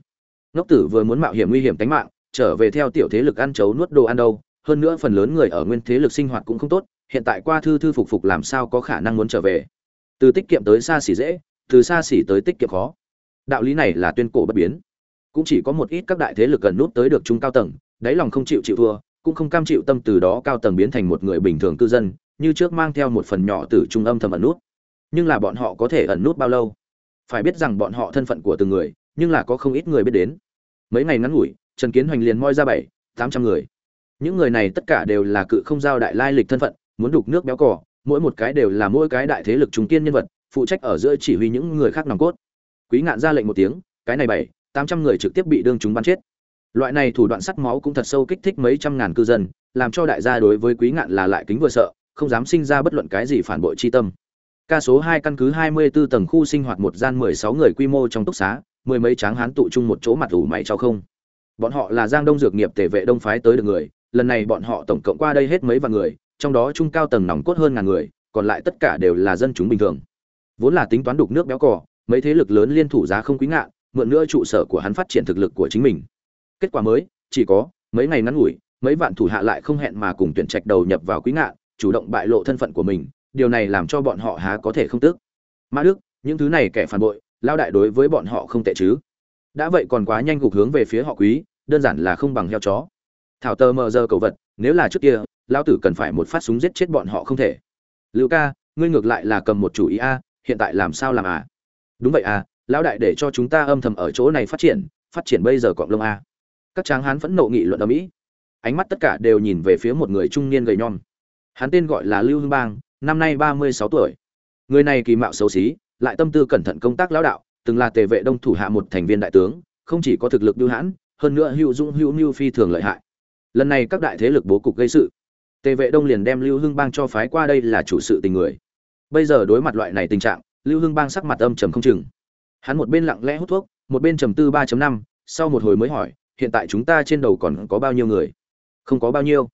ngốc tử vừa muốn mạo hiểm nguy hiểm tính mạng, trở về theo tiểu thế lực ăn chấu nuốt đồ ăn đâu. Hơn nữa phần lớn người ở nguyên thế lực sinh hoạt cũng không tốt, hiện tại qua thư thư phục phục làm sao có khả năng muốn trở về? Từ tiết kiệm tới xa xỉ dễ, từ xa xỉ tới tiết kiệm khó. Đạo lý này là tuyên cổ bất biến. Cũng chỉ có một ít các đại thế lực gần nút tới được trung cao tầng, đáy lòng không chịu chịu thua, cũng không cam chịu tâm từ đó cao tầng biến thành một người bình thường cư dân, như trước mang theo một phần nhỏ từ trung âm thầm ẩn nút. Nhưng là bọn họ có thể ẩn nút bao lâu? Phải biết rằng bọn họ thân phận của từng người nhưng là có không ít người biết đến. Mấy ngày ngắn ngủi, trần kiến hoành liền moi ra bảy, tám trăm người. Những người này tất cả đều là cự không giao đại lai lịch thân phận, muốn đục nước béo cỏ mỗi một cái đều là mỗi cái đại thế lực trung tiên nhân vật, phụ trách ở giữa chỉ huy những người khác nòng cốt. Quý ngạn ra lệnh một tiếng, cái này bảy, tám trăm người trực tiếp bị đương chúng bắn chết. Loại này thủ đoạn sắt máu cũng thật sâu kích thích mấy trăm ngàn cư dân, làm cho đại gia đối với quý ngạn là lại kính vừa sợ, không dám sinh ra bất luận cái gì phản bội chi tâm. Ca số hai căn cứ hai mươi 24 tầng khu sinh hoạt một gian mười sáu người quy mô trong túc xá mười mấy tráng hán tụ chung một chỗ mặt ủ mày cho không. Bọn họ là giang đông dược nghiệp tể vệ đông phái tới được người, lần này bọn họ tổng cộng qua đây hết mấy vạn người, trong đó trung cao tầng nòng cốt hơn ngàn người, còn lại tất cả đều là dân chúng bình thường. Vốn là tính toán đục nước béo cỏ mấy thế lực lớn liên thủ giá không quý ngạn mượn nữa trụ sở của hắn phát triển thực lực của chính mình. Kết quả mới, chỉ có, mấy ngày ngắn ngủi, mấy vạn thủ hạ lại không hẹn mà cùng tuyển trạch đầu nhập vào quý ngạn chủ động bại lộ thân phận của mình, điều này làm cho bọn họ há có thể không tức. Mã đức, những thứ này kẻ phản bội lao đại đối với bọn họ không tệ chứ? Đã vậy còn quá nhanh gục hướng về phía họ quý, đơn giản là không bằng heo chó. Thảo tờ mờ giờ cầu vật, nếu là trước kia lao tử cần phải một phát súng giết chết bọn họ không thể. Lưu ca, ngươi ngược lại là cầm một chủ ý a, hiện tại làm sao làm à? Đúng vậy à lão đại để cho chúng ta âm thầm ở chỗ này phát triển phát triển bây giờ cọng lông a. Các tráng hán phẫn nộ nghị luận ở mỹ. Ánh mắt tất cả đều nhìn về phía một người trung niên gầy nhom. Hắn tên gọi là lưu hưng bang, năm nay ba mươi sáu tuổi. Người này kỳ mạo xấu xí lại tâm tư cẩn thận công tác lão đạo, từng là tề vệ đông thủ hạ một thành viên đại tướng, không chỉ có thực lực lưu hãn, hơn nữa hữu dụng hữu nưu phi thường lợi hại. Lần này các đại thế lực bố cục gây sự, tề vệ đông liền đem lưu hưng bang cho phái qua đây là chủ sự tình người. Bây giờ đối mặt loại này tình trạng, lưu hưng bang sắc mặt âm trầm không chừng. Hắn một bên lặng lẽ hút thuốc, một bên trầm tư ba năm, sau một hồi mới hỏi, hiện tại chúng ta trên đầu còn có bao nhiêu người? Không có bao nhiêu.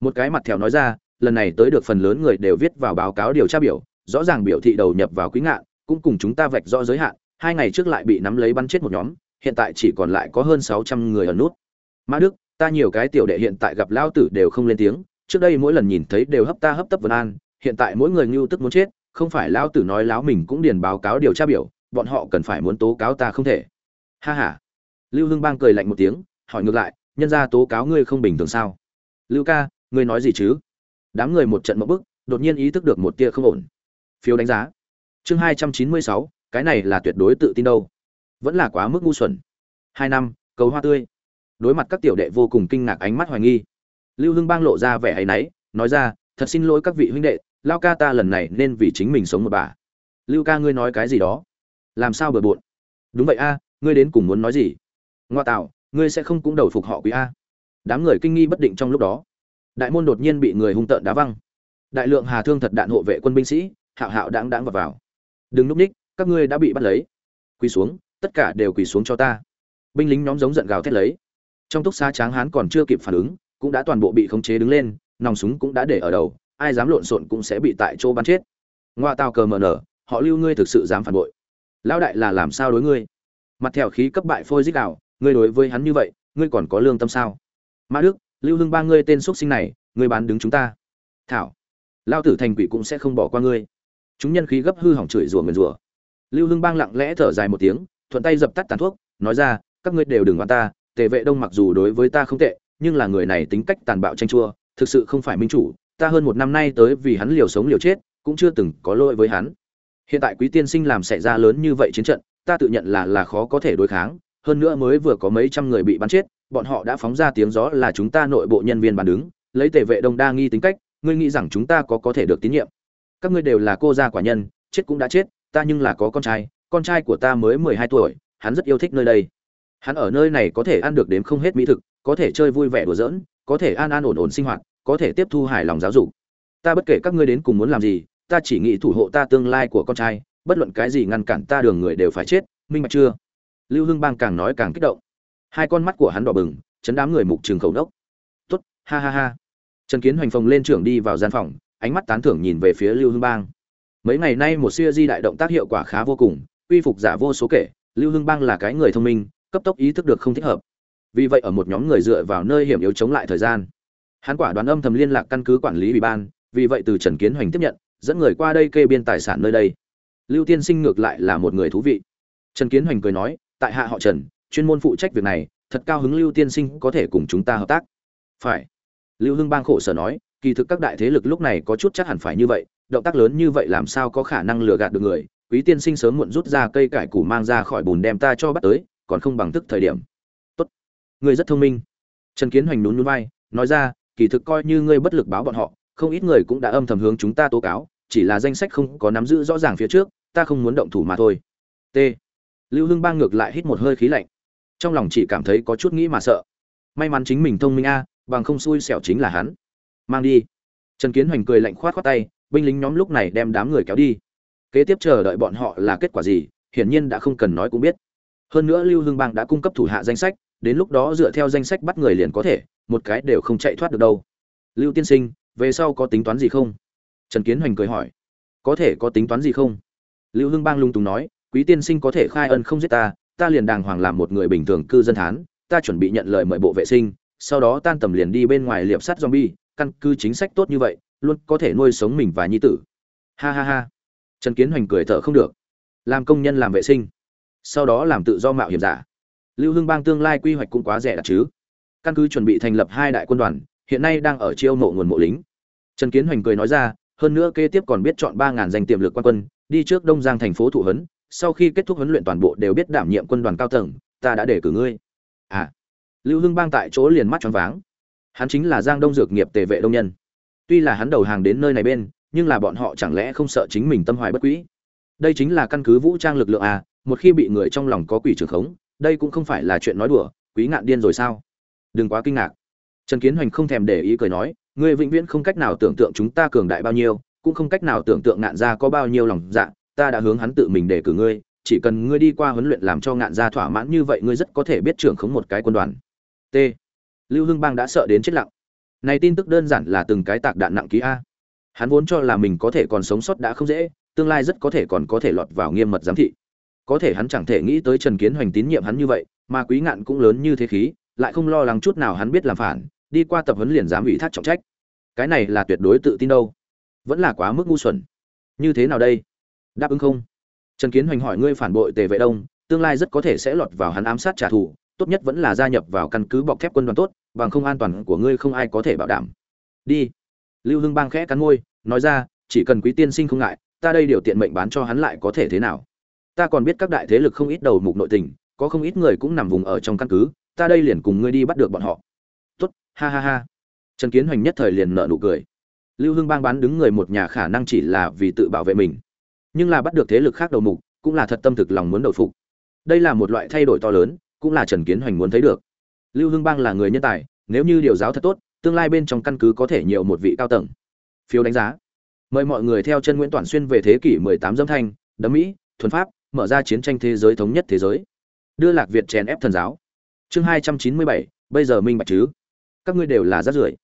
Một cái mặt thèo nói ra, lần này tới được phần lớn người đều viết vào báo cáo điều tra biểu, rõ ràng biểu thị đầu nhập vào quý ngạn cũng cùng chúng ta vạch rõ giới hạn, hai ngày trước lại bị nắm lấy bắn chết một nhóm, hiện tại chỉ còn lại có hơn sáu trăm người ở nút. Mã đức, ta nhiều cái tiểu đệ hiện tại gặp lao tử đều không lên tiếng, trước đây mỗi lần nhìn thấy đều hấp ta hấp tấp vân an, hiện tại mỗi người ngưu tức muốn chết, không phải lão tử nói láo mình cũng điền báo cáo điều tra biểu, bọn họ cần phải muốn tố cáo ta không thể. Ha ha. Lưu hưng bang cười lạnh một tiếng, hỏi ngược lại, nhân ra tố cáo ngươi không bình thường sao? Lưu ca, ngươi nói gì chứ? Đám người một trận mẫu bức, đột nhiên ý thức được một tia không ổn. Phiếu đánh giá chương hai trăm chín mươi sáu, cái này là tuyệt đối tự tin đâu. Vẫn là quá mức ngu xuẩn. Hai năm, cầu hoa tươi. Đối mặt các tiểu đệ vô cùng kinh ngạc ánh mắt hoài nghi. Lưu hưng bang lộ ra vẻ áy náy, nói ra, thật xin lỗi các vị huynh đệ, lao ca ta lần này nên vì chính mình sống một bà. Lưu ca ngươi nói cái gì đó? Làm sao bừa bộn? Đúng vậy a, ngươi đến cùng muốn nói gì? Ngoa tạo, ngươi sẽ không cũng đầu phục họ quý a. Đám người kinh nghi bất định trong lúc đó. Đại môn đột nhiên bị người hung tợn đá văng. Đại lượng hà thương thật đạn hộ vệ quân binh sĩ, hạo hạo đáng đáng vào vào đừng núp ních, các ngươi đã bị bắt lấy. Quỳ xuống, tất cả đều quỳ xuống cho ta. Binh lính nhóm giống giận gào thét lấy. Trong túc xa tráng hán còn chưa kịp phản ứng, cũng đã toàn bộ bị khống chế đứng lên, nòng súng cũng đã để ở đầu, ai dám lộn xộn cũng sẽ bị tại chỗ bắn chết. Ngoa tao cờ mờ nở, họ lưu ngươi thực sự dám phản bội. Lão đại là làm sao đối ngươi? Mặt theo khí cấp bại phôi dích đạo, ngươi đối với hắn như vậy, ngươi còn có lương tâm sao? Mã đức, lưu hưng ba ngươi tên x sinh này, ngươi bán đứng chúng ta. Thảo lao tử thành quỷ cũng sẽ không bỏ qua ngươi chúng nhân khí gấp hư hỏng chửi rủa nguyền rủa. Lưu hưng bang lặng lẽ thở dài một tiếng, thuận tay dập tắt tàn thuốc, nói ra, các ngươi đều đừng quan ta, tề vệ đông mặc dù đối với ta không tệ, nhưng là người này tính cách tàn bạo tranh chua, thực sự không phải minh chủ, ta hơn một năm nay tới vì hắn liều sống liều chết, cũng chưa từng có lỗi với hắn. Hiện tại quý tiên sinh làm xảy ra lớn như vậy chiến trận, ta tự nhận là là khó có thể đối kháng, hơn nữa mới vừa có mấy trăm người bị bắn chết, bọn họ đã phóng ra tiếng gió là chúng ta nội bộ nhân viên bàn đứng, lấy tề vệ đông đa nghi tính cách, ngươi nghĩ rằng chúng ta có có thể được tín nhiệm? Các ngươi đều là cô gia quả nhân, chết cũng đã chết, ta nhưng là có con trai con trai của ta mới mười hai tuổi, hắn rất yêu thích nơi đây. Hắn ở nơi này có thể ăn được đếm không hết mỹ thực, có thể chơi vui vẻ đùa giỡn, có thể an an ổn ổn sinh hoạt, có thể tiếp thu hài lòng giáo dục. Ta bất kể các ngươi đến cùng muốn làm gì, ta chỉ nghĩ thủ hộ ta tương lai của con trai, bất luận cái gì ngăn cản ta đường người đều phải chết, minh bạch chưa? Lưu hưng bang càng nói càng kích động. Hai con mắt của hắn đỏ bừng, chấn đám người mục trường khẩu đốc tốt, ha ha ha. Trần kiến hoành phồng lên trưởng đi vào gian phòng ánh mắt tán thưởng nhìn về phía lưu hưng bang. Mấy ngày nay một siêu di đại động tác hiệu quả khá vô cùng uy phục giả vô số kể, lưu hưng bang là cái người thông minh, cấp tốc ý thức được không thích hợp. Vì vậy ở một nhóm người dựa vào nơi hiểm yếu chống lại thời gian. Hắn quả đoán âm thầm liên lạc căn cứ quản lý ủy ban, vì vậy từ trần kiến hoành tiếp nhận, dẫn người qua đây kê biên tài sản nơi đây. Lưu tiên sinh ngược lại là một người thú vị. Trần kiến hoành cười nói, tại hạ họ trần, chuyên môn phụ trách việc này, thật cao hứng lưu tiên sinh có thể cùng chúng ta hợp tác. Phải. Lưu hưng bang khổ sở nói kỳ thực các đại thế lực lúc này có chút chắc hẳn phải như vậy, động tác lớn như vậy làm sao có khả năng lừa gạt được người? Quý tiên sinh sớm muộn rút ra cây cải củ mang ra khỏi bùn đem ta cho bắt tới, còn không bằng tức thời điểm. Tốt. Người rất thông minh. Trần kiến hoành nhún nhún vai, nói ra, kỳ thực coi như ngươi bất lực báo bọn họ, không ít người cũng đã âm thầm hướng chúng ta tố cáo, chỉ là danh sách không có nắm giữ rõ ràng phía trước, ta không muốn động thủ mà thôi. T. Lưu hưng bang ngược lại hít một hơi khí lạnh. Trong lòng chỉ cảm thấy có chút nghĩ mà sợ. May mắn chính mình thông minh a, bằng không xui xẻo chính là hắn mang đi. Trần kiến hoành cười lạnh khoát khoát tay, binh lính nhóm lúc này đem đám người kéo đi. Kế tiếp chờ đợi bọn họ là kết quả gì, hiển nhiên đã không cần nói cũng biết. Hơn nữa lưu Hương bang đã cung cấp thủ hạ danh sách, đến lúc đó dựa theo danh sách bắt người liền có thể, một cái đều không chạy thoát được đâu. Lưu tiên sinh, về sau có tính toán gì không? Trần kiến hoành cười hỏi. Có thể có tính toán gì không? Lưu Hương bang lung tùng nói, quý tiên sinh có thể khai ân không giết ta ta liền đàng hoàng làm một người bình thường cư dân thán, ta chuẩn bị nhận lời mời bộ vệ sinh, sau đó tan tầm liền đi bên ngoài liệp sắt zombie căn cứ chính sách tốt như vậy, luôn có thể nuôi sống mình và nhi tử. Ha ha ha. Trần kiến hoành cười thở không được. Làm công nhân làm vệ sinh. Sau đó làm tự do mạo hiểm giả. Lưu hưng bang tương lai quy hoạch cũng quá rẻ đặt chứ. Căn cứ chuẩn bị thành lập hai đại quân đoàn, hiện nay đang ở chiêu mộ nguồn mộ lính. Trần kiến hoành cười nói ra, hơn nữa kế tiếp còn biết chọn ba ngàn danh tiềm lực quan quân, đi trước đông giang thành phố thủ huấn, sau khi kết thúc huấn luyện toàn bộ đều biết đảm nhiệm quân đoàn cao tầng, ta đã để cử ngươi. À. Lưu hưng bang tại chỗ liền mắt choáng váng hắn chính là giang đông dược nghiệp tề vệ đông nhân. Tuy là hắn đầu hàng đến nơi này bên, nhưng là bọn họ chẳng lẽ không sợ chính mình tâm hoài bất quỹ đây chính là căn cứ vũ trang lực lượng à một khi bị người trong lòng có quỷ trường khống, đây cũng không phải là chuyện nói đùa, quý ngạn điên rồi sao? Đừng quá kinh ngạc. Trần kiến hoành không thèm để ý cười nói, ngươi vĩnh viễn không cách nào tưởng tượng chúng ta cường đại bao nhiêu, cũng không cách nào tưởng tượng ngạn gia có bao nhiêu lòng dạ ta đã hướng hắn tự mình để cử ngươi, chỉ cần ngươi đi qua huấn luyện làm cho ngạn gia thỏa mãn như vậy ngươi rất có thể biết trưởng khống một cái quân đoàn. T lưu hưng bang đã sợ đến chết lặng. Này tin tức đơn giản là từng cái tạc đạn nặng ký a. Hắn vốn cho là mình có thể còn sống sót đã không dễ, tương lai rất có thể còn có thể lọt vào nghiêm mật giám thị. Có thể hắn chẳng thể nghĩ tới trần kiến hoành tín nhiệm hắn như vậy, mà quý ngạn cũng lớn như thế khí, lại không lo lắng chút nào hắn biết làm phản, đi qua tập huấn liền dám ủy thác trọng trách. Cái này là tuyệt đối tự tin đâu. Vẫn là quá mức ngu xuẩn. Như thế nào đây? Đáp ứng không? Trần kiến hoành hỏi ngươi phản bội tề vệ đông, tương lai rất có thể sẽ lọt vào hắn ám sát trả thù, tốt nhất vẫn là gia nhập vào căn cứ bọc thép quân đoàn tốt bằng không an toàn của ngươi không ai có thể bảo đảm. Đi. Lưu hưng bang khẽ cắn môi, nói ra, chỉ cần quý tiên sinh không ngại, ta đây điều tiện mệnh bán cho hắn lại có thể thế nào? Ta còn biết các đại thế lực không ít đầu mục nội tình, có không ít người cũng nằm vùng ở trong căn cứ, ta đây liền cùng ngươi đi bắt được bọn họ. Tốt, ha ha ha. Trần kiến hoành nhất thời liền nợ nụ cười. Lưu hưng bang bán đứng người một nhà khả năng chỉ là vì tự bảo vệ mình, nhưng là bắt được thế lực khác đầu mục cũng là thật tâm thực lòng muốn đầu phục. Đây là một loại thay đổi to lớn, cũng là trần kiến hoành muốn thấy được lưu hưng bang là người nhân tài nếu như điều giáo thật tốt tương lai bên trong căn cứ có thể nhiều một vị cao tầng. Phiếu đánh giá. Mời mọi người theo chân nguyễn toàn xuyên về thế kỷ 18 dâm thanh đấm mỹ thuần pháp mở ra chiến tranh thế giới thống nhất thế giới. Đưa lạc việt chèn ép thần giáo. Chương 297, bây giờ minh bạch chứ? Các ngươi đều là rác rưởi.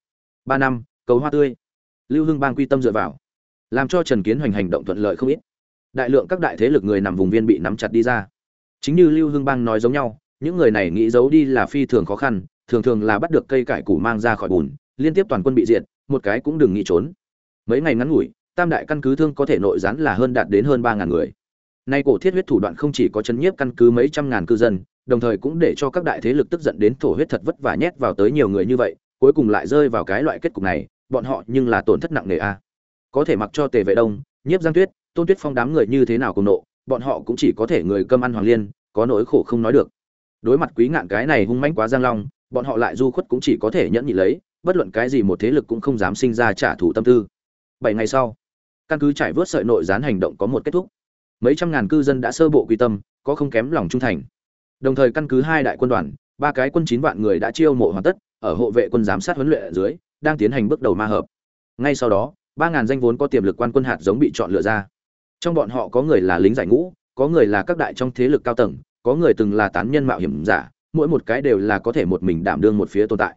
Ba năm cầu hoa tươi. Lưu hưng bang quy tâm dựa vào. Làm cho trần kiến hoành hành động thuận lợi không ít. Đại lượng các đại thế lực người nằm vùng viên bị nắm chặt đi ra. Chính như lưu hưng bang nói giống nhau những người này nghĩ giấu đi là phi thường khó khăn, thường thường là bắt được cây cải củ mang ra khỏi bùn, liên tiếp toàn quân bị diệt, một cái cũng đừng nghĩ trốn. Mấy ngày ngắn ngủi, tam đại căn cứ thương có thể nội gián là hơn đạt đến hơn ba ngàn người. Nay cổ thiết huyết thủ đoạn không chỉ có chấn nhiếp căn cứ mấy trăm ngàn cư dân, đồng thời cũng để cho các đại thế lực tức giận đến thổ huyết thật vất vả nhét vào tới nhiều người như vậy, cuối cùng lại rơi vào cái loại kết cục này, bọn họ nhưng là tổn thất nặng nề a. Có thể mặc cho tề vệ đông, nhiếp giang tuyết, tôn tuyết phong đám người như thế nào cùng nộ, bọn họ cũng chỉ có thể người cơm ăn hoàng liên, có nỗi khổ không nói được đối mặt quý ngạn cái này hung mãnh quá giang long, bọn họ lại du khuất cũng chỉ có thể nhẫn nhị lấy, bất luận cái gì một thế lực cũng không dám sinh ra trả thù tâm tư. Bảy ngày sau, căn cứ trải vớt sợi nội gián hành động có một kết thúc. Mấy trăm ngàn cư dân đã sơ bộ quy tâm, có không kém lòng trung thành. Đồng thời căn cứ hai đại quân đoàn, ba cái quân chín vạn người đã chiêu mộ hoàn tất, ở hộ vệ quân giám sát huấn luyện ở dưới, đang tiến hành bước đầu ma hợp. Ngay sau đó, ba ngàn danh vốn có tiềm lực quan quân hạt giống bị chọn lựa ra. Trong bọn họ có người là lính giải ngũ, có người là các đại trong thế lực cao tầng có người từng là tán nhân mạo hiểm giả, mỗi một cái đều là có thể một mình đảm đương một phía tồn tại.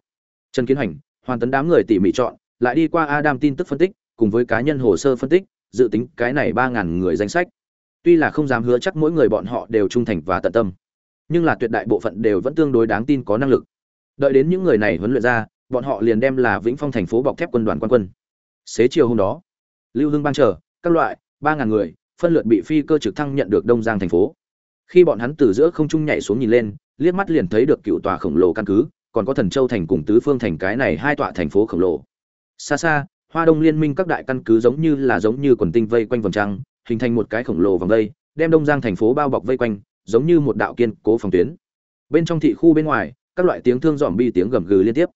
Trần kiến hành hoàn tấn đám người tỉ mỉ chọn, lại đi qua adam tin tức phân tích, cùng với cá nhân hồ sơ phân tích, dự tính cái này ba ngàn người danh sách. Tuy là không dám hứa chắc mỗi người bọn họ đều trung thành và tận tâm, nhưng là tuyệt đại bộ phận đều vẫn tương đối đáng tin có năng lực. Đợi đến những người này huấn luyện ra, bọn họ liền đem là vĩnh phong thành phố bọc thép quân đoàn quan quân. Xế chiều hôm đó, lưu hưng ban chờ, các loại, ba ngàn người, phân lượt bị phi cơ trực thăng nhận được đông giang thành phố khi bọn hắn từ giữa không trung nhảy xuống nhìn lên, liếc mắt liền thấy được cựu tòa khổng lồ căn cứ, còn có thần châu thành cùng tứ phương thành cái này hai tọa thành phố khổng lồ. Xa xa, hoa đông liên minh các đại căn cứ giống như là giống như quần tinh vây quanh vòng trăng, hình thành một cái khổng lồ vòng vây, đem đông giang thành phố bao bọc vây quanh, giống như một đạo kiên cố phòng tuyến. Bên trong thị khu bên ngoài, các loại tiếng thương dòm bi tiếng gầm gừ liên tiếp.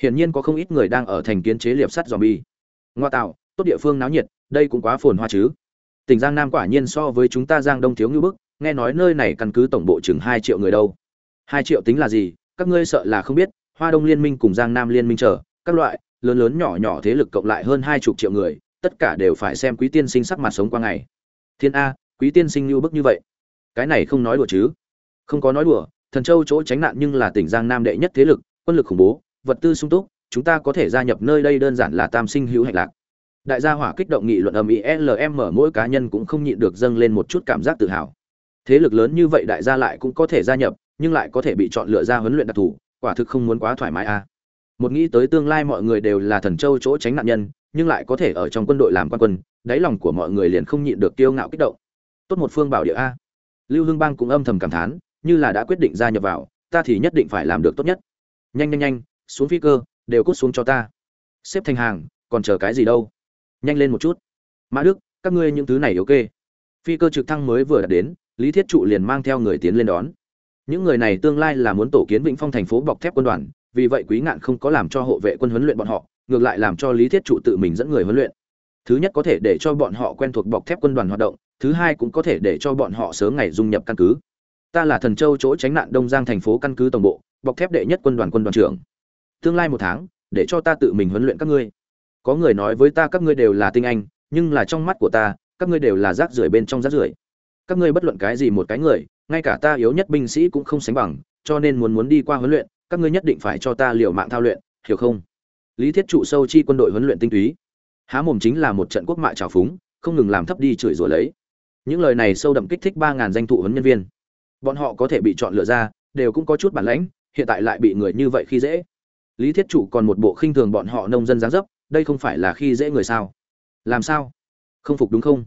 Hiển nhiên có không ít người đang ở thành kiến chế liệp sắt dòm bi. Ngoa tạo, tốt địa phương náo nhiệt, đây cũng quá phồn hoa chứ. Tỉnh giang nam quả nhiên so với chúng ta giang đông thiếu ngư bức nghe nói nơi này căn cứ tổng bộ chừng hai triệu người đâu. Hai triệu tính là gì? Các ngươi sợ là không biết, hoa đông liên minh cùng giang nam liên minh chờ, các loại, lớn lớn nhỏ nhỏ thế lực cộng lại hơn hai chục triệu người, tất cả đều phải xem quý tiên sinh sắc mặt sống qua ngày. Thiên a, quý tiên sinh như bức như vậy. Cái này không nói đùa chứ? Không có nói đùa, thần châu chỗ tránh nạn nhưng là tỉnh giang nam đệ nhất thế lực, quân lực khủng bố, vật tư sung túc, chúng ta có thể gia nhập nơi đây đơn giản là tam sinh hữu hạnh lạc. Đại gia hỏa kích động nghị luận ầm ĩ lm mỗi cá nhân cũng không nhịn được dâng lên một chút cảm giác tự hào thế lực lớn như vậy đại gia lại cũng có thể gia nhập, nhưng lại có thể bị chọn lựa ra huấn luyện đặc thù, quả thực không muốn quá thoải mái a à. một nghĩ tới tương lai mọi người đều là thần châu chỗ tránh nạn nhân, nhưng lại có thể ở trong quân đội làm quan quân, đáy lòng của mọi người liền không nhịn được kiêu ngạo kích động. Tốt một phương bảo địa a. Lưu hương bang cũng âm thầm cảm thán, như là đã quyết định gia nhập vào, ta thì nhất định phải làm được tốt nhất. Nhanh nhanh nhanh, xuống phi cơ, đều cút xuống cho ta. Xếp thành hàng, còn chờ cái gì đâu. Nhanh lên một chút. Mã đức, các ngươi những thứ này ok. Phi cơ trực thăng mới vừa đạt đến lý thiết trụ liền mang theo người tiến lên đón. Những người này tương lai là muốn tổ kiến vĩnh phong thành phố bọc thép quân đoàn, vì vậy quý ngạn không có làm cho hộ vệ quân huấn luyện bọn họ, ngược lại làm cho lý thiết trụ tự mình dẫn người huấn luyện. Thứ nhất có thể để cho bọn họ quen thuộc bọc thép quân đoàn hoạt động, thứ hai cũng có thể để cho bọn họ sớm ngày dung nhập căn cứ. Ta là thần châu chỗ tránh nạn đông giang thành phố căn cứ tổng bộ, bọc thép đệ nhất quân đoàn quân đoàn trưởng. Tương lai một tháng, để cho ta tự mình huấn luyện các ngươi. Có người nói với ta các ngươi đều là tinh anh, nhưng là trong mắt của ta, các ngươi đều là rác rưởi bên trong rác rưởi các ngươi bất luận cái gì một cái người, ngay cả ta yếu nhất binh sĩ cũng không sánh bằng, cho nên muốn muốn đi qua huấn luyện, các ngươi nhất định phải cho ta liều mạng thao luyện, hiểu không? Lý thiết trụ sâu chi quân đội huấn luyện tinh túy. Há mồm chính là một trận quốc mại trào phúng, không ngừng làm thấp đi chửi rủa lấy. Những lời này sâu đậm kích thích ba ngàn danh thụ huấn nhân viên. Bọn họ có thể bị chọn lựa ra, đều cũng có chút bản lãnh, hiện tại lại bị người như vậy khi dễ. Lý thiết trụ còn một bộ khinh thường bọn họ nông dân giáng dấp, đây không phải là khi dễ người sao? Làm sao? Không phục đúng không?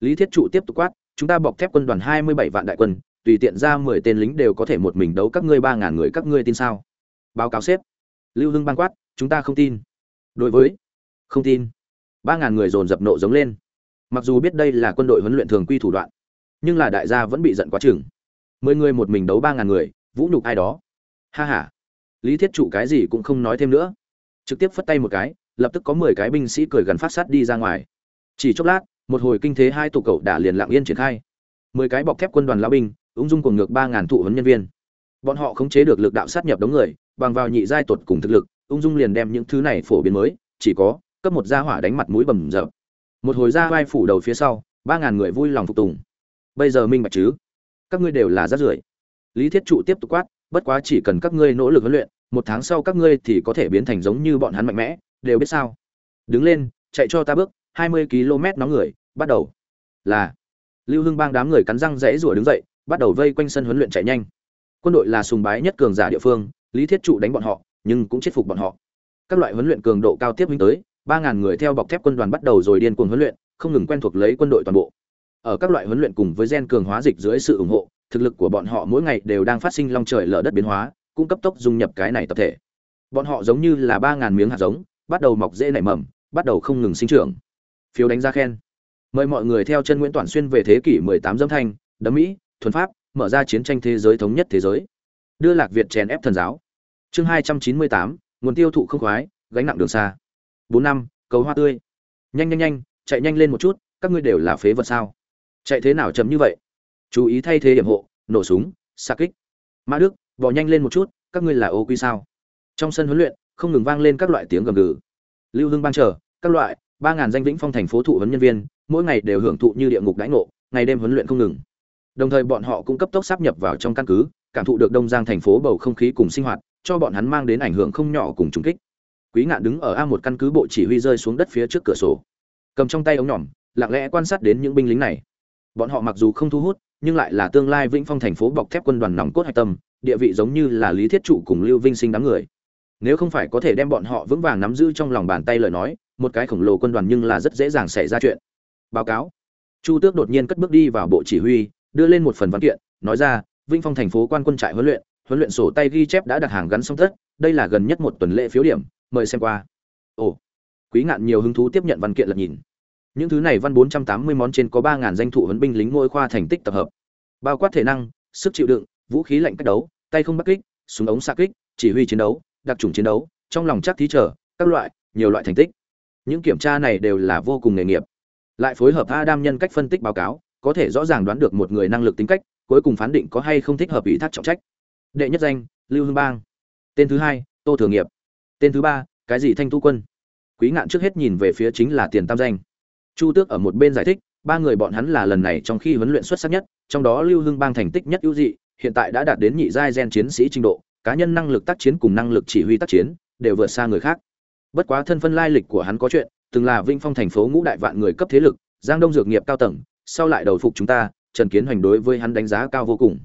Lý thiết trụ tiếp tục quát chúng ta bọc thép quân đoàn hai mươi bảy vạn đại quân, tùy tiện ra mười tên lính đều có thể một mình đấu các ngươi ba ngàn người, các ngươi tin sao? Báo cáo xếp lưu hưng băng quát, chúng ta không tin. Đối với, không tin. Ba ngàn người dồn dập nộ giống lên. Mặc dù biết đây là quân đội huấn luyện thường quy thủ đoạn, nhưng là đại gia vẫn bị giận quá chừng. Mười người một mình đấu ba ngàn người, vũ nhục ai đó? Ha ha. Lý thiết trụ cái gì cũng không nói thêm nữa. Trực tiếp phất tay một cái, lập tức có mười cái binh sĩ cười gần phát sát đi ra ngoài. Chỉ chốc lát một hồi kinh thế hai tụ cậu đã liền lặng yên triển khai. Mười cái bọc thép quân đoàn lão binh, ung dung cùng ngược ba ngàn thụ huấn nhân viên. Bọn họ khống chế được lực đạo sát nhập đống người, bằng vào nhị giai tuột cùng thực lực, ung dung liền đem những thứ này phổ biến mới, chỉ có cấp một gia hỏa đánh mặt mũi bầm dập. Một hồi ra vai phủ đầu phía sau, ba ngàn người vui lòng phục tùng. Bây giờ minh bạch chứ? Các ngươi đều là rát rưởi. Lý thiết trụ tiếp tục quát, bất quá chỉ cần các ngươi nỗ lực huấn luyện, một tháng sau các ngươi thì có thể biến thành giống như bọn hắn mạnh mẽ, đều biết sao? Đứng lên, chạy cho ta bước hai mươi km nóng người, bắt đầu. Là, lưu hưng bang đám người cắn răng rẽ rủa đứng dậy, bắt đầu vây quanh sân huấn luyện chạy nhanh. Quân đội là sùng bái nhất cường giả địa phương, lý thiết trụ đánh bọn họ, nhưng cũng chết phục bọn họ. Các loại huấn luyện cường độ cao tiếp hướng tới, ba ngàn người theo bọc thép quân đoàn bắt đầu rồi điên cuồng huấn luyện, không ngừng quen thuộc lấy quân đội toàn bộ. Ở các loại huấn luyện cùng với gen cường hóa dịch dưới sự ủng hộ, thực lực của bọn họ mỗi ngày đều đang phát sinh long trời lở đất biến hóa, cung cấp tốc dung nhập cái này tập thể. Bọn họ giống như là ba ngàn miếng hạt giống, bắt đầu mọc dễ nảy mầm, bắt đầu không ngừng sinh trưởng phiếu đánh giá khen. Mời mọi người theo chân nguyễn toàn xuyên về thế kỷ 18 dâm thanh đấm mỹ thuần pháp mở ra chiến tranh thế giới thống nhất thế giới. Đưa lạc việt chèn ép thần giáo. Chương 298, nguồn tiêu thụ không khoái gánh nặng đường xa. Bốn năm cầu hoa tươi. Nhanh nhanh nhanh chạy nhanh lên một chút các ngươi đều là phế vật sao? Chạy thế nào chấm như vậy? Chú ý thay thế điểm hộ nổ súng xa kích. Mã đức bỏ nhanh lên một chút các ngươi là ô quy sao? Trong sân huấn luyện không ngừng vang lên các loại tiếng gầm gừ. Lưu hưng ban chờ các loại ba ngàn danh vĩnh phong thành phố thụ huấn nhân viên, mỗi ngày đều hưởng thụ như địa ngục đãi ngộ, ngày đêm huấn luyện không ngừng. Đồng thời bọn họ cũng cấp tốc sắp nhập vào trong căn cứ, cảm thụ được đông giang thành phố bầu không khí cùng sinh hoạt, cho bọn hắn mang đến ảnh hưởng không nhỏ cùng trùng kích. Quý ngạn đứng ở a một căn cứ bộ chỉ huy rơi xuống đất phía trước cửa sổ. Cầm trong tay ống nhỏm lặng lẽ quan sát đến những binh lính này. Bọn họ mặc dù không thu hút, nhưng lại là tương lai vĩnh phong thành phố bọc thép quân đoàn nòng cốt hạch tâm, địa vị giống như là lý thiết trụ cùng lưu vinh sinh đám người. Nếu không phải có thể đem bọn họ vững vàng nắm giữ trong lòng bàn tay lời nói một cái khổng lồ quân đoàn nhưng là rất dễ dàng xảy ra chuyện. Báo cáo. Chu tước đột nhiên cất bước đi vào bộ chỉ huy, đưa lên một phần văn kiện, nói ra, vĩnh phong thành phố quan quân trại huấn luyện huấn luyện sổ tay ghi chép đã đặt hàng gắn xong tất, đây là gần nhất một tuần lễ phiếu điểm, mời xem qua. Ồ. Quý ngạn nhiều hứng thú tiếp nhận văn kiện lật nhìn. Những thứ này văn bốn trăm tám mươi món trên có ba ngàn danh thụ huấn binh lính ngôi khoa thành tích tập hợp. Bao quát thể năng, sức chịu đựng, vũ khí lạnh cách đấu, tay không bắt kích, súng ống xạ kích, chỉ huy chiến đấu, đặc trùng chiến đấu, trong lòng chắc thí trở, các loại, nhiều loại thành tích những kiểm tra này đều là vô cùng nghề nghiệp. Lại phối hợp adam nhân cách phân tích báo cáo, có thể rõ ràng đoán được một người năng lực tính cách, cuối cùng phán định có hay không thích hợp ủy thác trọng trách. Đệ nhất danh, lưu hương bang. Tên thứ hai, tô thường nghiệp. Tên thứ ba, cái gì thanh thu quân. Quý ngạn trước hết nhìn về phía chính là tiền tam danh. Chu tước ở một bên giải thích, ba người bọn hắn là lần này trong khi huấn luyện xuất sắc nhất, trong đó lưu hương bang thành tích nhất ưu dị, hiện tại đã đạt đến nhị giai gen chiến sĩ trình độ, cá nhân năng lực tác chiến cùng năng lực chỉ huy tác chiến, đều vượt xa người khác bất quá thân phân lai lịch của hắn có chuyện, từng là vinh phong thành phố ngũ đại vạn người cấp thế lực, giang đông dược nghiệp cao tầng, sau lại đầu phục chúng ta, trần kiến hoành đối với hắn đánh giá cao vô cùng.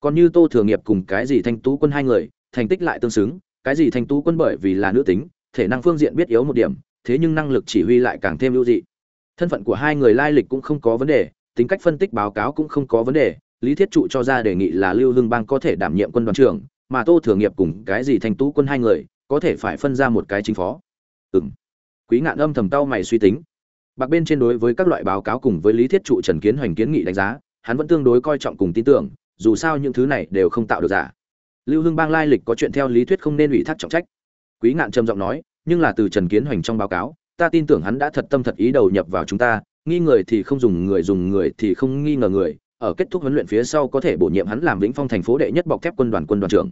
Còn như tô thừa nghiệp cùng cái gì thanh tú quân hai người, thành tích lại tương xứng, cái gì thanh tú quân bởi vì là nữ tính, thể năng phương diện biết yếu một điểm, thế nhưng năng lực chỉ huy lại càng thêm ưu dị. Thân phận của hai người lai lịch cũng không có vấn đề, tính cách phân tích báo cáo cũng không có vấn đề, lý thiết trụ cho ra đề nghị là lưu hưng bang có thể đảm nhiệm quân đoàn trưởng, mà tô thừa nghiệp cùng cái gì thanh tú quân hai người, có thể phải phân ra một cái chính phó. Ừm. quý ngạn âm thầm tao mày suy tính. Bạc bên trên đối với các loại báo cáo cùng với lý thiết trụ trần kiến hoành kiến nghị đánh giá, hắn vẫn tương đối coi trọng cùng tin tưởng, dù sao những thứ này đều không tạo được giả. Lưu hưng bang lai lịch có chuyện theo lý thuyết không nên ủy thác trọng trách. Quý ngạn trầm giọng nói, nhưng là từ trần kiến hoành trong báo cáo, ta tin tưởng hắn đã thật tâm thật ý đầu nhập vào chúng ta, nghi người thì không dùng người dùng người thì không nghi ngờ người, ở kết thúc huấn luyện phía sau có thể bổ nhiệm hắn làm vĩnh phong thành phố đệ nhất bọc thép quân đoàn quân đoàn trưởng.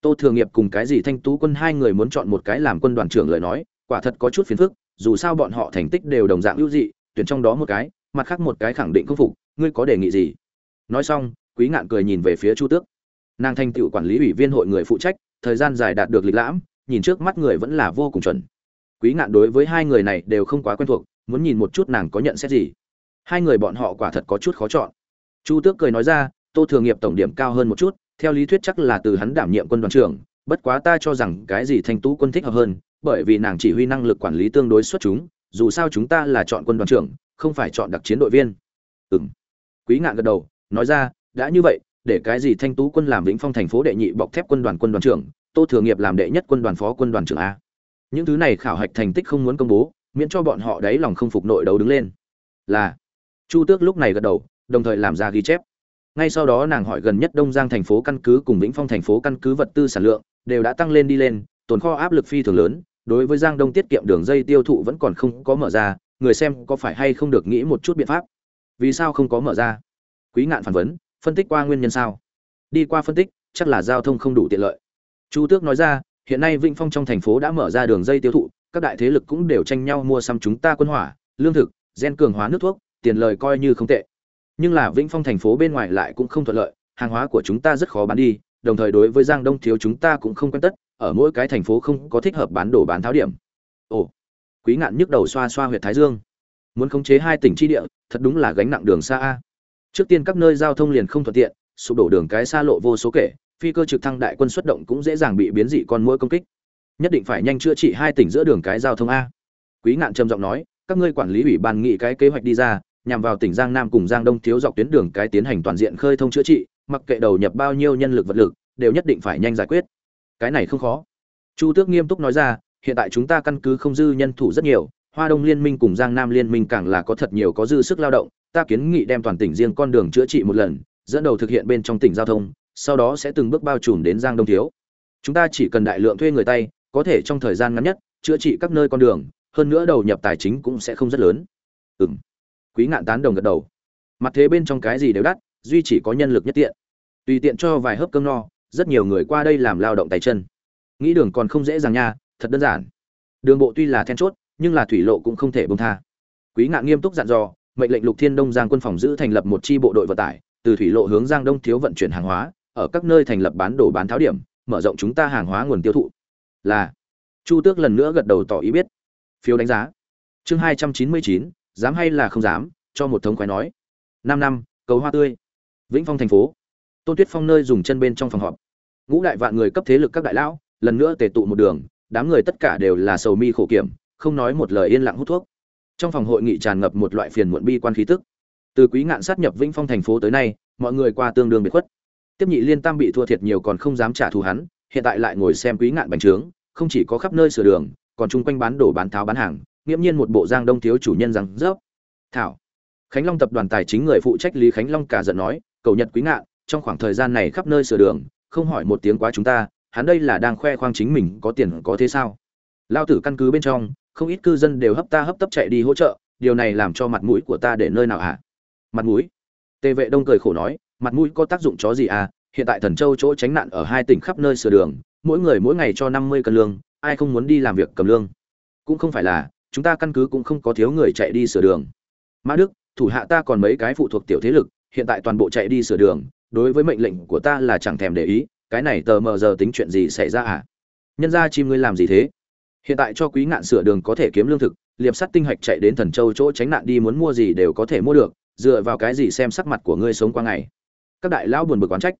Tô thường nghiệp cùng cái gì thanh tú quân hai người muốn chọn một cái làm quân đoàn trưởng lời nói quả thật có chút phiền phức, dù sao bọn họ thành tích đều đồng dạng ưu dị, tuyển trong đó một cái, mặt khác một cái khẳng định không phục, ngươi có đề nghị gì? Nói xong, quý ngạn cười nhìn về phía chu tước. Nàng thanh tựu quản lý ủy viên hội người phụ trách, thời gian dài đạt được lịch lãm, nhìn trước mắt người vẫn là vô cùng chuẩn. Quý ngạn đối với hai người này đều không quá quen thuộc, muốn nhìn một chút nàng có nhận xét gì. Hai người bọn họ quả thật có chút khó chọn. Chu tước cười nói ra, tô thường nghiệp tổng điểm cao hơn một chút, theo lý thuyết chắc là từ hắn đảm nhiệm quân đoàn trưởng, bất quá ta cho rằng cái gì thanh tú quân thích hợp hơn bởi vì nàng chỉ huy năng lực quản lý tương đối xuất chúng, dù sao chúng ta là chọn quân đoàn trưởng, không phải chọn đặc chiến đội viên. Ừm. Quý ngạn gật đầu, nói ra, đã như vậy, để cái gì thanh tú quân làm vĩnh phong thành phố đệ nhị bọc thép quân đoàn quân đoàn trưởng, tô thừa nghiệp làm đệ nhất quân đoàn phó quân đoàn trưởng a. Những thứ này khảo hạch thành tích không muốn công bố, miễn cho bọn họ đáy lòng không phục nội đấu đứng lên. Là. Chu tước lúc này gật đầu, đồng thời làm ra ghi chép. Ngay sau đó nàng hỏi gần nhất đông giang thành phố căn cứ cùng vĩnh phong thành phố căn cứ vật tư sản lượng, đều đã tăng lên đi lên, tồn kho áp lực phi thường lớn đối với giang đông tiết kiệm đường dây tiêu thụ vẫn còn không có mở ra, người xem có phải hay không được nghĩ một chút biện pháp? Vì sao không có mở ra? Quý ngạn phản vấn, phân tích qua nguyên nhân sao? Đi qua phân tích, chắc là giao thông không đủ tiện lợi. Chu tước nói ra, hiện nay vĩnh phong trong thành phố đã mở ra đường dây tiêu thụ, các đại thế lực cũng đều tranh nhau mua xăm chúng ta quân hỏa, lương thực, gen cường hóa nước thuốc, tiền lời coi như không tệ. Nhưng là vĩnh phong thành phố bên ngoài lại cũng không thuận lợi, hàng hóa của chúng ta rất khó bán đi đồng thời đối với giang đông thiếu chúng ta cũng không quen tất, ở mỗi cái thành phố không có thích hợp bán đồ bán tháo điểm. Ồ, quý ngạn nhức đầu xoa xoa huyện thái dương. Muốn khống chế hai tỉnh tri địa, thật đúng là gánh nặng đường xa a. Trước tiên các nơi giao thông liền không thuận tiện, sụp đổ đường cái xa lộ vô số kể, phi cơ trực thăng đại quân xuất động cũng dễ dàng bị biến dị con mũi công kích. Nhất định phải nhanh chữa trị hai tỉnh giữa đường cái giao thông a. Quý ngạn trầm giọng nói, các ngươi quản lý ủy ban nghị cái kế hoạch đi ra, nhằm vào tỉnh giang nam cùng giang đông thiếu dọc tuyến đường cái tiến hành toàn diện khơi thông chữa trị mặc kệ đầu nhập bao nhiêu nhân lực vật lực, đều nhất định phải nhanh giải quyết. Cái này không khó. Chu tước nghiêm túc nói ra, hiện tại chúng ta căn cứ không dư nhân thủ rất nhiều, hoa đông liên minh cùng giang nam liên minh càng là có thật nhiều có dư sức lao động, ta kiến nghị đem toàn tỉnh riêng con đường chữa trị một lần, dẫn đầu thực hiện bên trong tỉnh giao thông, sau đó sẽ từng bước bao trùm đến giang đông thiếu. Chúng ta chỉ cần đại lượng thuê người tay, có thể trong thời gian ngắn nhất chữa trị các nơi con đường, hơn nữa đầu nhập tài chính cũng sẽ không rất lớn. Ừm. quý ngạn tán đồng gật đầu. Mặt thế bên trong cái gì đều đắt duy chỉ có nhân lực nhất tiện. Tùy tiện cho vài hớp cơm no, rất nhiều người qua đây làm lao động tay chân. Nghĩ đường còn không dễ dàng nha, thật đơn giản. Đường bộ tuy là then chốt, nhưng là thủy lộ cũng không thể bông tha. Quý ngạn nghiêm túc dặn dò, mệnh lệnh lục thiên đông giang quân phòng giữ thành lập một chi bộ đội vận tải, từ thủy lộ hướng giang đông thiếu vận chuyển hàng hóa, ở các nơi thành lập bán đồ bán tháo điểm, mở rộng chúng ta hàng hóa nguồn tiêu thụ. Là, chu tước lần nữa gật đầu tỏ ý biết. Phiếu đánh giá. Chương hai trăm chín mươi chín, dám hay là không dám, cho một thống khoái nói. Năm năm, cầu hoa tươi vĩnh phong thành phố. Tôn tuyết phong nơi dùng chân bên trong phòng họp. Ngũ đại vạn người cấp thế lực các đại lão, lần nữa tề tụ một đường, đám người tất cả đều là sầu mi khổ kiểm, không nói một lời yên lặng hút thuốc. Trong phòng hội nghị tràn ngập một loại phiền muộn bi quan khí tức. Từ quý ngạn sát nhập vĩnh phong thành phố tới nay, mọi người qua tương đương biệt khuất. Tiếp nhị liên tam bị thua thiệt nhiều còn không dám trả thù hắn, hiện tại lại ngồi xem quý ngạn bành trướng, không chỉ có khắp nơi sửa đường, còn chung quanh bán đồ bán tháo bán hàng, nghiễm nhiên một bộ giang đông thiếu chủ nhân rằng rớp thảo. Khánh long tập đoàn tài chính người phụ trách lý khánh long cả giận nói cầu nhật quý ngạn, trong khoảng thời gian này khắp nơi sửa đường, không hỏi một tiếng quá chúng ta, hắn đây là đang khoe khoang chính mình có tiền có thế sao? Lao tử căn cứ bên trong, không ít cư dân đều hấp ta hấp tấp chạy đi hỗ trợ, điều này làm cho mặt mũi của ta để nơi nào hả? Mặt mũi? Tề vệ đông cười khổ nói, mặt mũi có tác dụng chó gì à? Hiện tại thần châu chỗ tránh nạn ở hai tỉnh khắp nơi sửa đường, mỗi người mỗi ngày cho năm mươi cân lương, ai không muốn đi làm việc cầm lương? Cũng không phải là, chúng ta căn cứ cũng không có thiếu người chạy đi sửa đường. Mã đức, thủ hạ ta còn mấy cái phụ thuộc tiểu thế lực hiện tại toàn bộ chạy đi sửa đường, đối với mệnh lệnh của ta là chẳng thèm để ý, cái này tờ mờ giờ tính chuyện gì xảy ra à? Nhân ra chim ngươi làm gì thế? Hiện tại cho quý ngạn sửa đường có thể kiếm lương thực, liệp sắt tinh hạch chạy đến thần châu chỗ tránh nạn đi muốn mua gì đều có thể mua được, dựa vào cái gì xem sắc mặt của ngươi sống qua ngày? Các đại lão buồn bực quán trách.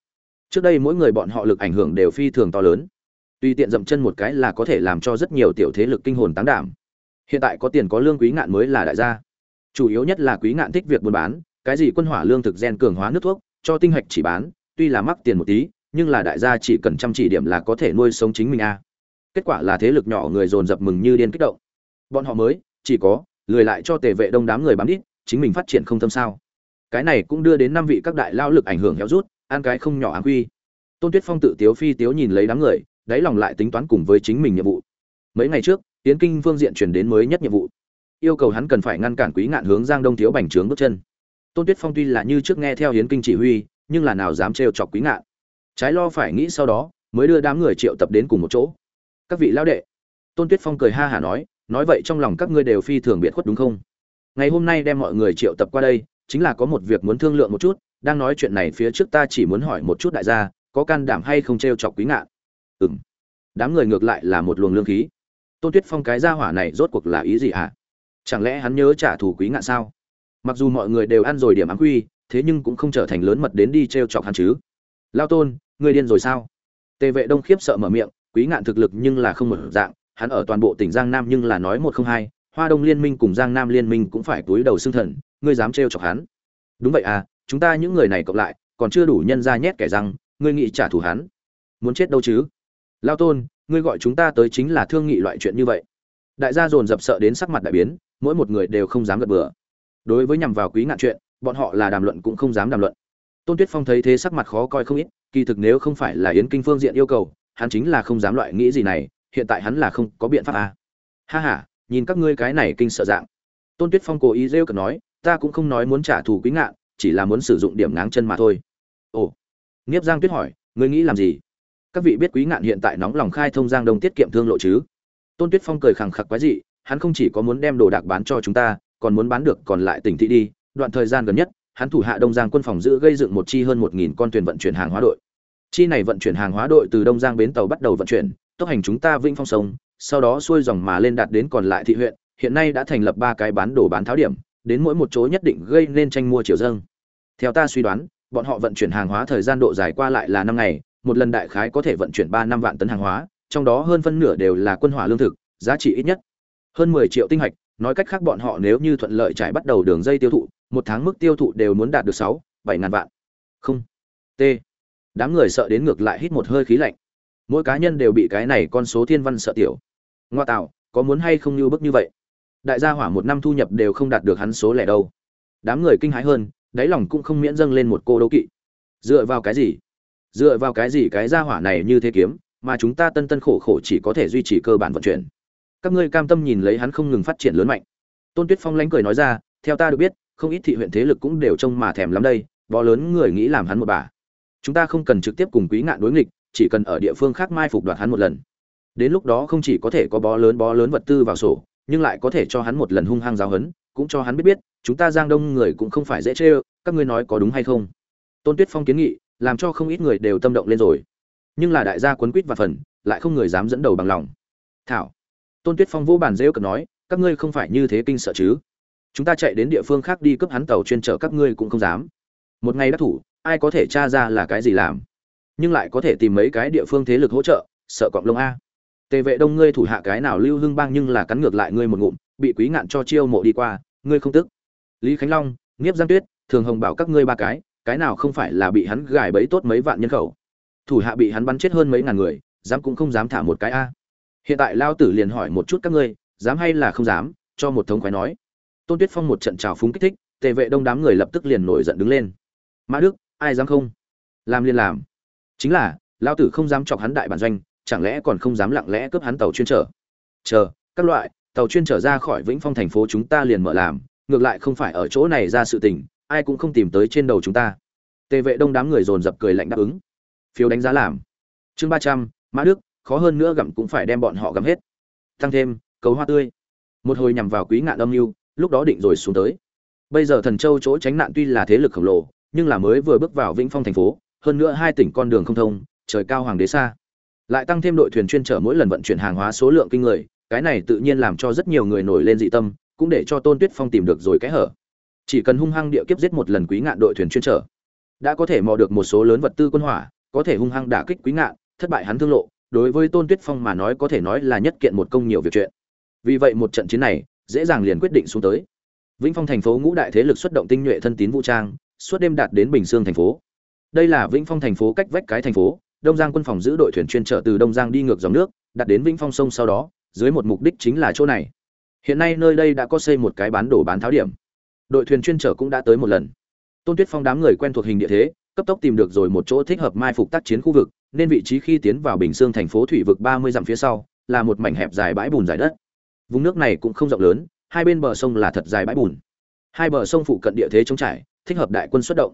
Trước đây mỗi người bọn họ lực ảnh hưởng đều phi thường to lớn. Tùy tiện dậm chân một cái là có thể làm cho rất nhiều tiểu thế lực kinh hồn táng đảm. Hiện tại có tiền có lương quý ngạn mới là đại gia. Chủ yếu nhất là quý ngạn thích việc buôn bán cái gì quân hỏa lương thực gen cường hóa nước thuốc, cho tinh hạch chỉ bán, tuy là mắc tiền một tí, nhưng là đại gia chỉ cần chăm chỉ điểm là có thể nuôi sống chính mình a. Kết quả là thế lực nhỏ người dồn dập mừng như điên kích động. Bọn họ mới, chỉ có, lười lại cho tề vệ đông đám người bám đít, chính mình phát triển không tâm sao. Cái này cũng đưa đến năm vị các đại lao lực ảnh hưởng héo rút, ăn cái không nhỏ áng quy. Tôn tuyết phong tự tiếu phi tiếu nhìn lấy đám người, đáy lòng lại tính toán cùng với chính mình nhiệm vụ. Mấy ngày trước tiến kinh phương diện chuyển đến mới nhất nhiệm vụ. Yêu cầu hắn cần phải ngăn cản quý ngạn hướng giang đông thiếu bành trướng bước chân tôn tuyết phong tuy là như trước nghe theo hiến kinh chỉ huy, nhưng là nào dám trêu chọc quý ngạn? Trái lo phải nghĩ sau đó, mới đưa đám người triệu tập đến cùng một chỗ. Các vị lão đệ, tôn tuyết phong cười ha hả nói nói vậy trong lòng các ngươi đều phi thường biệt khuất đúng không? Ngày hôm nay đem mọi người triệu tập qua đây, chính là có một việc muốn thương lượng một chút, đang nói chuyện này phía trước ta chỉ muốn hỏi một chút đại gia, có can đảm hay không t r e o chọc quý ngạn? Ừ m đám người ngược lại là một luồng lương khí. Tôn tuyết phong cái gia hỏa này rốt cuộc là ý gì hả? Chẳng lẽ hắn nhớ trả thù quý ngạn sao? Mặc dù mọi người đều ăn rồi điểm ám quy, thế nhưng cũng không trở thành lớn mật đến đi t r e o chọc hắn chứ. Lao tôn người điên rồi sao? Tề vệ đông khiếp sợ mở miệng, quý ngạn thực lực nhưng là không một dạng, hắn ở toàn bộ tỉnh giang nam nhưng là nói một không hai, hoa đông liên minh cùng giang nam liên minh cũng phải túi đầu xưng thần, ngươi dám trêu chọc hắn. Đúng vậy à chúng ta những người này cộng lại, còn chưa đủ nhân ra nhét kẻ răng, ngươi nghĩ trả thù hắn? Muốn chết đâu chứ? Lao tôn, ngươi gọi chúng ta tới chính là thương nghị loại chuyện như vậy. Đại gia dồn dập sợ đến sắc mặt đại biến, mỗi một người đều không dám gật bừa đối với nhằm vào quý ngạn chuyện, bọn họ là đàm luận cũng không dám đàm luận. Tôn tuyết phong thấy thế sắc mặt khó coi không ít, kỳ thực nếu không phải là yến kinh phương diện yêu cầu, hắn chính là không dám loại nghĩ gì này, hiện tại hắn là không có biện pháp à. ha ha, nhìn các ngươi cái này kinh sợ dạng. Tôn tuyết phong cố ý rêu cợt nói, ta cũng không nói muốn trả thù quý ngạn, chỉ là muốn sử dụng điểm ngáng chân mà thôi. Ồ. Nghiếp giang tuyết hỏi, ngươi nghĩ làm gì? Các vị biết quý ngạn hiện tại nóng lòng khai thông giang đông tiết kiệm thương lộ chứ? Tôn tuyết phong cười khẳng khặc quái dị, hắn không chỉ có muốn đem đồ đạc bán cho chúng ta còn muốn bán được còn lại tỉnh thị đi, đoạn thời gian gần nhất, hắn thủ hạ đông giang quân phòng giữ gây dựng một chi hơn một nghìn con thuyền vận chuyển hàng hóa đội. Chi này vận chuyển hàng hóa đội từ đông giang bến tàu bắt đầu vận chuyển, tốc hành chúng ta vĩnh phong sông, sau đó xuôi dòng mà lên đạt đến còn lại thị huyện, hiện nay đã thành lập ba cái bán đồ bán tháo điểm, đến mỗi một chỗ nhất định gây nên tranh mua chiều dâng. Theo ta suy đoán, bọn họ vận chuyển hàng hóa thời gian độ dài qua lại là năm ngày, một lần đại khái có thể vận chuyển ba năm vạn tấn hàng hóa, trong đó hơn phân nửa đều là quân hỏa lương thực, giá trị ít nhất hơn mười triệu tinh hạch nói cách khác bọn họ nếu như thuận lợi trải bắt đầu đường dây tiêu thụ, một tháng mức tiêu thụ đều muốn đạt được sáu, bảy ngàn vạn. Không. T. Đám người sợ đến ngược lại hít một hơi khí lạnh. Mỗi cá nhân đều bị cái này con số thiên văn sợ tiểu. Ngoa tạo, có muốn hay không như bức như vậy? Đại gia hỏa một năm thu nhập đều không đạt được hắn số lẻ đâu. Đám người kinh hãi hơn, đáy lòng cũng không miễn dâng lên một cô đấu kỵ. Dựa vào cái gì? Dựa vào cái gì cái gia hỏa này như thế kiếm, mà chúng ta tân tân khổ khổ chỉ có thể duy trì cơ bản vận chuyển? Các ngươi cam tâm nhìn lấy hắn không ngừng phát triển lớn mạnh. Tôn tuyết phong lánh cười nói ra, theo ta được biết, không ít thị huyện thế lực cũng đều trông mà thèm lắm đây bó lớn người nghĩ làm hắn một bà. Chúng ta không cần trực tiếp cùng quý ngạn đối nghịch, chỉ cần ở địa phương khác mai phục đoạt hắn một lần. Đến lúc đó không chỉ có thể có bó lớn bó lớn vật tư vào sổ, nhưng lại có thể cho hắn một lần hung hăng giáo hấn cũng cho hắn biết biết, chúng ta giang đông người cũng không phải dễ chê các ngươi nói có đúng hay không? Tôn tuyết phong kiến nghị, làm cho không ít người đều tâm động lên rồi. Nhưng là đại gia quấn quýt và phần, lại không người dám dẫn đầu bằng lòng. Thảo tôn tuyết phong vô bàn rêu cực nói, các ngươi không phải như thế kinh sợ chứ? Chúng ta chạy đến địa phương khác đi cướp hắn tàu chuyên chở các ngươi cũng không dám. Một ngày đắc thủ, ai có thể tra ra là cái gì làm? Nhưng lại có thể tìm mấy cái địa phương thế lực hỗ trợ, sợ cọng lông a. Tề vệ đông ngươi thủ hạ cái nào lưu hưng bang nhưng là cắn ngược lại ngươi một ngụm, bị quý ngạn cho chiêu mộ đi qua, ngươi không tức. Lý khánh long, nghiếp giang tuyết, thường hồng bảo các ngươi ba cái cái nào không phải là bị hắn gài bẫy tốt mấy vạn nhân khẩu? Thủ hạ bị hắn bắn chết hơn mấy ngàn người, dám cũng không dám thả một cái a hiện tại lao tử liền hỏi một chút các ngươi, dám hay là không dám, cho một thống khoái nói. Tôn tuyết phong một trận trào phúng kích thích, tề vệ đông đám người lập tức liền nổi giận đứng lên. Mã đức, ai dám không? Làm liền làm. Chính là, lao tử không dám chọc hắn đại bản doanh, chẳng lẽ còn không dám lặng lẽ cướp hắn tàu chuyên trở chờ, các loại, tàu chuyên trở ra khỏi vĩnh phong thành phố chúng ta liền mở làm, ngược lại không phải ở chỗ này ra sự tình, ai cũng không tìm tới trên đầu chúng ta. Tề vệ đông đám người dồn dập cười lạnh đáp ứng. Phiếu đánh giá làm. Chương ba trăm, mã đức khó hơn nữa gặm cũng phải đem bọn họ gặm hết. Tăng thêm, cầu hoa tươi. Một hồi nhằm vào quý ngạn âm mưu, lúc đó định rồi xuống tới. Bây giờ thần châu chỗ tránh nạn tuy là thế lực khổng lồ, nhưng là mới vừa bước vào vĩnh phong thành phố, hơn nữa hai tỉnh con đường không thông, trời cao hoàng đế xa. Lại tăng thêm đội thuyền chuyên chở mỗi lần vận chuyển hàng hóa số lượng kinh người, cái này tự nhiên làm cho rất nhiều người nổi lên dị tâm, cũng để cho tôn tuyết phong tìm được rồi cái hở. Chỉ cần hung hăng địa kiếp giết một lần quý ngạn đội thuyền chuyên trở đã có thể mò được một số lớn vật tư quân hỏa, có thể hung hăng đả kích quý ngạn, thất bại hắn thương lộ đối với tôn tuyết phong mà nói có thể nói là nhất kiện một công nhiều việc chuyện. Vì vậy một trận chiến này, dễ dàng liền quyết định xuống tới. Vĩnh phong thành phố ngũ đại thế lực xuất động tinh nhuệ thân tín vũ trang, suốt đêm đạt đến bình sương thành phố. Đây là vĩnh phong thành phố cách vách cái thành phố, đông giang quân phòng giữ đội thuyền chuyên trở từ đông giang đi ngược dòng nước, đạt đến vĩnh phong sông sau đó, dưới một mục đích chính là chỗ này. Hiện nay nơi đây đã có xây một cái bán đổ bán tháo điểm. Đội thuyền chuyên trở cũng đã tới một lần. Tôn tuyết phong đám người quen thuộc hình địa thế, cấp tốc tìm được rồi một chỗ thích hợp mai phục tác chiến khu vực nên vị trí khi tiến vào bình xương thành phố thủy vực ba mươi dặm phía sau là một mảnh hẹp dài bãi bùn dài đất. Vùng nước này cũng không rộng lớn, hai bên bờ sông là thật dài bãi bùn. Hai bờ sông phụ cận địa thế trống trải, thích hợp đại quân xuất động.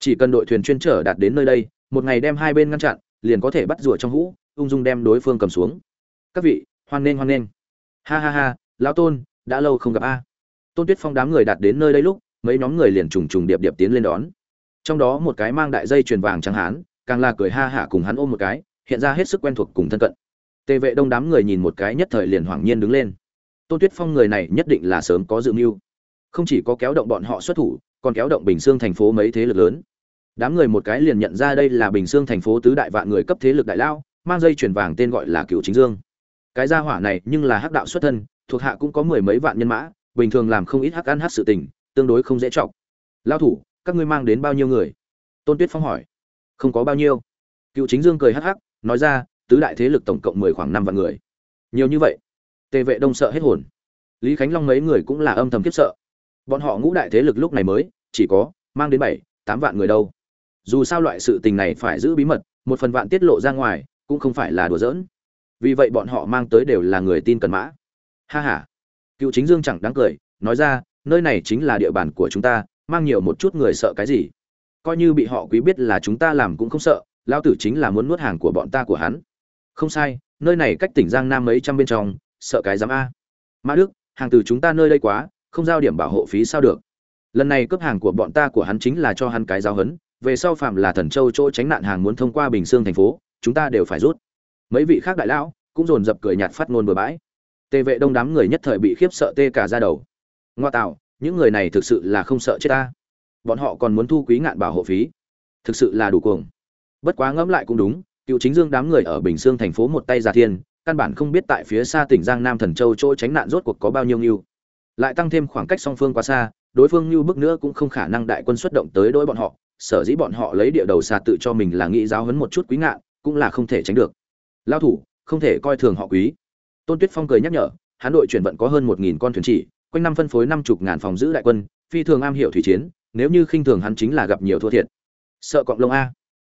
Chỉ cần đội thuyền chuyên trở đạt đến nơi đây, một ngày đem hai bên ngăn chặn, liền có thể bắt rùa trong hũ, ung dung đem đối phương cầm xuống. Các vị, hoan nghênh hoan nghênh. Ha ha ha, lão tôn, đã lâu không gặp a. Tôn tuyết phong đám người đạt đến nơi đây lúc, mấy nhóm người liền trùng trùng điệp điệp tiến lên đón. Trong đó một cái mang đại dây chuyền vàng trắng hán càng là cười ha hả cùng hắn ôm một cái, hiện ra hết sức quen thuộc cùng thân cận. Tề vệ đông đám người nhìn một cái nhất thời liền hoảng nhiên đứng lên. Tôn tuyết phong người này nhất định là sớm có dự mưu. Không chỉ có kéo động bọn họ xuất thủ, còn kéo động bình xương thành phố mấy thế lực lớn. Đám người một cái liền nhận ra đây là bình xương thành phố tứ đại vạn người cấp thế lực đại lao, mang dây chuyền vàng tên gọi là cựu chính dương. Cái gia hỏa này nhưng là hắc đạo xuất thân, thuộc hạ cũng có mười mấy vạn nhân mã, bình thường làm không ít hắc ăn hắc sự tình, tương đối không dễ chọc. Lao thủ, các ngươi mang đến bao nhiêu người? Tôn tuyết phong hỏi không có bao nhiêu. Cựu chính dương cười hắc hắc, nói ra, tứ đại thế lực tổng cộng mười khoảng năm vạn người. Nhiều như vậy. Tề vệ đông sợ hết hồn. Lý khánh long mấy người cũng là âm thầm kiếp sợ. Bọn họ ngũ đại thế lực lúc này mới, chỉ có, mang đến bảy, tám vạn người đâu. Dù sao loại sự tình này phải giữ bí mật, một phần vạn tiết lộ ra ngoài, cũng không phải là đùa giỡn. Vì vậy bọn họ mang tới đều là người tin cần mã. Ha h a cựu chính dương chẳng đáng cười, nói ra, nơi này chính là địa bàn của chúng ta, mang nhiều một chút người sợ cái gì? Coi như bị họ quý biết là chúng ta làm cũng không sợ lao tử chính là muốn nuốt hàng của bọn ta của hắn. Không sai, nơi này cách tỉnh giang nam mấy trăm bên trong, sợ cái dám a. Mã đức, hàng từ chúng ta nơi đây quá, không giao điểm bảo hộ phí sao được? Lần này cướp hàng của bọn ta của hắn chính là cho hắn cái giao hấn về sau phạm là thần châu chỗ tránh nạn hàng muốn thông qua bình sương thành phố, chúng ta đều phải rút. Mấy vị khác đại lão cũng dồn dập cười nhạt phát ngôn bừa bãi. Tề vệ đông đám người nhất thời bị khiếp sợ tê cả ra đầu. Ngoa tạo, những người này thực sự là không sợ chết ta bọn họ còn muốn thu quý ngạn bảo hộ phí. Thực sự là đủ cuồng. Bất quá ngẫm lại cũng đúng, cựu chính dương đám người ở bình sương thành phố một tay giả thiên, căn bản không biết tại phía xa tỉnh giang nam thần châu chỗ tránh nạn rốt cuộc có bao nhiêu ngưu. Lại tăng thêm khoảng cách song phương quá xa, đối phương ngưu bước nữa cũng không khả năng đại quân xuất động tới đối bọn họ, sở dĩ bọn họ lấy địa đầu xa tự cho mình là nghĩ giáo hấn một chút quý ngạn, cũng là không thể tránh được. Lao thủ, không thể coi thường họ quý. Tôn tuyết phong cười nhắc nhở hắn đội chuyển vận có hơn một nghìn con thuyền chỉ, quanh năm phân phối năm chục ngàn phòng giữ đại quân, phi thường am hiểu thủy chiến nếu như khinh thường hắn chính là gặp nhiều thua thiệt. Sợ cọng lông a.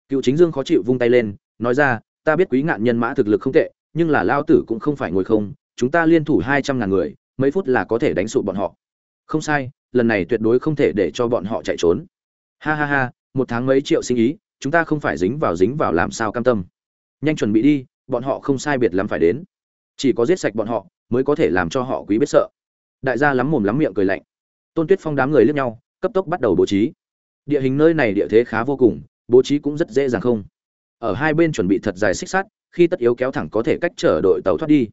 Cựu chính dương khó chịu vung tay lên, nói ra, ta biết quý ngạn nhân mã thực lực không tệ, nhưng là lao tử cũng không phải ngồi không, chúng ta liên thủ hai trăm ngàn người, mấy phút là có thể đánh sụp bọn họ. Không sai, lần này tuyệt đối không thể để cho bọn họ chạy trốn. Ha ha ha, một tháng mấy triệu sinh ý, chúng ta không phải dính vào dính vào làm sao cam tâm. Nhanh chuẩn bị đi, bọn họ không sai biệt lắm phải đến. Chỉ có giết sạch bọn họ, mới có thể làm cho họ quý biết sợ. Đại gia lắm mồm lắm miệng cười lạnh. Tôn tuyết phong đám người lướt nhau cấp tốc bắt đầu bố trí. Địa hình nơi này địa thế khá vô cùng, bố trí cũng rất dễ dàng không. Ở hai bên chuẩn bị thật dài xích sắt, khi tất yếu kéo thẳng có thể cách chở đội tàu thoát đi.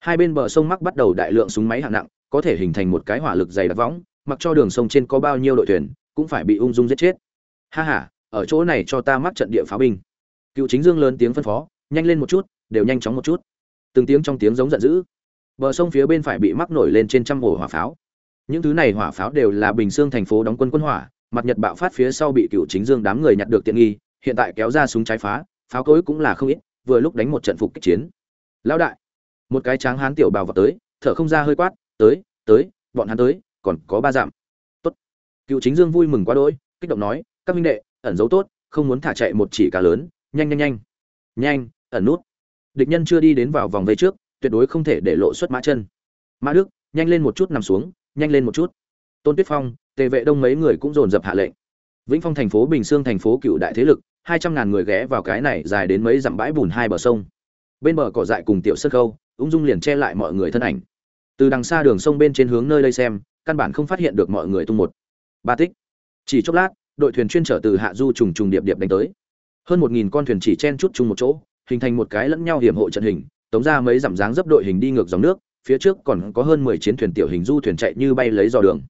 Hai bên bờ sông mắc bắt đầu đại lượng súng máy hạng nặng, có thể hình thành một cái hỏa lực dày đặc võng, mặc cho đường sông trên có bao nhiêu đội thuyền, cũng phải bị ung dung giết chết. Ha ha, ở chỗ này cho ta mắc trận địa pháo binh. Cựu chính dương lớn tiếng phân phó, nhanh lên một chút, đều nhanh chóng một chút. Từng tiếng trong tiếng giống giận dữ. Bờ sông phía bên phải bị mắc nổi lên trên trăm ổ hỏa pháo những thứ này hỏa pháo đều là bình xương thành phố đóng quân quân hỏa, mặt nhật bạo phát phía sau bị cựu chính dương đám người nhặt được tiện nghi, hiện tại kéo ra súng trái phá, pháo cối cũng là không ít, vừa lúc đánh một trận phục kích chiến. Lão đại, một cái tráng hán tiểu bào vào tới, thở không ra hơi quát, tới tới, bọn hắn tới, còn có ba dặm. Tốt. Cựu chính dương vui mừng quá đỗi, kích động nói, các minh đệ, ẩn giấu tốt, không muốn thả chạy một chỉ cá lớn, nhanh nhanh nhanh. Nhanh, ẩn nút. Địch nhân chưa đi đến vào vòng vây trước, tuyệt đối không thể để lộ xuất mã chân. Mã đức, nhanh lên một chút nằm xuống nhanh lên một chút. Tôn tuyết phong, tề vệ đông mấy người cũng dồn dập hạ lệnh. Vĩnh phong thành phố, bình sương thành phố cựu đại thế lực, hai trăm ngàn người ghé vào cái này dài đến mấy dặm bãi bùn hai bờ sông. Bên bờ cỏ dại cùng tiểu sân khâu ung dung liền che lại mọi người thân ảnh. Từ đằng xa đường sông bên trên hướng nơi đây xem, căn bản không phát hiện được mọi người tung một. Ba tích. Chỉ chốc lát, đội thuyền chuyên trở từ hạ du trùng trùng điệp điệp đánh tới. Hơn một nghìn con thuyền chỉ chen chút chung một chỗ, hình thành một cái lẫn nhau hiểm hộ trận hình, tống ra mấy dặm dáng dấp đội hình đi ngược dòng nước phía trước còn có hơn mười chiến thuyền tiểu hình du thuyền chạy như bay lấy dò đường.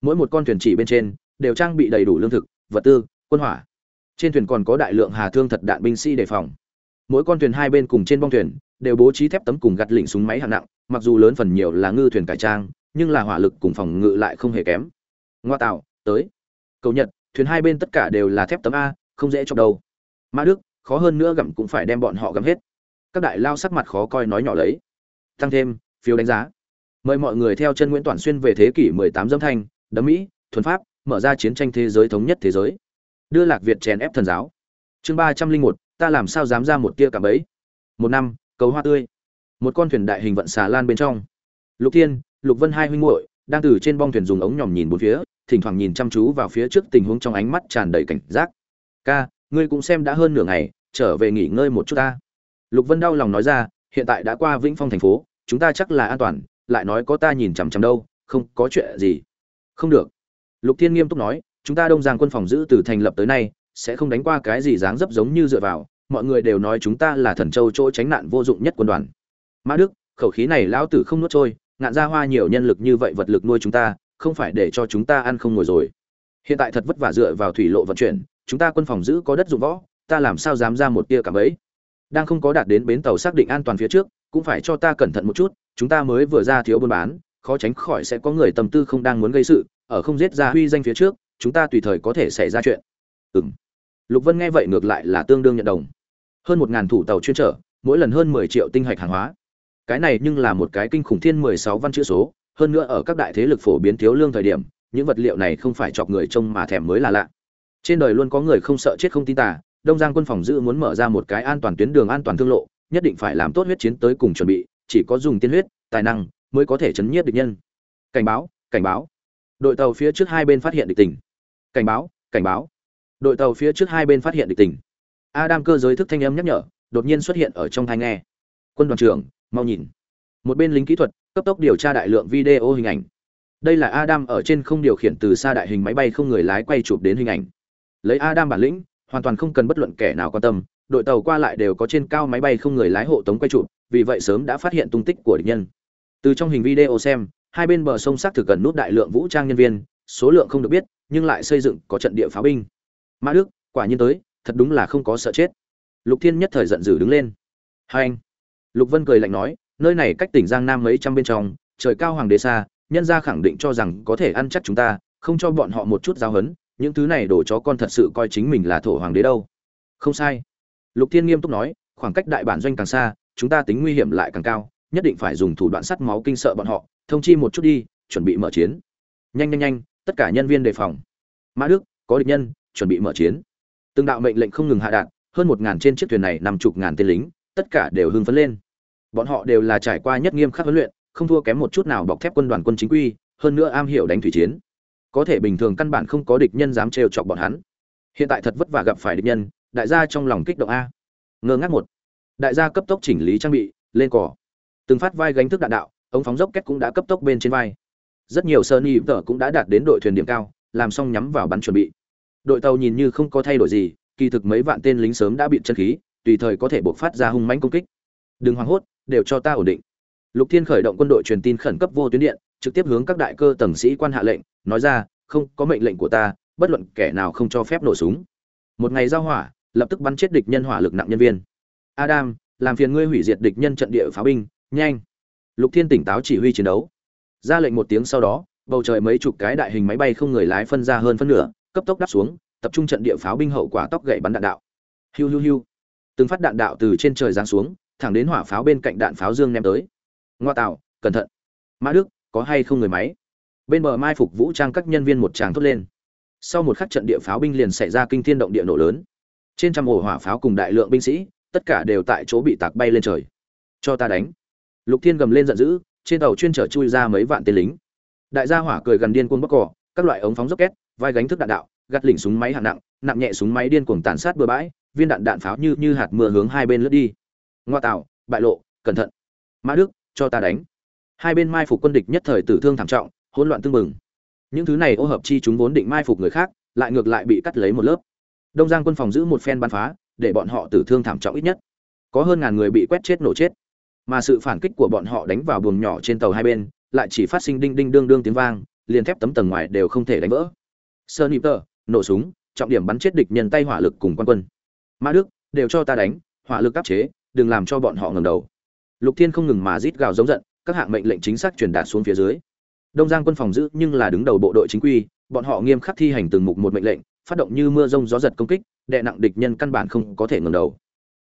Mỗi một con thuyền chỉ bên trên đều trang bị đầy đủ lương thực, vật tư, quân hỏa. Trên thuyền còn có đại lượng hà thương thật đạn binh sĩ đề phòng. Mỗi con thuyền hai bên cùng trên bong thuyền đều bố trí thép tấm cùng gạt lỉnh súng máy hạng nặng, mặc dù lớn phần nhiều là ngư thuyền cải trang, nhưng là hỏa lực cùng phòng ngự lại không hề kém. Ngoa tạo, tới. Cầu nhật, thuyền hai bên tất cả đều là thép tấm a, không dễ chọc đâu mã đức, khó hơn nữa gặm cũng phải đem bọn họ gặm hết. Các đại lao sắc mặt khó coi nói nhỏ lấy. Tăng thêm phiếu đánh giá. Mời mọi người theo chân nguyễn toàn xuyên về thế kỷ 18 dâm thanh, đấm mỹ, thuần pháp, mở ra chiến tranh thế giới thống nhất thế giới. Đưa lạc việt chèn ép thần giáo. Chương ba trăm linh một, ta làm sao dám ra một tia cảm ấy một năm, cầu hoa tươi. Một con thuyền đại hình vận xà lan bên trong. Lục thiên, lục vân hai huynh muội, đang từ trên bong thuyền dùng ống nhòm nhìn bốn phía, thỉnh thoảng nhìn chăm chú vào phía trước tình huống trong ánh mắt tràn đầy cảnh giác. Ca, ngươi cũng xem đã hơn nửa ngày, trở về nghỉ ngơi một chút ta. Lục vân đau lòng nói ra, hiện tại đã qua vĩnh phong thành phố chúng ta chắc là an toàn, lại nói có ta nhìn chằm chằm đâu, không, có chuyện gì? Không được. Lục thiên nghiêm túc nói, chúng ta đông giang quân phòng giữ từ thành lập tới nay, sẽ không đánh qua cái gì dáng dấp giống như dựa vào, mọi người đều nói chúng ta là thần châu chỗ tránh nạn vô dụng nhất quân đoàn. Mã đức, khẩu khí này lão tử không nuốt trôi, ngạn ra hoa nhiều nhân lực như vậy vật lực nuôi chúng ta, không phải để cho chúng ta ăn không ngồi rồi. Hiện tại thật vất vả dựa vào thủy lộ vận chuyển, chúng ta quân phòng giữ có đất dụng võ, ta làm sao dám ra một tia cảm ấy? Đang không có đạt đến bến tàu xác định an toàn phía trước cũng phải cho ta cẩn thận một chút, chúng ta mới vừa ra thiếu buôn bán, khó tránh khỏi sẽ có người tâm tư không đang muốn gây sự, ở không giết ra huy danh phía trước, chúng ta tùy thời có thể xảy ra chuyện. Ừ m lục vân nghe vậy ngược lại là tương đương nhận đồng. Hơn một ngàn thủ tàu chuyên trở, mỗi lần hơn mười triệu tinh hạch hàng hóa. Cái này nhưng là một cái kinh khủng thiên mười sáu văn chữ số, hơn nữa ở các đại thế lực phổ biến thiếu lương thời điểm, những vật liệu này không phải chọc người trông mà thèm mới là lạ. Trên đời luôn có người không sợ chết không tin tà, đông giang quân phòng giữ muốn mở ra một cái an toàn tuyến đường an toàn thương lộ nhất định phải làm tốt huyết chiến tới cùng chuẩn bị, chỉ có dùng tiên huyết, tài năng mới có thể chấn nhiếp địch nhân. Cảnh báo cảnh báo. Đội tàu phía trước hai bên phát hiện địch tình. Cảnh báo cảnh báo. Đội tàu phía trước hai bên phát hiện địch tình. Adam cơ giới thức thanh âm nhắc nhở, đột nhiên xuất hiện ở trong thai nghe. Quân đoàn trưởng, mau nhìn. Một bên lính kỹ thuật, cấp tốc điều tra đại lượng video hình ảnh. Đây là adam ở trên không điều khiển từ xa đại hình máy bay không người lái quay chụp đến hình ảnh. Lấy adam bản lĩnh, hoàn toàn không cần bất luận kẻ nào quan tâm đội tàu qua lại đều có trên cao máy bay không người lái hộ tống quay chụp, vì vậy sớm đã phát hiện tung tích của địch nhân. Từ trong hình video xem, hai bên bờ sông xác thực cần nút đại lượng vũ trang nhân viên, số lượng không được biết, nhưng lại xây dựng có trận địa pháo binh. Mã đức, quả nhiên tới, thật đúng là không có sợ chết. Lục thiên nhất thời giận dữ đứng lên. Hai anh. Lục vân cười lạnh nói, nơi này cách tỉnh giang nam mấy trăm bên trong, trời cao hoàng đế xa, nhân gia khẳng định cho rằng có thể ăn chắc chúng ta, không cho bọn họ một chút giáo hấn những thứ này đổ chó con thật sự coi chính mình là thổ hoàng đế đâu. Không sai lục thiên nghiêm túc nói, khoảng cách đại bản doanh càng xa, chúng ta tính nguy hiểm lại càng cao, nhất định phải dùng thủ đoạn sắt máu kinh sợ bọn họ, thông chi một chút đi, chuẩn bị mở chiến. Nhanh nhanh nhanh, tất cả nhân viên đề phòng. Mã đức, có địch nhân, chuẩn bị mở chiến. Từng đạo mệnh lệnh không ngừng hạ đạn, hơn một ngàn trên chiếc thuyền này nằm chục ngàn tên lính, tất cả đều hưng phấn lên. Bọn họ đều là trải qua nhất nghiêm khắc huấn luyện, không thua kém một chút nào bọc thép quân đoàn quân chính quy, hơn nữa am hiểu đánh thủy chiến. Có thể bình thường căn bản không có địch nhân dám trêu chọc bọn hắn. Hiện tại thật vất vả gặp phải địch nhân đại gia trong lòng kích động a. Ngơ ngác một. Đại gia cấp tốc chỉnh lý trang bị, lên cỏ từng phát vai gánh thức đạn đạo, ống phóng dốc cách cũng đã cấp tốc bên trên vai. Rất nhiều sơn y tờ cũng đã đạt đến đội thuyền điểm cao, làm xong nhắm vào bắn chuẩn bị. Đội tàu nhìn như không có thay đổi gì, kỳ thực mấy vạn tên lính sớm đã bị chân khí, tùy thời có thể buộc phát ra hung mãnh công kích. Đừng hoảng hốt, đều cho ta ổn định. Lục thiên khởi động quân đội truyền tin khẩn cấp vô tuyến điện, trực tiếp hướng các đại cơ tầng sĩ quan hạ lệnh, nói ra, không, có mệnh lệnh của ta, bất luận kẻ nào không cho phép nổ súng. Một ngày giao hỏa lập tức bắn chết địch nhân hỏa lực nặng nhân viên. Adam, làm phiền ngươi hủy diệt địch nhân trận địa pháo binh, nhanh. Lục thiên tỉnh táo chỉ huy chiến đấu. Ra lệnh một tiếng sau đó, bầu trời mấy chục cái đại hình máy bay không người lái phân ra hơn phân nửa, cấp tốc đáp xuống, tập trung trận địa pháo binh hậu quả tóc gậy bắn đạn đạo. Hiu hiu hiu. Từng phát đạn đạo từ trên trời giáng xuống, thẳng đến hỏa pháo bên cạnh đạn pháo dương ném tới. Ngoa tạo, cẩn thận. Mã đức, có hay không người máy? Bên bờ mai phục vũ trang các nhân viên một tràng thốt lên. Sau một khắc trận địa pháo binh liền xảy ra kinh thiên động địa nổ lớn trên trăm ổ hỏa pháo cùng đại lượng binh sĩ, tất cả đều tại chỗ bị tạc bay lên trời. Cho ta đánh. Lục thiên gầm lên giận dữ, trên tàu chuyên chở chui ra mấy vạn tên lính. Đại gia hỏa cười gần điên cuồng bóc cỏ, các loại ống phóng rocket vai gánh thức đạn đạo gắt lỉnh súng máy hạng nặng nặng nhẹ súng máy điên cuồng tàn sát bừa bãi, viên đạn đạn pháo như như hạt mưa hướng hai bên lướt đi. Ngoa tạo, bại lộ, cẩn thận. Mã đức, cho ta đánh. Hai bên mai phục quân địch nhất thời tử thương thảm trọng, hỗn loạn tương mừng những thứ này ô hợp chi chúng vốn định mai phục người khác, lại ngược lại bị cắt lấy một lớp đông giang quân phòng giữ một phen bắn phá, để bọn họ tử thương thảm trọng ít nhất. Có hơn ngàn người bị quét chết nổ chết. Mà sự phản kích của bọn họ đánh vào buồng nhỏ trên tàu hai bên, lại chỉ phát sinh đinh đinh đương đương tiếng vang, liền thép tấm tầng ngoài đều không thể đánh vỡ. Sơ nịp tờ nổ súng, trọng điểm bắn chết địch nhân tay hỏa lực cùng quan quân. Ma đức, đều cho ta đánh, hỏa lực áp chế, đừng làm cho bọn họ ngầm đầu. Lục thiên không ngừng mà rít gào giống giận, các hạng mệnh lệnh chính xác truyền đạt xuống phía dưới. Đông giang quân phòng giữ nhưng là đứng đầu bộ đội chính quy, bọn họ nghiêm khắc thi hành từng mục một mệnh lệnh phát động như mưa rông gió giật công kích, đè nặng địch nhân căn bản không có thể ngẩng đầu.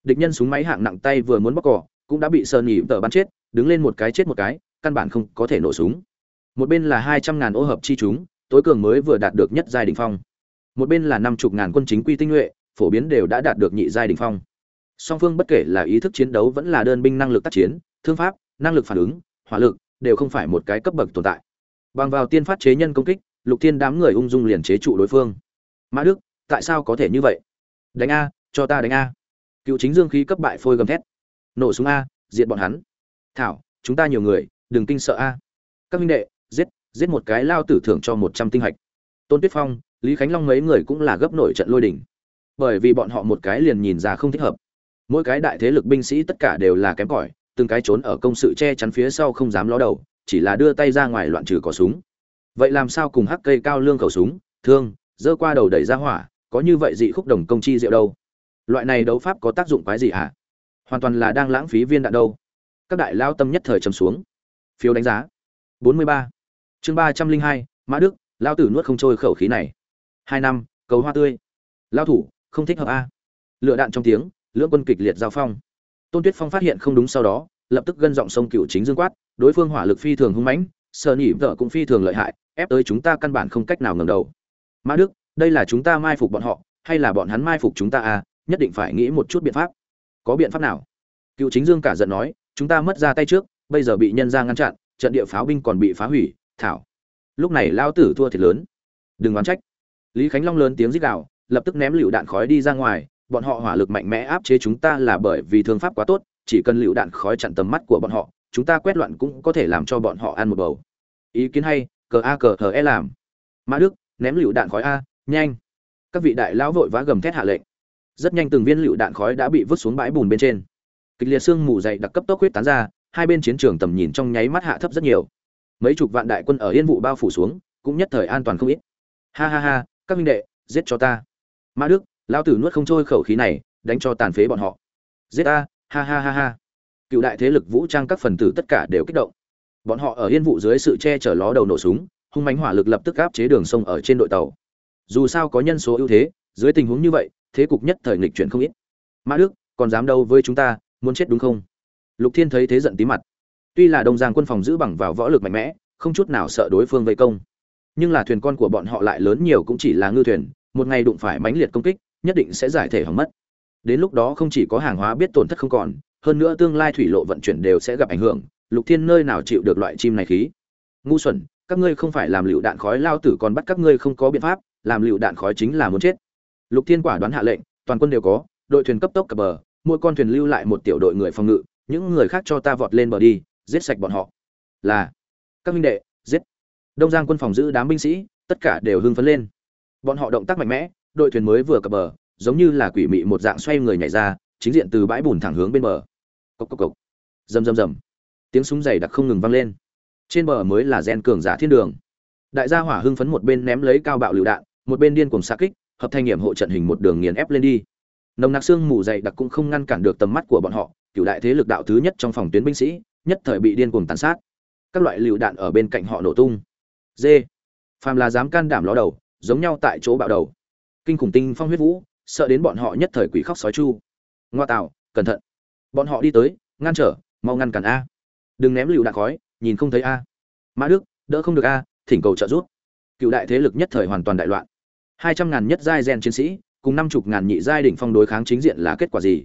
Địch nhân súng máy hạng nặng tay vừa muốn bóc cỏ, cũng đã bị sơn nhỉ tờ bắn chết, đứng lên một cái chết một cái, căn bản không có thể nổ súng. Một bên là hai trăm ngàn ô hợp chi chúng, tối cường mới vừa đạt được nhất giai đỉnh phong. Một bên là năm chục ngàn quân chính quy tinh nhuệ, phổ biến đều đã đạt được nhị giai đỉnh phong. Song phương bất kể là ý thức chiến đấu vẫn là đơn binh năng lực tác chiến, thương pháp, năng lực phản ứng, hỏa lực, đều không phải một cái cấp bậc tồn tại. Bằng vào tiên phát chế nhân công kích, lục thiên đám người ung dung liền chế trụ đối phương mã đức, tại sao có thể như vậy? Đánh a, cho ta đánh a. Cựu chính dương khí cấp bại phôi gầm thét. Nổ súng a, diệt bọn hắn. Thảo, chúng ta nhiều người, đừng kinh sợ a. Các minh đệ, giết giết một cái lao tử thưởng cho một trăm tinh hạch. Tôn tuyết phong, lý khánh long mấy người cũng là gấp nổi trận lôi đỉnh bởi vì bọn họ một cái liền nhìn ra không thích hợp. Mỗi cái đại thế lực binh sĩ tất cả đều là kém cỏi, từng cái trốn ở công sự che chắn phía sau không dám ló đầu, chỉ là đưa tay ra ngoài loạn trừ cỏ súng. Vậy làm sao cùng hắc cây cao lương khẩu súng, thương dơ qua đầu đẩy ra hỏa có như vậy dị khúc đồng công chi diệu đâu? Loại này đấu pháp có tác dụng quái gì hả? Hoàn toàn là đang lãng phí viên đạn đâu. Các đại lao tâm nhất thời trầm xuống. Phiếu đánh giá. 43. chương 302, mã đức lao tử nuốt không trôi khẩu khí này. Hai năm cầu hoa tươi. Lao thủ không thích hợp a. Lựa đạn trong tiếng lưỡng quân kịch liệt giao phong. Tôn tuyết phong phát hiện không đúng sau đó lập tức gân giọng sông cựu chính dương quát đối phương hỏa lực phi thường hung mãnh sợ nhỉ vợ cũng phi thường lợi hại ép tới chúng ta căn bản không cách nào ngẩng đầu mã đức, đây là chúng ta mai phục bọn họ, hay là bọn hắn mai phục chúng ta à? Nhất định phải nghĩ một chút biện pháp. Có biện pháp nào? Cựu chính dương cả giận nói, chúng ta mất ra tay trước, bây giờ bị nhân ra ngăn chặn, trận địa pháo binh còn bị phá hủy, thảo. Lúc này lao tử thua thiệt lớn. Đừng oán trách. Lý khánh long lớn tiếng rít gào, lập tức ném lựu đạn khói đi ra ngoài, bọn họ hỏa lực mạnh mẽ áp chế chúng ta là bởi vì thương pháp quá tốt, chỉ cần lựu đạn khói chặn tầm mắt của bọn họ, chúng ta quét loạn cũng có thể làm cho bọn họ ăn một bầu. Ý kiến hay, cờ a cờ thờ e làm. Mã đức ném lựu đạn khói a, nhanh. Các vị đại lão vội vã gầm thét hạ lệnh. Rất nhanh từng viên lựu đạn khói đã bị vứt xuống bãi bùn bên trên. Kịch liệt xương mù dày đặc cấp tốc huyết tán ra, hai bên chiến trường tầm nhìn trong nháy mắt hạ thấp rất nhiều. Mấy chục vạn đại quân ở yên vụ bao phủ xuống, cũng nhất thời an toàn không ít. Ha ha ha, các minh đệ, giết cho ta. Mã đức lao tử nuốt không trôi khẩu khí này, đánh cho tàn phế bọn họ. Giết ta, ha ha ha ha. Cựu đại thế lực vũ trang các phần tử tất cả đều kích động. Bọn họ ở yên vụ dưới sự che chở ló đầu nổ súng hung mánh hỏa lực lập tức áp chế đường sông ở trên đội tàu. Dù sao có nhân số ưu thế, dưới tình huống như vậy, thế cục nhất thời nghịch chuyển không ít. Mã đức, còn dám đâu với chúng ta, muốn chết đúng không? Lục thiên thấy thế giận tí mặt. Tuy là đông giang quân phòng giữ bằng vào võ lực mạnh mẽ, không chút nào sợ đối phương vây công. Nhưng là thuyền con của bọn họ lại lớn nhiều cũng chỉ là ngư thuyền, một ngày đụng phải mãnh liệt công kích, nhất định sẽ giải thể hỏng mất. Đến lúc đó không chỉ có hàng hóa biết tổn thất không còn, hơn nữa tương lai thủy lộ vận chuyển đều sẽ gặp ảnh hưởng, lục thiên nơi nào chịu được loại chim này khí? Ngu xuẩn các ngươi không phải làm lựu đạn khói lao tử còn bắt các ngươi không có biện pháp, làm lựu đạn khói chính là muốn chết. Lục thiên quả đoán hạ lệnh, toàn quân đều có, đội thuyền cấp tốc cập bờ, mỗi con thuyền lưu lại một tiểu đội người phòng ngự, những người khác cho ta vọt lên bờ đi, giết sạch bọn họ. Là, các minh đệ, giết. Đông giang quân phòng giữ đám binh sĩ, tất cả đều hưng phấn lên. Bọn họ động tác mạnh mẽ, đội thuyền mới vừa cập bờ, giống như là quỷ mị một dạng xoay người nhảy ra, chính diện từ bãi bùn thẳng hướng bên bờ. Cộc cộc cộc rầm rầm rầm. Tiếng súng dày đặc không ngừng vang lên trên bờ mới là gen cường giả thiên đường. Đại gia hỏa hưng phấn một bên ném lấy cao bạo lựu đạn, một bên điên cuồng xa kích, hợp thanh nghiệm hộ trận hình một đường nghiền ép lên đi. Nồng nặc xương mù dày đặc cũng không ngăn cản được tầm mắt của bọn họ, cựu đại thế lực đạo thứ nhất trong phòng tuyến binh sĩ, nhất thời bị điên cuồng tàn sát. Các loại lựu đạn ở bên cạnh họ nổ tung. D phàm là dám can đảm ló đầu, giống nhau tại chỗ bạo đầu. Kinh khủng tinh phong huyết vũ, sợ đến bọn họ nhất thời quỷ khóc sói chu. Ngoa tạo, cẩn thận. Bọn họ đi tới, ngăn trở, mau ngăn cản a. Đừng ném lựu đạn khói nhìn không thấy a. Mã đức, đỡ không được a, thỉnh cầu trợ giúp. Cựu đại thế lực nhất thời hoàn toàn đại loạn. Hai trăm ngàn nhất giai gen chiến sĩ, cùng năm chục ngàn nhị giai đỉnh phong đối kháng chính diện là kết quả gì?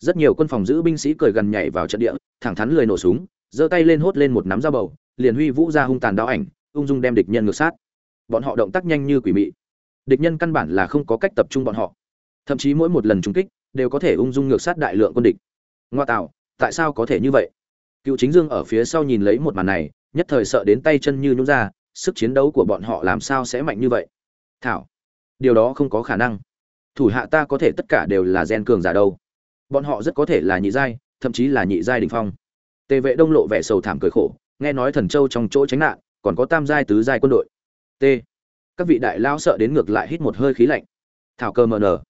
Rất nhiều quân phòng giữ binh sĩ cười gần nhảy vào trận địa, thẳng thắn lười nổ súng, giơ tay lên hốt lên một nắm dao bầu, liền huy vũ ra hung tàn đao ảnh, ung dung đem địch nhân ngược sát. Bọn họ động tác nhanh như quỷ mị. Địch nhân căn bản là không có cách tập trung bọn họ. Thậm chí mỗi một lần trúng kích, đều có thể ung dung ngược sát đại lượng quân địch. Ngoa tạo, tại sao có thể như vậy? Cựu chính dương ở phía sau nhìn lấy một màn này, nhất thời sợ đến tay chân như nhún ra, sức chiến đấu của bọn họ làm sao sẽ mạnh như vậy? Thảo, điều đó không có khả năng. Thủ hạ ta có thể tất cả đều là gen cường giả đâu. Bọn họ rất có thể là nhị giai, thậm chí là nhị giai đỉnh phong. Tề vệ đông lộ vẻ sầu thảm cười khổ, nghe nói thần châu trong chỗ tránh nạn, còn có tam giai, tứ giai quân đội. T, các vị đại lao sợ đến ngược lại hít một hơi khí lạnh. Thảo cơ mờ nở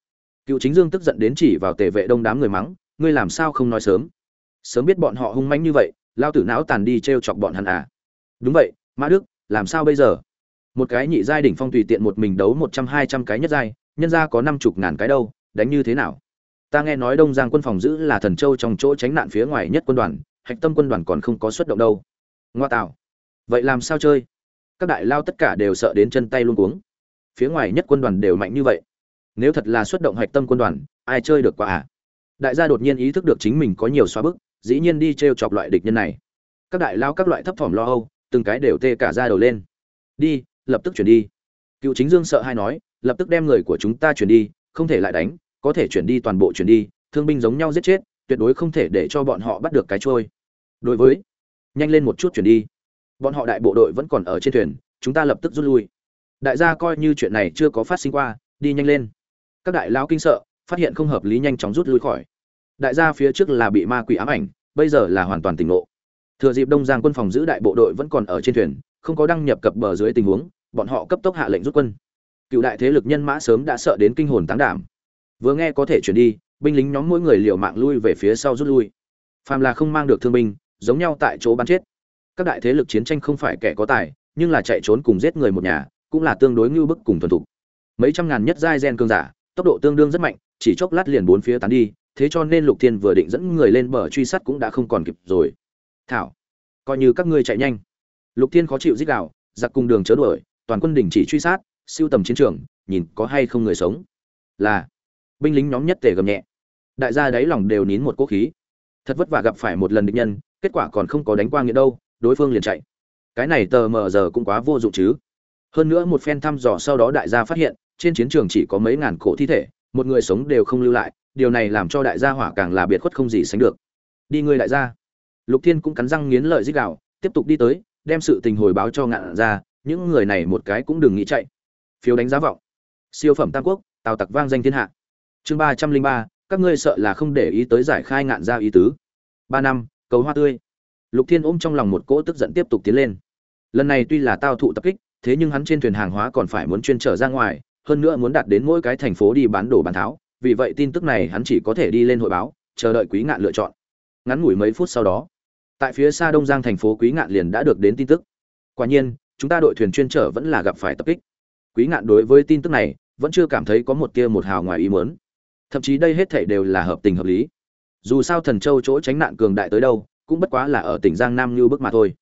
cựu chính dương tức giận đến chỉ vào tề vệ đông đám người mắng, ngươi làm sao không nói sớm? Sớm biết bọn họ hung manh như vậy, lao tử não tàn đi t r e o chọc bọn hắn à. Đúng vậy, mã đức, làm sao bây giờ? Một cái nhị giai đỉnh phong tùy tiện một mình đấu một trăm, hai trăm cái nhất giai, nhân ra có năm chục ngàn cái đâu, đánh như thế nào? Ta nghe nói đông giang quân phòng giữ là thần châu trong chỗ tránh nạn phía ngoài nhất quân đoàn, hạch tâm quân đoàn còn không có xuất động đâu. Ngoa tạo. Vậy làm sao chơi? Các đại lao tất cả đều sợ đến chân tay luôn cuống. Phía ngoài nhất quân đoàn đều mạnh như vậy. Nếu thật là xuất động hạch tâm quân đoàn, ai chơi được quả à? Đại gia đột nhiên ý thức được chính mình có nhiều xóa bức dĩ nhiên đi t r e o chọc loại địch nhân này. Các đại lao các loại thấp thỏm lo âu, từng cái đều tê cả ra đầu lên. Đi, lập tức chuyển đi. Cựu chính dương sợ hay nói, lập tức đem người của chúng ta chuyển đi, không thể lại đánh, có thể chuyển đi toàn bộ chuyển đi, thương binh giống nhau giết chết, tuyệt đối không thể để cho bọn họ bắt được cái trôi. Đối với, nhanh lên một chút chuyển đi. Bọn họ đại bộ đội vẫn còn ở trên thuyền, chúng ta lập tức rút lui. Đại gia coi như chuyện này chưa có phát sinh qua, đi nhanh lên. Các đại lão kinh sợ, phát hiện không hợp lý nhanh chóng rút lui khỏi đại gia phía trước là bị ma quỷ ám ảnh, bây giờ là hoàn toàn tỉnh ngộ. Thừa dịp đông giang quân phòng giữ đại bộ đội vẫn còn ở trên thuyền, không có đăng nhập cập bờ dưới tình huống, bọn họ cấp tốc hạ lệnh rút quân. Cựu đại thế lực nhân mã sớm đã sợ đến kinh hồn tán đảm. Vừa nghe có thể chuyển đi, binh lính nhóm mỗi người liều mạng lui về phía sau rút lui. Phàm là không mang được thương binh, giống nhau tại chỗ bắn chết. Các đại thế lực chiến tranh không phải kẻ có tài, nhưng là chạy trốn cùng giết người một nhà, cũng là tương đối ngưu bức cùng thuần thục. Mấy trăm ngàn nhất giai gen cương giả, tốc độ tương đương rất mạnh, chỉ chốc lát liền bốn phía tán đi thế cho nên lục thiên vừa định dẫn người lên bờ truy sát cũng đã không còn kịp rồi. Thảo, coi như các ngươi chạy nhanh. Lục thiên khó chịu dích đạo giặc cùng đường chớ đuổi, toàn quân đình chỉ truy sát, siêu tầm chiến trường, nhìn có hay không người sống. Là, binh lính nhóm nhất tề gầm nhẹ. Đại gia đáy lòng đều nín một cố khí. Thật vất vả gặp phải một lần địch nhân, kết quả còn không có đánh qua nghĩa đâu, đối phương liền chạy. Cái này tờ mờ giờ cũng quá vô dụng chứ. Hơn nữa một phen thăm dò sau đó đại gia phát hiện, trên chiến trường chỉ có mấy ngàn cổ thi thể, một người sống đều không lưu lại điều này làm cho đại gia hỏa càng là biệt khuất không gì sánh được. Đi ngươi đại gia. Lục thiên cũng cắn răng nghiến lợi dích đạo tiếp tục đi tới, đem sự tình hồi báo cho ngạn ra những người này một cái cũng đừng nghĩ chạy. Phiếu đánh giá vọng. Siêu phẩm tam quốc, tào tặc vang danh thiên hạ. Chương ba trăm linh ba, các ngươi sợ là không để ý tới giải khai ngạn ra ý tứ. Ba năm, cầu hoa tươi. Lục thiên ôm trong lòng một cỗ tức giận tiếp tục tiến lên. Lần này tuy là tao thụ tập kích, thế nhưng hắn trên thuyền hàng hóa còn phải muốn chuyên trở ra ngoài, hơn nữa muốn đạt đến mỗi cái thành phố đi bán đồ bán tháo vì vậy tin tức này hắn chỉ có thể đi lên hội báo, chờ đợi quý ngạn lựa chọn. Ngắn ngủi mấy phút sau đó, tại phía xa đông giang thành phố quý ngạn liền đã được đến tin tức. Quả nhiên, chúng ta đội thuyền chuyên trở vẫn là gặp phải tập kích. Quý ngạn đối với tin tức này, vẫn chưa cảm thấy có một tia một hào ngoài ý muốn. Thậm chí đây hết thảy đều là hợp tình hợp lý. Dù sao thần châu chỗ tránh nạn cường đại tới đâu, cũng bất quá là ở tỉnh giang nam như bước mà thôi.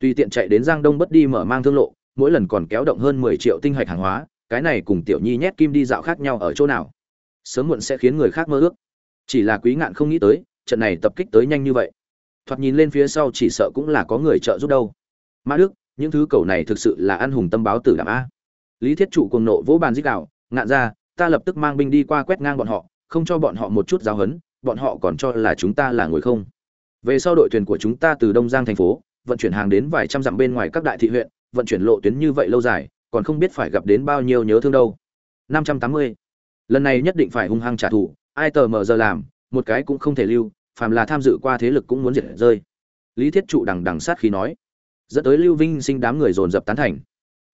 Tùy tiện chạy đến giang đông bất đi mở mang thương lộ, mỗi lần còn kéo động hơn mười triệu tinh hạch hàng hóa, cái này cùng tiểu nhi nhét kim đi dạo khác nhau ở chỗ nào sớm muộn sẽ khiến người khác mơ ước. Chỉ là quý ngạn không nghĩ tới, trận này tập kích tới nhanh như vậy. Thoạt nhìn lên phía sau chỉ sợ cũng là có người trợ giúp đâu. Mã đức, những thứ cầu này thực sự là ăn hùng tâm báo tử đảm a. Lý thiết trụ cùng nộ vỗ bàn dích đạo ngạn ra ta lập tức mang binh đi qua quét ngang bọn họ, không cho bọn họ một chút giáo hấn bọn họ còn cho là chúng ta là người không. Về sau đội thuyền của chúng ta từ đông giang thành phố, vận chuyển hàng đến vài trăm dặm bên ngoài các đại thị huyện, vận chuyển lộ tuyến như vậy lâu dài, còn không biết phải gặp đến bao nhiêu nhớ thương đâu. Năm trăm tám mươi lần này nhất định phải hung hăng trả thù, ai tờ mờ giờ làm, một cái cũng không thể lưu, phàm là tham dự qua thế lực cũng muốn diệt rơi. Lý thiết trụ đằng đằng sát khí nói. Dẫn tới lưu vinh sinh đám người dồn dập tán thành.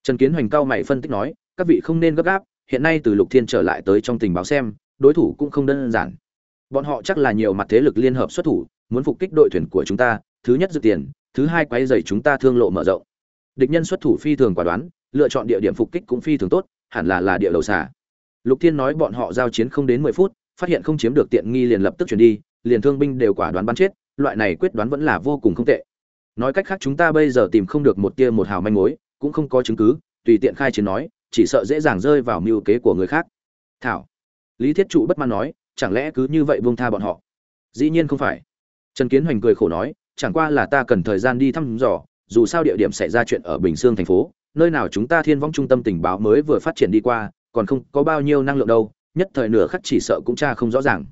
Trần kiến hoành cao mày phân tích nói, các vị không nên gấp gáp, hiện nay từ lục thiên trở lại tới trong tình báo xem, đối thủ cũng không đơn giản. Bọn họ chắc là nhiều mặt thế lực liên hợp xuất thủ, muốn phục kích đội thuyền của chúng ta, thứ nhất dự tiền, thứ hai quay dày chúng ta thương lộ mở rộng. Địch nhân xuất thủ phi thường quả đoán, lựa chọn địa điểm phục kích cũng phi thường tốt, hẳn là là địa đầu xả lục thiên nói bọn họ giao chiến không đến mười phút, phát hiện không chiếm được tiện nghi liền lập tức chuyển đi, liền thương binh đều quả đoán bắn chết, loại này quyết đoán vẫn là vô cùng không tệ. Nói cách khác chúng ta bây giờ tìm không được một tia một hào manh mối, cũng không có chứng cứ, tùy tiện khai chiến nói, chỉ sợ dễ dàng rơi vào mưu kế của người khác. Thảo. Lý thiết trụ bất mãn nói, chẳng lẽ cứ như vậy buông tha bọn họ? Dĩ nhiên không phải. Trần kiến hoành cười khổ nói, chẳng qua là ta cần thời gian đi thăm dò, dù sao địa điểm xảy ra chuyện ở bình Dương thành phố, nơi nào chúng ta thiên vong trung tâm tình báo mới vừa phát triển đi qua còn không có bao nhiêu năng lượng đâu, nhất thời nửa khắc chỉ sợ cũng cha không rõ ràng.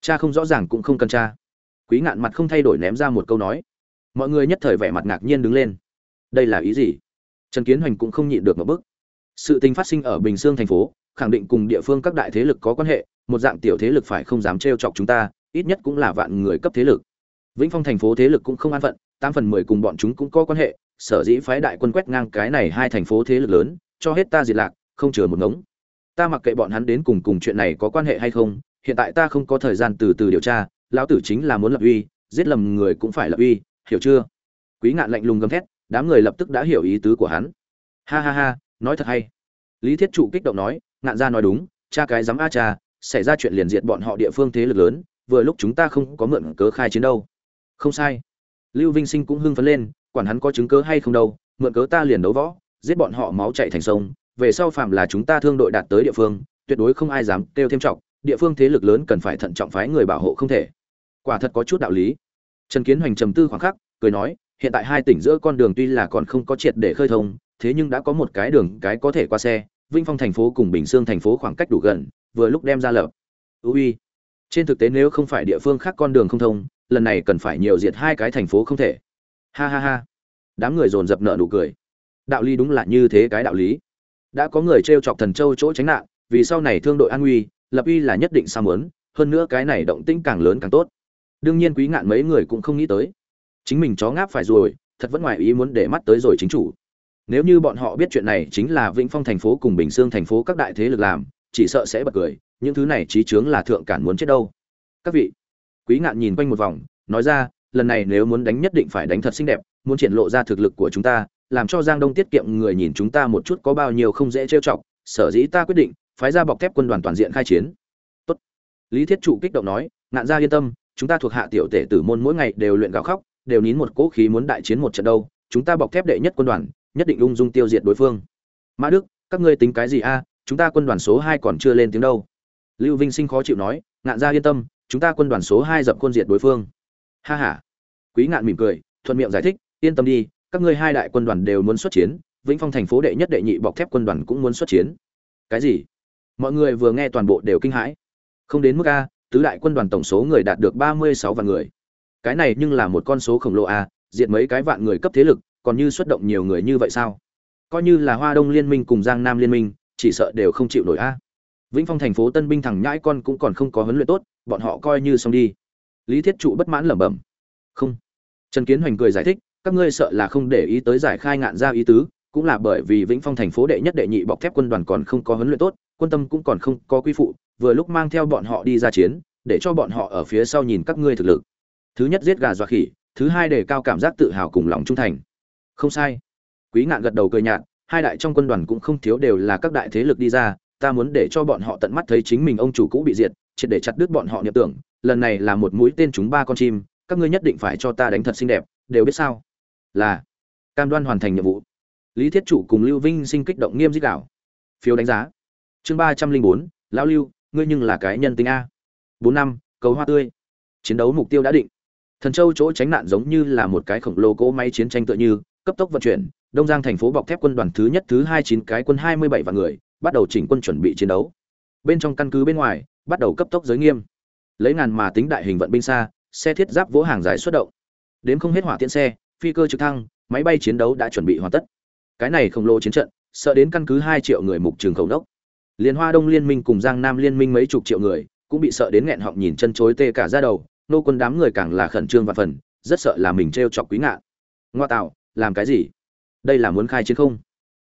Cha không rõ ràng cũng không cần cha. Quý ngạn mặt không thay đổi ném ra một câu nói. Mọi người nhất thời vẻ mặt ngạc nhiên đứng lên. Đây là ý gì? Trần kiến hoành cũng không nhịn được một bức sự tình phát sinh ở bình dương thành phố, khẳng định cùng địa phương các đại thế lực có quan hệ, một dạng tiểu thế lực phải không dám trêu chọc chúng ta, ít nhất cũng là vạn người cấp thế lực. Vĩnh phong thành phố thế lực cũng không an phận, tám phần mười cùng bọn chúng cũng có quan hệ, sở dĩ phái đại quân quét ngang cái này hai thành phố thế lực lớn, cho hết ta diệt lạc, không chừa một ngống ta mặc kệ bọn hắn đến cùng cùng chuyện này có quan hệ hay không, hiện tại ta không có thời gian từ từ điều tra, lão tử chính là muốn lập uy, giết lầm người cũng phải lập uy, hiểu chưa? Quý ngạn lạnh lùng gầm thét, đám người lập tức đã hiểu ý tứ của hắn. Ha ha ha, nói thật hay. Lý thiết trụ kích động nói, ngạn gia nói đúng, cha cái dám a cha, xảy ra chuyện liền diệt bọn họ địa phương thế lực lớn, vừa lúc chúng ta không có mượn cớ khai chiến đâu. Không sai. Lưu vinh sinh cũng hưng phấn lên, quản hắn có chứng cớ hay không đâu, mượn cớ ta liền đấu võ, giết bọn họ máu chạy thành sông về sau phạm là chúng ta thương đội đạt tới địa phương, tuyệt đối không ai dám kêu thêm trọng, địa phương thế lực lớn cần phải thận trọng phái người bảo hộ không thể. Quả thật có chút đạo lý. Trần kiến hoành trầm tư khoảng khắc, cười nói, hiện tại hai tỉnh giữa con đường tuy là còn không có triệt để khơi thông, thế nhưng đã có một cái đường, cái có thể qua xe vinh phong thành phố cùng bình sương thành phố khoảng cách đủ gần, vừa lúc đem ra lập ui! Trên thực tế nếu không phải địa phương khác con đường không thông, lần này cần phải nhiều diệt hai cái thành phố không thể. Ha ha ha. Đám người dồn dập nợ nụ cười. Đạo lý đúng là như thế cái đạo lý đã có người t r e o chọc thần châu chỗ tránh nạn, vì sau này thương đội an nguy, lập uy là nhất định sao mớn hơn nữa cái này động tĩnh càng lớn càng tốt. Đương nhiên quý ngạn mấy người cũng không nghĩ tới. Chính mình chó ngáp phải rồi, thật vẫn ngoài ý muốn để mắt tới rồi chính chủ. Nếu như bọn họ biết chuyện này chính là vĩnh phong thành phố cùng bình sương thành phố các đại thế lực làm, chỉ sợ sẽ bật cười, những thứ này trí chướng là thượng cản muốn chết đâu. Các vị, quý ngạn nhìn quanh một vòng, nói ra, lần này nếu muốn đánh nhất định phải đánh thật xinh đẹp, muốn triển lộ ra thực lực của chúng ta làm cho giang đông tiết kiệm người nhìn chúng ta một chút có bao nhiêu không dễ trêu chọc, sở dĩ ta quyết định phái ra bọc thép quân đoàn toàn diện khai chiến. Tốt. lý thiết trụ kích động nói, ngạn gia yên tâm, chúng ta thuộc hạ tiểu tể tử môn mỗi ngày đều luyện gạo khóc, đều nín một cỗ khí muốn đại chiến một trận đâu, chúng ta bọc thép đệ nhất quân đoàn, nhất định ung dung tiêu diệt đối phương. Mã đức, các ngươi tính cái gì a? Chúng ta quân đoàn số hai còn chưa lên tiếng đâu. Lưu vinh sinh khó chịu nói, ngạn gia yên tâm, chúng ta quân đoàn số hai dập quân diệt đối phương. Ha ha. Quý ngạn mỉm cười, thuận miệng giải thích, yên tâm đi các ngươi hai đại quân đoàn đều muốn xuất chiến, vĩnh phong thành phố đệ nhất đệ nhị bọc thép quân đoàn cũng muốn xuất chiến. Cái gì? Mọi người vừa nghe toàn bộ đều kinh hãi. Không đến mức a, tứ đại quân đoàn tổng số người đạt được ba mươi sáu vạn người. Cái này nhưng là một con số khổng lồ a, diệt mấy cái vạn người cấp thế lực, còn như xuất động nhiều người như vậy sao? Coi như là hoa đông liên minh cùng giang nam liên minh, chỉ sợ đều không chịu nổi a. Vĩnh phong thành phố tân binh thẳng nhãi con cũng còn không có huấn luyện tốt, bọn họ coi như xong đi. Lý thiết trụ bất mãn lẩm bẩm. Không. Trần kiến hoành cười giải thích các ngươi sợ là không để ý tới giải khai ngạn gia ý tứ, cũng là bởi vì vĩnh phong thành phố đệ nhất đệ nhị bọc thép quân đoàn còn không có huấn luyện tốt, quân tâm cũng còn không có quy phụ, vừa lúc mang theo bọn họ đi ra chiến, để cho bọn họ ở phía sau nhìn các ngươi thực lực. Thứ nhất giết gà dọa khỉ, thứ hai đề cao cảm giác tự hào cùng lòng trung thành. Không sai. Quý ngạn gật đầu cười nhạt, hai đại trong quân đoàn cũng không thiếu đều là các đại thế lực đi ra, ta muốn để cho bọn họ tận mắt thấy chính mình ông chủ cũ bị diệt, triệt để chặt đứt bọn họ niệm tưởng, lần này là một mũi tên chúng ba con chim, các ngươi nhất định phải cho ta đánh thật xinh đẹp, đều biết sao? Là cam đoan hoàn thành nhiệm vụ. Lý thiết chủ cùng lưu vinh sinh kích động nghiêm dích đạo. Phiếu đánh giá. Chương ba trăm linh bốn, lão lưu, ngươi nhưng là cái nhân tính a. Bốn năm, cầu hoa tươi. Chiến đấu mục tiêu đã định. Thần châu chỗ tránh nạn giống như là một cái khổng lồ cỗ máy chiến tranh tựa như, cấp tốc vận chuyển, đông giang thành phố bọc thép quân đoàn thứ nhất, thứ hai chín cái quân hai mươi bảy vạn người, bắt đầu chỉnh quân chuẩn bị chiến đấu. Bên trong căn cứ bên ngoài, bắt đầu cấp tốc giới nghiêm. Lấy ngàn mà tính đại hình vận binh xa, xe thiết giáp vỗ hàng dài xuất động. Đến không hết hỏa tiễn xe phi cơ trực thăng, máy bay chiến đấu đã chuẩn bị hoàn tất. Cái này khổng lồ chiến trận, sợ đến căn cứ hai triệu người mục trường khẩu đốc. Liên hoa đông liên minh cùng giang nam liên minh mấy chục triệu người, cũng bị sợ đến nghẹn họng nhìn chân chối tê cả ra đầu, nô quân đám người càng là khẩn trương và phần, rất sợ là mình t chọc quý ngạn ngoa tạo, làm cái gì? Đây là muốn khai chiến không?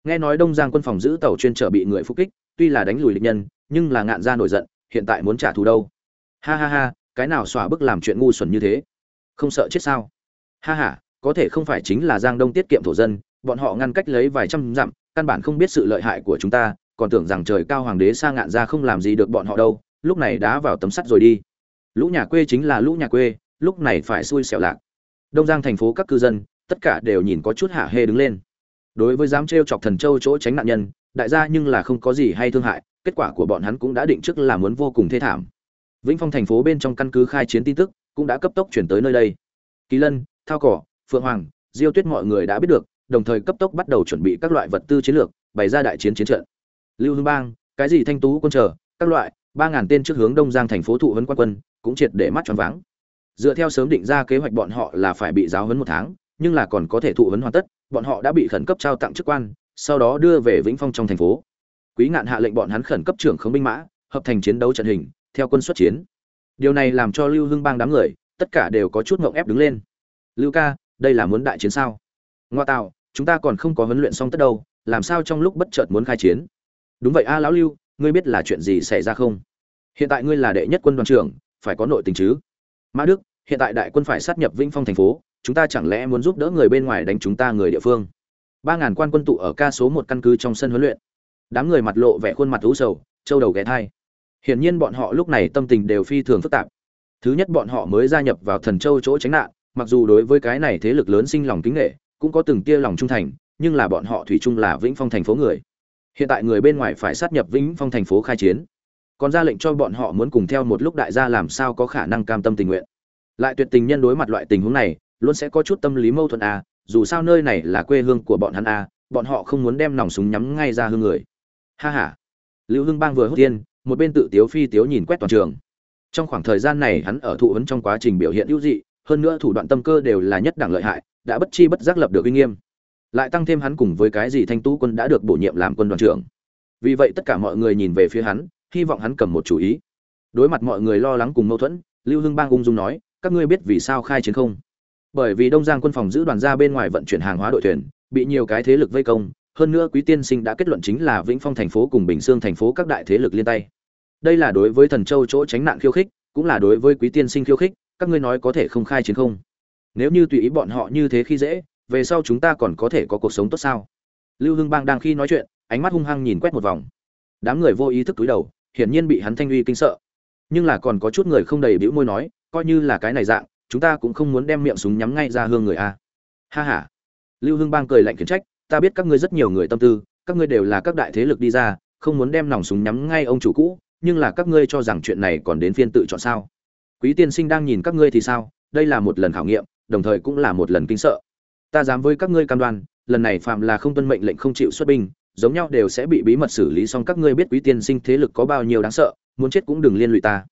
Nghe nói đông giang quân phòng giữ tàu chuyên trở bị người phục kích, tuy là đánh lùi địch nhân, nhưng là ngạn ra nổi giận, hiện tại muốn trả thù đâu? Ha ha ha, cái nào xỏa bức làm chuyện ngu xuẩn như thế? Không sợ chết sao? Ha ha có thể không phải chính là giang đông tiết kiệm thổ dân, bọn họ ngăn cách lấy vài trăm dặm, căn bản không biết sự lợi hại của chúng ta, còn tưởng rằng trời cao hoàng đế xa ngạn ra không làm gì được bọn họ đâu, lúc này đã vào tấm sắt rồi đi. Lũ nhà quê chính là lũ nhà quê, lúc này phải xui xẻo lạc. Đông giang thành phố các cư dân, tất cả đều nhìn có chút hạ hê đứng lên. Đối với dám trêu chọc thần châu chỗ tránh nạn nhân, đại gia nhưng là không có gì hay thương hại, kết quả của bọn hắn cũng đã định trước là muốn vô cùng thê thảm. Vĩnh phong thành phố bên trong căn cứ khai chiến tin tức, cũng đã cấp tốc chuyển tới nơi đây. Kỳ lân, thao cỏ phượng hoàng, diêu tuyết mọi người đã biết được, đồng thời cấp tốc bắt đầu chuẩn bị các loại vật tư chiến lược, bày ra đại chiến chiến trận. Lưu hương bang, cái gì thanh tú quân chờ, các loại, ba ngàn tên trước hướng đông giang thành phố thụ huấn quan quân, cũng triệt để mắt tròn váng. Dựa theo sớm định ra kế hoạch bọn họ là phải bị giáo huấn một tháng, nhưng là còn có thể thụ huấn hoàn tất, bọn họ đã bị khẩn cấp trao tặng chức quan, sau đó đưa về vĩnh phong trong thành phố. Quý ngạn hạ lệnh bọn hắn khẩn cấp trưởng khống binh mã, hợp thành chiến đấu trận hình, theo quân xuất chiến. Điều này làm cho lưu hưng bang đám người, tất cả đều có chút ngộng ép đứng lên. Lưu ca đây là muốn đại chiến sao? Ngoa tạo chúng ta còn không có huấn luyện xong tất đâu, làm sao trong lúc bất chợt muốn khai chiến? Đúng vậy a, lão lưu, ngươi biết là chuyện gì xảy ra không? Hiện tại ngươi là đệ nhất quân đoàn trưởng, phải có nội tình chứ? Mã đức, hiện tại đại quân phải sát nhập vĩnh phong thành phố, chúng ta chẳng lẽ muốn giúp đỡ người bên ngoài đánh chúng ta người địa phương? Ba ngàn quan quân tụ ở ca số một căn cứ trong sân huấn luyện. Đám người mặt lộ vẻ khuôn mặt u sầu trâu đầu ghé thai. Hiển nhiên bọn họ lúc này tâm tình đều phi thường phức tạp. Thứ nhất, bọn họ mới gia nhập vào thần châu chỗ tránh nạn mặc dù đối với cái này thế lực lớn sinh lòng kính nghệ cũng có từng tia lòng trung thành nhưng là bọn họ thủy chung là vĩnh phong thành phố người. Hiện tại người bên ngoài phải sát nhập vĩnh phong thành phố khai chiến. Còn ra lệnh cho bọn họ muốn cùng theo một lúc đại gia làm sao có khả năng cam tâm tình nguyện. Lại tuyệt tình nhân đối mặt loại tình huống này luôn sẽ có chút tâm lý mâu thuẫn a à, dù sao nơi này là quê hương của bọn hắn a à, bọn họ không muốn đem nòng súng nhắm ngay ra hương người. Ha ha. Lưu hưng bang vừa hốt tiên một bên tự tiếu phi tiếu nhìn quét toàn trường. Trong khoảng thời gian này hắn ở thụ ấn trong quá trình biểu hiện hữu dị hơn nữa thủ đoạn tâm cơ đều là nhất đẳng lợi hại, đã bất chi bất giác lập được uy nghiêm. Lại tăng thêm hắn cùng với cái gì thanh tú quân đã được bổ nhiệm làm quân đoàn trưởng. Vì vậy tất cả mọi người nhìn về phía hắn, hy vọng hắn cầm một chủ ý. Đối mặt mọi người lo lắng cùng mâu thuẫn, lưu hưng bang ung dung nói, các ngươi biết vì sao khai chiến không? Bởi vì đông giang quân phòng giữ đoàn ra bên ngoài vận chuyển hàng hóa đội thuyền, bị nhiều cái thế lực vây công, hơn nữa quý tiên sinh đã kết luận chính là vĩnh phong thành phố cùng bình sương thành phố các đại thế lực liên tay. Đây là đối với thần châu chỗ tránh nạn khiêu khích, cũng là đối với quý tiên sinh khiêu khích các ngươi nói có thể không khai chiến không? Nếu như tùy ý bọn họ như thế khi dễ, về sau chúng ta còn có thể có cuộc sống tốt sao? Lưu hưng bang đang khi nói chuyện, ánh mắt hung hăng nhìn quét một vòng. Đám người vô ý thức túi đầu, hiển nhiên bị hắn thanh uy kinh sợ. Nhưng là còn có chút người không đầy bĩu môi nói, coi như là cái này dạng, chúng ta cũng không muốn đem miệng súng nhắm ngay ra hương người a. Ha ha. Lưu hưng bang cười lạnh khiển trách, ta biết các ngươi rất nhiều người tâm tư, các ngươi đều là các đại thế lực đi ra, không muốn đem nòng súng nhắm ngay ông chủ cũ, nhưng là các ngươi cho rằng chuyện này còn đến phiên tự chọn sao? Quý tiên sinh đang nhìn các ngươi thì sao? Đây là một lần khảo nghiệm, đồng thời cũng là một lần kinh sợ. Ta dám với các ngươi cam đoan, lần này phạm là không tuân mệnh lệnh không chịu xuất binh, giống nhau đều sẽ bị bí mật xử lý xong các ngươi biết quý tiên sinh thế lực có bao nhiêu đáng sợ, muốn chết cũng đừng liên lụy ta.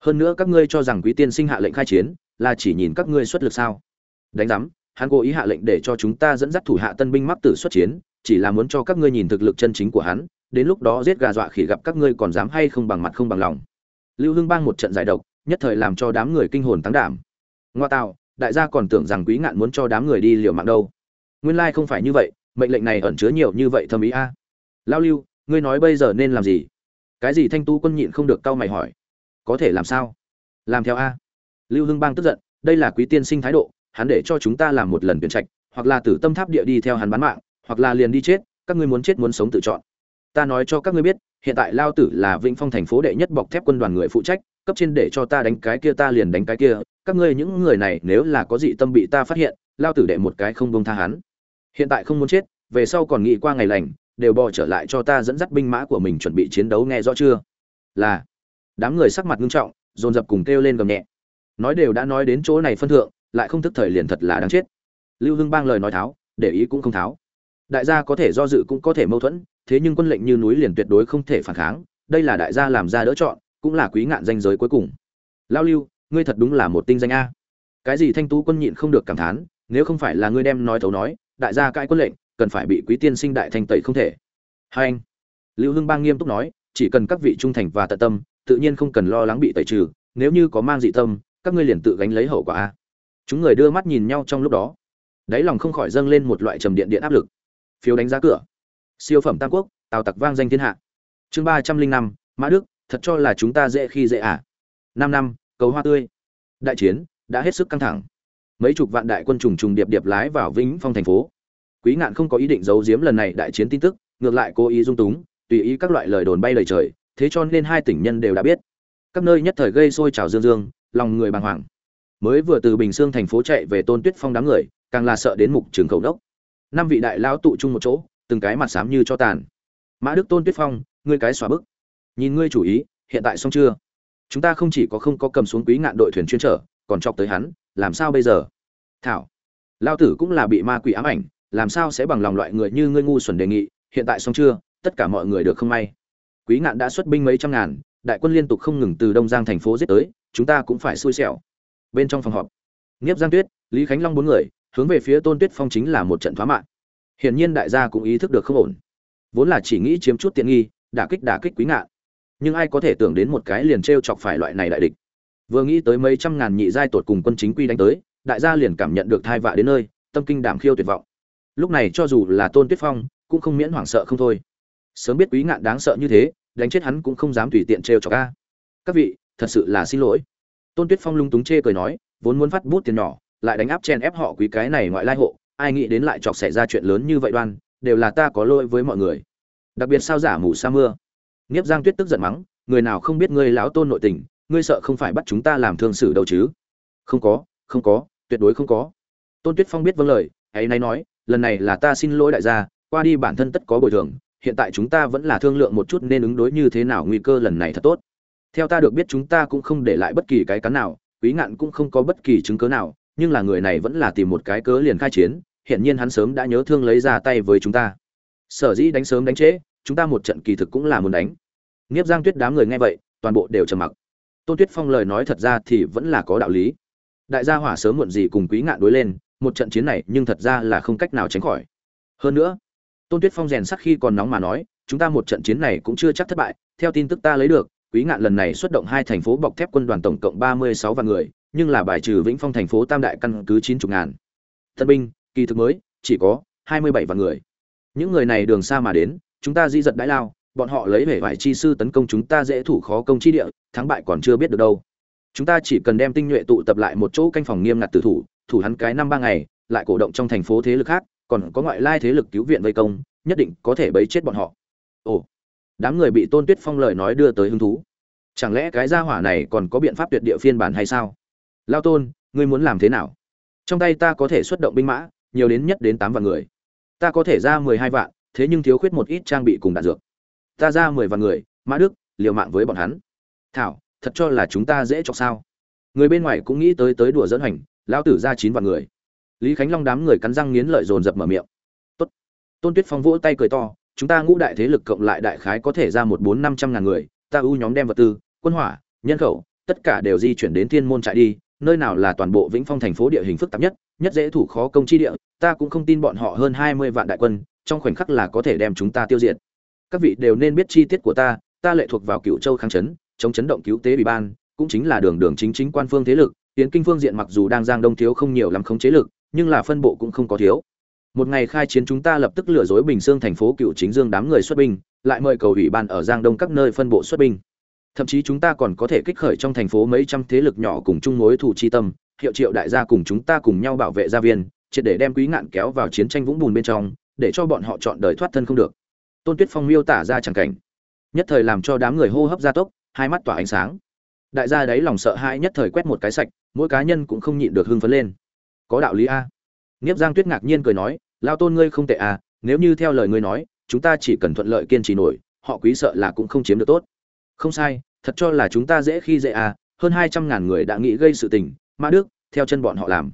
Hơn nữa các ngươi cho rằng quý tiên sinh hạ lệnh khai chiến, là chỉ nhìn các ngươi xuất lực sao? Đánh giám, hắn cố ý hạ lệnh để cho chúng ta dẫn dắt thủ hạ tân binh mắc tử xuất chiến, chỉ là muốn cho các ngươi nhìn thực lực chân chính của hắn, đến lúc đó giết gà dọa khỉ gặp các ngươi còn dám hay không bằng mặt không bằng lòng. Lưu hưng bang một trận giải độc nhất thời làm cho đám người kinh hồn tăng đảm. Ngoa tạo, đại gia còn tưởng rằng quý ngạn muốn cho đám người đi liều mạng đâu. Nguyên lai không phải như vậy, mệnh lệnh này ẩn chứa nhiều như vậy thâm ý a. Lao lưu, ngươi nói bây giờ nên làm gì? Cái gì thanh tu quân nhịn không được cau mày hỏi. Có thể làm sao? Làm theo a. Lưu hưng bang tức giận, đây là quý tiên sinh thái độ, hắn để cho chúng ta làm một lần tuyển trạch, hoặc là tử tâm tháp địa đi theo hắn bán mạng, hoặc là liền đi chết, các ngươi muốn chết muốn sống tự chọn. Ta nói cho các ngươi biết, hiện tại lao tử là vĩnh phong thành phố đệ nhất bọc thép quân đoàn người phụ trách cấp trên để cho ta đánh cái kia, ta liền đánh cái kia. Các ngươi những người này nếu là có dị tâm bị ta phát hiện, lao tử đệ một cái không bông tha hắn. Hiện tại không muốn chết, về sau còn nghĩ qua ngày lành, đều bò trở lại cho ta dẫn dắt binh mã của mình chuẩn bị chiến đấu nghe rõ chưa? Là. Đám người sắc mặt nghiêm trọng, dồn dập cùng kêu lên gầm nhẹ. Nói đều đã nói đến chỗ này phân thượng, lại không thức thời liền thật là đáng chết. Lưu hưng bang lời nói tháo, để ý cũng không tháo. Đại gia có thể do dự cũng có thể mâu thuẫn, thế nhưng quân lệnh như núi liền tuyệt đối không thể phản kháng. Đây là đại gia làm ra đỡ chọn cũng là quý ngạn danh giới cuối cùng. Lao lưu, ngươi thật đúng là một tinh danh a. Cái gì thanh tú quân nhịn không được cảm thán, nếu không phải là ngươi đem nói thấu nói, đại gia cãi quân lệnh, cần phải bị quý tiên sinh đại thanh tẩy không thể. Hai anh, lưu hưng bang nghiêm túc nói, chỉ cần các vị trung thành và tận tâm, tự nhiên không cần lo lắng bị tẩy trừ, nếu như có mang dị tâm, các ngươi liền tự gánh lấy hậu quả a. Chúng người đưa mắt nhìn nhau trong lúc đó. Đáy lòng không khỏi dâng lên một loại trầm điện điện áp lực. Phiếu đánh giá cửa. Siêu phẩm tam quốc, tào tặc vang danh thiên hạ. Chương ba trăm linh năm, mã đức thật cho là chúng ta dễ khi dễ à. Năm năm, cầu hoa tươi. Đại chiến đã hết sức căng thẳng. Mấy chục vạn đại quân trùng trùng điệp điệp lái vào vĩnh phong thành phố. Quý ngạn không có ý định giấu giếm lần này đại chiến tin tức, ngược lại cố ý dung túng, tùy ý các loại lời đồn bay lời trời, thế cho nên hai tỉnh nhân đều đã biết. Các nơi nhất thời gây sôi trào dương dương, lòng người bàng hoàng. Mới vừa từ bình Dương thành phố chạy về tôn tuyết phong đám người, càng là sợ đến mục trường khẩu đốc. Năm vị đại lão tụ chung một chỗ, từng cái mặt xám như cho tàn. Mã đức tôn tuyết phong, ngươi cái xóa bức nhìn ngươi chủ ý, hiện tại xong chưa? Chúng ta không chỉ có không có cầm xuống quý ngạn đội thuyền chuyên trở, còn chọc tới hắn, làm sao bây giờ? Thảo, lao tử cũng là bị ma quỷ ám ảnh, làm sao sẽ bằng lòng loại người như ngươi ngu xuẩn đề nghị, hiện tại xong chưa, tất cả mọi người được không may. Quý ngạn đã xuất binh mấy trăm ngàn, đại quân liên tục không ngừng từ đông giang thành phố giết tới, chúng ta cũng phải xui xẻo. Bên trong phòng họp, nghiếp giang tuyết, lý khánh long bốn người, hướng về phía tôn tuyết phong chính là một trận thoá mạng hiển nhiên đại gia cũng ý thức được không ổn. Vốn là chỉ nghĩ chiếm chút tiện nghi, đả kích đả kích quý ngạn nhưng ai có thể tưởng đến một cái liền t chọc phải loại này đại địch. Vừa nghĩ tới mấy trăm ngàn nhị giai tột cùng quân chính quy đánh tới, đại gia liền cảm nhận được thai vạ đến nơi, tâm kinh đảm khiêu tuyệt vọng. Lúc này cho dù là tôn tuyết phong, cũng không miễn hoảng sợ không thôi. Sớm biết quý ngạn đáng sợ như thế, đánh chết hắn cũng không dám tùy tiện trêu chọc ca các vị, thật sự là xin lỗi. Tôn tuyết phong lung túng chê cười nói, vốn muốn phát bút tiền nhỏ, lại đánh áp chen ép họ quý cái này ngoại lai hộ, ai nghĩ đến lại chọc xảy ra chuyện lớn như vậy đoan, đều là ta có lỗi với mọi người. Đặc biệt sao giả mù sa mưa. Niếp giang tuyết tức giận mắng, người nào không biết ngươi lão tôn nội tình, ngươi sợ không phải bắt chúng ta làm thương xử đâu chứ? Không có không có, tuyệt đối không có. Tôn tuyết phong biết vâng lời, ấy nay nói, lần này là ta xin lỗi đại gia, qua đi bản thân tất có bồi thường, hiện tại chúng ta vẫn là thương lượng một chút nên ứng đối như thế nào nguy cơ lần này thật tốt. Theo ta được biết chúng ta cũng không để lại bất kỳ cái cắn nào, quý ngạn cũng không có bất kỳ chứng cứ nào, nhưng là người này vẫn là tìm một cái cớ liền khai chiến hiện nhiên hắn sớm đã nhớ thương lấy ra tay với chúng ta. Sở dĩ đánh sớm đánh trễ chúng ta một trận kỳ thực cũng là muốn đánh. Nghiếp giang tuyết đám người nghe vậy, toàn bộ đều trầm mặc. Tôn tuyết phong lời nói thật ra thì vẫn là có đạo lý. Đại gia hỏa sớm muộn gì cùng quý ngạn đối lên, một trận chiến này nhưng thật ra là không cách nào tránh khỏi. Hơn nữa, tôn tuyết phong rèn sắc khi còn nóng mà nói, chúng ta một trận chiến này cũng chưa chắc thất bại, theo tin tức ta lấy được, quý ngạn lần này xuất động hai thành phố bọc thép quân đoàn tổng cộng ba mươi sáu vạn người, nhưng là bài trừ vĩnh phong thành phố tam đại căn cứ chín chục ngàn. Tân binh, kỳ thực mới, chỉ có hai mươi bảy vạn người. Những người này đường xa mà đến chúng ta di giật đãi lao, bọn họ lấy vẻ vải chi sư tấn công chúng ta dễ thủ khó công chi địa, thắng bại còn chưa biết được đâu. Chúng ta chỉ cần đem tinh nhuệ tụ tập lại một chỗ canh phòng nghiêm ngặt tử thủ thủ hắn cái năm ba ngày, lại cổ động trong thành phố thế lực khác, còn có ngoại lai thế lực cứu viện vây công, nhất định có thể bấy chết bọn họ. Ồ, đám người bị tôn tuyết phong lời nói đưa tới hứng thú. Chẳng lẽ cái gia hỏa này còn có biện pháp tuyệt địa phiên bản hay sao? Lao tôn, ngươi muốn làm thế nào? Trong tay ta có thể xuất động binh mã, nhiều đến nhất đến tám vạn người. Ta có thể ra mười hai vạn thế nhưng thiếu khuyết một ít trang bị cùng đạn dược. Ta ra mười vạn người, mã đức, liều mạng với bọn hắn. Thảo, thật cho là chúng ta dễ chọc sao? Người bên ngoài cũng nghĩ tới tới đùa dẫn hành lão tử ra chín vạn người. Lý khánh long đám người cắn răng nghiến lợi dồn dập mở miệng. Tốt. Tôn tuyết phong vỗ tay cười to, chúng ta ngũ đại thế lực cộng lại đại khái có thể ra một bốn năm trăm ngàn người, ta ưu nhóm đem vật tư, quân hỏa, nhân khẩu, tất cả đều di chuyển đến thiên môn trại đi, nơi nào là toàn bộ vĩnh phong thành phố địa hình phức tạp nhất nhất dễ thủ khó công chi địa, ta cũng không tin bọn họ hơn hai mươi vạn đại quân trong khoảnh khắc là có thể đem chúng ta tiêu diệt. Các vị đều nên biết chi tiết của ta ta lệ thuộc vào cựu châu kháng chấn, chống chấn động cứu tế ủy ban, cũng chính là đường đường chính chính quan phương thế lực tiến kinh phương diện mặc dù đang giang đông thiếu không nhiều lắm khống chế lực, nhưng là phân bộ cũng không có thiếu. Một ngày khai chiến chúng ta lập tức lừa dối bình dương thành phố cựu chính dương đám người xuất binh, lại mời cầu ủy ban ở giang đông các nơi phân bộ xuất binh. Thậm chí chúng ta còn có thể kích khởi trong thành phố mấy trăm thế lực nhỏ cùng chung mối thủ chi tâm, hiệu triệu đại gia cùng chúng ta cùng nhau bảo vệ gia viên, triệt để đem quý ngạn kéo vào chiến tranh vũng bùn bên trong để cho bọn họ chọn đời thoát thân không được. Tôn tuyết phong miêu tả ra chẳng cảnh. Nhất thời làm cho đám người hô hấp gia tốc, hai mắt tỏa ánh sáng. Đại gia đấy lòng sợ hãi nhất thời quét một cái sạch, mỗi cá nhân cũng không nhịn được hưng phấn lên. Có đạo lý a. Nghiếp giang tuyết ngạc nhiên cười nói lao tôn ngươi không tệ à nếu như theo lời ngươi nói, chúng ta chỉ cần thuận lợi kiên trì nổi, họ quý sợ là cũng không chiếm được tốt. Không sai, thật cho là chúng ta dễ khi dễ à hơn hai trăm ngàn người đã nghĩ gây sự tình, ma đức, theo chân bọn họ làm.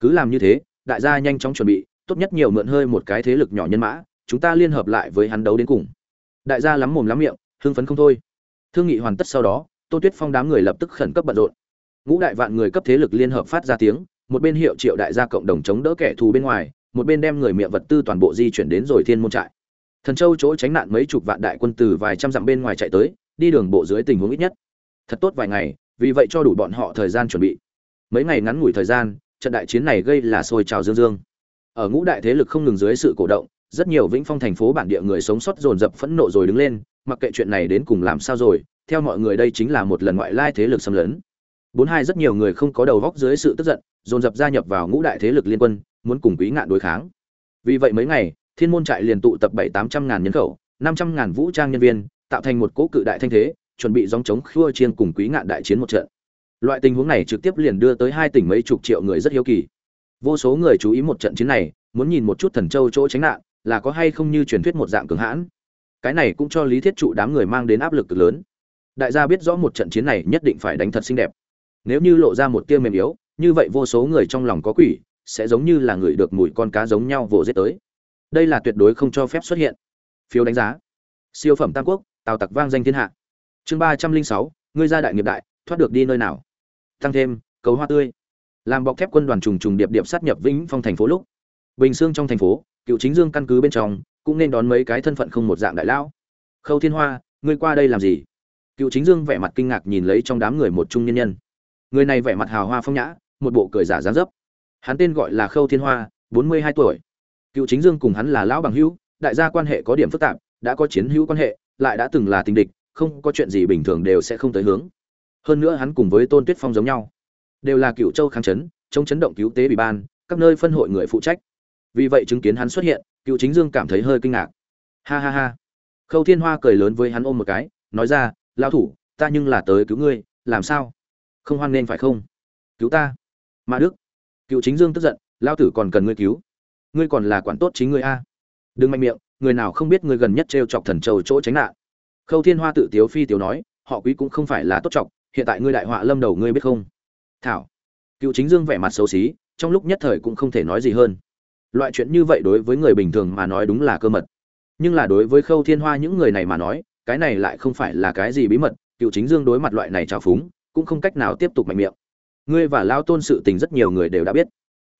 Cứ làm như thế, đại gia nhanh chóng chuẩn bị tốt nhất nhiều mượn hơi một cái thế lực nhỏ nhân mã, chúng ta liên hợp lại với hắn đấu đến cùng. Đại gia lắm mồm lắm miệng, hưng phấn không thôi. Thương nghị hoàn tất sau đó, tô tuyết phong đám người lập tức khẩn cấp bận rộn. Ngũ đại vạn người cấp thế lực liên hợp phát ra tiếng, một bên hiệu triệu đại gia cộng đồng chống đỡ kẻ thù bên ngoài, một bên đem người miệng vật tư toàn bộ di chuyển đến rồi thiên môn trại. Thần châu chỗ tránh nạn mấy chục vạn đại quân từ vài trăm dặm bên ngoài chạy tới, đi đường bộ dưới tình huống ít nhất. Thật tốt vài ngày, vì vậy cho đủ bọn họ thời gian chuẩn bị. Mấy ngày ngắn ngủi thời gian, trận đại chiến này gây là sôi trào dương dương ở ngũ đại thế lực không ngừng dưới sự cổ động, rất nhiều vĩnh phong thành phố bản địa người sống sót dồn dập phẫn nộ rồi đứng lên, mặc kệ chuyện này đến cùng làm sao rồi, theo mọi người đây chính là một lần ngoại lai thế lực xâm lấn. Bốn hai rất nhiều người không có đầu góc dưới sự tức giận, dồn dập gia nhập vào ngũ đại thế lực liên quân, muốn cùng quý ngạn đối kháng. Vì vậy mấy ngày, thiên môn trại liền tụ tập bảy tám trăm ngàn nhân khẩu, năm trăm ngàn vũ trang nhân viên, tạo thành một cỗ cự đại thanh thế, chuẩn bị dòng chống khua chiên cùng quý ngạn đại chiến một trận. Loại tình huống này trực tiếp liền đưa tới hai tỉnh mấy chục triệu người rất hiếu kỳ vô số người chú ý một trận chiến này, muốn nhìn một chút thần châu chỗ tránh nạn, là có hay không như truyền thuyết một dạng cường hãn. Cái này cũng cho lý thiết trụ đám người mang đến áp lực cực lớn. Đại gia biết rõ một trận chiến này nhất định phải đánh thật xinh đẹp. Nếu như lộ ra một tia mềm yếu, như vậy vô số người trong lòng có quỷ, sẽ giống như là người được mùi con cá giống nhau vồ giết tới. Đây là tuyệt đối không cho phép xuất hiện. Phiếu đánh giá. Siêu phẩm tam quốc, tào tặc vang danh thiên hạ. Chương ba trăm linh sáu, ngươi ra đại nghiệp đại, thoát được đi nơi nào? Tăng thêm, cầu hoa tươi làm bọc thép quân đoàn trùng trùng điệp điệp sát nhập vĩnh phong thành phố lúc. Bình xương trong thành phố, cựu chính dương căn cứ bên trong, cũng nên đón mấy cái thân phận không một dạng đại lão. Khâu thiên hoa, ngươi qua đây làm gì? Cựu chính dương vẻ mặt kinh ngạc nhìn lấy trong đám người một trung nhân nhân. Người này vẻ mặt hào hoa phong nhã, một bộ cười giả dáng dấp. Hắn tên gọi là khâu thiên hoa, bốn mươi hai tuổi. Cựu chính dương cùng hắn là lão bằng hữu, đại gia quan hệ có điểm phức tạp, đã có chiến hữu quan hệ, lại đã từng là tình địch, không có chuyện gì bình thường đều sẽ không tới hướng. Hơn nữa hắn cùng với tôn tuyết phong giống nhau đều là cựu châu kháng chấn, chống chấn động cứu tế ủy ban, các nơi phân hội người phụ trách. Vì vậy chứng kiến hắn xuất hiện, cựu chính dương cảm thấy hơi kinh ngạc. Ha ha ha. Khâu thiên hoa cười lớn với hắn ôm một cái, nói ra lao thủ, ta nhưng là tới cứu ngươi, làm sao? Không hoan nên phải không? Cứu ta. Mà đức. Cựu chính dương tức giận lao tử còn cần ngươi cứu. Ngươi còn là quản tốt chính ngươi a. Đừng mạnh miệng, người nào không biết ngươi gần nhất t r e o chọc thần trầu chỗ tránh nạn. Khâu thiên hoa tự tiếu phi tiếu nói, họ quý cũng không phải là tốt chọc, hiện tại ngươi đại họa lâm đầu ngươi biết không? Thảo. Cựu chính dương vẻ mặt xấu xí, trong lúc nhất thời cũng không thể nói gì hơn. Loại chuyện như vậy đối với người bình thường mà nói đúng là cơ mật. Nhưng là đối với khâu thiên hoa những người này mà nói, cái này lại không phải là cái gì bí mật, cựu chính dương đối mặt loại này trào phúng, cũng không cách nào tiếp tục mạnh miệng. Ngươi và lao tôn sự tình rất nhiều người đều đã biết.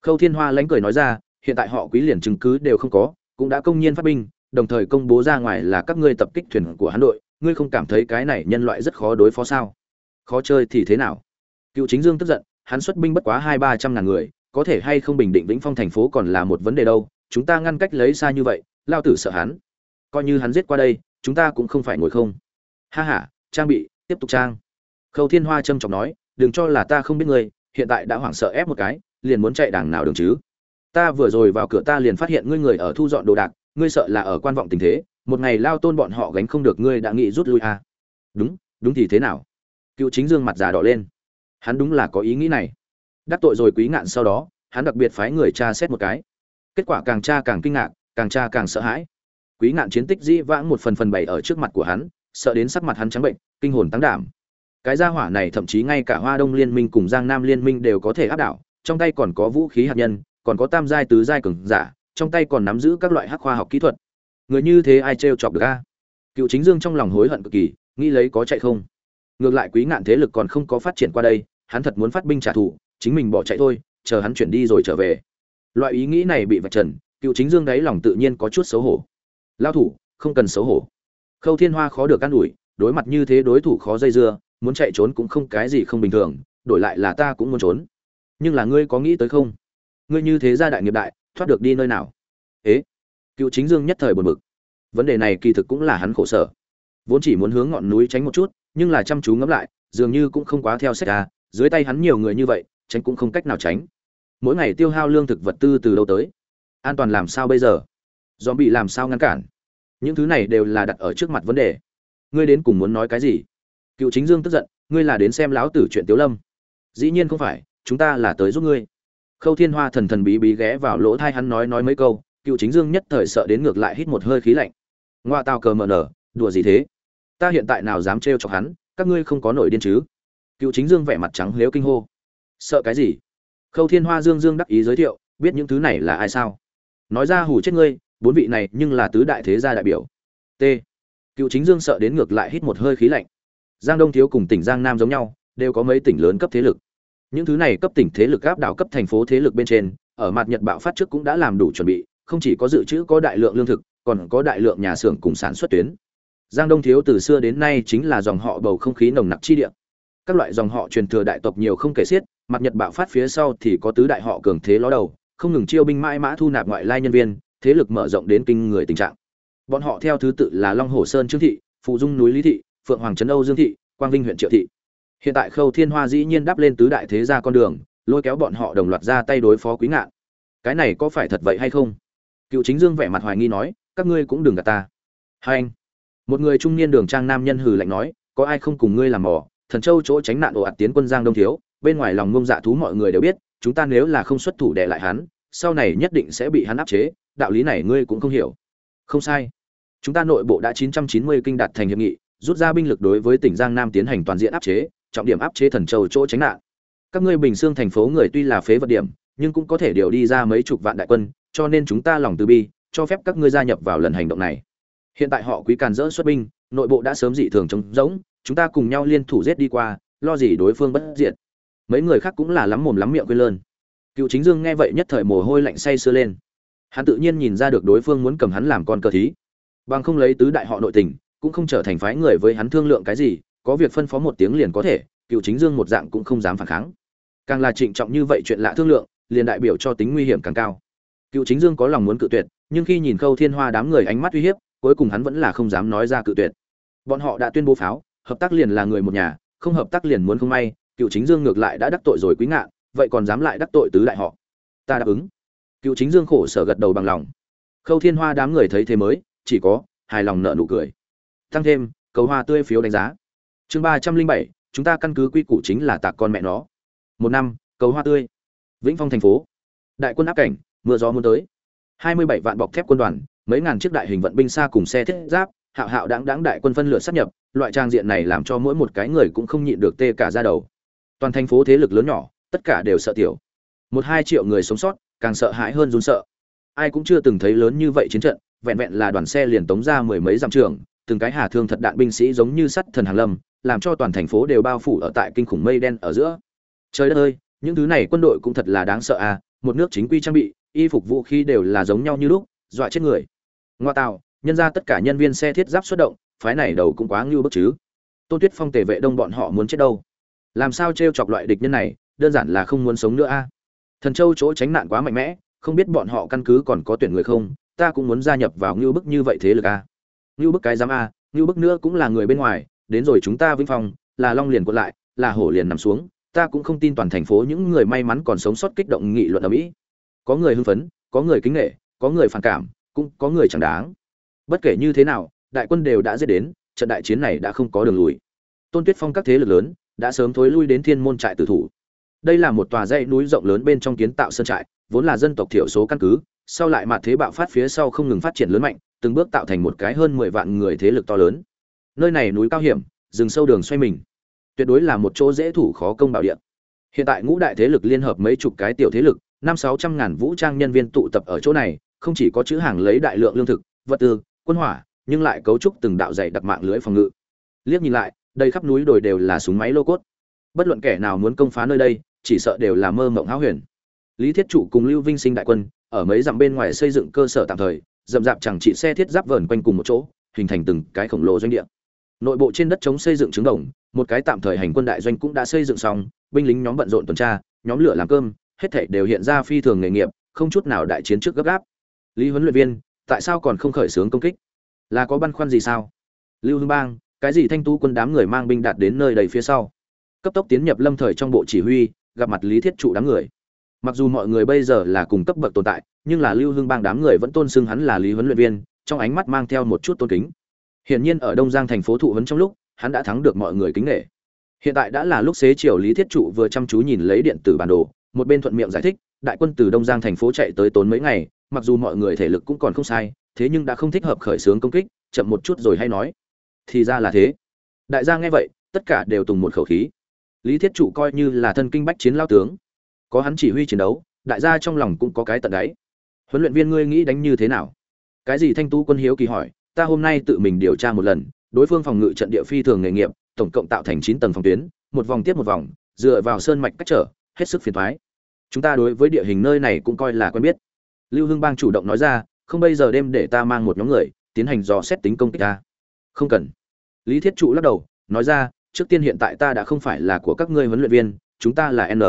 Khâu thiên hoa lánh cười nói ra, hiện tại họ quý liền chứng cứ đều không có, cũng đã công nhiên phát binh, đồng thời công bố ra ngoài là các ngươi tập kích thuyền của hắn đội, ngươi không cảm thấy cái này nhân loại rất khó đối phó sao? Khó chơi thì thế nào? Cựu chính dương tức giận, hắn xuất binh bất quá hai ba trăm ngàn người, có thể hay không bình định vĩnh phong thành phố còn là một vấn đề đâu, chúng ta ngăn cách lấy xa như vậy, lao tử sợ hắn. Coi như hắn giết qua đây, chúng ta cũng không phải ngồi không. Ha h a trang bị, tiếp tục trang. Khâu thiên hoa trâm trọng nói, đừng cho là ta không biết ngươi, hiện tại đã hoảng sợ ép một cái, liền muốn chạy đàng nào đường chứ? Ta vừa rồi vào cửa ta liền phát hiện ngươi người ở thu dọn đồ đạc, ngươi sợ là ở quan vọng tình thế, một ngày lao tôn bọn họ gánh không được ngươi đã nghĩ rút lui à. đúng đúng thì thế nào? Cựu chính dương mặt già đỏ lên hắn đúng là có ý nghĩ này. Đắc tội rồi quý ngạn sau đó, hắn đặc biệt phái người tra xét một cái. Kết quả càng tra càng kinh ngạc, càng tra càng sợ hãi. Quý ngạn chiến tích dĩ vãng một phần phần bảy ở trước mặt của hắn, sợ đến sắc mặt hắn trắng bệnh, kinh hồn tăng đảm. Cái gia hỏa này thậm chí ngay cả hoa đông liên minh cùng giang nam liên minh đều có thể áp đảo, trong tay còn có vũ khí hạt nhân, còn có tam giai tứ giai cường giả, trong tay còn nắm giữ các loại hắc khoa học kỹ thuật. Người như thế ai trêu chọc được a? Cựu chính dương trong lòng hối hận cực kỳ, nghĩ lấy có chạy không? Ngược lại quý ngạn thế lực còn không có phát triển qua đây, hắn thật muốn phát binh trả thù, chính mình bỏ chạy thôi, chờ hắn chuyển đi rồi trở về. Loại ý nghĩ này bị vạch trần, cựu chính dương đáy lòng tự nhiên có chút xấu hổ. Lao thủ, không cần xấu hổ. Khâu thiên hoa khó được can ủi, đối mặt như thế đối thủ khó dây dưa, muốn chạy trốn cũng không cái gì không bình thường, đổi lại là ta cũng muốn trốn. Nhưng là ngươi có nghĩ tới không? Ngươi như thế gia đại nghiệp đại, thoát được đi nơi nào? Ế, cựu chính dương nhất thời buồn bực. Vấn đề này kỳ thực cũng là hắn khổ sở. Vốn chỉ muốn hướng ngọn núi tránh một chút nhưng là chăm chú ngẫm lại, dường như cũng không quá theo sách ra dưới tay hắn nhiều người như vậy, tránh cũng không cách nào tránh. Mỗi ngày tiêu hao lương thực vật tư từ đâu tới? An toàn làm sao bây giờ? Do bị làm sao ngăn cản? Những thứ này đều là đặt ở trước mặt vấn đề. Ngươi đến cùng muốn nói cái gì? Cựu chính dương tức giận, ngươi là đến xem lão tử chuyện tiếu lâm. Dĩ nhiên không phải, chúng ta là tới giúp ngươi. Khâu thiên hoa thần thần bí bí ghé vào lỗ thai hắn nói nói mấy câu, cựu chính dương nhất thời sợ đến ngược lại hít một hơi khí lạnh. Ngoa tao cờ mờ nở, đùa gì thế? Ta hiện tại nào dám trêu chọc hắn, các ngươi không có nổi điên chứ? Cựu chính dương vẻ mặt trắng lếu kinh hô. Sợ cái gì? Khâu thiên hoa dương dương đắc ý giới thiệu, biết những thứ này là ai sao? Nói ra hù chết ngươi, bốn vị này nhưng là tứ đại thế gia đại biểu. T. Cựu chính dương sợ đến ngược lại hít một hơi khí lạnh. Giang đông thiếu cùng tỉnh giang nam giống nhau, đều có mấy tỉnh lớn cấp thế lực. Những thứ này cấp tỉnh thế lực áp đảo cấp thành phố thế lực bên trên, ở mặt nhật bạo phát trước cũng đã làm đủ chuẩn bị, không chỉ có dự trữ có đại lượng lương thực, còn có đại lượng nhà xưởng cùng sản xuất tuyến giang đông thiếu từ xưa đến nay chính là dòng họ bầu không khí nồng nặc chi địa. Các loại dòng họ truyền thừa đại tộc nhiều không kể xiết, mặt nhật bạo phát phía sau thì có tứ đại họ cường thế ló đầu, không ngừng chiêu binh mãi mã thu nạp ngoại lai nhân viên, thế lực mở rộng đến kinh người tình trạng. Bọn họ theo thứ tự là long hồ sơn trương thị phụ dung núi lý thị, phượng hoàng trấn âu dương thị, quang vinh huyện triệu thị. Hiện tại khâu thiên hoa dĩ nhiên đáp lên tứ đại thế gia con đường, lôi kéo bọn họ đồng loạt ra tay đối phó quý ngạn. Cái này có phải thật vậy hay không? Cựu chính dương vẻ mặt hoài nghi nói, các ngươi cũng đừng gạt ta. Hai anh một người trung niên đường trang nam nhân hừ lạnh nói, có ai không cùng ngươi làm mỏ thần châu chỗ tránh nạn ồ ạt tiến quân giang đông thiếu, bên ngoài lòng ngông dạ thú mọi người đều biết, chúng ta nếu là không xuất thủ đệ lại hắn, sau này nhất định sẽ bị hắn áp chế, đạo lý này ngươi cũng không hiểu. Không sai. Chúng ta nội bộ đã 990 kinh đạt thành hiệp nghị, rút ra binh lực đối với tỉnh giang nam tiến hành toàn diện áp chế, trọng điểm áp chế thần châu chỗ tránh nạn. Các ngươi bình xương thành phố người tuy là phế vật điểm, nhưng cũng có thể điều đi ra mấy chục vạn đại quân, cho nên chúng ta lòng từ bi, cho phép các ngươi gia nhập vào lần hành động này hiện tại họ quý càn dỡ xuất binh, nội bộ đã sớm dị thường trống rỗng, chúng ta cùng nhau liên thủ giết đi qua, lo gì đối phương bất diệt. Mấy người khác cũng là lắm mồm lắm miệng quên lơn. Cựu chính dương nghe vậy nhất thời mồ hôi lạnh say sưa lên. Hắn tự nhiên nhìn ra được đối phương muốn cầm hắn làm con cờ thí. Bằng không lấy tứ đại họ nội tình, cũng không trở thành phái người với hắn thương lượng cái gì, có việc phân phó một tiếng liền có thể, cựu chính dương một dạng cũng không dám phản kháng. Càng là trịnh trọng như vậy chuyện lạ thương lượng, liền đại biểu cho tính nguy hiểm càng cao. Cựu chính dương có lòng muốn cự tuyệt, nhưng khi nhìn khâu thiên hoa đám người ánh mắt uy hiếp cuối cùng hắn vẫn là không dám nói ra cự tuyệt. Bọn họ đã tuyên bố pháo, hợp tác liền là người một nhà, không hợp tác liền muốn không may, cựu chính dương ngược lại đã đắc tội rồi quý ngạn, vậy còn dám lại đắc tội tứ đại họ? Ta đáp ứng. Cựu chính dương khổ sở gật đầu bằng lòng. Khâu thiên hoa đám người thấy thế mới, chỉ có hài lòng nở nụ cười. Tăng thêm, cầu hoa tươi phiếu đánh giá. Chương ba trăm linh bảy, chúng ta căn cứ quy củ chính là tạc con mẹ nó. Một năm, cầu hoa tươi. Vĩnh phong thành phố. Đại quân áp cảnh, mưa gió muốn tới. Hai mươi bảy vạn bọc thép quân đoàn mấy ngàn chiếc đại hình vận binh xa cùng xe thiết giáp, hạo hạo đáng đáng đại quân phân lửa sát nhập, loại trang diện này làm cho mỗi một cái người cũng không nhịn được tê cả ra đầu. Toàn thành phố thế lực lớn nhỏ, tất cả đều sợ tiểu. Một hai triệu người sống sót, càng sợ hãi hơn run sợ. Ai cũng chưa từng thấy lớn như vậy chiến trận, vẹn vẹn là đoàn xe liền tống ra mười mấy dặm trường, từng cái hà thương thật đạn binh sĩ giống như sắt thần hàng lâm, làm cho toàn thành phố đều bao phủ ở tại kinh khủng mây đen ở giữa. Trời đất ơi, những thứ này quân đội cũng thật là đáng sợ à một nước chính quy trang bị, y phục vũ khí đều là giống nhau như lúc, dọa chết người ngoa tạo, nhân ra tất cả nhân viên xe thiết giáp xuất động, phái này đầu cũng quá ngưu bức chứ. Tôn tuyết phong tề vệ đông bọn họ muốn chết đâu? Làm sao t r e o chọc loại địch nhân này, đơn giản là không muốn sống nữa a. Thần châu chỗ tránh nạn quá mạnh mẽ, không biết bọn họ căn cứ còn có tuyển người không, ta cũng muốn gia nhập vào ngưu bức như vậy thế lực a. Ngưu bức cái dám a, ngưu bức nữa cũng là người bên ngoài, đến rồi chúng ta vinh phong, là long liền quật lại, là hổ liền nằm xuống, ta cũng không tin toàn thành phố những người may mắn còn sống sót kích động nghị luận ở mỹ có người hưng phấn, có người kính nghệ có người phản cảm cũng có người chẳng đáng. Bất kể như thế nào, đại quân đều đã giết đến, trận đại chiến này đã không có đường lùi. Tôn tuyết phong các thế lực lớn đã sớm thối lui đến thiên môn trại tử thủ. Đây là một tòa dãy núi rộng lớn bên trong kiến tạo sơn trại, vốn là dân tộc thiểu số căn cứ, sau lại mặt thế bạo phát phía sau không ngừng phát triển lớn mạnh, từng bước tạo thành một cái hơn mười vạn người thế lực to lớn. Nơi này núi cao hiểm, rừng sâu đường xoay mình. Tuyệt đối là một chỗ dễ thủ khó công bảo địa. Hiện tại ngũ đại thế lực liên hợp mấy chục cái tiểu thế lực, năm sáu trăm ngàn vũ trang nhân viên tụ tập ở chỗ này không chỉ có chữ hàng lấy đại lượng lương thực, vật tư, quân hỏa, nhưng lại cấu trúc từng đạo dày đặc mạng lưới phòng ngự. Liếc nhìn lại, đây khắp núi đồi đều là súng máy lô cốt. Bất luận kẻ nào muốn công phá nơi đây, chỉ sợ đều là mơ mộng háo huyền. Lý thiết Chủ cùng lưu vinh sinh đại quân, ở mấy dặm bên ngoài xây dựng cơ sở tạm thời, dậm dạp chẳng chỉ xe thiết giáp vờn quanh cùng một chỗ, hình thành từng cái khổng lồ doanh địa. Nội bộ trên đất chống xây dựng trứng đồng, một cái tạm thời hành quân đại doanh cũng đã xây dựng xong, binh lính nhóm bận rộn tuần tra, nhóm lửa làm cơm, hết thảy đều hiện ra phi thường nghề nghiệp, không chút nào đại chiến trước gấp gáp lý huấn luyện viên, tại sao còn không khởi xướng công kích? Là có băn khoăn gì sao? Lưu hưng bang, cái gì thanh tu quân đám người mang binh đạt đến nơi đầy phía sau? Cấp tốc tiến nhập lâm thời trong bộ chỉ huy, gặp mặt lý thiết trụ đám người. Mặc dù mọi người bây giờ là cùng cấp bậc tồn tại, nhưng là lưu hưng bang đám người vẫn tôn xưng hắn là lý huấn luyện viên, trong ánh mắt mang theo một chút tôn kính. Hiển nhiên ở đông giang thành phố thụ huấn trong lúc, hắn đã thắng được mọi người kính nghệ hiện tại đã là lúc xế chiều lý thiết trụ vừa chăm chú nhìn lấy điện tử bản đồ, một bên thuận miệng giải thích đại quân từ đông giang thành phố chạy tới tốn mấy ngày, mặc dù mọi người thể lực cũng còn không sai, thế nhưng đã không thích hợp khởi xướng công kích, chậm một chút rồi hay nói. Thì ra là thế. Đại gia nghe vậy, tất cả đều tùng một khẩu khí. Lý thiết trụ coi như là thân kinh bách chiến lao tướng. Có hắn chỉ huy chiến đấu, đại gia trong lòng cũng có cái tận đáy. Huấn luyện viên ngươi nghĩ đánh như thế nào? Cái gì thanh tu quân hiếu kỳ hỏi, ta hôm nay tự mình điều tra một lần, đối phương phòng ngự trận địa phi thường nghề nghiệp, tổng cộng tạo thành chín tầng phòng tuyến, một vòng tiếp một vòng, dựa vào sơn mạch cách trở, hết sức phiền thoái chúng ta đối với địa hình nơi này cũng coi là quen biết. Lưu hưng bang chủ động nói ra, không bây giờ đêm để ta mang một nhóm người, tiến hành dò xét tính công kích ta. Không cần. Lý thiết trụ lắc đầu, nói ra, trước tiên hiện tại ta đã không phải là của các ngươi huấn luyện viên, chúng ta là n.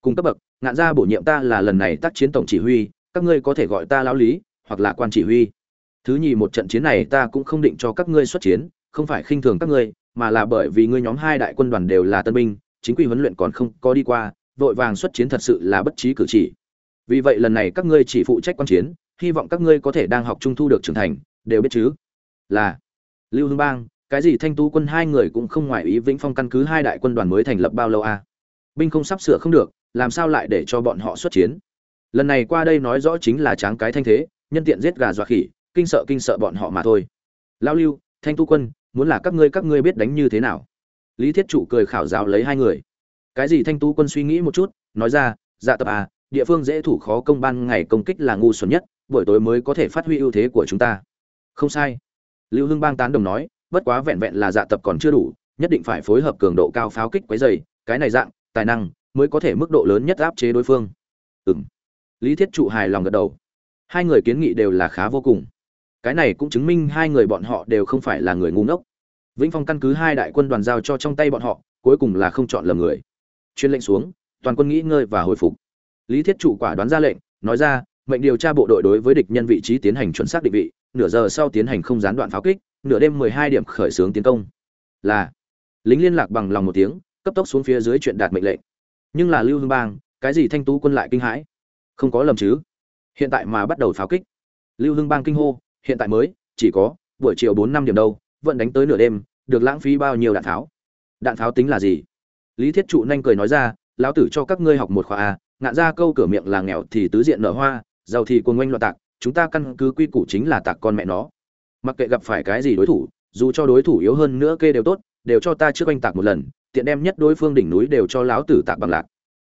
Cùng cấp bậc, ngạn gia bổ nhiệm ta là lần này tác chiến tổng chỉ huy, các ngươi có thể gọi ta lão lý, hoặc là quan chỉ huy. Thứ nhì một trận chiến này ta cũng không định cho các ngươi xuất chiến, không phải khinh thường các ngươi, mà là bởi vì ngươi nhóm hai đại quân đoàn đều là tân binh, chính quy huấn luyện còn không có đi qua vội vàng xuất chiến thật sự là bất trí cử chỉ. Vì vậy lần này các ngươi chỉ phụ trách quan chiến, hy vọng các ngươi có thể đang học trung thu được trưởng thành, đều biết chứ? Là, lưu hương bang, cái gì thanh tú quân hai người cũng không ngoài ý vĩnh phong căn cứ hai đại quân đoàn mới thành lập bao lâu à? binh không sắp sửa không được, làm sao lại để cho bọn họ xuất chiến? Lần này qua đây nói rõ chính là tráng cái thanh thế, nhân tiện giết gà dọa khỉ, kinh sợ kinh sợ bọn họ mà thôi. Lao lưu, thanh tu quân, muốn là các ngươi các ngươi biết đánh như thế nào? Lý thiết Chủ cười khảo giáo lấy hai người cái gì thanh tu quân suy nghĩ một chút, nói ra dạ tập à địa phương dễ thủ khó công ban ngày công kích là ngu xuẩn nhất, buổi tối mới có thể phát huy ưu thế của chúng ta. Không sai. Lưu hưng bang tán đồng nói, bất quá vẹn vẹn là dạ tập còn chưa đủ, nhất định phải phối hợp cường độ cao pháo kích quấy dày cái này dạng, tài năng mới có thể mức độ lớn nhất áp chế đối phương. Ừm. Lý thiết trụ hài lòng gật đầu. Hai người kiến nghị đều là khá vô cùng. Cái này cũng chứng minh hai người bọn họ đều không phải là người ngu ngốc. Vĩnh phong căn cứ hai đại quân đoàn giao cho trong tay bọn họ, cuối cùng là không chọn lầm người chuyên lệnh xuống, toàn quân nghỉ ngơi và hồi phục. Lý thiết chủ quả đoán ra lệnh, nói ra, mệnh điều tra bộ đội đối với địch nhân vị trí tiến hành chuẩn xác định vị, nửa giờ sau tiến hành không gián đoạn pháo kích, nửa đêm mười hai điểm khởi xướng tiến công. Là, lính liên lạc bằng lòng một tiếng, cấp tốc xuống phía dưới chuyện đạt mệnh lệnh. Nhưng là lưu hương bang, cái gì thanh tú quân lại kinh hãi? Không có lầm chứ. Hiện tại mà bắt đầu pháo kích. Lưu hương bang kinh hô, hiện tại mới, chỉ có buổi chiều bốn năm điểm đâu, vẫn đánh tới nửa đêm, được lãng phí bao nhiêu đạn tháo đạn tháo tính là gì? Lý thiết trụ nhanh cười nói ra, lão tử cho các ngươi học một khoa a, ngạn ra câu cửa miệng là nghèo thì tứ diện nở hoa, giàu thì cuồng oanh loạn tạc, chúng ta căn cứ quy củ chính là tạc con mẹ nó. Mặc kệ gặp phải cái gì đối thủ, dù cho đối thủ yếu hơn nữa kê đều tốt, đều cho ta trước oanh tạc một lần, tiện đem nhất đối phương đỉnh núi đều cho lão tử tạc bằng lạc.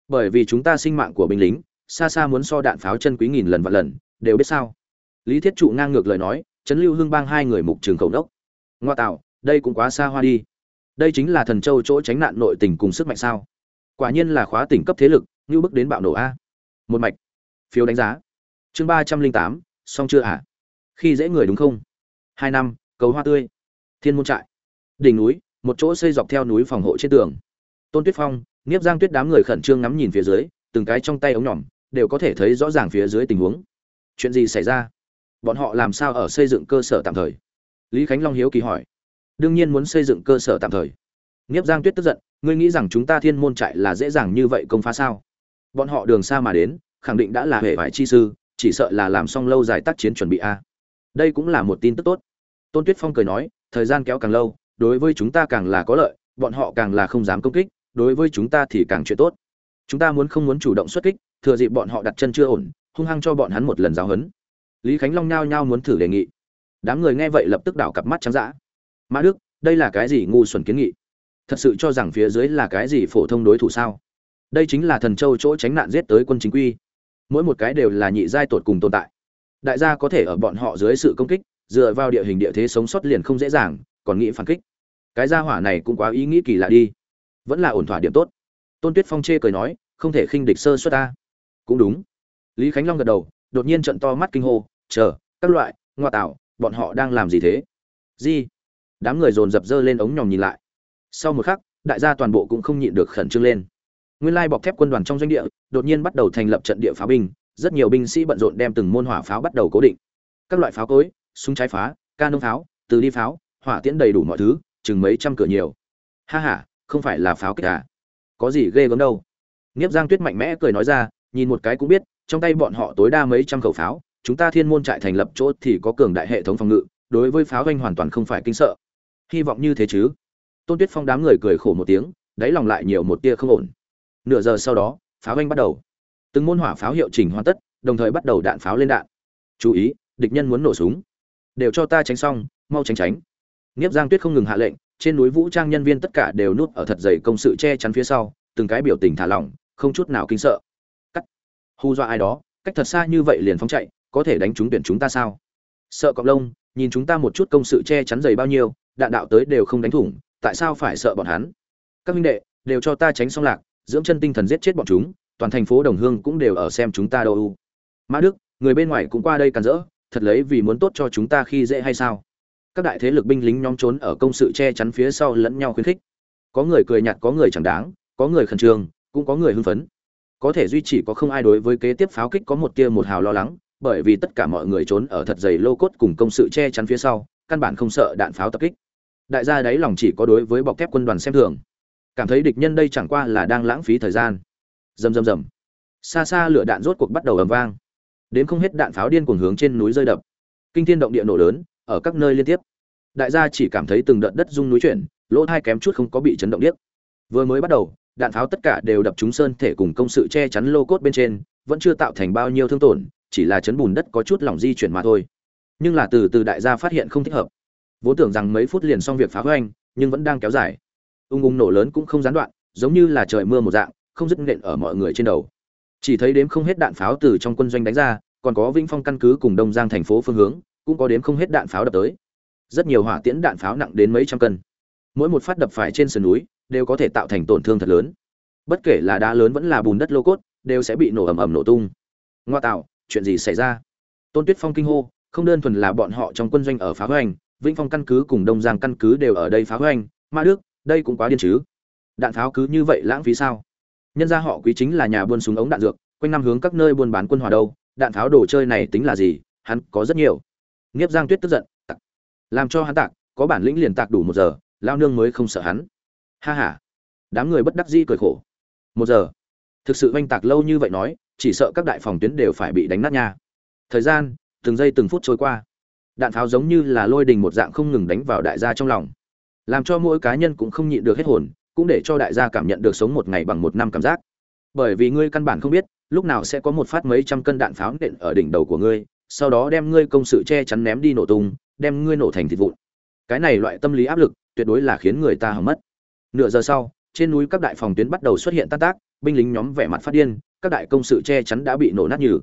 Bởi vì chúng ta sinh mạng của binh lính, xa xa muốn so đạn pháo chân quý nghìn lần và lần, đều biết sao. Lý thiết trụ ngang ngược lời nói, trấn lưu hương bang hai người mục trường khẩu đốc. Ngoa tạo, đây cũng quá xa hoa đi đây chính là thần châu chỗ tránh nạn nội tình cùng sức mạnh sao? Quả nhiên là khóa tỉnh cấp thế lực, như bước đến bạo nổ a. Một mạch. Phiếu đánh giá. Chương ba trăm linh tám, xong chưa hả? Khi dễ người đúng không? Hai năm, cầu hoa tươi. Thiên môn trại. Đỉnh núi, một chỗ xây dọc theo núi phòng hộ trên tường. Tôn tuyết phong, nghiếp giang tuyết đám người khẩn trương ngắm nhìn phía dưới, từng cái trong tay ống nhỏm đều có thể thấy rõ ràng phía dưới tình huống. Chuyện gì xảy ra? Bọn họ làm sao ở xây dựng cơ sở tạm thời? Lý khánh long hiếu kỳ hỏi đương nhiên muốn xây dựng cơ sở tạm thời. Nghiếp giang tuyết tức giận, ngươi nghĩ rằng chúng ta thiên môn trại là dễ dàng như vậy công phá sao? Bọn họ đường xa mà đến, khẳng định đã là hệ vải chi sư, chỉ sợ là làm xong lâu dài tác chiến chuẩn bị a. Đây cũng là một tin tức tốt. Tôn tuyết phong cười nói, thời gian kéo càng lâu, đối với chúng ta càng là có lợi, bọn họ càng là không dám công kích, đối với chúng ta thì càng chuyện tốt. Chúng ta muốn không muốn chủ động xuất kích, thừa dịp bọn họ đặt chân chưa ổn, hung hăng cho bọn hắn một lần giáo huấn. Lý khánh long nhao nhao muốn thử đề nghị. Đám người nghe vậy lập tức đảo cặp mắt trắng dã mã đức, đây là cái gì ngu xuẩn kiến nghị? Thật sự cho rằng phía dưới là cái gì phổ thông đối thủ sao? Đây chính là thần châu chỗ tránh nạn giết tới quân chính quy. Mỗi một cái đều là nhị giai tột cùng tồn tại. Đại gia có thể ở bọn họ dưới sự công kích, dựa vào địa hình địa thế sống sót liền không dễ dàng, còn nghĩ phản kích. Cái gia hỏa này cũng quá ý nghĩ kỳ lạ đi. Vẫn là ổn thỏa điểm tốt. Tôn tuyết phong chê cười nói, không thể khinh địch sơ xuất ta. Cũng đúng. Lý khánh long gật đầu, đột nhiên trận to mắt kinh hô, chờ, các loại, ngoa tạo, bọn họ đang làm gì thế? Gì? Đám người dồn dập dơ lên ống nhòm nhìn lại. Sau một khắc, đại gia toàn bộ cũng không nhịn được khẩn trương lên. Nguyên lai bọc thép quân đoàn trong doanh địa, đột nhiên bắt đầu thành lập trận địa pháo binh, rất nhiều binh sĩ bận rộn đem từng môn hỏa pháo bắt đầu cố định. Các loại pháo cối, súng trái phá ca nông pháo, từ đi pháo, hỏa tiễn đầy đủ mọi thứ, chừng mấy trăm cửa nhiều. Ha ha, không phải là pháo kích à? Có gì ghê gớm đâu. Nghiếp giang tuyết mạnh mẽ cười nói ra, nhìn một cái cũng biết, trong tay bọn họ tối đa mấy trăm khẩu pháo, chúng ta thiên môn trại thành lập chỗ thì có cường đại hệ thống phòng ngự, đối với pháo doanh hoàn toàn không phải kinh sợ hy vọng như thế chứ? Tôn tuyết phong đám người cười khổ một tiếng, đáy lòng lại nhiều một tia không ổn. Nửa giờ sau đó, pháo anh bắt đầu. Từng môn hỏa pháo hiệu chỉnh hoàn tất, đồng thời bắt đầu đạn pháo lên đạn. Chú ý, địch nhân muốn nổ súng. Đều cho ta tránh xong, mau tránh tránh. Nghiếp giang tuyết không ngừng hạ lệnh, trên núi vũ trang nhân viên tất cả đều núp ở thật dày công sự che chắn phía sau, từng cái biểu tình thả lỏng, không chút nào kinh sợ. Cắt. Hù dọa ai đó, cách thật xa như vậy liền phóng chạy, có thể đánh trúng tuyển chúng ta sao? Sợ cọp lông, nhìn chúng ta một chút công sự che chắn dày bao nhiêu đạn đạo tới đều không đánh thủng, tại sao phải sợ bọn hắn? Các minh đệ, đều cho ta tránh xong lạc, dưỡng chân tinh thần giết chết bọn chúng, toàn thành phố đồng hương cũng đều ở xem chúng ta đâu. U mã đức, người bên ngoài cũng qua đây càn rỡ, thật lấy vì muốn tốt cho chúng ta khi dễ hay sao? Các đại thế lực binh lính nhóm trốn ở công sự che chắn phía sau lẫn nhau khuyến khích. Có người cười nhạt, có người chẳng đáng, có người khẩn trương, cũng có người hưng phấn. Có thể duy trì có không ai đối với kế tiếp pháo kích có một tia một hào lo lắng, bởi vì tất cả mọi người trốn ở thật dày lô cốt cùng công sự che chắn phía sau, căn bản không sợ đạn pháo tập kích đại gia đáy lòng chỉ có đối với bọc thép quân đoàn xem thường. Cảm thấy địch nhân đây chẳng qua là đang lãng phí thời gian. Rầm rầm rầm. Xa xa lửa đạn rốt cuộc bắt đầu ầm vang. Đến không hết đạn pháo điên cuồng hướng trên núi rơi đập. Kinh thiên động địa nổ lớn, ở các nơi liên tiếp. Đại gia chỉ cảm thấy từng đợt đất rung núi chuyển, lỗ thai kém chút không có bị chấn động điếc. Vừa mới bắt đầu, đạn pháo tất cả đều đập trúng sơn thể cùng công sự che chắn lô cốt bên trên, vẫn chưa tạo thành bao nhiêu thương tổn, chỉ là chấn bùn đất có chút lỏng di chuyển mà thôi. Nhưng là từ từ đại gia phát hiện không thích hợp vốn tưởng rằng mấy phút liền xong việc phá hoành, nhưng vẫn đang kéo dài. Ung ung nổ lớn cũng không gián đoạn, giống như là trời mưa một dạng, không dứt nện ở mọi người trên đầu. Chỉ thấy đếm không hết đạn pháo từ trong quân doanh đánh ra, còn có vĩnh phong căn cứ cùng đông giang thành phố phương hướng, cũng có đếm không hết đạn pháo đập tới. Rất nhiều hỏa tiễn đạn pháo nặng đến mấy trăm cân. Mỗi một phát đập phải trên sườn núi, đều có thể tạo thành tổn thương thật lớn. Bất kể là đá lớn vẫn là bùn đất lô cốt, đều sẽ bị nổ ầm ầm nổ tung. Ngoa tạo, chuyện gì xảy ra? Tôn tuyết phong kinh hô, không đơn thuần là bọn họ trong quân doanh ở phá hoành vĩnh phong căn cứ cùng đông giang căn cứ đều ở đây phá hoành. Ma đức, đây cũng quá điên chứ. Đạn pháo cứ như vậy lãng phí sao? Nhân ra họ quý chính là nhà buôn súng ống đạn dược, quanh năm hướng các nơi buôn bán quân hòa đâu. Đạn pháo đồ chơi này tính là gì? Hắn có rất nhiều. Nghiếp giang tuyết tức giận, tặc. làm cho hắn tạc có bản lĩnh liền tạc đủ một giờ, lao nương mới không sợ hắn. Ha ha. Đám người bất đắc dĩ cười khổ. Một giờ. Thực sự oanh tạc lâu như vậy nói, chỉ sợ các đại phòng tuyến đều phải bị đánh nát nha. Thời gian, từng giây từng phút trôi qua đạn pháo giống như là lôi đình một dạng không ngừng đánh vào đại gia trong lòng. Làm cho mỗi cá nhân cũng không nhịn được hết hồn, cũng để cho đại gia cảm nhận được sống một ngày bằng một năm cảm giác. Bởi vì ngươi căn bản không biết, lúc nào sẽ có một phát mấy trăm cân đạn pháo nện ở đỉnh đầu của ngươi, sau đó đem ngươi công sự che chắn ném đi nổ tung, đem ngươi nổ thành thịt vụn. Cái này loại tâm lý áp lực, tuyệt đối là khiến người ta hầm mất. Nửa giờ sau, trên núi các đại phòng tuyến bắt đầu xuất hiện tan tác, binh lính nhóm vẻ mặt phát điên, các đại công sự che chắn đã bị nổ nát nhừ.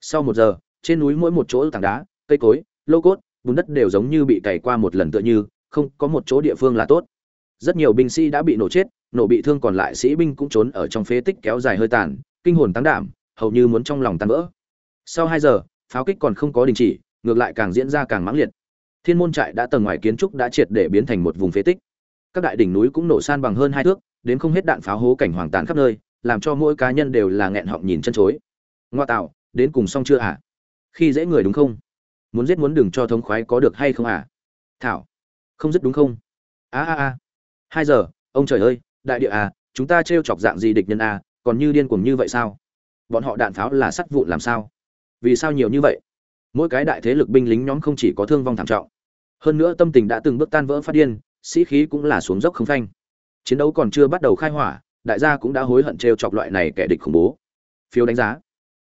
Sau một giờ, trên núi mỗi một chỗ tảng đá, cây cối lô cốt, bùn đất đều giống như bị cày qua một lần tựa như, không có một chỗ địa phương là tốt. Rất nhiều binh sĩ đã bị nổ chết, nổ bị thương còn lại sĩ binh cũng trốn ở trong phế tích kéo dài hơi tàn, kinh hồn tăng đảm, hầu như muốn trong lòng tan vỡ. Sau hai giờ, pháo kích còn không có đình chỉ, ngược lại càng diễn ra càng mãng liệt. Thiên môn trại đã tầng ngoài kiến trúc đã triệt để biến thành một vùng phế tích. Các đại đỉnh núi cũng nổ san bằng hơn hai thước, đến không hết đạn pháo hố cảnh hoàng tàn khắp nơi, làm cho mỗi cá nhân đều là nghẹn họng nhìn chân chối. Ngoa tạo, đến cùng xong chưa hả? Khi dễ người đúng không? Muốn giết muốn đừng cho thống khoái có được hay không à? Thảo. Không dứt đúng không? A a a. Hai giờ, ông trời ơi, đại địa à chúng ta trêu chọc dạng gì địch nhân à còn như điên cuồng như vậy sao? Bọn họ đạn pháo là sắt vụn làm sao? Vì sao nhiều như vậy? Mỗi cái đại thế lực binh lính nhóm không chỉ có thương vong thảm trọng. Hơn nữa tâm tình đã từng bước tan vỡ phát điên, sĩ khí cũng là xuống dốc không phanh. Chiến đấu còn chưa bắt đầu khai hỏa, đại gia cũng đã hối hận trêu chọc loại này kẻ địch khủng bố. Phiếu đánh giá.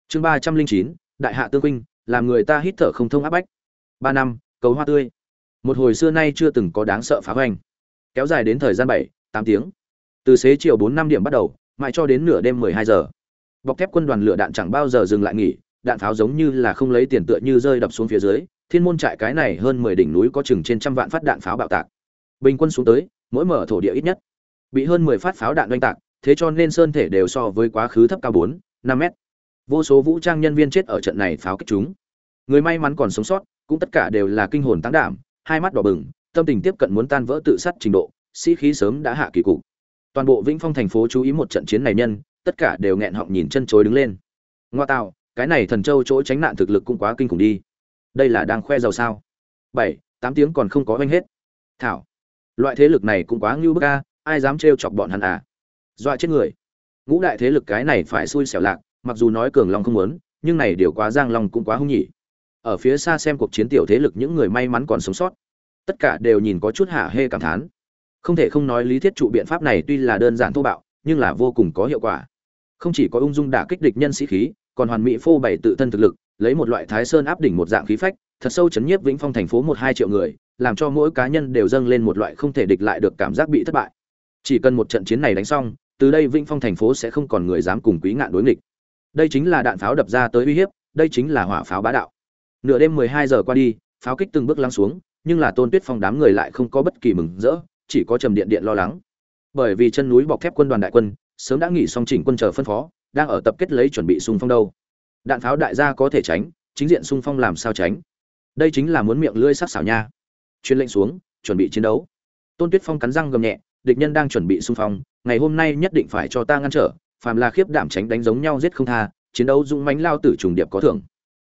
Chương ba trăm linh chín, đại hạ tương huynh làm người ta hít thở không thông áp bách. Ba năm, cầu hoa tươi. Một hồi xưa nay chưa từng có đáng sợ phá hoành. Kéo dài đến thời gian bảy, tám tiếng. Từ xế chiều bốn năm điểm bắt đầu, mãi cho đến nửa đêm mười hai giờ. Bọc thép quân đoàn lửa đạn chẳng bao giờ dừng lại nghỉ, đạn pháo giống như là không lấy tiền tựa như rơi đập xuống phía dưới, thiên môn trại cái này hơn mười đỉnh núi có chừng trên trăm vạn phát đạn pháo bạo tạc. Bình quân xuống tới, mỗi mở thổ địa ít nhất, bị hơn mười phát pháo đạn oanh tạc, thế cho nên sơn thể đều so với quá khứ thấp cao bốn, năm mét vô số vũ trang nhân viên chết ở trận này pháo kích chúng. Người may mắn còn sống sót, cũng tất cả đều là kinh hồn tăng đảm, hai mắt đỏ bừng, tâm tình tiếp cận muốn tan vỡ tự sát trình độ, sĩ khí sớm đã hạ kỳ cục. Toàn bộ vĩnh phong thành phố chú ý một trận chiến này nhân, tất cả đều nghẹn họng nhìn chân chối đứng lên. Ngoa tạo, cái này thần châu chỗ tránh nạn thực lực cũng quá kinh khủng đi. Đây là đang khoe giàu sao? Bảy, tám tiếng còn không có oanh hết. Thảo, loại thế lực này cũng quá ngưu bức ca ai dám trêu chọc bọn hắn à? Dọa chết người. Ngũ đại thế lực cái này phải xui xẻo lạc mặc dù nói cường long không muốn, nhưng này điều quá giang long cũng quá hung nhỉ ở phía xa xem cuộc chiến tiểu thế lực những người may mắn còn sống sót, tất cả đều nhìn có chút hạ hê cảm thán. Không thể không nói lý thiết trụ biện pháp này tuy là đơn giản thô bạo, nhưng là vô cùng có hiệu quả. Không chỉ có ung dung đả kích địch nhân sĩ khí, còn hoàn mỹ phô bày tự thân thực lực, lấy một loại thái sơn áp đỉnh một dạng khí phách, thật sâu chấn nhiếp vĩnh phong thành phố một hai triệu người, làm cho mỗi cá nhân đều dâng lên một loại không thể địch lại được cảm giác bị thất bại. Chỉ cần một trận chiến này đánh xong, từ đây vĩnh phong thành phố sẽ không còn người dám cùng quý ngạn đối nghịch đây chính là đạn pháo đập ra tới uy hiếp, đây chính là hỏa pháo bá đạo. Nửa đêm mười hai giờ qua đi, pháo kích từng bước lắng xuống, nhưng là tôn tuyết phong đám người lại không có bất kỳ mừng rỡ, chỉ có trầm điện điện lo lắng. Bởi vì chân núi bọc thép quân đoàn đại quân, sớm đã nghỉ xong chỉnh quân chờ phân phó, đang ở tập kết lấy chuẩn bị xung phong đâu. Đạn pháo đại gia có thể tránh, chính diện xung phong làm sao tránh? Đây chính là muốn miệng lưỡi sắc xảo nha. Chuyên lệnh xuống, chuẩn bị chiến đấu. Tôn tuyết phong cắn răng gầm nhẹ, địch nhân đang chuẩn bị xung phong, ngày hôm nay nhất định phải cho ta ngăn trở phàm là khiếp đảm tránh đánh giống nhau giết không tha chiến đấu dũng mãnh lao tử trùng điệp có thưởng.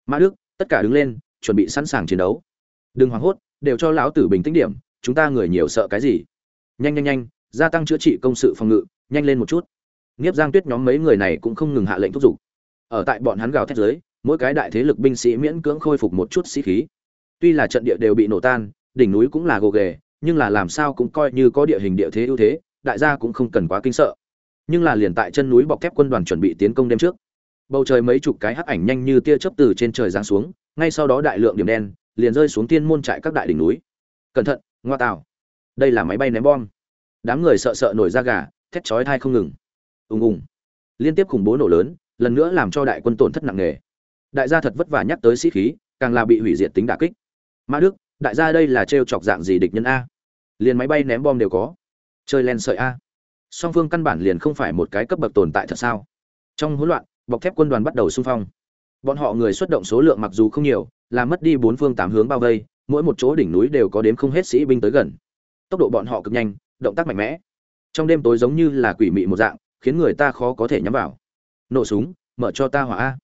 Mã đức tất cả đứng lên chuẩn bị sẵn sàng chiến đấu. Đừng hoảng hốt đều cho lão tử bình tĩnh điểm chúng ta người nhiều sợ cái gì? Nhanh nhanh nhanh gia tăng chữa trị công sự phòng ngự nhanh lên một chút. Nghiếp giang tuyết nhóm mấy người này cũng không ngừng hạ lệnh thúc giục. Ở tại bọn hắn gào thét dưới, mỗi cái đại thế lực binh sĩ miễn cưỡng khôi phục một chút sĩ khí. Tuy là trận địa đều bị nổ tan đỉnh núi cũng là gồ ghề nhưng là làm sao cũng coi như có địa hình địa thế ưu thế đại gia cũng không cần quá kinh sợ nhưng là liền tại chân núi bọc thép quân đoàn chuẩn bị tiến công đêm trước. Bầu trời mấy chục cái hắc ảnh nhanh như tia chớp từ trên trời giáng xuống, ngay sau đó đại lượng điểm đen liền rơi xuống tiên môn trại các đại đỉnh núi. Cẩn thận, ngoa tào đây là máy bay ném bom. Đám người sợ sợ nổi da gà, thét chói thai không ngừng. Ùng ùng. Liên tiếp khủng bố nổ lớn, lần nữa làm cho đại quân tổn thất nặng nề. Đại gia thật vất vả nhắc tới sĩ khí, càng là bị hủy diệt tính đả kích. Mã đức, đại gia đây là trêu chọc dạng gì địch nhân a? Liền máy bay ném bom đều có. Chơi len sợi a song phương căn bản liền không phải một cái cấp bậc tồn tại thật sao? Trong hỗn loạn, bọc thép quân đoàn bắt đầu xung phong. Bọn họ người xuất động số lượng mặc dù không nhiều làm mất đi bốn phương tám hướng bao vây, mỗi một chỗ đỉnh núi đều có đếm không hết sĩ binh tới gần. Tốc độ bọn họ cực nhanh, động tác mạnh mẽ. Trong đêm tối giống như là quỷ mị một dạng, khiến người ta khó có thể nhắm vào. Nổ súng, mở cho ta hỏa a.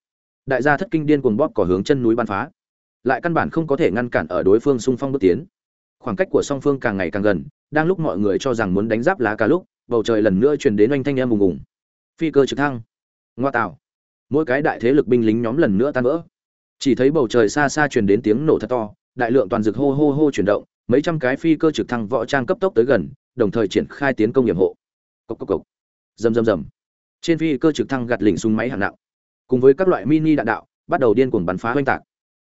Đại gia thất kinh điên cuồng bóp cỏ hướng chân núi bắn phá. Lại căn bản không có thể ngăn cản ở đối phương xung phong bước tiến. Khoảng cách của song phương càng ngày càng gần, đang lúc mọi người cho rằng muốn đánh giáp lá cả lúc bầu trời lần nữa truyền đến oanh thanh em ùng ùng. Phi cơ trực thăng. Ngoa tạo. Mỗi cái đại thế lực binh lính nhóm lần nữa tan vỡ. Chỉ thấy bầu trời xa xa truyền đến tiếng nổ thật to, đại lượng toàn dược hô hô hô chuyển động, mấy trăm cái phi cơ trực thăng võ trang cấp tốc tới gần, đồng thời triển khai tiến công nghiệp hộ. Cốc cốc cốc. rầm rầm rầm. Trên phi cơ trực thăng gạt lỉnh súng máy hạng nặng. Cùng với các loại mini đạn đạo, bắt đầu điên cuồng bắn phá oanh tạc.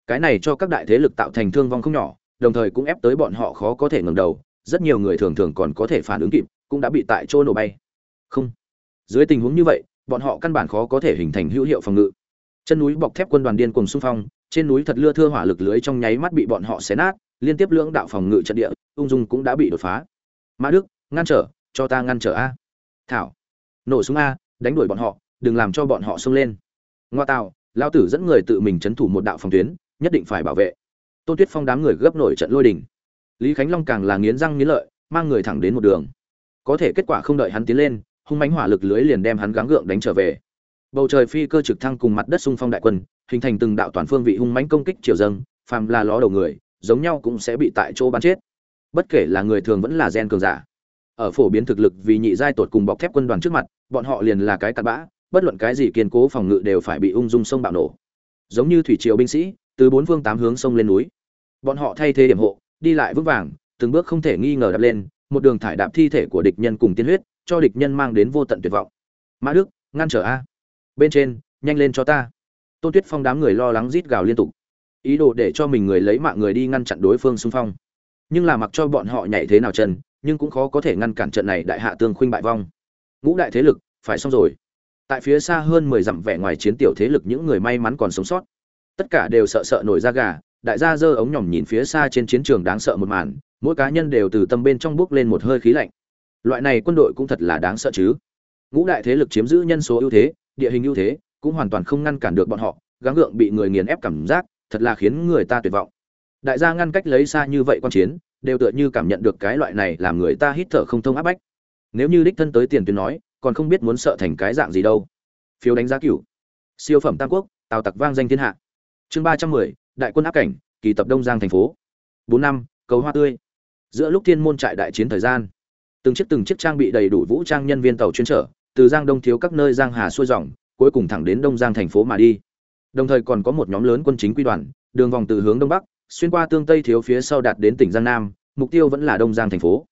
Cái này cho các đại thế lực tạo thành thương vong không nhỏ, đồng thời cũng ép tới bọn họ khó có thể ngừng đầu, rất nhiều người thường thường còn có thể phản ứng kịp cũng đã bị tại chỗ nổ bay. Không. Dưới tình huống như vậy, bọn họ căn bản khó có thể hình thành hữu hiệu phòng ngự. Chân núi bọc thép quân đoàn điên cùng xung phong, trên núi thật lưa thưa hỏa lực lưới trong nháy mắt bị bọn họ xé nát, liên tiếp lưỡng đạo phòng ngự trận địa, ung dung cũng đã bị đột phá. Mã đức, ngăn trở, cho ta ngăn trở a. Thảo. Nổ súng a, đánh đuổi bọn họ, đừng làm cho bọn họ xông lên. Ngoa tạo lao tử dẫn người tự mình chấn thủ một đạo phòng tuyến, nhất định phải bảo vệ. Tôn tuyết phong đám người gấp nổi trận lôi đình. Lý khánh long càng là nghiến răng nghiến lợi, mang người thẳng đến một đường có thể kết quả không đợi hắn tiến lên, hung mánh hỏa lực lưới liền đem hắn gắng gượng đánh trở về. Bầu trời phi cơ trực thăng cùng mặt đất xung phong đại quân, hình thành từng đạo toàn phương vị hung mánh công kích triều dâng, phàm là ló đầu người, giống nhau cũng sẽ bị tại chỗ bắn chết. Bất kể là người thường vẫn là gen cường giả. Ở phổ biến thực lực vì nhị giai tột cùng bọc thép quân đoàn trước mặt, bọn họ liền là cái cặn bã, bất luận cái gì kiên cố phòng ngự đều phải bị ung dung sông bạo nổ. Giống như thủy triều binh sĩ, từ bốn phương tám hướng sông lên núi. Bọn họ thay thế điểm hộ, đi lại vững vàng, từng bước không thể nghi ngờ đập lên một đường thải đạp thi thể của địch nhân cùng tiên huyết, cho địch nhân mang đến vô tận tuyệt vọng. Mã đức, ngăn trở a. Bên trên, nhanh lên cho ta. Tôn tuyết phong đám người lo lắng rít gào liên tục. Ý đồ để cho mình người lấy mạng người đi ngăn chặn đối phương xung phong. Nhưng là mặc cho bọn họ nhảy thế nào chân, nhưng cũng khó có thể ngăn cản trận này đại hạ tương khuynh bại vong. Ngũ đại thế lực, phải xong rồi. Tại phía xa hơn mười dặm vẻ ngoài chiến tiểu thế lực những người may mắn còn sống sót. Tất cả đều sợ sợ nổi da gà, đại gia giơ ống nhỏm nhìn phía xa trên chiến trường đáng sợ một màn mỗi cá nhân đều từ tâm bên trong bước lên một hơi khí lạnh. Loại này quân đội cũng thật là đáng sợ chứ. Ngũ đại thế lực chiếm giữ nhân số ưu thế, địa hình ưu thế, cũng hoàn toàn không ngăn cản được bọn họ, gắng gượng bị người nghiền ép cảm giác, thật là khiến người ta tuyệt vọng. Đại gia ngăn cách lấy xa như vậy quan chiến, đều tựa như cảm nhận được cái loại này làm người ta hít thở không thông áp bách. Nếu như đích thân tới tiền tuyến nói, còn không biết muốn sợ thành cái dạng gì đâu. Phiếu đánh giá cửu. Siêu phẩm tam quốc, tào tặc vang danh thiên hạ. Chương ba trăm mười, đại quân áp cảnh, kỳ tập đông giang thành phố. Bốn năm, cầu hoa tươi giữa lúc thiên môn trại đại chiến thời gian, từng chiếc từng chiếc trang bị đầy đủ vũ trang nhân viên tàu chuyên trở, từ giang đông thiếu các nơi giang hà xuôi dòng, cuối cùng thẳng đến đông giang thành phố mà đi. Đồng thời còn có một nhóm lớn quân chính quy đoàn, đường vòng từ hướng đông bắc, xuyên qua tương tây thiếu phía sau đạt đến tỉnh giang nam, mục tiêu vẫn là đông giang thành phố.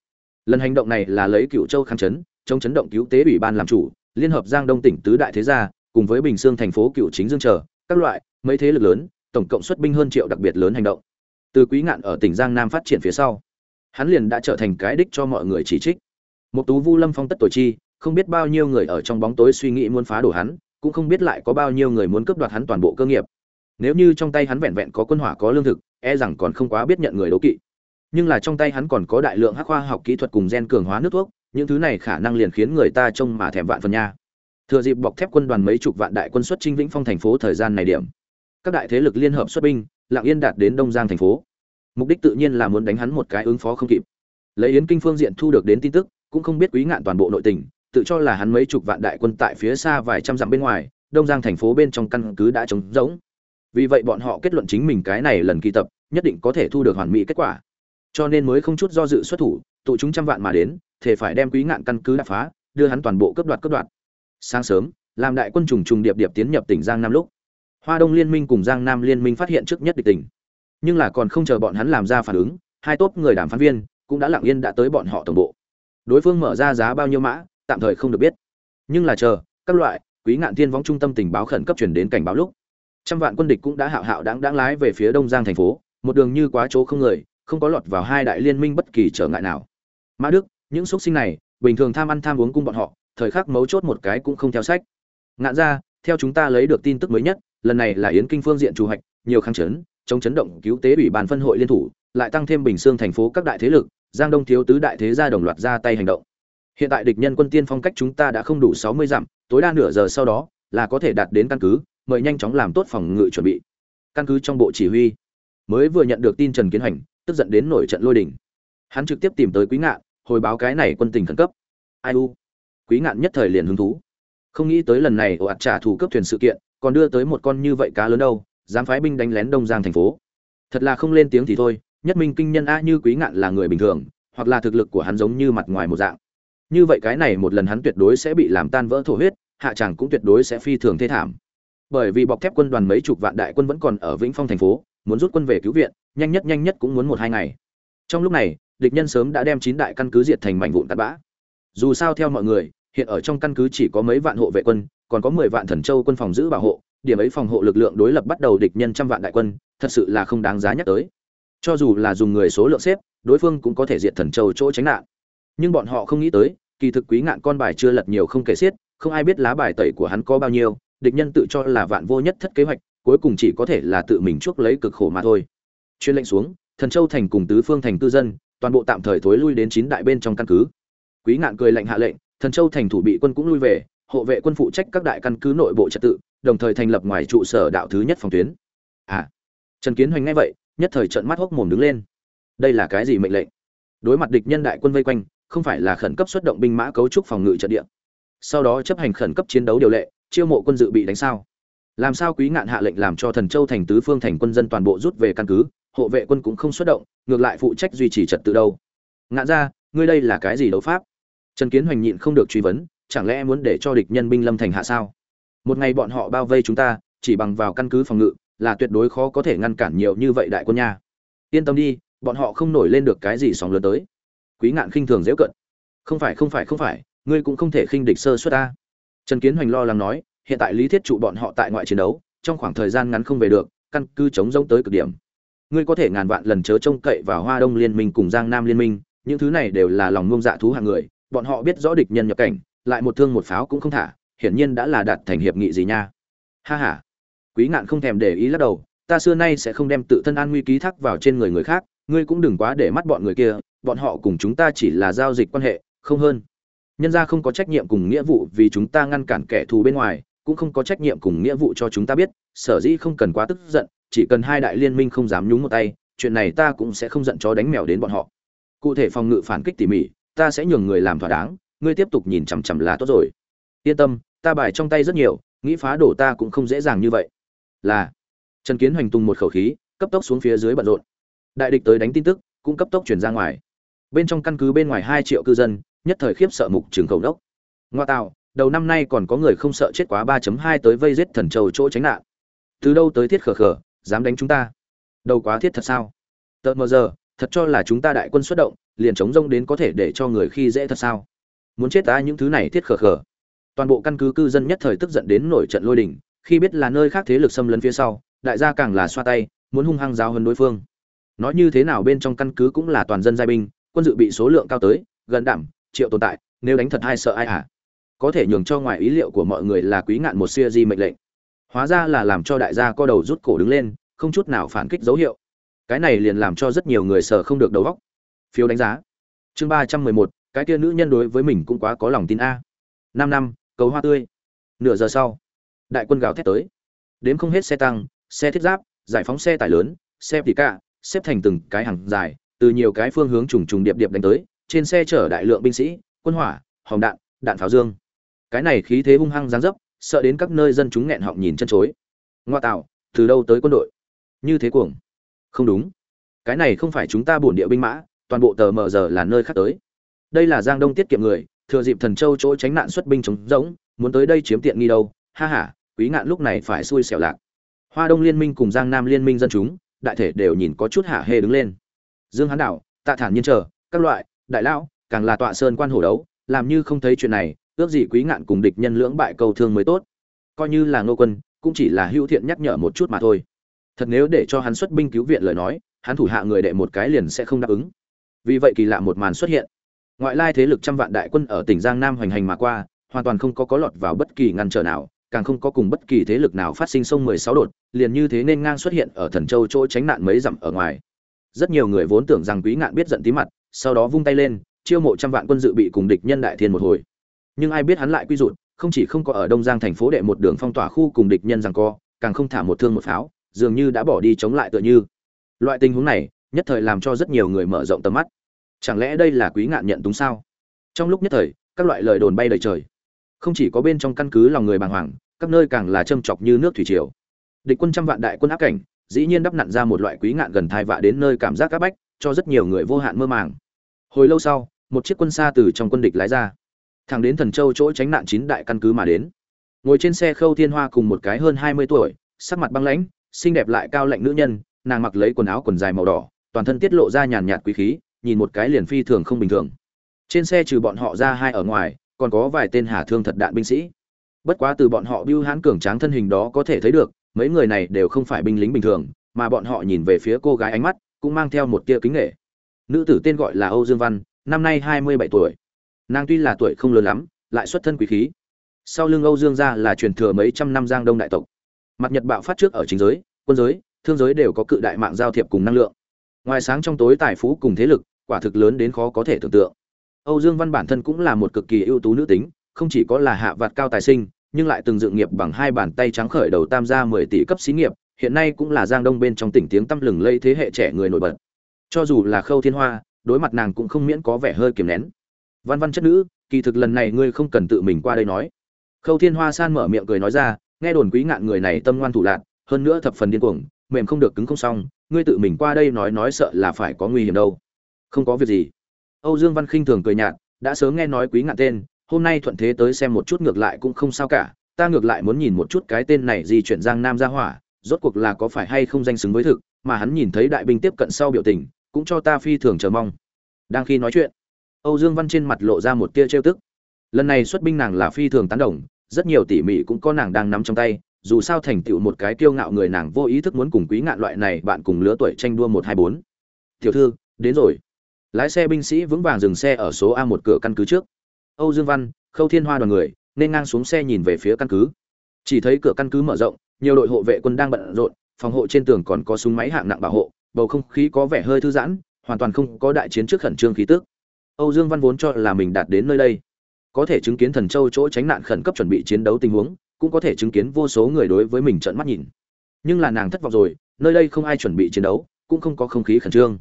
Lần hành động này là lấy cựu châu kháng chấn, chống chấn động cứu tế ủy ban làm chủ, liên hợp giang đông tỉnh tứ đại thế gia, cùng với bình dương thành phố cựu chính dương trở các loại, mấy thế lực lớn, tổng cộng xuất binh hơn triệu đặc biệt lớn hành động. Từ quý ngạn ở tỉnh giang nam phát triển phía sau hắn liền đã trở thành cái đích cho mọi người chỉ trích. Một tú vu lâm phong tất tổ chi, không biết bao nhiêu người ở trong bóng tối suy nghĩ muốn phá đổ hắn, cũng không biết lại có bao nhiêu người muốn cướp đoạt hắn toàn bộ cơ nghiệp. Nếu như trong tay hắn vẹn vẹn có quân hỏa có lương thực e rằng còn không quá biết nhận người đấu kỵ. Nhưng là trong tay hắn còn có đại lượng hắc khoa học kỹ thuật cùng gen cường hóa nước thuốc, những thứ này khả năng liền khiến người ta trông mà thèm vạn phần nha. Thừa dịp bọc thép quân đoàn mấy chục vạn đại quân xuất chinh vĩnh phong thành phố thời gian này điểm, các đại thế lực liên hợp xuất binh lạng yên đạt đến đông giang thành phố mục đích tự nhiên là muốn đánh hắn một cái ứng phó không kịp. Lấy yến kinh phương diện thu được đến tin tức, cũng không biết quý ngạn toàn bộ nội tình, tự cho là hắn mấy chục vạn đại quân tại phía xa vài trăm dặm bên ngoài, đông giang thành phố bên trong căn cứ đã trống rỗng. Vì vậy bọn họ kết luận chính mình cái này lần kỳ tập, nhất định có thể thu được hoàn mỹ kết quả. Cho nên mới không chút do dự xuất thủ, tụ chúng trăm vạn mà đến thể phải đem quý ngạn căn cứ đập phá, đưa hắn toàn bộ cấp đoạt cấp đoạt. Sáng sớm, làm đại quân trùng trùng điệp điệp tiến nhập tỉnh giang nam lúc. Hoa đông liên minh cùng giang nam liên minh phát hiện trước nhất địch tỉnh nhưng là còn không chờ bọn hắn làm ra phản ứng, hai tốp người đàm phán viên cũng đã lặng yên đã tới bọn họ tổng bộ. Đối phương mở ra giá bao nhiêu mã, tạm thời không được biết. Nhưng là chờ, các loại, quý ngạn thiên võng trung tâm tình báo khẩn cấp chuyển đến cảnh báo lúc. Trăm vạn quân địch cũng đã hạo hạo đáng đáng lái về phía đông giang thành phố, một đường như quá chỗ không người, không có lọt vào hai đại liên minh bất kỳ trở ngại nào. Mã đức, những xuất sinh này, bình thường tham ăn tham uống cung bọn họ, thời khắc mấu chốt một cái cũng không theo sách. Ngạn ra theo chúng ta lấy được tin tức mới nhất, lần này là yến kinh phương diện chủ hạch, nhiều kháng chấn chống chấn động cứu tế ủy ban phân hội liên thủ, lại tăng thêm bình xương thành phố các đại thế lực, giang đông thiếu tứ đại thế gia đồng loạt ra tay hành động. Hiện tại địch nhân quân tiên phong cách chúng ta đã không đủ sáu mươi dặm, tối đa nửa giờ sau đó là có thể đạt đến căn cứ, mời nhanh chóng làm tốt phòng ngự chuẩn bị. Căn cứ trong bộ chỉ huy, mới vừa nhận được tin trần kiến hành tức giận đến nổi trận lôi đình. Hắn trực tiếp tìm tới quý ngạn, hồi báo cái này quân tình khẩn cấp. Ai u? Quý ngạn nhất thời liền hứng thú. Không nghĩ tới lần này ồ ạt trả thù cấp thuyền sự kiện, còn đưa tới một con như vậy cá lớn đâu dám phái binh đánh lén đông giang thành phố. Thật là không lên tiếng thì thôi, nhất minh kinh nhân a như quý ngạn là người bình thường, hoặc là thực lực của hắn giống như mặt ngoài một dạng. Như vậy cái này một lần hắn tuyệt đối sẽ bị làm tan vỡ thổ huyết, hạ tràng cũng tuyệt đối sẽ phi thường thê thảm. Bởi vì bọc thép quân đoàn mấy chục vạn đại quân vẫn còn ở vĩnh phong thành phố, muốn rút quân về cứu viện, nhanh nhất nhanh nhất cũng muốn một hai ngày. Trong lúc này, địch nhân sớm đã đem chín đại căn cứ diệt thành mảnh vụn tạt bã. Dù sao theo mọi người, hiện ở trong căn cứ chỉ có mấy vạn hộ vệ quân, còn có mười vạn thần châu quân phòng giữ bảo hộ điểm ấy phòng hộ lực lượng đối lập bắt đầu địch nhân trăm vạn đại quân, thật sự là không đáng giá nhắc tới. Cho dù là dùng người số lượng xếp, đối phương cũng có thể diệt thần châu chỗ tránh nạn. Nhưng bọn họ không nghĩ tới, kỳ thực quý ngạn con bài chưa lật nhiều không kể xiết, không ai biết lá bài tẩy của hắn có bao nhiêu, địch nhân tự cho là vạn vô nhất thất kế hoạch, cuối cùng chỉ có thể là tự mình chuốc lấy cực khổ mà thôi. Chuyên lệnh xuống, thần châu thành cùng tứ phương thành tư dân, toàn bộ tạm thời thối lui đến chín đại bên trong căn cứ. Quý ngạn cười lạnh hạ lệnh, thần châu thành thủ bị quân cũng lui về, hộ vệ quân phụ trách các đại căn cứ nội bộ trật tự đồng thời thành lập ngoài trụ sở đạo thứ nhất phòng tuyến. À trần kiến hoành nghe vậy, nhất thời trợn mắt hốc mồm đứng lên. Đây là cái gì mệnh lệnh? Đối mặt địch nhân đại quân vây quanh, không phải là khẩn cấp xuất động binh mã cấu trúc phòng ngự trận địa. Sau đó chấp hành khẩn cấp chiến đấu điều lệ, chiêu mộ quân dự bị đánh sao. Làm sao quý ngạn hạ lệnh làm cho thần châu thành tứ phương thành quân dân toàn bộ rút về căn cứ, hộ vệ quân cũng không xuất động, ngược lại phụ trách duy trì trật tự đâu. Ngạn ra, ngươi đây là cái gì đấu pháp? Trần kiến hoành nhịn không được truy vấn, chẳng lẽ muốn để cho địch nhân binh lâm thành hạ sao? Một ngày bọn họ bao vây chúng ta, chỉ bằng vào căn cứ phòng ngự, là tuyệt đối khó có thể ngăn cản nhiều như vậy đại quân nha. Yên tâm đi, bọn họ không nổi lên được cái gì sóng lớn tới. Quý ngạn khinh thường dễ cận không phải không phải không phải, ngươi cũng không thể khinh địch sơ suất ta. Trần kiến hoành lo lắng nói, hiện tại lý thiết trụ bọn họ tại ngoại chiến đấu, trong khoảng thời gian ngắn không về được, căn cứ chống rông tới cực điểm. Ngươi có thể ngàn vạn lần chớ trông cậy vào hoa đông liên minh cùng giang nam liên minh, những thứ này đều là lòng ngông dạ thú hạng người, bọn họ biết rõ địch nhân nhập cảnh, lại một thương một pháo cũng không thả hiển nhiên đã là đạt thành hiệp nghị gì nha. Ha ha. Quý ngạn không thèm để ý lắc đầu, ta xưa nay sẽ không đem tự thân an nguy ký thác vào trên người người khác, ngươi cũng đừng quá để mắt bọn người kia, bọn họ cùng chúng ta chỉ là giao dịch quan hệ, không hơn. Nhân gia không có trách nhiệm cùng nghĩa vụ vì chúng ta ngăn cản kẻ thù bên ngoài, cũng không có trách nhiệm cùng nghĩa vụ cho chúng ta biết, sở dĩ không cần quá tức giận, chỉ cần hai đại liên minh không dám nhúng một tay, chuyện này ta cũng sẽ không giận chó đánh mèo đến bọn họ. Cụ thể phòng ngự phản kích tỉ mỉ, ta sẽ nhường người làm thỏa đáng, ngươi tiếp tục nhìn chằm chằm là tốt rồi. Yên tâm ta bài trong tay rất nhiều, nghĩ phá đổ ta cũng không dễ dàng như vậy. Là, trần kiến hoành Tùng một khẩu khí, cấp tốc xuống phía dưới bận rộn. Đại địch tới đánh tin tức, cũng cấp tốc chuyển ra ngoài. Bên trong căn cứ bên ngoài hai triệu cư dân, nhất thời khiếp sợ mục trường cầu đốc. Ngoa tạo, đầu năm nay còn có người không sợ chết quá 3.2 tới vây giết thần châu chỗ tránh nạn. Từ đâu tới thiết khở khở dám đánh chúng ta? Đâu quá thiết thật sao? Tợt mờ giờ, thật cho là chúng ta đại quân xuất động, liền chống rông đến có thể để cho người khi dễ thật sao? Muốn chết ta những thứ này thiết khở khở toàn bộ căn cứ cư dân nhất thời tức giận đến nổi trận lôi đình, khi biết là nơi khác thế lực xâm lấn phía sau, đại gia càng là xoa tay, muốn hung hăng giáo hơn đối phương. Nói như thế nào bên trong căn cứ cũng là toàn dân giai binh, quân dự bị số lượng cao tới, gần đảm, triệu tồn tại, nếu đánh thật ai sợ ai hả? Có thể nhường cho ngoài ý liệu của mọi người là quý ngạn một siêu di mệnh lệnh. Hóa ra là làm cho đại gia co đầu rút cổ đứng lên, không chút nào phản kích dấu hiệu. Cái này liền làm cho rất nhiều người sợ không được đầu góc phiếu đánh giá. Chương ba trăm mười một, cái kia nữ nhân đối với mình cũng quá có lòng tin a. Năm năm cầu hoa tươi. Nửa giờ sau, đại quân gào thét tới. Đếm không hết xe tăng, xe thiết giáp, giải phóng xe tải lớn, xe tỉ cả xếp thành từng cái hàng dài, từ nhiều cái phương hướng trùng trùng điệp điệp đánh tới, trên xe chở đại lượng binh sĩ, quân hỏa, hòm đạn đạn pháo dương. Cái này khí thế hung hăng giáng dấp, sợ đến các nơi dân chúng nghẹn họng nhìn chân chối. Ngoa tạo, từ đâu tới quân đội? Như thế cuồng. Không đúng. Cái này không phải chúng ta bổn địa binh mã, toàn bộ tờ mờ giờ là nơi khác tới. Đây là giang đông tiết kiệm người thừa dịp thần châu chỗ tránh nạn xuất binh chống giống muốn tới đây chiếm tiện nghi đâu. Ha ha, quý ngạn lúc này phải xui xẻo lạc. Hoa đông liên minh cùng giang nam liên minh dân chúng, đại thể đều nhìn có chút hạ hê đứng lên. Dương hán đảo, tạ thản nhiên chờ, các loại, đại lão, càng là tọa sơn quan hổ đấu, làm như không thấy chuyện này, ước gì quý ngạn cùng địch nhân lưỡng bại cầu thương mới tốt. Coi như là ngô quân, cũng chỉ là hữu thiện nhắc nhở một chút mà thôi. Thật nếu để cho hắn xuất binh cứu viện lời nói, hắn thủ hạ người đệ một cái liền sẽ không đáp ứng. Vì vậy kỳ lạ một màn xuất hiện ngoại lai thế lực trăm vạn đại quân ở tỉnh giang nam hoành hành mà qua, hoàn toàn không có có lọt vào bất kỳ ngăn trở nào, càng không có cùng bất kỳ thế lực nào phát sinh sông mười sáu đột, liền như thế nên ngang xuất hiện ở thần châu chỗ tránh nạn mấy dặm ở ngoài. Rất nhiều người vốn tưởng rằng quý ngạn biết giận tí mặt, sau đó vung tay lên, chiêu mộ trăm vạn quân dự bị cùng địch nhân đại thiên một hồi. Nhưng ai biết hắn lại quy rụt, không chỉ không có ở đông giang thành phố đệ một đường phong tỏa khu cùng địch nhân rằng co, càng không thả một thương một pháo, dường như đã bỏ đi chống lại tựa như. Loại tình huống này, nhất thời làm cho rất nhiều người mở rộng tầm mắt chẳng lẽ đây là quý ngạn nhận túng sao? Trong lúc nhất thời, các loại lời đồn bay đầy trời. Không chỉ có bên trong căn cứ lòng người bàng hoàng, các nơi càng là châm chọc như nước thủy triều. Địch quân trăm vạn đại quân áp cảnh, dĩ nhiên đắp nặn ra một loại quý ngạn gần thai vạ đến nơi cảm giác áp bách, cho rất nhiều người vô hạn mơ màng. Hồi lâu sau, một chiếc quân xa từ trong quân địch lái ra. Thẳng đến thần châu chỗ tránh nạn chín đại căn cứ mà đến. Ngồi trên xe khâu thiên hoa cùng một cái hơn hai mươi tuổi, sắc mặt băng lãnh, xinh đẹp lại cao lạnh nữ nhân, nàng mặc lấy quần áo quần dài màu đỏ, toàn thân tiết lộ ra nhàn nhạt quý khí nhìn một cái liền phi thường không bình thường. Trên xe trừ bọn họ ra hai ở ngoài, còn có vài tên hà thương thật đạn binh sĩ. Bất quá từ bọn họ biêu hãn cường tráng thân hình đó có thể thấy được, mấy người này đều không phải binh lính bình thường, mà bọn họ nhìn về phía cô gái ánh mắt, cũng mang theo một tia kính nghệ nữ tử tên gọi là âu dương văn, năm nay hai mươi bảy tuổi. Nàng tuy là tuổi không lớn lắm, lại xuất thân quý khí. Sau lưng âu dương gia là truyền thừa mấy trăm năm giang đông đại tộc. Mặt nhật bạo phát trước ở chính giới, quân giới, thương giới đều có cự đại mạng giao thiệp cùng năng lượng. Ngoài sáng trong tối tài phú cùng thế lực quả thực lớn đến khó có thể tưởng tượng. Âu dương văn bản thân cũng là một cực kỳ ưu tú nữ tính không chỉ có là hạ vạt cao tài sinh nhưng lại từng dựng nghiệp bằng hai bàn tay trắng khởi đầu tam gia mười tỷ cấp xí nghiệp hiện nay cũng là giang đông bên trong tỉnh tiếng tăm lừng lây thế hệ trẻ người nổi bật. Cho dù là khâu thiên hoa đối mặt nàng cũng không miễn có vẻ hơi kiềm nén. Văn văn chất nữ kỳ thực lần này ngươi không cần tự mình qua đây nói. Khâu thiên hoa san mở miệng cười nói ra nghe đồn quý ngạn người này tâm ngoan thủ lạn, hơn nữa thập phần điên cuồng mềm không được cứng không xong ngươi tự mình qua đây nói nói sợ là phải có nguy hiểm đâu không có việc gì. Âu dương văn khinh thường cười nhạt, đã sớm nghe nói quý ngạn tên, hôm nay thuận thế tới xem một chút ngược lại cũng không sao cả, ta ngược lại muốn nhìn một chút cái tên này di chuyển giang nam ra hỏa, rốt cuộc là có phải hay không danh xứng với thực, mà hắn nhìn thấy đại binh tiếp cận sau biểu tình, cũng cho ta phi thường chờ mong. Đang khi nói chuyện, âu dương văn trên mặt lộ ra một tia trêu tức. Lần này xuất binh nàng là phi thường tán đồng, rất nhiều tỉ mỉ cũng có nàng đang nắm trong tay, dù sao thành tựu một cái kiêu ngạo người nàng vô ý thức muốn cùng quý ngạn loại này bạn cùng lứa tuổi tranh đua một hai bốn. Tiểu thư, đến rồi lái xe binh sĩ vững vàng dừng xe ở số a một cửa căn cứ trước. Âu dương văn, khâu thiên hoa đoàn người, nên ngang xuống xe nhìn về phía căn cứ. Chỉ thấy cửa căn cứ mở rộng, nhiều đội hộ vệ quân đang bận rộn, phòng hộ trên tường còn có súng máy hạng nặng bảo hộ, bầu không khí có vẻ hơi thư giãn, hoàn toàn không có đại chiến trước khẩn trương khí tức. Âu dương văn vốn cho là mình đạt đến nơi đây, có thể chứng kiến thần châu chỗ tránh nạn khẩn cấp chuẩn bị chiến đấu tình huống, cũng có thể chứng kiến vô số người đối với mình trợn mắt nhìn. Nhưng là nàng thất vọng rồi, nơi đây không ai chuẩn bị chiến đấu, cũng không có không khí khẩn trương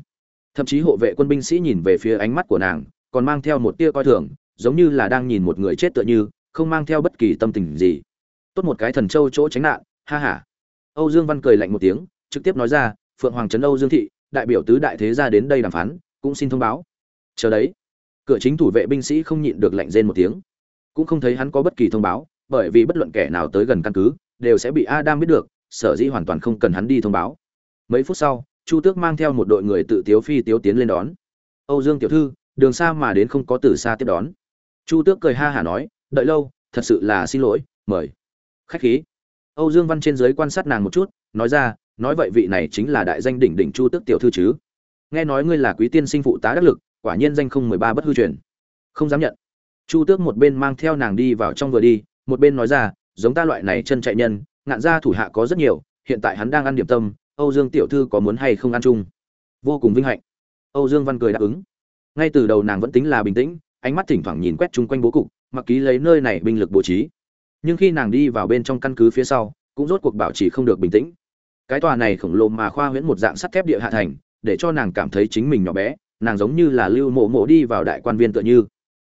thậm chí hộ vệ quân binh sĩ nhìn về phía ánh mắt của nàng, còn mang theo một tia coi thường, giống như là đang nhìn một người chết tựa như, không mang theo bất kỳ tâm tình gì. Tốt một cái thần châu chỗ tránh nạn, ha ha. Âu dương văn cười lạnh một tiếng, trực tiếp nói ra, phượng hoàng trấn âu dương thị, đại biểu tứ đại thế gia đến đây đàm phán, cũng xin thông báo. Chờ đấy. Cửa chính thủ vệ binh sĩ không nhịn được lạnh rên một tiếng. Cũng không thấy hắn có bất kỳ thông báo, bởi vì bất luận kẻ nào tới gần căn cứ, đều sẽ bị adam biết được, sở dĩ hoàn toàn không cần hắn đi thông báo. Mấy phút sau chu tước mang theo một đội người tự tiếu phi tiếu tiến lên đón. Âu dương tiểu thư, đường xa mà đến không có từ xa tiếp đón. Chu tước cười ha hả nói, đợi lâu, thật sự là xin lỗi, mời. Khách khí. Âu dương văn trên giới quan sát nàng một chút, nói ra, nói vậy vị này chính là đại danh đỉnh đỉnh chu tước tiểu thư chứ. Nghe nói ngươi là quý tiên sinh phụ tá đắc lực, quả nhiên danh không mười ba bất hư truyền. Không dám nhận. Chu tước một bên mang theo nàng đi vào trong vừa đi, một bên nói ra, giống ta loại này chân chạy nhân, ngạn gia thủ hạ có rất nhiều, hiện tại hắn đang ăn điểm tâm âu dương tiểu thư có muốn hay không ăn chung? Vô cùng vinh hạnh. Âu dương văn cười đáp ứng. Ngay từ đầu nàng vẫn tính là bình tĩnh, ánh mắt thỉnh thoảng nhìn quét chung quanh bố cục, mặc ký lấy nơi này binh lực bố trí. Nhưng khi nàng đi vào bên trong căn cứ phía sau, cũng rốt cuộc bảo trì không được bình tĩnh. Cái tòa này khổng lồ mà khoa huyễn một dạng sắt thép địa hạ thành, để cho nàng cảm thấy chính mình nhỏ bé, nàng giống như là lưu mộ mộ đi vào đại quan viên tựa như.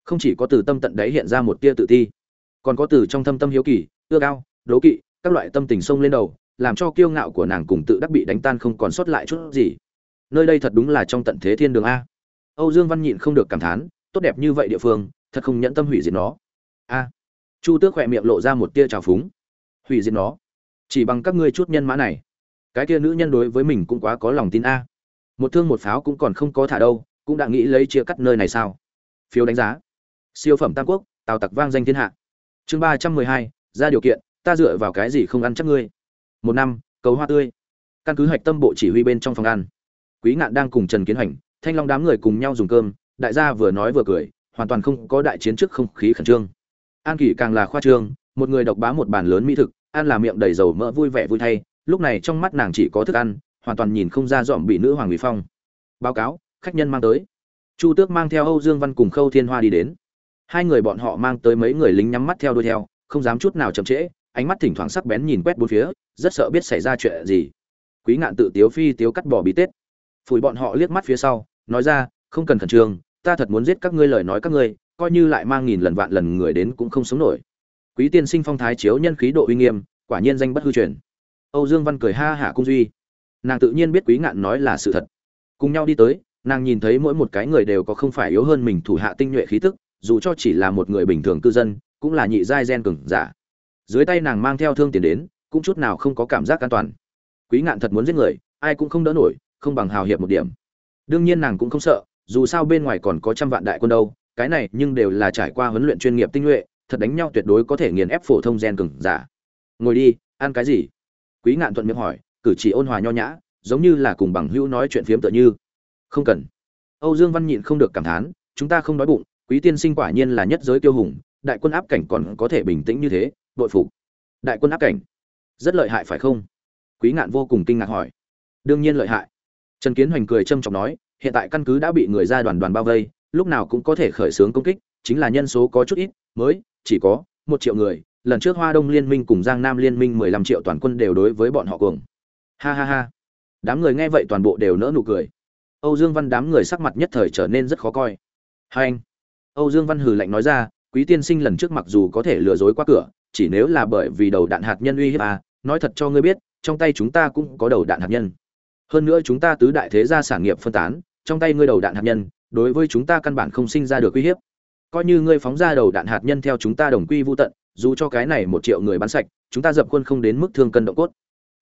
Không chỉ có từ tâm tận đấy hiện ra một tia tự ti, còn có từ trong thâm tâm hiếu kỳ ưa cao đố kỵ, các loại tâm tình sông lên đầu làm cho kiêu ngạo của nàng cùng tự đắc bị đánh tan không còn sót lại chút gì. Nơi đây thật đúng là trong tận thế thiên đường a. Âu dương văn nhịn không được cảm thán, tốt đẹp như vậy địa phương, thật không nhẫn tâm hủy diệt nó. A. Chu tước khỏe miệng lộ ra một tia trào phúng. Hủy diệt nó. Chỉ bằng các ngươi chút nhân mã này. Cái kia nữ nhân đối với mình cũng quá có lòng tin a. Một thương một pháo cũng còn không có thả đâu, cũng đã nghĩ lấy chia cắt nơi này sao? Phiếu đánh giá. Siêu phẩm tam quốc, tào tặc vang danh thiên hạ. Chương ba trăm mười hai, ra điều kiện, ta dựa vào cái gì không ăn chắc ngươi? Một năm, cầu hoa tươi. Căn cứ hạch tâm bộ chỉ huy bên trong phòng ăn. Quý ngạn đang cùng trần kiến hành thanh long đám người cùng nhau dùng cơm, đại gia vừa nói vừa cười, hoàn toàn không có đại chiến trước không khí khẩn trương. An kỷ càng là khoa trương, một người độc bá một bàn lớn mỹ thực, ăn là miệng đầy dầu mỡ vui vẻ vui thay, lúc này trong mắt nàng chỉ có thức ăn, hoàn toàn nhìn không ra dọn bị nữ hoàng mỹ phong. Báo cáo, khách nhân mang tới. Chu tước mang theo âu dương văn cùng khâu thiên hoa đi đến. Hai người bọn họ mang tới mấy người lính nhắm mắt theo đuôi theo, không dám chút nào chậm trễ ánh mắt thỉnh thoảng sắc bén nhìn quét bốn phía, rất sợ biết xảy ra chuyện gì. Quý ngạn tự tiếu phi tiếu cắt bỏ bí tết. Phủi bọn họ liếc mắt phía sau, nói ra, không cần khẩn trương, ta thật muốn giết các ngươi lời nói các ngươi, coi như lại mang nghìn lần vạn lần người đến cũng không sống nổi. Quý tiên sinh phong thái chiếu nhân khí độ uy nghiêm, quả nhiên danh bất hư truyền. Âu dương văn cười ha hả cung duy. Nàng tự nhiên biết quý ngạn nói là sự thật. Cùng nhau đi tới, nàng nhìn thấy mỗi một cái người đều có không phải yếu hơn mình thủ hạ tinh nhuệ khí tức, dù cho chỉ là một người bình thường cư dân, cũng là nhị giai gen cường giả dưới tay nàng mang theo thương tiền đến, cũng chút nào không có cảm giác an toàn. Quý ngạn thật muốn giết người, ai cũng không đỡ nổi, không bằng hào hiệp một điểm. Đương nhiên nàng cũng không sợ, dù sao bên ngoài còn có trăm vạn đại quân đâu, cái này nhưng đều là trải qua huấn luyện chuyên nghiệp tinh nhuệ, thật đánh nhau tuyệt đối có thể nghiền ép phổ thông gen cừng giả. Ngồi đi, ăn cái gì? Quý ngạn thuận miệng hỏi, cử chỉ ôn hòa nho nhã, giống như là cùng bằng hữu nói chuyện phiếm tựa như. Không cần. Âu dương văn nhịn không được cảm thán, chúng ta không đói bụng, quý tiên sinh quả nhiên là nhất giới tiêu hùng, đại quân áp cảnh còn có thể bình tĩnh như thế bội phục. Đại quân áp cảnh. Rất lợi hại phải không? Quý ngạn vô cùng kinh ngạc hỏi. Đương nhiên lợi hại. Trần kiến hoành cười trâm trọng nói, hiện tại căn cứ đã bị người ra đoàn đoàn bao vây, lúc nào cũng có thể khởi xướng công kích, chính là nhân số có chút ít, mới chỉ có một triệu người. Lần trước hoa đông liên minh cùng giang nam liên minh mười lăm triệu toàn quân đều đối với bọn họ cuồng. Ha ha ha. Đám người nghe vậy toàn bộ đều nỡ nụ cười. Âu dương văn đám người sắc mặt nhất thời trở nên rất khó coi. Hai anh. Âu dương văn hừ lạnh nói ra, quý tiên sinh lần trước mặc dù có thể lừa dối qua cửa chỉ nếu là bởi vì đầu đạn hạt nhân uy hiếp à, nói thật cho ngươi biết, trong tay chúng ta cũng có đầu đạn hạt nhân. Hơn nữa chúng ta tứ đại thế gia sản nghiệp phân tán, trong tay ngươi đầu đạn hạt nhân, đối với chúng ta căn bản không sinh ra được uy hiếp. coi như ngươi phóng ra đầu đạn hạt nhân theo chúng ta đồng quy vu tận dù cho cái này một triệu người bắn sạch chúng ta dập quân không đến mức thương cân động cốt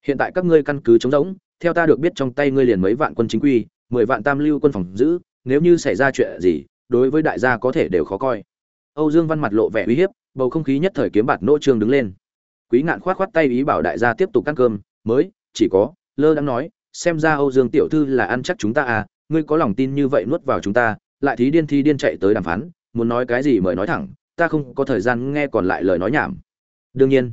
hiện tại các ngươi căn cứ chống rỗng theo ta được biết trong tay ngươi liền mấy vạn quân chính quy mười vạn tam lưu quân phòng giữ nếu như xảy ra chuyện gì đối với đại gia có thể đều khó coi âu dương văn mặt lộ vẻ uy hiếp bầu không khí nhất thời kiếm bạt nỗ trương đứng lên. Quý ngạn khoát khoát tay ý bảo đại gia tiếp tục ăn cơm, mới, chỉ có, lơ đang nói, xem ra âu dương tiểu thư là ăn chắc chúng ta à ngươi có lòng tin như vậy nuốt vào chúng ta, lại thí điên thi điên chạy tới đàm phán, muốn nói cái gì mời nói thẳng, ta không có thời gian nghe còn lại lời nói nhảm. Đương nhiên,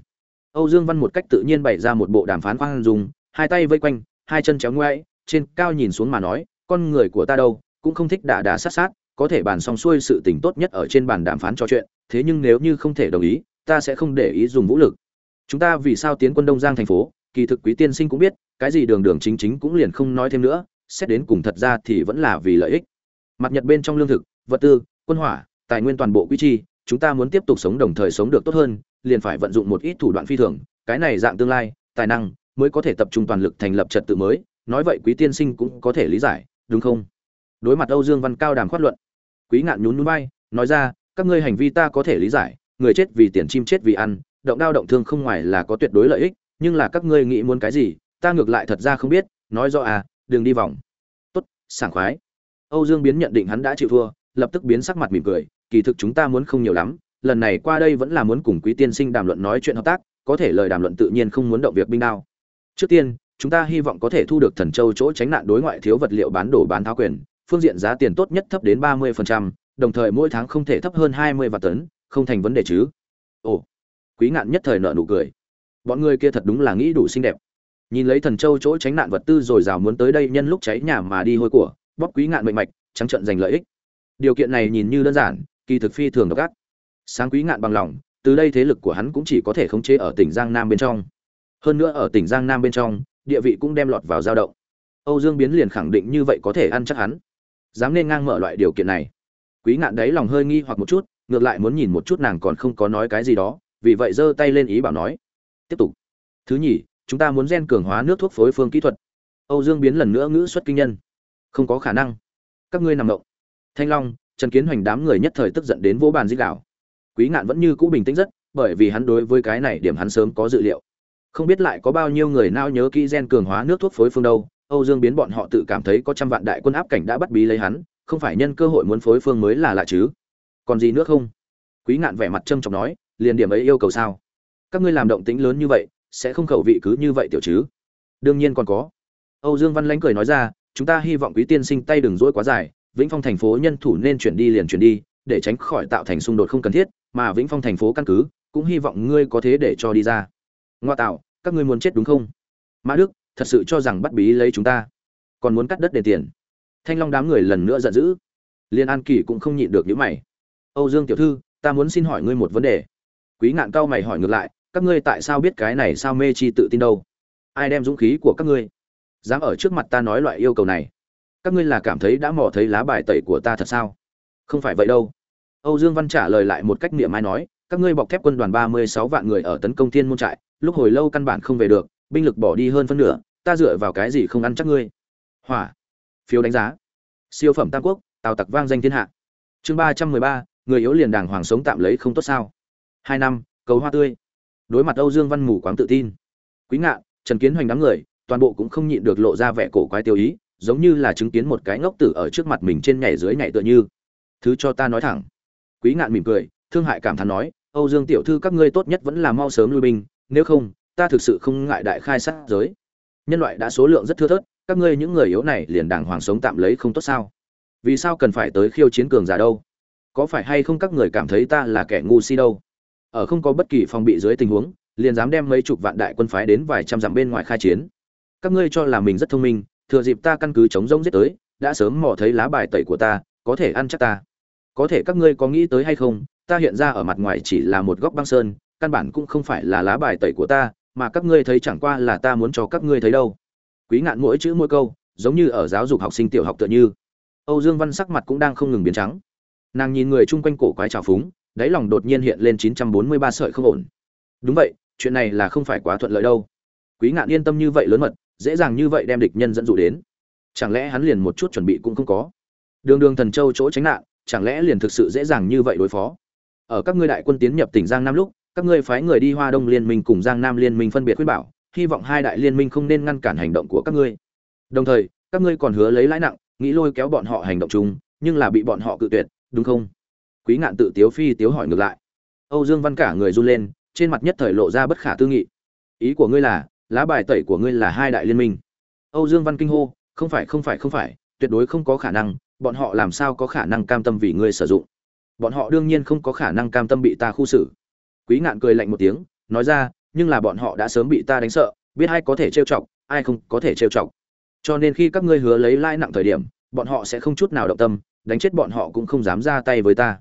âu dương văn một cách tự nhiên bày ra một bộ đàm phán khoan dùng hai tay vây quanh, hai chân chéo ngoáy, trên cao nhìn xuống mà nói, con người của ta đâu, cũng không thích đà đà sát sát có thể bàn xong xuôi sự tình tốt nhất ở trên bàn đàm phán trò chuyện, thế nhưng nếu như không thể đồng ý, ta sẽ không để ý dùng vũ lực. Chúng ta vì sao tiến quân đông giang thành phố, kỳ thực quý tiên sinh cũng biết, cái gì đường đường chính chính cũng liền không nói thêm nữa, xét đến cùng thật ra thì vẫn là vì lợi ích. Mặt nhật bên trong lương thực, vật tư, quân hỏa, tài nguyên toàn bộ quy chi, chúng ta muốn tiếp tục sống đồng thời sống được tốt hơn, liền phải vận dụng một ít thủ đoạn phi thường, cái này dạng tương lai, tài năng mới có thể tập trung toàn lực thành lập trật tự mới, nói vậy quý tiên sinh cũng có thể lý giải, đúng không? Đối mặt âu dương văn cao đàm khoát luận quý ngạn nhún nhún bay nói ra, các ngươi hành vi ta có thể lý giải, người chết vì tiền chim chết vì ăn, động đao động thương không ngoài là có tuyệt đối lợi ích, nhưng là các ngươi nghĩ muốn cái gì, ta ngược lại thật ra không biết, nói rõ à đừng đi vòng. Tốt, sảng khoái. Âu dương biến nhận định hắn đã chịu thua, lập tức biến sắc mặt mỉm cười, kỳ thực chúng ta muốn không nhiều lắm, lần này qua đây vẫn là muốn cùng quý tiên sinh đàm luận nói chuyện hợp tác, có thể lời đàm luận tự nhiên không muốn động việc binh đao. Trước tiên, chúng ta hy vọng có thể thu được thần châu chỗ tránh nạn đối ngoại thiếu vật liệu bán đổ bán tháo quyền phương diện giá tiền tốt nhất thấp đến ba 30%, đồng thời mỗi tháng không thể thấp hơn hai mươi vạn tấn không thành vấn đề chứ. Ồ quý ngạn nhất thời nợ nụ cười. Bọn người kia thật đúng là nghĩ đủ xinh đẹp. Nhìn lấy thần châu chỗ tránh nạn vật tư rồi rào muốn tới đây nhân lúc cháy nhà mà đi hôi của bóc quý ngạn mệnh mạch trắng trận giành lợi ích. Điều kiện này nhìn như đơn giản kỳ thực phi thường độc ác. Sáng quý ngạn bằng lòng từ đây thế lực của hắn cũng chỉ có thể khống chế ở tỉnh giang nam bên trong. Hơn nữa ở tỉnh giang nam bên trong địa vị cũng đem lọt vào dao động. Âu dương biến liền khẳng định như vậy có thể ăn chắc hắn dám nên ngang mở loại điều kiện này. Quý ngạn đấy lòng hơi nghi hoặc một chút, ngược lại muốn nhìn một chút nàng còn không có nói cái gì đó, vì vậy giơ tay lên ý bảo nói, tiếp tục. Thứ nhì, chúng ta muốn gen cường hóa nước thuốc phối phương kỹ thuật. Âu dương biến lần nữa ngữ xuất kinh nhân. Không có khả năng. Các ngươi nằm động. Thanh long, trần kiến hoành đám người nhất thời tức giận đến vỗ bàn dích đạo quý ngạn vẫn như cũ bình tĩnh rất, bởi vì hắn đối với cái này điểm hắn sớm có dự liệu. Không biết lại có bao nhiêu người nao nhớ kỹ gen cường hóa nước thuốc phối phương đâu âu dương biến bọn họ tự cảm thấy có trăm vạn đại quân áp cảnh đã bắt bí lấy hắn, không phải nhân cơ hội muốn phối phương mới là lạ chứ. Còn gì nữa không? Quý ngạn vẻ mặt trâm trọng nói, liền điểm ấy yêu cầu sao? Các ngươi làm động tĩnh lớn như vậy, sẽ không khẩu vị cứ như vậy tiểu chứ? Đương nhiên còn có. Âu dương văn lãnh cười nói ra, chúng ta hy vọng quý tiên sinh tay đừng dỗi quá dài, vĩnh phong thành phố nhân thủ nên chuyển đi liền chuyển đi, để tránh khỏi tạo thành xung đột không cần thiết, mà vĩnh phong thành phố căn cứ, cũng hy vọng ngươi có thế để cho đi ra. Ngoa tạo, các ngươi muốn chết đúng không? Mã đức thật sự cho rằng bắt bí lấy chúng ta. Còn muốn cắt đất để tiền. Thanh long đám người lần nữa giận dữ. Liên an kỳ cũng không nhịn được những mày. Âu dương tiểu thư, ta muốn xin hỏi ngươi một vấn đề. Quý ngạn cao mày hỏi ngược lại, các ngươi tại sao biết cái này sao mê chi tự tin đâu? Ai đem dũng khí của các ngươi? Dám ở trước mặt ta nói loại yêu cầu này. Các ngươi là cảm thấy đã mò thấy lá bài tẩy của ta thật sao? Không phải vậy đâu. Âu dương văn trả lời lại một cách niệm ai nói, các ngươi bọc thép quân đoàn ba mươi sáu vạn người ở tấn công thiên môn trại, lúc hồi lâu căn bản không về được binh lực bỏ đi hơn phân nửa, ta dựa vào cái gì không ăn chắc ngươi? Hỏa. Phiếu đánh giá. Siêu phẩm tam quốc, tào tặc vang danh thiên hạ. Chương ba trăm mười ba, người yếu liền đàng hoàng sống tạm lấy không tốt sao? Hai năm, cầu hoa tươi. Đối mặt âu dương văn mù quáng tự tin. Quý ngạn trần kiến hoành đám người, toàn bộ cũng không nhịn được lộ ra vẻ cổ quái tiêu ý, giống như là chứng kiến một cái ngốc tử ở trước mặt mình trên nhảy dưới nhảy tựa như. Thứ cho ta nói thẳng. Quý ngạn mỉm cười, thương hại cảm thán nói, âu dương tiểu thư, các ngươi tốt nhất vẫn là mau sớm lui binh, nếu không ta thực sự không ngại đại khai sát giới. Nhân loại đã số lượng rất thưa thớt, các ngươi những người yếu này liền đàng hoàng sống tạm lấy không tốt sao? Vì sao cần phải tới khiêu chiến cường giả đâu? Có phải hay không các người cảm thấy ta là kẻ ngu si đâu? Ở không có bất kỳ phòng bị dưới tình huống, liền dám đem mấy chục vạn đại quân phái đến vài trăm dặm bên ngoài khai chiến. Các ngươi cho là mình rất thông minh, thừa dịp ta căn cứ chống rông giết tới, đã sớm mò thấy lá bài tẩy của ta, có thể ăn chắc ta. Có thể các ngươi có nghĩ tới hay không, ta hiện ra ở mặt ngoài chỉ là một góc băng sơn, căn bản cũng không phải là lá bài tẩy của ta mà các ngươi thấy chẳng qua là ta muốn cho các ngươi thấy đâu. Quý ngạn mỗi chữ mỗi câu, giống như ở giáo dục học sinh tiểu học tựa như. Âu dương văn sắc mặt cũng đang không ngừng biến trắng. Nàng nhìn người chung quanh cổ quái trào phúng, đáy lòng đột nhiên hiện lên chín trăm bốn mươi ba sợi không ổn. Đúng vậy, chuyện này là không phải quá thuận lợi đâu. Quý ngạn yên tâm như vậy lớn mật, dễ dàng như vậy đem địch nhân dẫn dụ đến. Chẳng lẽ hắn liền một chút chuẩn bị cũng không có? Đường đường thần châu chỗ tránh nạn, chẳng lẽ liền thực sự dễ dàng như vậy đối phó? Ở các ngươi đại quân tiến nhập tỉnh giang nam lúc các ngươi phái người đi hoa đông liên minh cùng giang nam liên minh phân biệt khuyên bảo, hy vọng hai đại liên minh không nên ngăn cản hành động của các ngươi. Đồng thời, các ngươi còn hứa lấy lãi nặng, nghĩ lôi kéo bọn họ hành động chung, nhưng là bị bọn họ cự tuyệt, đúng không? Quý ngạn tự tiếu phi tiếu hỏi ngược lại. Âu dương văn cả người run lên, trên mặt nhất thời lộ ra bất khả tư nghị. Ý của ngươi là, lá bài tẩy của ngươi là hai đại liên minh. Âu dương văn kinh hô, không phải không phải không phải, tuyệt đối không có khả năng, bọn họ làm sao có khả năng cam tâm vì ngươi sử dụng? Bọn họ đương nhiên không có khả năng cam tâm bị ta khu xử quý ngạn cười lạnh một tiếng, nói ra, nhưng là bọn họ đã sớm bị ta đánh sợ, biết ai có thể trêu chọc, ai không có thể trêu chọc. Cho nên khi các ngươi hứa lấy lãi nặng thời điểm, bọn họ sẽ không chút nào động tâm, đánh chết bọn họ cũng không dám ra tay với ta.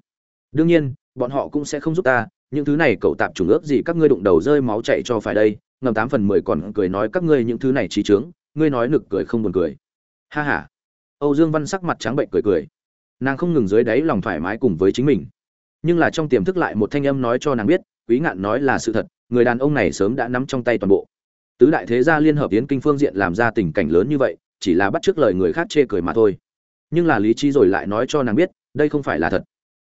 Đương nhiên, bọn họ cũng sẽ không giúp ta, những thứ này cậu tạp chủng ước gì các ngươi đụng đầu rơi máu chảy cho phải đây. Ngầm tám phần mười còn cười nói, các ngươi những thứ này trí trướng ngươi nói nực cười không buồn cười. Ha ha. Âu dương văn sắc mặt trắng bệnh cười cười. Nàng không ngừng dưới đáy lòng thoải mái cùng với chính mình nhưng là trong tiềm thức lại một thanh âm nói cho nàng biết, quý ngạn nói là sự thật, người đàn ông này sớm đã nắm trong tay toàn bộ. Tứ đại thế gia liên hợp yến kinh phương diện làm ra tình cảnh lớn như vậy, chỉ là bắt t lời người khác chê cười mà thôi. Nhưng là lý trí rồi lại nói cho nàng biết, đây không phải là thật.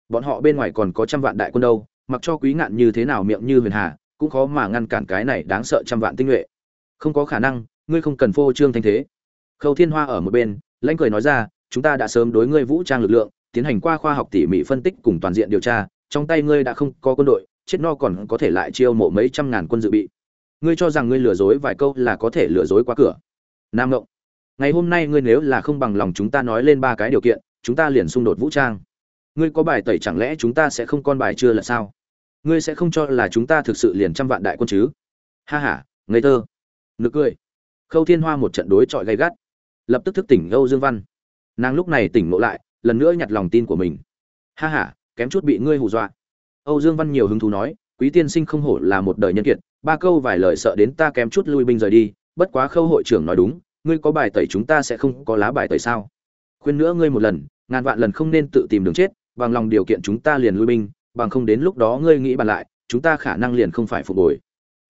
Bọn họ bên ngoài còn có trăm vạn đại quân đâu, mặc cho quý ngạn như thế nào miệng như huyền hà, cũng khó mà ngăn cản cái này đáng sợ trăm vạn tinh nhuệ. Không có khả năng, ngươi không cần phô trương thanh thế. Khâu thiên hoa ở một bên, lãnh cười nói ra, chúng ta đã sớm đối ngươi vũ trang lực lượng tiến hành qua khoa học tỉ mỉ phân tích cùng toàn diện điều tra, trong tay ngươi đã không có quân đội, chết no còn có thể lại chiêu mộ mấy trăm ngàn quân dự bị. Ngươi cho rằng ngươi lừa dối vài câu là có thể lừa dối qua cửa. Nam ngộng, ngày hôm nay ngươi nếu là không bằng lòng chúng ta nói lên ba cái điều kiện, chúng ta liền xung đột vũ trang. Ngươi có bài tẩy chẳng lẽ chúng ta sẽ không con bài chưa là sao? Ngươi sẽ không cho là chúng ta thực sự liền trăm vạn đại quân chứ? Ha ha, ngây thơ. Nực cười. Khâu thiên hoa một trận đối chọi gay gắt. Lập tức thức tỉnh âu dương văn. Nàng lúc này tỉnh ngộ lại lần nữa nhặt lòng tin của mình. Ha ha, kém chút bị ngươi hù dọa. Âu dương văn nhiều hứng thú nói, quý tiên sinh không hổ là một đời nhân kiệt, ba câu vài lời sợ đến ta kém chút lui binh rời đi, bất quá khâu hội trưởng nói đúng, ngươi có bài tẩy chúng ta sẽ không có lá bài tẩy sao. Khuyên nữa ngươi một lần, ngàn vạn lần không nên tự tìm đường chết, bằng lòng điều kiện chúng ta liền lui binh, bằng không đến lúc đó ngươi nghĩ bàn lại, chúng ta khả năng liền không phải phục hồi.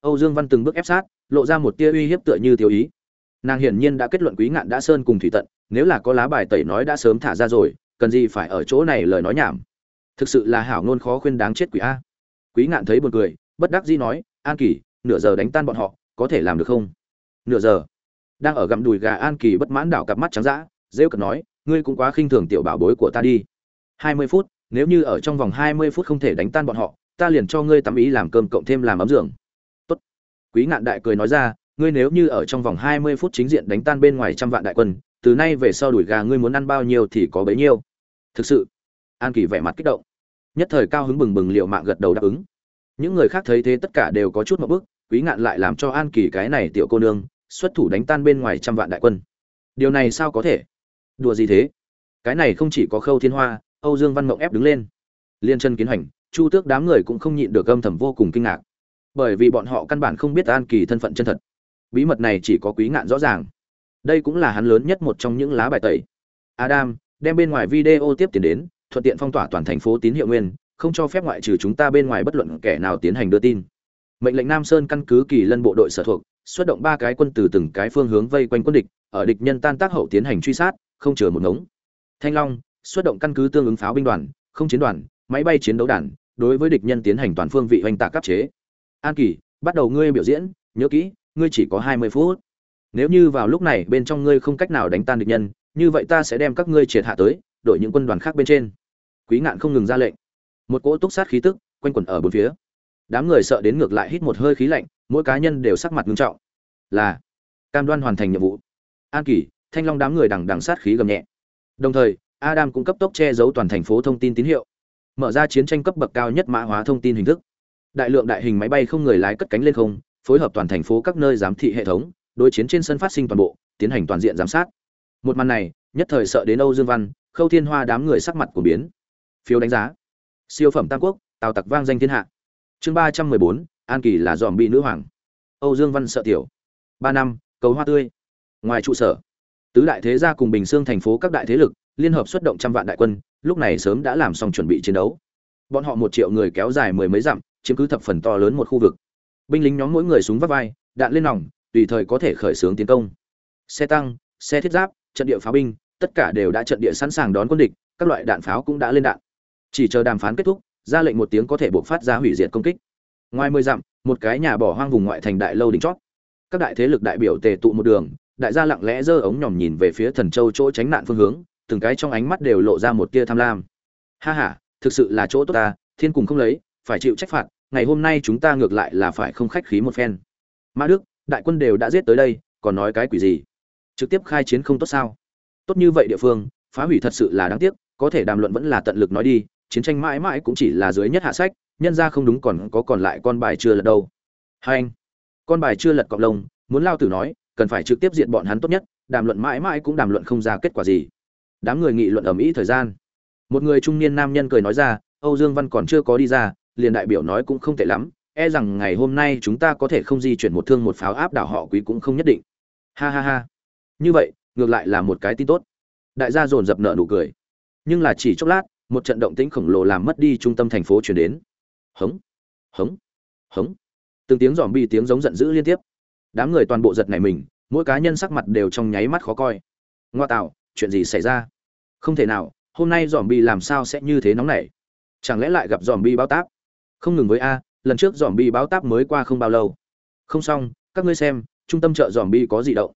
Âu dương văn từng bước ép sát, lộ ra một tia uy hiếp tựa như thiếu ý. Nàng hiển nhiên đã kết luận quý ngạn đã sơn cùng thủy tận, nếu là có lá bài tẩy nói đã sớm thả ra rồi cần gì phải ở chỗ này lời nói nhảm. Thực sự là hảo ngôn khó khuyên đáng chết quỷ a. Quý ngạn thấy buồn cười, bất đắc dĩ nói, an kỳ, nửa giờ đánh tan bọn họ, có thể làm được không? Nửa giờ. Đang ở gặm đùi gà an kỳ bất mãn đảo cặp mắt trắng dã, rêu cật nói, ngươi cũng quá khinh thường tiểu bảo bối của ta đi. Hai mươi phút, nếu như ở trong vòng hai mươi phút không thể đánh tan bọn họ, ta liền cho ngươi tắm ý làm cơm cộng thêm làm ấm giường. Tốt. Quý ngạn đại cười nói ra, ngươi nếu như ở trong vòng hai mươi phút chính diện đánh tan bên ngoài trăm vạn đại quân từ nay về sau đuổi gà ngươi muốn ăn bao nhiêu thì có bấy nhiêu. Thực sự, an kỳ vẻ mặt kích động. Nhất thời cao hứng bừng bừng liệu mạng gật đầu đáp ứng. Những người khác thấy thế tất cả đều có chút một bức, quý ngạn lại làm cho an kỳ cái này tiểu cô nương, xuất thủ đánh tan bên ngoài trăm vạn đại quân. Điều này sao có thể? Đùa gì thế? Cái này không chỉ có khâu thiên hoa, âu dương văn mộng ép đứng lên. Liên chân kiến hành chu tước đám người cũng không nhịn được âm thầm vô cùng kinh ngạc. Bởi vì bọn họ căn bản không biết an kỳ thân phận chân thật. Bí mật này chỉ có quý ngạn rõ ràng đây cũng là hắn lớn nhất một trong những lá bài tẩy. Adam, đem bên ngoài video tiếp tiền đến, thuận tiện phong tỏa toàn thành phố tín hiệu nguyên, không cho phép ngoại trừ chúng ta bên ngoài bất luận kẻ nào tiến hành đưa tin. Mệnh lệnh nam sơn căn cứ kỳ lân bộ đội sở thuộc, xuất động ba cái quân từ từng cái phương hướng vây quanh quân địch, ở địch nhân tan tác hậu tiến hành truy sát, không chờ một ngống. Thanh long, xuất động căn cứ tương ứng pháo binh đoàn, không chiến đoàn, máy bay chiến đấu đàn, đối với địch nhân tiến hành toàn phương vị hoành tạc cấp chế. An kỳ, bắt đầu ngươi biểu diễn, nhớ kỹ, ngươi chỉ có hai mươi phút nếu như vào lúc này bên trong ngươi không cách nào đánh tan địch nhân, như vậy ta sẽ đem các ngươi triệt hạ tới, đội những quân đoàn khác bên trên. Quý ngạn không ngừng ra lệnh. Một cỗ túc sát khí tức quanh quẩn ở bốn phía. Đám người sợ đến ngược lại hít một hơi khí lạnh, mỗi cá nhân đều sắc mặt nghiêm trọng. Là, cam đoan hoàn thành nhiệm vụ. An kỳ, thanh long đám người đằng đằng sát khí gầm nhẹ. Đồng thời, adam cũng cấp tốc che giấu toàn thành phố thông tin tín hiệu. Mở ra chiến tranh cấp bậc cao nhất mã hóa thông tin hình thức. Đại lượng đại hình máy bay không người lái cất cánh lên không, phối hợp toàn thành phố các nơi giám thị hệ thống đối chiến trên sân phát sinh toàn bộ, tiến hành toàn diện giám sát. Một màn này, nhất thời sợ đến âu dương văn, khâu thiên hoa đám người sắc mặt của biến. Phiếu đánh giá. Siêu phẩm tam quốc, tào tặc vang danh thiên hạ. Chương ba trăm mười bốn, an kỳ là dòm bị nữ hoàng. Âu dương văn sợ tiểu. Ba năm, cầu hoa tươi. Ngoài trụ sở, tứ đại thế gia cùng bình xương thành phố các đại thế lực liên hợp xuất động trăm vạn đại quân, lúc này sớm đã làm xong chuẩn bị chiến đấu. Bọn họ một triệu người kéo dài mười mấy dặm, chiếm cứ thập phần to lớn một khu vực. Binh lính nhóm mỗi người súng vắt vai, đạn lên nòng tùy thời có thể khởi xướng tiến công. Xe tăng, xe thiết giáp, trận địa pháo binh, tất cả đều đã trận địa sẵn sàng đón quân địch, các loại đạn pháo cũng đã lên đạn. Chỉ chờ đàm phán kết thúc, ra lệnh một tiếng có thể buộc phát ra hủy diệt công kích. Ngoài mười dặm, một cái nhà bỏ hoang vùng ngoại thành đại lâu đỉnh chót. Các đại thế lực đại biểu tề tụ một đường, đại gia lặng lẽ giơ ống nhòm nhìn về phía thần châu chỗ tránh nạn phương hướng, từng cái trong ánh mắt đều lộ ra một tia tham lam. Ha ha, thực sự là chỗ tốt ta, thiên cùng không lấy, phải chịu trách phạt, ngày hôm nay chúng ta ngược lại là phải không khách khí một phen. Mã đức đại quân đều đã giết tới đây, còn nói cái quỷ gì? Trực tiếp khai chiến không tốt sao? Tốt như vậy địa phương, phá hủy thật sự là đáng tiếc, có thể đàm luận vẫn là tận lực nói đi, chiến tranh mãi mãi cũng chỉ là dưới nhất hạ sách, nhân ra không đúng còn có còn lại con bài chưa lật đâu. Hai anh, con bài chưa lật cọc lông, muốn lao tử nói, cần phải trực tiếp diện bọn hắn tốt nhất, đàm luận mãi mãi cũng đàm luận không ra kết quả gì. Đám người nghị luận ầm ĩ thời gian. Một người trung niên nam nhân cười nói ra, âu dương văn còn chưa có đi ra, liền đại biểu nói cũng không tệ lắm e rằng ngày hôm nay chúng ta có thể không di chuyển một thương một pháo áp đảo họ quý cũng không nhất định. Ha ha ha. Như vậy, ngược lại là một cái tin tốt. Đại gia dồn dập nợ nụ cười. Nhưng là chỉ chốc lát, một trận động tĩnh khổng lồ làm mất đi trung tâm thành phố chuyển đến. Hống hống hống. Từng tiếng dòm bi tiếng giống giận dữ liên tiếp. Đám người toàn bộ giật này mình, mỗi cá nhân sắc mặt đều trong nháy mắt khó coi. Ngoa tạo, chuyện gì xảy ra? Không thể nào, hôm nay dòm bi làm sao sẽ như thế nóng nảy? Chẳng lẽ lại gặp dòm bi báo táp? Không ngừng với a lần trước dòm bi báo táp mới qua không bao lâu. Không xong, các ngươi xem, trung tâm chợ dòm bi có gì động?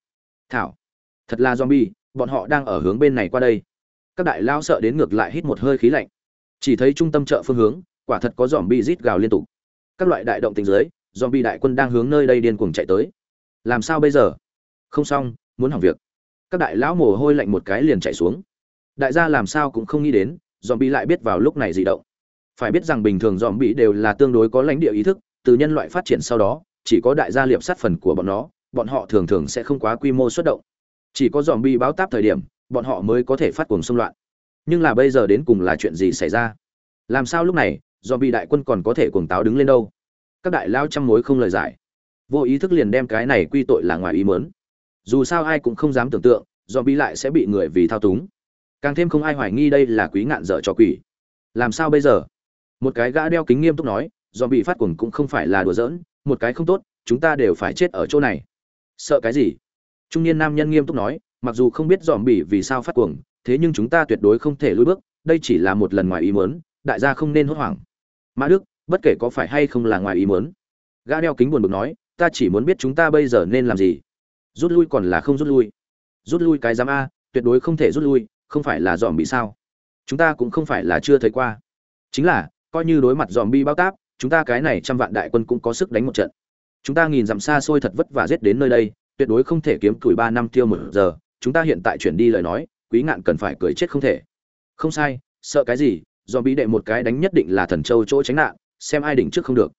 Thảo. Thật là dòm bi, bọn họ đang ở hướng bên này qua đây. Các đại lao sợ đến ngược lại hít một hơi khí lạnh. Chỉ thấy trung tâm chợ phương hướng, quả thật có dòm bi rít gào liên tục. Các loại đại động tình dưới, dòm bi đại quân đang hướng nơi đây điên cuồng chạy tới. Làm sao bây giờ? Không xong, muốn hỏng việc. Các đại lão mồ hôi lạnh một cái liền chạy xuống. Đại gia làm sao cũng không nghĩ đến, dòm bi lại biết vào lúc này gì động phải biết rằng bình thường dòm bị đều là tương đối có lãnh địa ý thức, từ nhân loại phát triển sau đó, chỉ có đại gia liệp sát phần của bọn nó, bọn họ thường thường sẽ không quá quy mô xuất động. Chỉ có dòm bị báo táp thời điểm, bọn họ mới có thể phát cuồng xung loạn. Nhưng là bây giờ đến cùng là chuyện gì xảy ra? Làm sao lúc này dòm bị đại quân còn có thể cuồng táo đứng lên đâu? Các đại lao trăm mối không lời giải. Vô ý thức liền đem cái này quy tội là ngoài ý mớn dù sao ai cũng không dám tưởng tượng dòm bị lại sẽ bị người vì thao túng. Càng thêm không ai hoài nghi đây là quý ngạn dở cho quỷ. Làm sao bây giờ? Một cái gã đeo kính nghiêm túc nói do bị phát cuồng cũng không phải là đùa giỡn, một cái không tốt, chúng ta đều phải chết ở chỗ này. Sợ cái gì? Trung niên nam nhân nghiêm túc nói, mặc dù không biết dòm bỉ vì sao phát cuồng, thế nhưng chúng ta tuyệt đối không thể lùi bước, đây chỉ là một lần ngoài ý muốn, đại gia không nên hốt hoảng. Mã đức, bất kể có phải hay không là ngoài ý muốn? Gã đeo kính buồn bực nói, ta chỉ muốn biết chúng ta bây giờ nên làm gì. Rút lui còn là không rút lui. Rút lui cái giám a, tuyệt đối không thể rút lui, không phải là dòm bị sao? Chúng ta cũng không phải là chưa thấy qua. Chính là coi như đối mặt dòm bi bao táp chúng ta cái này trăm vạn đại quân cũng có sức đánh một trận. Chúng ta nghìn dặm xa xôi thật vất vả giết đến nơi đây, tuyệt đối không thể kiếm tuổi ba năm tiêu một giờ. Chúng ta hiện tại chuyển đi lời nói, quý ngạn cần phải cười chết không thể. Không sai, sợ cái gì? Dòm bi đệ một cái đánh nhất định là thần châu chỗ tránh nạn, xem ai đỉnh trước không được.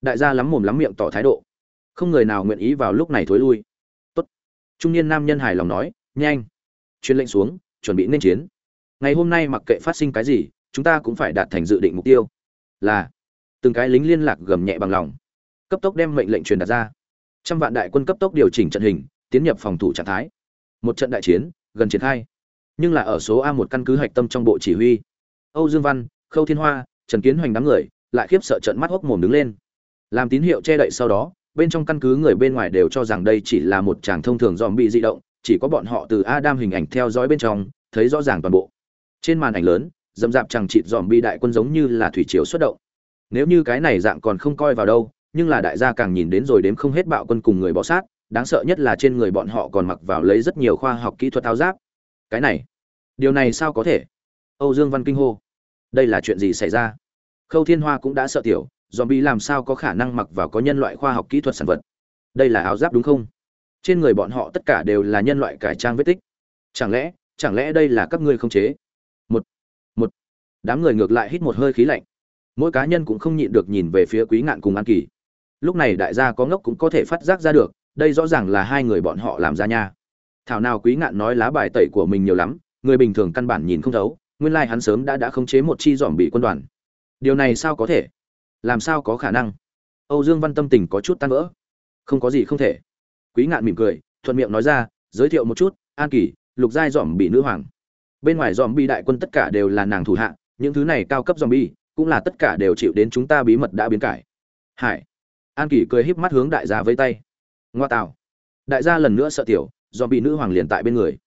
Đại gia lắm mồm lắm miệng tỏ thái độ. Không người nào nguyện ý vào lúc này thối lui. Tốt. Trung niên nam nhân hài lòng nói, nhanh. Truyền lệnh xuống, chuẩn bị nên chiến. Ngày hôm nay mặc kệ phát sinh cái gì, chúng ta cũng phải đạt thành dự định mục tiêu là từng cái lính liên lạc gầm nhẹ bằng lòng cấp tốc đem mệnh lệnh truyền đạt ra. Trăm vạn đại quân cấp tốc điều chỉnh trận hình tiến nhập phòng thủ trạng thái. Một trận đại chiến gần triển khai. Nhưng là ở số a một căn cứ hạch tâm trong bộ chỉ huy âu dương văn khâu thiên hoa trần kiến hoành đám người lại khiếp sợ trận mắt hốc mồm đứng lên. Làm tín hiệu che đậy sau đó bên trong căn cứ người bên ngoài đều cho rằng đây chỉ là một chàng thông thường dòm bị di động chỉ có bọn họ từ Adam hình ảnh theo dõi bên trong, thấy rõ ràng toàn bộ. Trên màn ảnh lớn, dầm dạp chẳng chịt dòm bi đại quân giống như là thủy triều xuất động. Nếu như cái này dạng còn không coi vào đâu, nhưng là đại gia càng nhìn đến rồi đếm không hết bạo quân cùng người bọ sát, đáng sợ nhất là trên người bọn họ còn mặc vào lấy rất nhiều khoa học kỹ thuật áo giáp. Cái này, điều này sao có thể? Âu Dương Văn kinh hô. Đây là chuyện gì xảy ra? Khâu Thiên Hoa cũng đã sợ tiểu, dòm bi làm sao có khả năng mặc vào có nhân loại khoa học kỹ thuật sản vật? Đây là áo giáp đúng không? trên người bọn họ tất cả đều là nhân loại cải trang vết tích chẳng lẽ chẳng lẽ đây là các ngươi không chế đám người ngược lại hít một hơi khí lạnh. Mỗi cá nhân cũng không nhịn được nhìn về phía quý ngạn cùng an kỳ. Lúc này đại gia có ngốc cũng có thể phát giác ra được, đây rõ ràng là hai người bọn họ làm ra nha. Thảo nào quý ngạn nói lá bài tẩy của mình nhiều lắm, người bình thường căn bản nhìn không thấu, nguyên lai hắn sớm đã đã khống chế một chi dòm bị quân đoàn. Điều này sao có thể? Làm sao có khả năng? Âu dương văn tâm tình có chút tan vỡ. Không có gì không thể. Quý ngạn mỉm cười, thuận miệng nói ra, giới thiệu một chút, an kỳ, lục giai dòm bị nữ hoàng. Bên ngoài dòm bị đại quân tất cả đều là nàng thủ hạ những thứ này cao cấp dòm cũng là tất cả đều chịu đến chúng ta bí mật đã biến cải. Hải. An kỳ cười híp mắt hướng đại gia với tay. Ngoa tạo. Đại gia lần nữa sợ tiểu dòm bị nữ hoàng liền tại bên người.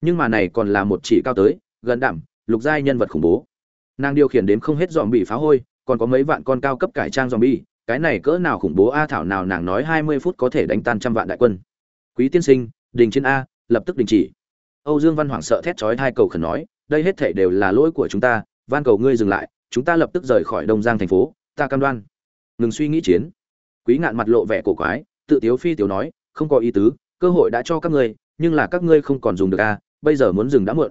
Nhưng mà này còn là một chỉ cao tới gần đẳng, lục giai nhân vật khủng bố. Nàng điều khiển đến không hết dòm bị phá hôi còn có mấy vạn con cao cấp cải trang dòm cái này cỡ nào khủng bố a thảo nào nàng nói hai mươi phút có thể đánh tan trăm vạn đại quân. Quý tiên sinh đình trên a lập tức đình chỉ. Âu dương văn Hoàng sợ thét chói hai cầu khẩn nói đây hết thảy đều là lỗi của chúng ta van cầu ngươi dừng lại, chúng ta lập tức rời khỏi đông giang thành phố, ta cam đoan. Ngừng suy nghĩ chiến. Quý ngạn mặt lộ vẻ cổ quái, tự tiếu phi tiểu nói, không có ý tứ, cơ hội đã cho các ngươi, nhưng là các ngươi không còn dùng được a bây giờ muốn dừng đã muộn.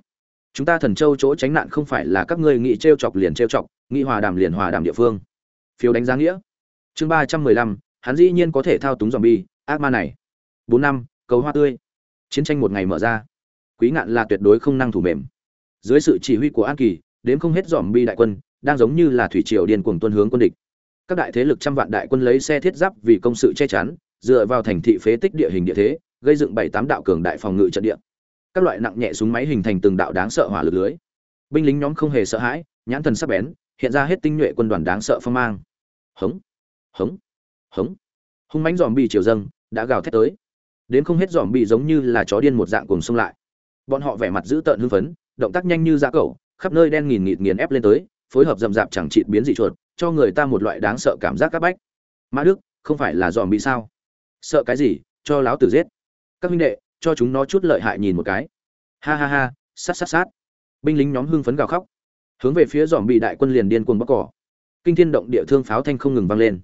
Chúng ta thần châu chỗ tránh nạn không phải là các ngươi nghĩ trêu chọc liền trêu chọc, nghĩ hòa đàm liền hòa đàm địa phương. Phiếu đánh giá nghĩa. Chương ba trăm mười lăm, hắn dĩ nhiên có thể thao túng dòm bi ác ma này. Bốn năm, cầu hoa tươi. Chiến tranh một ngày mở ra. Quý ngạn là tuyệt đối không năng thủ mềm. Dưới sự chỉ huy của an kỳ đến không hết dòm bi đại quân, đang giống như là thủy triều điên cuồng tuân hướng quân địch. Các đại thế lực trăm vạn đại quân lấy xe thiết giáp vì công sự che chắn, dựa vào thành thị phế tích địa hình địa thế, gây dựng bảy tám đạo cường đại phòng ngự trận địa. Các loại nặng nhẹ súng máy hình thành từng đạo đáng sợ hỏa lực lưới. Binh lính nhóm không hề sợ hãi, nhãn thần sắc bén, hiện ra hết tinh nhuệ quân đoàn đáng sợ phong mang. Hống hống hống. Hung mãnh dòm bị triều dâng, đã gào thét tới. Đến không hết dòm bị giống như là chó điên một dạng cùng xông lại. Bọn họ vẻ mặt dữ tợn hưng phấn, động tác nhanh như da cẩu khắp nơi đen nghìn nghịt nghiền ép lên tới, phối hợp dầm dạp chẳng trị biến dị chuột, cho người ta một loại đáng sợ cảm giác các bách. Mã đức, không phải là dòm bị sao? Sợ cái gì? Cho láo tử giết. Các huynh đệ, cho chúng nó chút lợi hại nhìn một cái. Ha ha ha, sát sát sát. Binh lính nhóm hưng phấn gào khóc. Hướng về phía dòm bị đại quân liền điên cuồng bóc cỏ. Kinh thiên động địa thương pháo thanh không ngừng vang lên.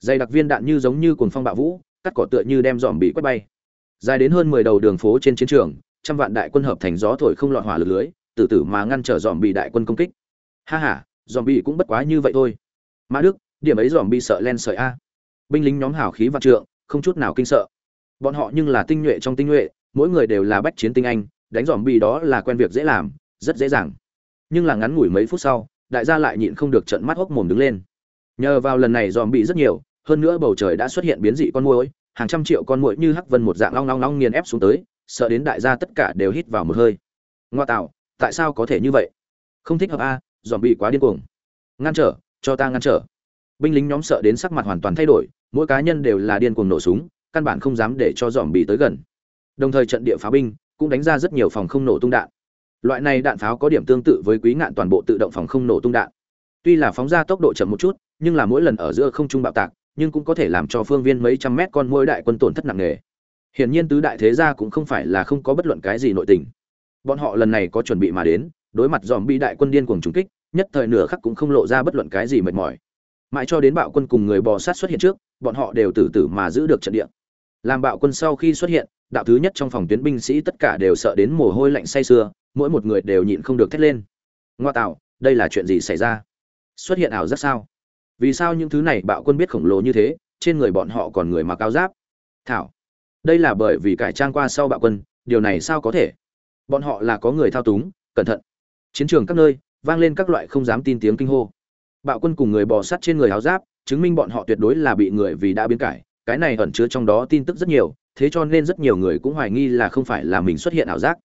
Dày đặc viên đạn như giống như cuồng phong bạo vũ, cắt cỏ tựa như đem dòm bị quét bay. Dài đến hơn mười đầu đường phố trên chiến trường, trăm vạn đại quân hợp thành gió thổi không lọt hỏa lực lưới tử tử mà ngăn trở dòm bị đại quân công kích. Ha ha dòm bị cũng bất quá như vậy thôi. Mã đức, điểm ấy dòm bị sợ len sợi a. Binh lính nhóm hào khí vạn trượng, không chút nào kinh sợ. Bọn họ nhưng là tinh nhuệ trong tinh nhuệ, mỗi người đều là bách chiến tinh anh, đánh dòm bị đó là quen việc dễ làm, rất dễ dàng. Nhưng là ngắn ngủi mấy phút sau, đại gia lại nhịn không được trận mắt hốc mồm đứng lên. Nhờ vào lần này dòm bị rất nhiều, hơn nữa bầu trời đã xuất hiện biến dị con muỗi, hàng trăm triệu con muỗi như hắc vân một dạng long long long nghiền ép xuống tới, sợ đến đại gia tất cả đều hít vào một hơi. Ngoa tạo tại sao có thể như vậy? Không thích hợp a dòm bị quá điên cuồng. Ngăn trở, cho ta ngăn trở. Binh lính nhóm sợ đến sắc mặt hoàn toàn thay đổi, mỗi cá nhân đều là điên cuồng nổ súng, căn bản không dám để cho dòm bị tới gần. Đồng thời trận địa pháo binh cũng đánh ra rất nhiều phòng không nổ tung đạn. Loại này đạn pháo có điểm tương tự với quý ngạn toàn bộ tự động phòng không nổ tung đạn. Tuy là phóng ra tốc độ chậm một chút, nhưng là mỗi lần ở giữa không trung bạo tạc, nhưng cũng có thể làm cho phương viên mấy trăm mét con mỗi đại quân tổn thất nặng nề. Hiển nhiên tứ đại thế gia cũng không phải là không có bất luận cái gì nội tình bọn họ lần này có chuẩn bị mà đến, đối mặt dòm bi đại quân điên cuồng trúng kích, nhất thời nửa khắc cũng không lộ ra bất luận cái gì mệt mỏi. Mãi cho đến bạo quân cùng người bò sát xuất hiện trước, bọn họ đều từ từ mà giữ được trận địa. Làm bạo quân sau khi xuất hiện, đạo thứ nhất trong phòng tuyến binh sĩ tất cả đều sợ đến mồ hôi lạnh say sưa, mỗi một người đều nhịn không được thét lên. Ngoa tạo, đây là chuyện gì xảy ra? Xuất hiện ảo rất sao? Vì sao những thứ này bạo quân biết khổng lồ như thế, trên người bọn họ còn người mặc áo giáp? Thảo, đây là bởi vì cải trang qua sau bạo quân, điều này sao có thể? Bọn họ là có người thao túng, cẩn thận. Chiến trường các nơi, vang lên các loại không dám tin tiếng kinh hô. Bạo quân cùng người bò sắt trên người áo giáp, chứng minh bọn họ tuyệt đối là bị người vì đã biến cải. Cái này ẩn chứa trong đó tin tức rất nhiều, thế cho nên rất nhiều người cũng hoài nghi là không phải là mình xuất hiện ảo giác.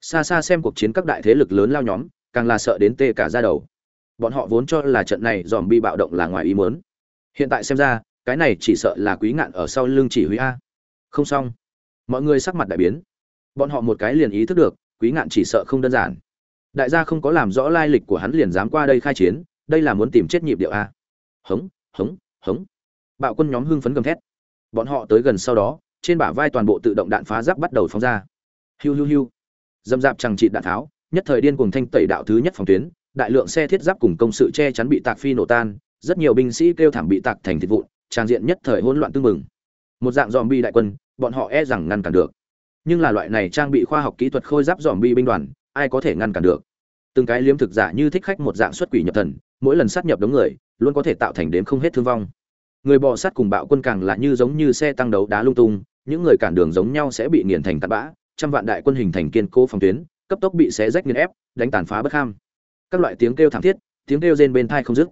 Xa xa xem cuộc chiến các đại thế lực lớn lao nhóm, càng là sợ đến tê cả ra đầu. Bọn họ vốn cho là trận này dòm bi bạo động là ngoài ý muốn. Hiện tại xem ra, cái này chỉ sợ là quý ngạn ở sau lưng chỉ huy a. Không xong. Mọi người sắc mặt đại biến. Bọn họ một cái liền ý thức được quý ngạn chỉ sợ không đơn giản. Đại gia không có làm rõ lai lịch của hắn liền dám qua đây khai chiến, đây là muốn tìm chết nhịp điệu a. Hống hống hống. Bạo quân nhóm hưng phấn gầm thét. Bọn họ tới gần sau đó, trên bả vai toàn bộ tự động đạn phá giáp bắt đầu phóng ra. Hiu hiu hiu. Dâm dạp chẳng trị đạn tháo, nhất thời điên cuồng thanh tẩy đạo thứ nhất phòng tuyến, đại lượng xe thiết giáp cùng công sự che chắn bị tạc phi nổ tan, rất nhiều binh sĩ kêu thảm bị tạc thành thịt vụn, trang diện nhất thời hỗn loạn tương mừng một dạng dòm bi đại quân, bọn họ e rằng ngăn cản được nhưng là loại này trang bị khoa học kỹ thuật khôi giáp dòm bi binh đoàn, ai có thể ngăn cản được? Từng cái liếm thực giả như thích khách một dạng xuất quỷ nhập thần, mỗi lần sát nhập đống người, luôn có thể tạo thành đếm không hết thương vong. Người bò sát cùng bạo quân càng là như giống như xe tăng đấu đá lung tung, những người cản đường giống nhau sẽ bị nghiền thành tạt bã, trăm vạn đại quân hình thành kiên cố phòng tuyến, cấp tốc bị xé rách nghiền ép, đánh tàn phá bất ham. Các loại tiếng kêu thảm thiết, tiếng kêu rên bên thai không dứt.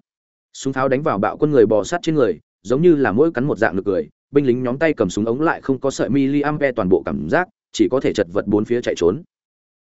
Súng tháo đánh vào bạo quân người bò sát trên người, giống như là mỗi cắn một dạng lực cười binh lính nhóm tay cầm súng ống lại không có sợi miliampe toàn bộ cảm giác chỉ có thể chật vật bốn phía chạy trốn.